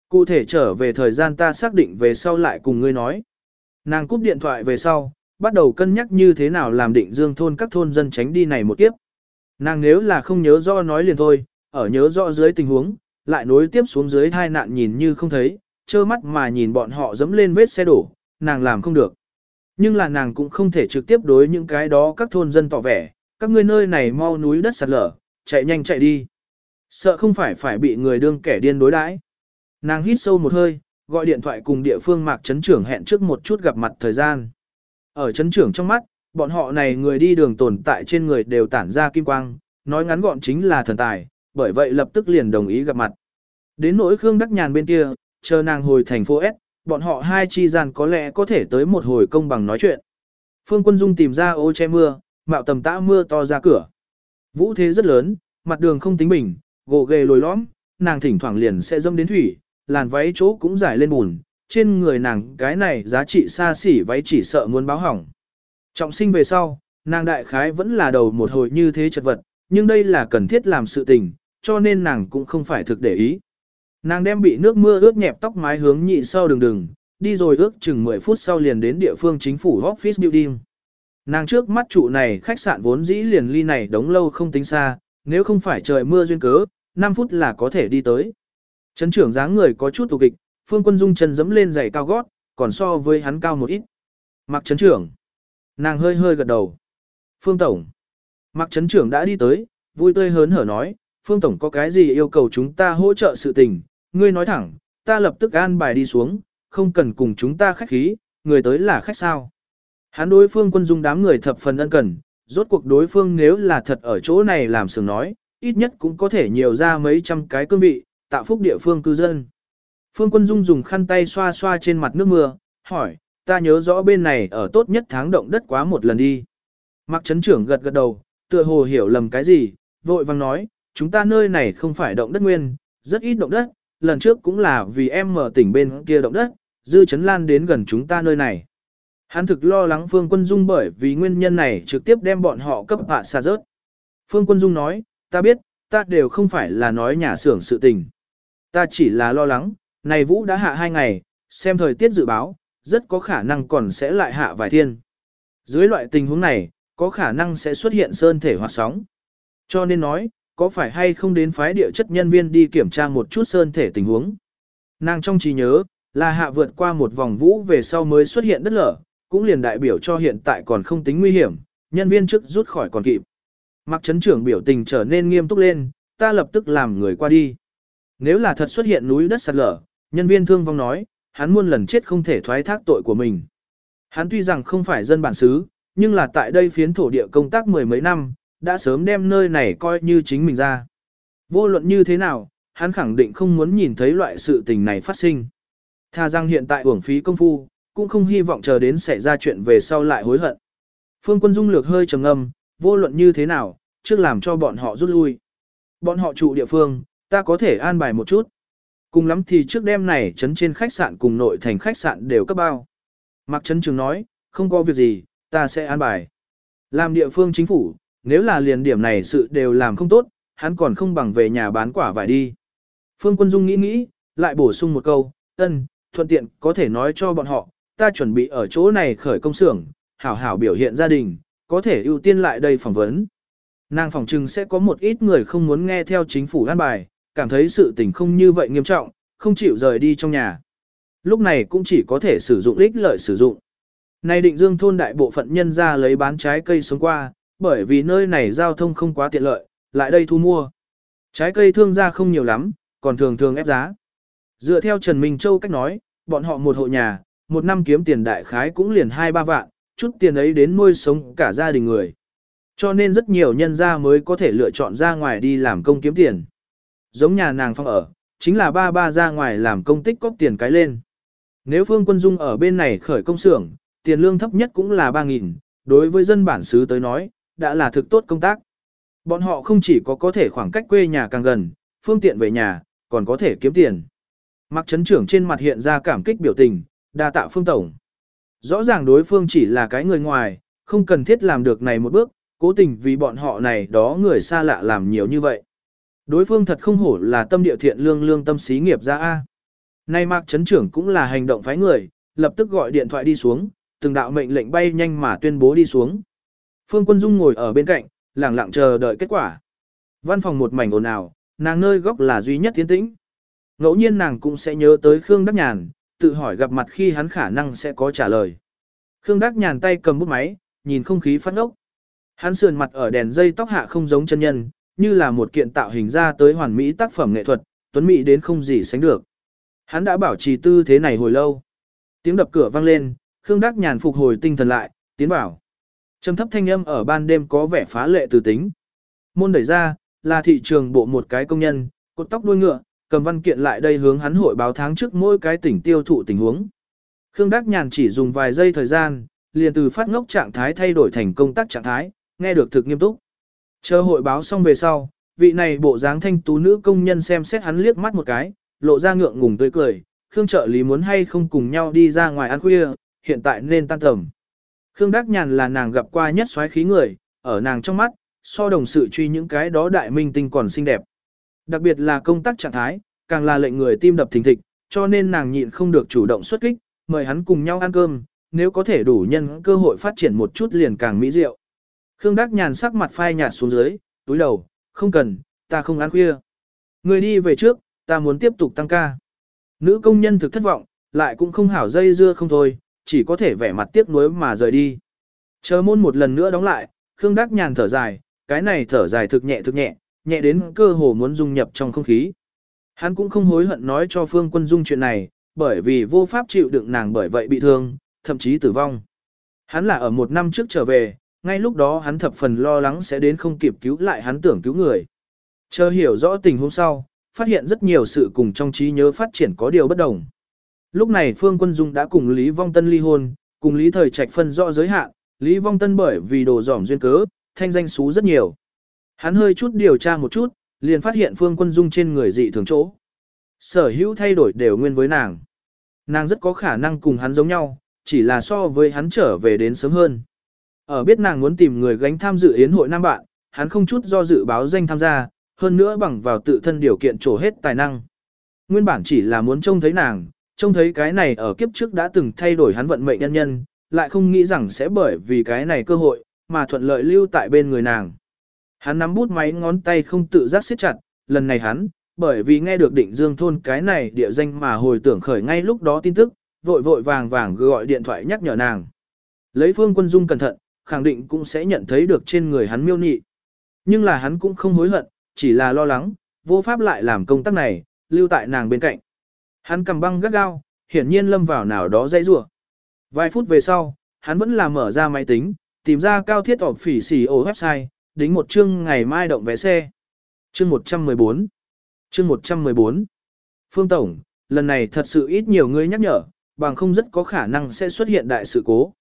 Cụ thể trở về thời gian ta xác định về sau lại cùng ngươi nói. Nàng cúp điện thoại về sau, bắt đầu cân nhắc như thế nào làm định dương thôn các thôn dân tránh đi này một kiếp. Nàng nếu là không nhớ rõ nói liền thôi, ở nhớ rõ dưới tình huống, lại nối tiếp xuống dưới thai nạn nhìn như không thấy, trơ mắt mà nhìn bọn họ dẫm lên vết xe đổ, nàng làm không được. Nhưng là nàng cũng không thể trực tiếp đối những cái đó các thôn dân tỏ vẻ, các ngươi nơi này mau núi đất sạt lở, chạy nhanh chạy đi. Sợ không phải phải bị người đương kẻ điên đối đãi. Nàng hít sâu một hơi, gọi điện thoại cùng địa phương mạc chấn trưởng hẹn trước một chút gặp mặt thời gian. Ở chấn trưởng trong mắt, bọn họ này người đi đường tồn tại trên người đều tản ra kim quang, nói ngắn gọn chính là thần tài, bởi vậy lập tức liền đồng ý gặp mặt. Đến nỗi Khương Đắc Nhàn bên kia, chờ nàng hồi thành phố S, bọn họ hai chi gian có lẽ có thể tới một hồi công bằng nói chuyện. Phương Quân Dung tìm ra ô che mưa, mạo tầm tã mưa to ra cửa. Vũ thế rất lớn, mặt đường không tính bình, gồ ghề lồi lõm, nàng thỉnh thoảng liền sẽ dâm đến thủy, làn váy chỗ cũng dài lên bùn, trên người nàng cái này giá trị xa xỉ váy chỉ sợ muốn báo hỏng. Trọng sinh về sau, nàng đại khái vẫn là đầu một hồi như thế chật vật, nhưng đây là cần thiết làm sự tình, cho nên nàng cũng không phải thực để ý. Nàng đem bị nước mưa ướt nhẹp tóc mái hướng nhị sau đường đường, đi rồi ước chừng 10 phút sau liền đến địa phương chính phủ office building. Nàng trước mắt trụ này khách sạn vốn dĩ liền ly này đóng lâu không tính xa, nếu không phải trời mưa duyên cớ, 5 phút là có thể đi tới. Trấn trưởng dáng người có chút tục kịch, Phương Quân Dung chân dẫm lên giày cao gót, còn so với hắn cao một ít. Mặc trấn trưởng. Nàng hơi hơi gật đầu. Phương Tổng. Mặc trấn trưởng đã đi tới, vui tươi hớn hở nói, Phương Tổng có cái gì yêu cầu chúng ta hỗ trợ sự tình, ngươi nói thẳng, ta lập tức an bài đi xuống, không cần cùng chúng ta khách khí, người tới là khách sao. Hắn đối phương quân dung đám người thập phần ân cần, rốt cuộc đối phương nếu là thật ở chỗ này làm sừng nói, ít nhất cũng có thể nhiều ra mấy trăm cái cương vị, tạo phúc địa phương cư dân. Phương Quân Dung dùng khăn tay xoa xoa trên mặt nước mưa, hỏi, ta nhớ rõ bên này ở tốt nhất tháng động đất quá một lần đi. Mạc Trấn Trưởng gật gật đầu, tựa hồ hiểu lầm cái gì, vội vang nói, chúng ta nơi này không phải động đất nguyên, rất ít động đất, lần trước cũng là vì em mở tỉnh bên kia động đất, dư chấn lan đến gần chúng ta nơi này. Hắn thực lo lắng Phương Quân Dung bởi vì nguyên nhân này trực tiếp đem bọn họ cấp hạ xa rớt. Phương Quân Dung nói, ta biết, ta đều không phải là nói nhà xưởng sự tình. Ta chỉ là lo lắng, này vũ đã hạ hai ngày, xem thời tiết dự báo, rất có khả năng còn sẽ lại hạ vài thiên. Dưới loại tình huống này, có khả năng sẽ xuất hiện sơn thể hoạt sóng. Cho nên nói, có phải hay không đến phái địa chất nhân viên đi kiểm tra một chút sơn thể tình huống. Nàng trong trí nhớ, là hạ vượt qua một vòng vũ về sau mới xuất hiện đất lở, cũng liền đại biểu cho hiện tại còn không tính nguy hiểm, nhân viên trước rút khỏi còn kịp. Mặc chấn trưởng biểu tình trở nên nghiêm túc lên, ta lập tức làm người qua đi. Nếu là thật xuất hiện núi đất sạt lở, nhân viên thương vong nói, hắn muôn lần chết không thể thoái thác tội của mình. Hắn tuy rằng không phải dân bản xứ, nhưng là tại đây phiến thổ địa công tác mười mấy năm, đã sớm đem nơi này coi như chính mình ra. Vô luận như thế nào, hắn khẳng định không muốn nhìn thấy loại sự tình này phát sinh. Tha rằng hiện tại uổng phí công phu, cũng không hy vọng chờ đến xảy ra chuyện về sau lại hối hận. Phương quân dung lược hơi trầm ngâm, vô luận như thế nào, trước làm cho bọn họ rút lui. Bọn họ trụ địa phương, ta có thể an bài một chút. Cùng lắm thì trước đêm này chấn trên khách sạn cùng nội thành khách sạn đều cấp bao. Mạc Trấn Trường nói, không có việc gì, ta sẽ an bài. Làm địa phương chính phủ, nếu là liền điểm này sự đều làm không tốt, hắn còn không bằng về nhà bán quả vải đi. Phương Quân Dung nghĩ nghĩ, lại bổ sung một câu, ân, thuận tiện có thể nói cho bọn họ, ta chuẩn bị ở chỗ này khởi công xưởng, hảo hảo biểu hiện gia đình, có thể ưu tiên lại đây phỏng vấn. Nàng phỏng chừng sẽ có một ít người không muốn nghe theo chính phủ an bài, cảm thấy sự tình không như vậy nghiêm trọng, không chịu rời đi trong nhà. Lúc này cũng chỉ có thể sử dụng ích lợi sử dụng. Này định dương thôn đại bộ phận nhân ra lấy bán trái cây sống qua, bởi vì nơi này giao thông không quá tiện lợi, lại đây thu mua. Trái cây thương gia không nhiều lắm, còn thường thường ép giá. Dựa theo Trần Minh Châu cách nói, bọn họ một hộ nhà, một năm kiếm tiền đại khái cũng liền 2-3 vạn, chút tiền ấy đến nuôi sống cả gia đình người. Cho nên rất nhiều nhân gia mới có thể lựa chọn ra ngoài đi làm công kiếm tiền. Giống nhà nàng phong ở, chính là ba ba ra ngoài làm công tích cóp tiền cái lên. Nếu Phương Quân Dung ở bên này khởi công xưởng, tiền lương thấp nhất cũng là 3.000, đối với dân bản xứ tới nói, đã là thực tốt công tác. Bọn họ không chỉ có có thể khoảng cách quê nhà càng gần, phương tiện về nhà, còn có thể kiếm tiền. Mặc chấn trưởng trên mặt hiện ra cảm kích biểu tình, đa tạ phương tổng. Rõ ràng đối phương chỉ là cái người ngoài, không cần thiết làm được này một bước, cố tình vì bọn họ này đó người xa lạ làm nhiều như vậy. Đối phương thật không hổ là tâm địa thiện lương lương tâm xí nghiệp ra A. Nay Mạc Trấn Trưởng cũng là hành động phái người, lập tức gọi điện thoại đi xuống, từng đạo mệnh lệnh bay nhanh mà tuyên bố đi xuống. Phương Quân Dung ngồi ở bên cạnh, lặng lặng chờ đợi kết quả. Văn phòng một mảnh ồn ào, nàng nơi góc là duy nhất tiến tĩnh. Ngẫu nhiên nàng cũng sẽ nhớ tới Khương Đắc Nhàn, tự hỏi gặp mặt khi hắn khả năng sẽ có trả lời. Khương Đắc Nhàn tay cầm bút máy, nhìn không khí phát ốc. Hắn sườn mặt ở đèn dây tóc hạ không giống chân nhân, như là một kiện tạo hình ra tới hoàn mỹ tác phẩm nghệ thuật, tuấn mỹ đến không gì sánh được. Hắn đã bảo trì tư thế này hồi lâu. Tiếng đập cửa vang lên, Khương Đắc Nhàn phục hồi tinh thần lại, tiến bảo. Trầm thấp thanh âm ở ban đêm có vẻ phá lệ từ tính. Môn đẩy ra, là thị trường bộ một cái công nhân, cột tóc đuôi ngựa, cầm văn kiện lại đây hướng hắn hội báo tháng trước mỗi cái tỉnh tiêu thụ tình huống. Khương Đắc Nhàn chỉ dùng vài giây thời gian, liền từ phát ngốc trạng thái thay đổi thành công tác trạng thái, nghe được thực nghiêm túc. Chờ hội báo xong về sau, vị này bộ dáng thanh tú nữ công nhân xem xét hắn liếc mắt một cái, lộ ra ngượng ngùng tươi cười, Khương trợ lý muốn hay không cùng nhau đi ra ngoài ăn khuya, hiện tại nên tan tầm. Khương Đắc Nhàn là nàng gặp qua nhất xoáy khí người, ở nàng trong mắt, so đồng sự truy những cái đó đại minh tinh còn xinh đẹp. Đặc biệt là công tác trạng thái, càng là lệnh người tim đập thình thịch, cho nên nàng nhịn không được chủ động xuất kích, mời hắn cùng nhau ăn cơm, nếu có thể đủ nhân cơ hội phát triển một chút liền càng mỹ diệu. Khương Đắc Nhàn sắc mặt phai nhạt xuống dưới, túi đầu, không cần, ta không ăn khuya. Người đi về trước, ta muốn tiếp tục tăng ca. Nữ công nhân thực thất vọng, lại cũng không hảo dây dưa không thôi, chỉ có thể vẻ mặt tiếc nuối mà rời đi. Chờ môn một lần nữa đóng lại, Khương Đắc Nhàn thở dài, cái này thở dài thực nhẹ thực nhẹ, nhẹ đến cơ hồ muốn dung nhập trong không khí. Hắn cũng không hối hận nói cho Phương Quân Dung chuyện này, bởi vì vô pháp chịu đựng nàng bởi vậy bị thương, thậm chí tử vong. Hắn là ở một năm trước trở về, ngay lúc đó hắn thập phần lo lắng sẽ đến không kịp cứu lại hắn tưởng cứu người. Chờ hiểu rõ tình huống sau, phát hiện rất nhiều sự cùng trong trí nhớ phát triển có điều bất đồng. Lúc này Phương Quân Dung đã cùng Lý Vong Tân ly hôn, cùng Lý Thời Trạch phân rõ giới hạn, Lý Vong Tân bởi vì đồ dỏm duyên cớ, thanh danh xú rất nhiều. Hắn hơi chút điều tra một chút, liền phát hiện Phương Quân Dung trên người dị thường chỗ. Sở hữu thay đổi đều nguyên với nàng. Nàng rất có khả năng cùng hắn giống nhau, chỉ là so với hắn trở về đến sớm hơn. Ở biết nàng muốn tìm người gánh tham dự yến hội nam bạn, hắn không chút do dự báo danh tham gia, hơn nữa bằng vào tự thân điều kiện trổ hết tài năng. Nguyên bản chỉ là muốn trông thấy nàng, trông thấy cái này ở kiếp trước đã từng thay đổi hắn vận mệnh nhân nhân, lại không nghĩ rằng sẽ bởi vì cái này cơ hội, mà thuận lợi lưu tại bên người nàng. Hắn nắm bút máy ngón tay không tự giác siết chặt, lần này hắn, bởi vì nghe được định dương thôn cái này địa danh mà hồi tưởng khởi ngay lúc đó tin tức, vội vội vàng vàng gọi điện thoại nhắc nhở nàng. Lấy phương quân dung cẩn thận, khẳng định cũng sẽ nhận thấy được trên người hắn miêu nị. Nhưng là hắn cũng không hối hận, chỉ là lo lắng, vô pháp lại làm công tác này, lưu tại nàng bên cạnh. Hắn cầm băng gắt gao, hiển nhiên lâm vào nào đó dây rủa. Vài phút về sau, hắn vẫn là mở ra máy tính, tìm ra cao thiết ọc phỉ xỉ ổ website, đính một chương ngày mai động vé xe. Chương 114 Chương 114 Phương Tổng, lần này thật sự ít nhiều người nhắc nhở, bằng không rất có khả năng sẽ xuất hiện đại sự cố.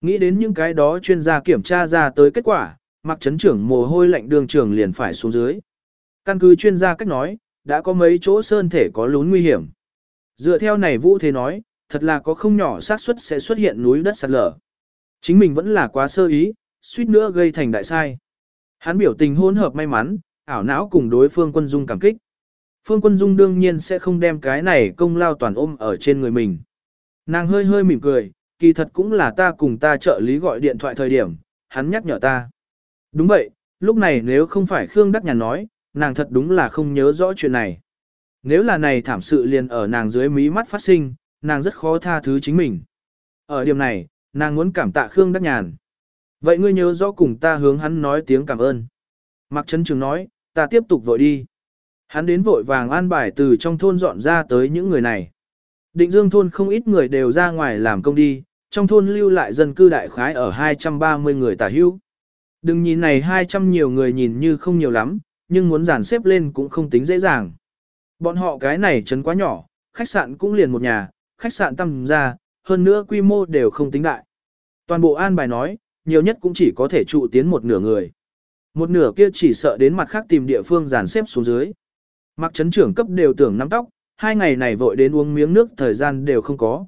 Nghĩ đến những cái đó chuyên gia kiểm tra ra tới kết quả, mặc chấn trưởng mồ hôi lạnh đường trưởng liền phải xuống dưới. Căn cứ chuyên gia cách nói, đã có mấy chỗ sơn thể có lún nguy hiểm. Dựa theo này Vũ Thế nói, thật là có không nhỏ xác suất sẽ xuất hiện núi đất sạt lở. Chính mình vẫn là quá sơ ý, suýt nữa gây thành đại sai. Hắn biểu tình hỗn hợp may mắn, ảo não cùng đối phương quân dung cảm kích. Phương quân dung đương nhiên sẽ không đem cái này công lao toàn ôm ở trên người mình. Nàng hơi hơi mỉm cười, kỳ thật cũng là ta cùng ta trợ lý gọi điện thoại thời điểm, hắn nhắc nhở ta. Đúng vậy, lúc này nếu không phải Khương Đắc Nhàn nói, nàng thật đúng là không nhớ rõ chuyện này. Nếu là này thảm sự liền ở nàng dưới mí mắt phát sinh, nàng rất khó tha thứ chính mình. Ở điểm này, nàng muốn cảm tạ Khương Đắc Nhàn. Vậy ngươi nhớ rõ cùng ta hướng hắn nói tiếng cảm ơn. Mạc Trấn Trường nói, ta tiếp tục vội đi. Hắn đến vội vàng an bài từ trong thôn dọn ra tới những người này. Định dương thôn không ít người đều ra ngoài làm công đi, trong thôn lưu lại dân cư đại khái ở 230 người tả hữu. Đừng nhìn này 200 nhiều người nhìn như không nhiều lắm, nhưng muốn dàn xếp lên cũng không tính dễ dàng. Bọn họ cái này chấn quá nhỏ, khách sạn cũng liền một nhà, khách sạn tăm ra, hơn nữa quy mô đều không tính đại. Toàn bộ an bài nói, nhiều nhất cũng chỉ có thể trụ tiến một nửa người. Một nửa kia chỉ sợ đến mặt khác tìm địa phương dàn xếp xuống dưới. Mặc chấn trưởng cấp đều tưởng nắm tóc, hai ngày này vội đến uống miếng nước thời gian đều không có.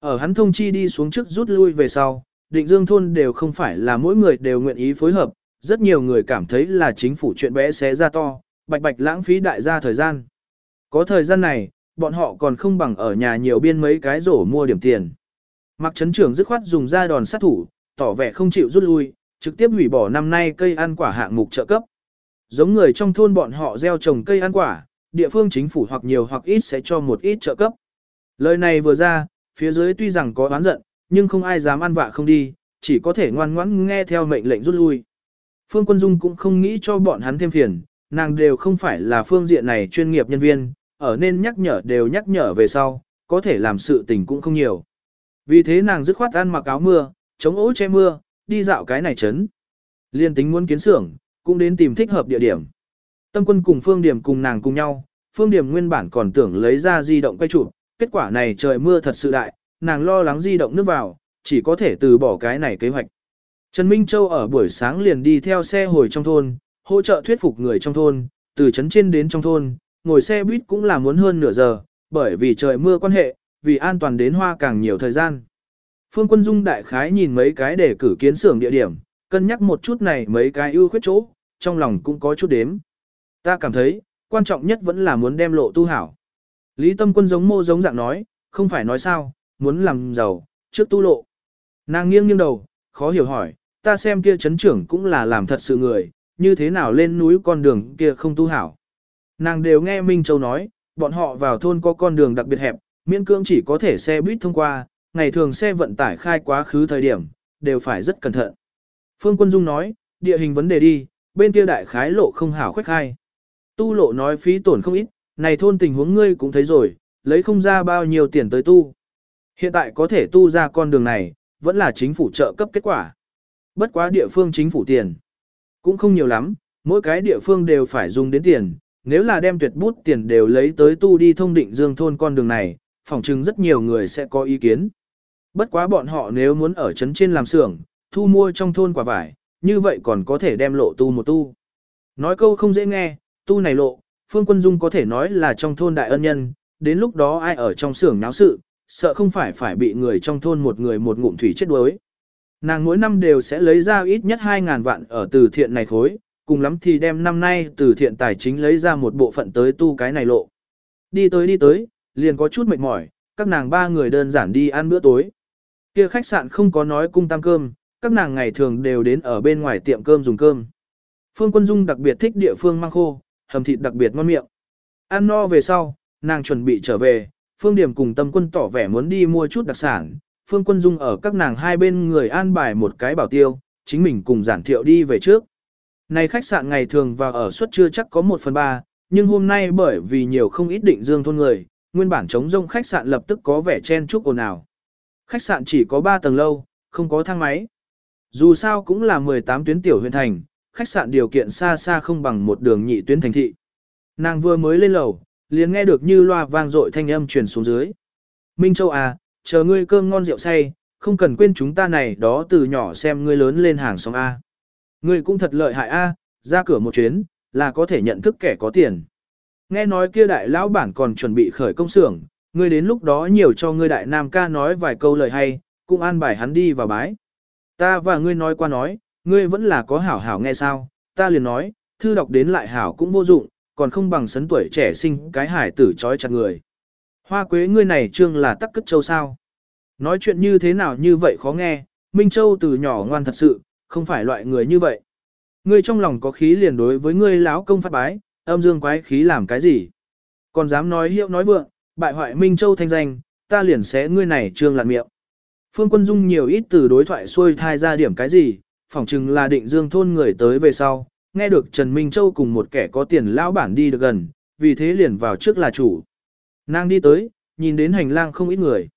Ở hắn thông chi đi xuống trước rút lui về sau, định dương thôn đều không phải là mỗi người đều nguyện ý phối hợp, rất nhiều người cảm thấy là chính phủ chuyện bé xé ra to, bạch bạch lãng phí đại gia thời gian. Có thời gian này, bọn họ còn không bằng ở nhà nhiều biên mấy cái rổ mua điểm tiền. Mặc chấn trưởng dứt khoát dùng ra đòn sát thủ, tỏ vẻ không chịu rút lui, trực tiếp hủy bỏ năm nay cây ăn quả hạng mục trợ cấp. Giống người trong thôn bọn họ gieo trồng cây ăn quả, địa phương chính phủ hoặc nhiều hoặc ít sẽ cho một ít trợ cấp. Lời này vừa ra, phía dưới tuy rằng có oán giận, nhưng không ai dám ăn vạ không đi, chỉ có thể ngoan ngoãn nghe theo mệnh lệnh rút lui. Phương Quân Dung cũng không nghĩ cho bọn hắn thêm phiền, nàng đều không phải là phương diện này chuyên nghiệp nhân viên, ở nên nhắc nhở đều nhắc nhở về sau, có thể làm sự tình cũng không nhiều. Vì thế nàng dứt khoát ăn mặc áo mưa, chống ố che mưa, đi dạo cái này chấn. Liên tính muốn kiến xưởng, cũng đến tìm thích hợp địa điểm. Tâm quân cùng Phương Điểm cùng nàng cùng nhau, Phương Điểm nguyên bản còn tưởng lấy ra di động quay chụp, kết quả này trời mưa thật sự đại, nàng lo lắng di động nước vào, chỉ có thể từ bỏ cái này kế hoạch. Trần Minh Châu ở buổi sáng liền đi theo xe hồi trong thôn, hỗ trợ thuyết phục người trong thôn, từ trấn trên đến trong thôn, ngồi xe buýt cũng là muốn hơn nửa giờ, bởi vì trời mưa quan hệ, vì an toàn đến hoa càng nhiều thời gian. Phương Quân Dung đại khái nhìn mấy cái để cử kiến xưởng địa điểm, cân nhắc một chút này mấy cái ưu khuyết chỗ, trong lòng cũng có chút đếm. Ta cảm thấy, quan trọng nhất vẫn là muốn đem lộ tu hảo. Lý Tâm Quân giống mô giống dạng nói, không phải nói sao, muốn làm giàu, trước tu lộ. Nàng nghiêng nghiêng đầu, khó hiểu hỏi, ta xem kia chấn trưởng cũng là làm thật sự người, như thế nào lên núi con đường kia không tu hảo. Nàng đều nghe Minh Châu nói, bọn họ vào thôn có con đường đặc biệt hẹp, miễn cưỡng chỉ có thể xe buýt thông qua, ngày thường xe vận tải khai quá khứ thời điểm, đều phải rất cẩn thận. Phương Quân Dung nói, địa hình vấn đề đi, bên kia đại khái lộ không hảo khoách khai. Tu lộ nói phí tổn không ít, này thôn tình huống ngươi cũng thấy rồi, lấy không ra bao nhiêu tiền tới tu. Hiện tại có thể tu ra con đường này, vẫn là chính phủ trợ cấp kết quả. Bất quá địa phương chính phủ tiền. Cũng không nhiều lắm, mỗi cái địa phương đều phải dùng đến tiền. Nếu là đem tuyệt bút tiền đều lấy tới tu đi thông định dương thôn con đường này, phỏng chừng rất nhiều người sẽ có ý kiến. Bất quá bọn họ nếu muốn ở trấn trên làm xưởng, thu mua trong thôn quả vải, như vậy còn có thể đem lộ tu một tu. Nói câu không dễ nghe, tu này lộ, Phương Quân Dung có thể nói là trong thôn đại ân nhân, đến lúc đó ai ở trong xưởng náo sự, sợ không phải phải bị người trong thôn một người một ngụm thủy chết đuối. Nàng mỗi năm đều sẽ lấy ra ít nhất 2.000 vạn ở từ thiện này khối, cùng lắm thì đem năm nay từ thiện tài chính lấy ra một bộ phận tới tu cái này lộ. Đi tới đi tới, liền có chút mệt mỏi, các nàng ba người đơn giản đi ăn bữa tối. Kia khách sạn không có nói cung tam cơm, các nàng ngày thường đều đến ở bên ngoài tiệm cơm dùng cơm. Phương Quân Dung đặc biệt thích địa phương mang khô, hầm thịt đặc biệt ngon miệng. Ăn no về sau, nàng chuẩn bị trở về, Phương Điểm cùng Tâm Quân tỏ vẻ muốn đi mua chút đặc sản. Phương Quân Dung ở các nàng hai bên người an bài một cái bảo tiêu, chính mình cùng giản thiệu đi về trước. Này khách sạn ngày thường vào ở suất chưa chắc có 1 phần 3, nhưng hôm nay bởi vì nhiều không ít định dương thôn người, nguyên bản chống rông khách sạn lập tức có vẻ chen chúc ồn ào. Khách sạn chỉ có 3 tầng lâu, không có thang máy. Dù sao cũng là 18 tuyến tiểu huyện thành, khách sạn điều kiện xa xa không bằng một đường nhị tuyến thành thị. Nàng vừa mới lên lầu, liền nghe được như loa vang dội thanh âm truyền xuống dưới. Minh Châu à, chờ ngươi cơm ngon rượu say, không cần quên chúng ta này đó từ nhỏ xem ngươi lớn lên hàng xóm A. Ngươi cũng thật lợi hại A, ra cửa một chuyến, là có thể nhận thức kẻ có tiền. Nghe nói kia đại lão bản còn chuẩn bị khởi công xưởng, ngươi đến lúc đó nhiều cho ngươi đại nam ca nói vài câu lời hay, cũng an bài hắn đi vào bái. Ta và ngươi nói qua nói, ngươi vẫn là có hảo hảo nghe sao, ta liền nói, thư đọc đến lại hảo cũng vô dụng, còn không bằng sấn tuổi trẻ sinh cái hải tử trói chặt người. Hoa quế ngươi này trương là tắc cất châu sao. Nói chuyện như thế nào như vậy khó nghe, Minh Châu từ nhỏ ngoan thật sự, không phải loại người như vậy. Ngươi trong lòng có khí liền đối với ngươi láo công phát bái, âm dương quái khí làm cái gì. Còn dám nói hiệu nói vượng, bại hoại Minh Châu thanh danh, ta liền sẽ ngươi này trương lạn miệng. Phương Quân Dung nhiều ít từ đối thoại xuôi thai ra điểm cái gì, phỏng chừng là định dương thôn người tới về sau, nghe được Trần Minh Châu cùng một kẻ có tiền lão bản đi được gần, vì thế liền vào trước là chủ. Nàng đi tới, nhìn đến hành lang không ít người.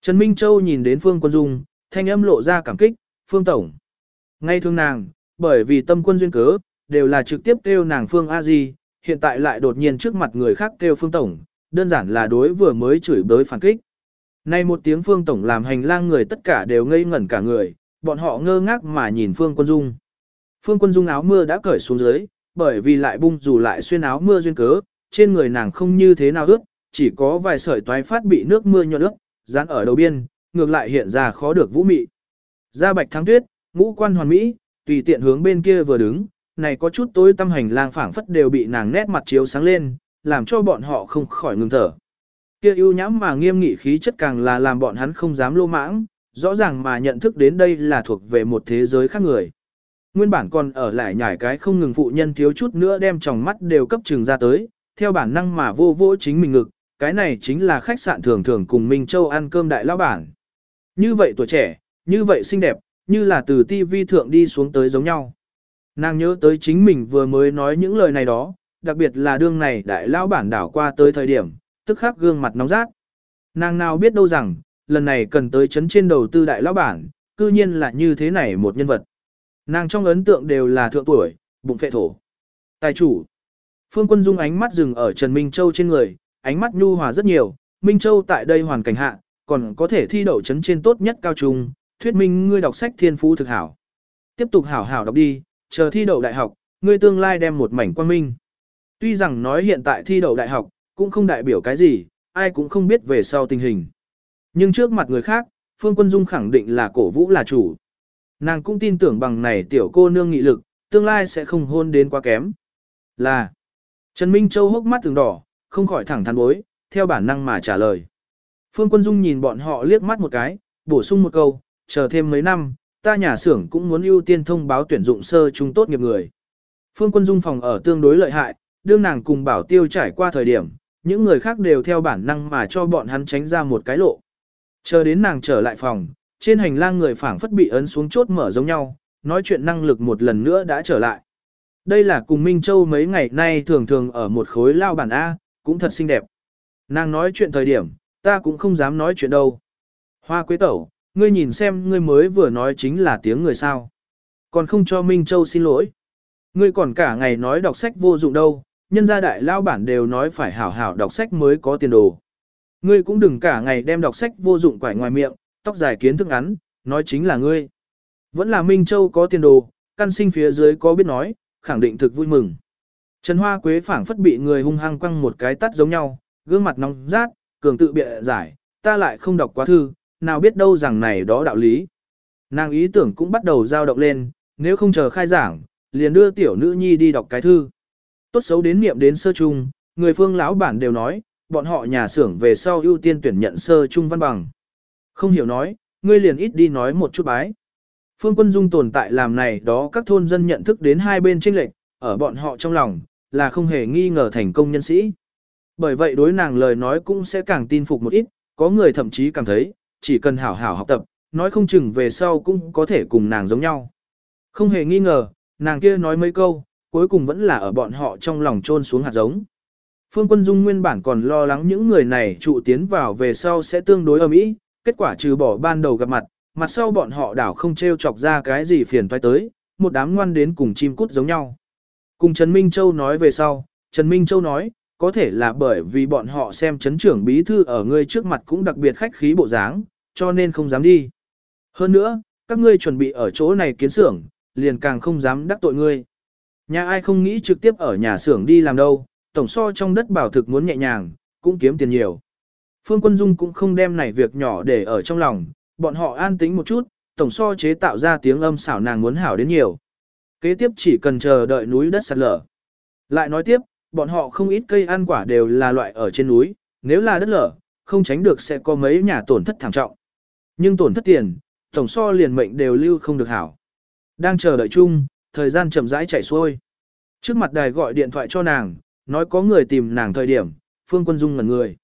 Trần Minh Châu nhìn đến Phương Quân Dung, thanh âm lộ ra cảm kích, Phương Tổng. Ngay thương nàng, bởi vì tâm quân duyên cớ, đều là trực tiếp kêu nàng Phương A Di, hiện tại lại đột nhiên trước mặt người khác kêu Phương Tổng, đơn giản là đối vừa mới chửi bới phản kích. Nay một tiếng Phương Tổng làm hành lang người tất cả đều ngây ngẩn cả người, bọn họ ngơ ngác mà nhìn Phương Quân Dung. Phương Quân Dung áo mưa đã cởi xuống dưới, bởi vì lại bung dù lại xuyên áo mưa duyên cớ, trên người nàng không như thế nào ướt, chỉ có vài sợi toái phát bị nước mưa nhuận ướt, dán ở đầu biên, ngược lại hiện ra khó được vũ mị. Ra bạch thắng tuyết, ngũ quan hoàn mỹ, tùy tiện hướng bên kia vừa đứng, này có chút tối tâm hành lang phảng phất đều bị nàng nét mặt chiếu sáng lên, làm cho bọn họ không khỏi ngừng thở. Kia ưu nhãm mà nghiêm nghị khí chất càng là làm bọn hắn không dám lô mãng, rõ ràng mà nhận thức đến đây là thuộc về một thế giới khác người. Nguyên bản còn ở lại nhảy cái không ngừng phụ nhân thiếu chút nữa đem tròng mắt đều cấp trừng ra tới, theo bản năng mà vô vô chính mình ngực, cái này chính là khách sạn thường thường cùng Minh Châu ăn cơm đại lão bản. Như vậy tuổi trẻ, như vậy xinh đẹp, như là từ TV thượng đi xuống tới giống nhau. Nàng nhớ tới chính mình vừa mới nói những lời này đó, đặc biệt là đương này đại lão bản đảo qua tới thời điểm, tức khắc gương mặt nóng rát. Nàng nào biết đâu rằng, lần này cần tới chấn trên đầu tư đại lão bản, cư nhiên là như thế này một nhân vật. Nàng trong ấn tượng đều là thượng tuổi, bụng phệ thổ. Tài chủ. Phương Quân Dung ánh mắt dừng ở Trần Minh Châu trên người, ánh mắt nhu hòa rất nhiều, Minh Châu tại đây hoàn cảnh hạ, còn có thể thi đậu chấn trên tốt nhất cao trung, thuyết minh ngươi đọc sách thiên phú thực hảo. Tiếp tục hảo hảo đọc đi, chờ thi đậu đại học, ngươi tương lai đem một mảnh quan minh. Tuy rằng nói hiện tại thi đậu đại học, cũng không đại biểu cái gì, ai cũng không biết về sau tình hình. Nhưng trước mặt người khác, Phương Quân Dung khẳng định là cổ vũ là chủ. Nàng cũng tin tưởng bằng này tiểu cô nương nghị lực, tương lai sẽ không hôn đến quá kém. Là, Trần Minh Châu hốc mắt từng đỏ, không khỏi thẳng thắn bối, theo bản năng mà trả lời. Phương Quân Dung nhìn bọn họ liếc mắt một cái, bổ sung một câu, chờ thêm mấy năm, ta nhà xưởng cũng muốn ưu tiên thông báo tuyển dụng sơ trung tốt nghiệp người. Phương Quân Dung phòng ở tương đối lợi hại, đương nàng cùng bảo tiêu trải qua thời điểm, những người khác đều theo bản năng mà cho bọn hắn tránh ra một cái lộ. Chờ đến nàng trở lại phòng, trên hành lang người phảng phất bị ấn xuống chốt mở giống nhau, nói chuyện năng lực một lần nữa đã trở lại. Đây là cùng Minh Châu mấy ngày nay thường thường ở một khối lao bản A, cũng thật xinh đẹp. Nàng nói chuyện thời điểm, ta cũng không dám nói chuyện đâu. Hoa quế tẩu, ngươi nhìn xem ngươi mới vừa nói chính là tiếng người sao. Còn không cho Minh Châu xin lỗi. Ngươi còn cả ngày nói đọc sách vô dụng đâu, nhân gia đại lao bản đều nói phải hảo hảo đọc sách mới có tiền đồ. Ngươi cũng đừng cả ngày đem đọc sách vô dụng quải ngoài miệng, tóc dài kiến thức ngắn, nói chính là ngươi. Vẫn là Minh Châu có tiền đồ, căn sinh phía dưới có biết nói, khẳng định thực vui mừng. Trần Hoa Quế phảng phất bị người hung hăng quăng một cái tắt giống nhau, gương mặt nóng rát, cường tự bịa giải, ta lại không đọc quá thư, nào biết đâu rằng này đó đạo lý. Nàng ý tưởng cũng bắt đầu dao động lên, nếu không chờ khai giảng, liền đưa tiểu nữ nhi đi đọc cái thư. Tốt xấu đến niệm đến sơ trung, người phương lão bản đều nói, bọn họ nhà xưởng về sau ưu tiên tuyển nhận sơ trung văn bằng. Không hiểu nói, ngươi liền ít đi nói một chút bái. Phương Quân Dung tồn tại làm này đó các thôn dân nhận thức đến hai bên tranh lệch, ở bọn họ trong lòng, là không hề nghi ngờ thành công nhân sĩ. Bởi vậy đối nàng lời nói cũng sẽ càng tin phục một ít, có người thậm chí cảm thấy, chỉ cần hảo hảo học tập, nói không chừng về sau cũng có thể cùng nàng giống nhau. Không hề nghi ngờ, nàng kia nói mấy câu, cuối cùng vẫn là ở bọn họ trong lòng trôn xuống hạt giống. Phương Quân Dung nguyên bản còn lo lắng những người này trụ tiến vào về sau sẽ tương đối ầm ĩ, kết quả trừ bỏ ban đầu gặp mặt, mặt sau bọn họ đảo không trêu chọc ra cái gì phiền toái tới, một đám ngoan đến cùng chim cút giống nhau. Cùng Trần Minh Châu nói về sau, Trần Minh Châu nói, có thể là bởi vì bọn họ xem chấn trưởng bí thư ở ngươi trước mặt cũng đặc biệt khách khí bộ dáng, cho nên không dám đi. Hơn nữa, các ngươi chuẩn bị ở chỗ này kiến xưởng, liền càng không dám đắc tội ngươi. Nhà ai không nghĩ trực tiếp ở nhà xưởng đi làm đâu, tổng so trong đất bảo thực muốn nhẹ nhàng, cũng kiếm tiền nhiều. Phương Quân Dung cũng không đem này việc nhỏ để ở trong lòng, bọn họ an tĩnh một chút, tổng so chế tạo ra tiếng âm xảo nàng muốn hảo đến nhiều. Kế tiếp chỉ cần chờ đợi núi đất sạt lở. Lại nói tiếp, bọn họ không ít cây ăn quả đều là loại ở trên núi, nếu là đất lở, không tránh được sẽ có mấy nhà tổn thất thảm trọng. Nhưng tổn thất tiền, tổng so liền mệnh đều lưu không được hảo. Đang chờ đợi chung, thời gian chậm rãi chảy xuôi. Trước mặt đài gọi điện thoại cho nàng, nói có người tìm nàng thời điểm, Phương Quân Dung ngẩn người.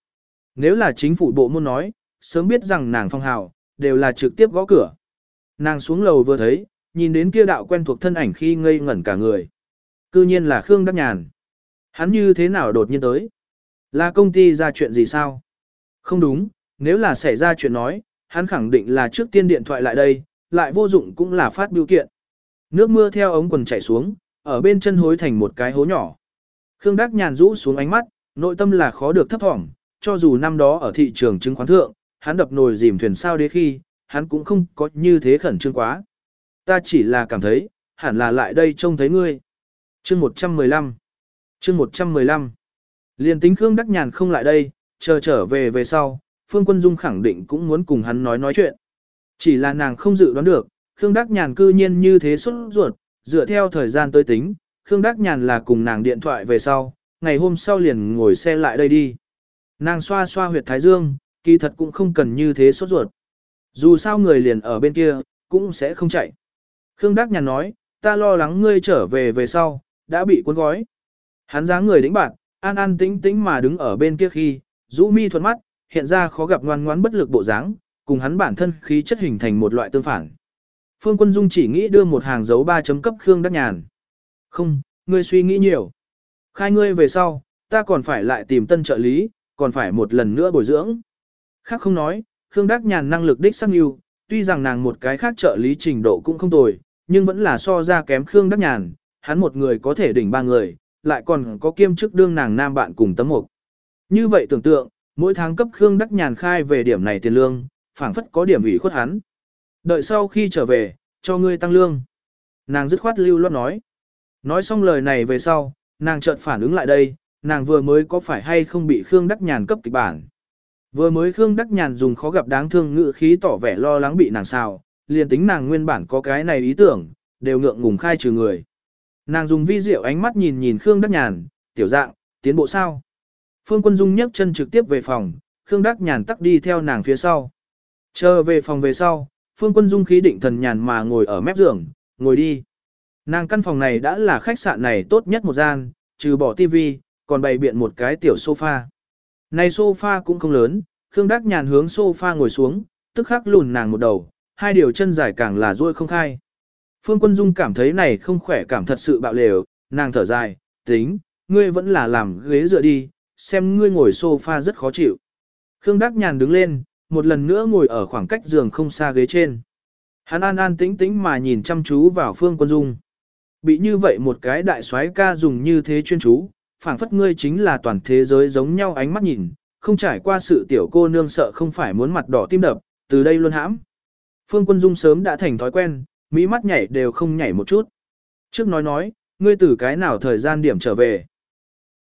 Nếu là chính phủ bộ môn nói, sớm biết rằng nàng phong hào, đều là trực tiếp gõ cửa. Nàng xuống lầu vừa thấy, nhìn đến kia đạo quen thuộc thân ảnh khi ngây ngẩn cả người. Cư nhiên là Khương Đắc Nhàn. Hắn như thế nào đột nhiên tới? Là công ty ra chuyện gì sao? Không đúng, nếu là xảy ra chuyện nói, hắn khẳng định là trước tiên điện thoại lại đây, lại vô dụng cũng là phát biểu kiện. Nước mưa theo ống quần chảy xuống, ở bên chân hối thành một cái hố nhỏ. Khương Đắc Nhàn rũ xuống ánh mắt, nội tâm là khó được thấp thỏm, cho dù năm đó ở thị trường chứng khoán thượng, hắn đập nồi dìm thuyền sao đế khi, hắn cũng không có như thế khẩn trương quá. Ta chỉ là cảm thấy, hẳn là lại đây trông thấy ngươi. Chương 115 Chương 115 Liên tính Khương Đắc Nhàn không lại đây, chờ trở về về sau, Phương Quân Dung khẳng định cũng muốn cùng hắn nói nói chuyện. Chỉ là nàng không dự đoán được, Khương Đắc Nhàn cư nhiên như thế xuất ruột, dựa theo thời gian tới tính, Khương Đắc Nhàn là cùng nàng điện thoại về sau, ngày hôm sau liền ngồi xe lại đây đi. Nàng xoa xoa huyệt thái dương, kỳ thật cũng không cần như thế sốt ruột. Dù sao người liền ở bên kia, cũng sẽ không chạy. Khương Đắc Nhàn nói, ta lo lắng ngươi trở về về sau, đã bị cuốn gói. Hắn dáng người đĩnh bạn, an an tĩnh tĩnh mà đứng ở bên kia khi, rũ mi thuận mắt, hiện ra khó gặp ngoan ngoãn bất lực bộ dáng, cùng hắn bản thân khí chất hình thành một loại tương phản. Phương Quân Dung chỉ nghĩ đưa một hàng dấu ba chấm cấp Khương Đắc Nhàn. Không, ngươi suy nghĩ nhiều. Khai ngươi về sau, ta còn phải lại tìm tân trợ lý, còn phải một lần nữa bồi dưỡng. Khác không nói, Khương Đắc Nhàn năng lực đích sắc nhiều, tuy rằng nàng một cái khác trợ lý trình độ cũng không tồi, nhưng vẫn là so ra kém Khương Đắc Nhàn, hắn một người có thể đỉnh ba người, lại còn có kiêm chức đương nàng nam bạn cùng tấm mục. Như vậy tưởng tượng, mỗi tháng cấp Khương Đắc Nhàn khai về điểm này tiền lương, phảng phất có điểm ủy khuất hắn. Đợi sau khi trở về, cho ngươi tăng lương. Nàng dứt khoát lưu loát nói. Nói xong lời này về sau, nàng chợt phản ứng lại đây, nàng vừa mới có phải hay không bị Khương Đắc Nhàn cấp kịch bản. Vừa mới Khương Đắc Nhàn dùng khó gặp đáng thương ngự khí tỏ vẻ lo lắng bị nàng xào, liền tính nàng nguyên bản có cái này ý tưởng, đều ngượng ngùng khai trừ người. Nàng dùng vi diệu ánh mắt nhìn nhìn Khương Đắc Nhàn, tiểu dạng, tiến bộ sao. Phương Quân Dung nhấc chân trực tiếp về phòng, Khương Đắc Nhàn tắc đi theo nàng phía sau. Chờ về phòng về sau, Phương Quân Dung khí định thần nhàn mà ngồi ở mép giường, ngồi đi. Nàng căn phòng này đã là khách sạn này tốt nhất một gian, trừ bỏ tivi, còn bày biện một cái tiểu sofa. Này sofa cũng không lớn, Khương Đắc Nhàn hướng sofa ngồi xuống, tức khắc lùn nàng một đầu, hai điều chân dài càng là ruôi không khai. Phương Quân Dung cảm thấy này không khỏe cảm thật sự bạo lều, nàng thở dài, tính, ngươi vẫn là làm ghế dựa đi, xem ngươi ngồi sofa rất khó chịu. Khương Đắc Nhàn đứng lên, một lần nữa ngồi ở khoảng cách giường không xa ghế trên. Hắn an an tĩnh tĩnh mà nhìn chăm chú vào Phương Quân Dung. Bị như vậy một cái đại soái ca dùng như thế chuyên chú, phảng phất ngươi chính là toàn thế giới giống nhau ánh mắt nhìn, không trải qua sự tiểu cô nương sợ không phải muốn mặt đỏ tim đập, từ đây luôn hãm. Phương Quân Dung sớm đã thành thói quen, mỹ mắt nhảy đều không nhảy một chút. Trước nói nói, ngươi từ cái nào thời gian điểm trở về.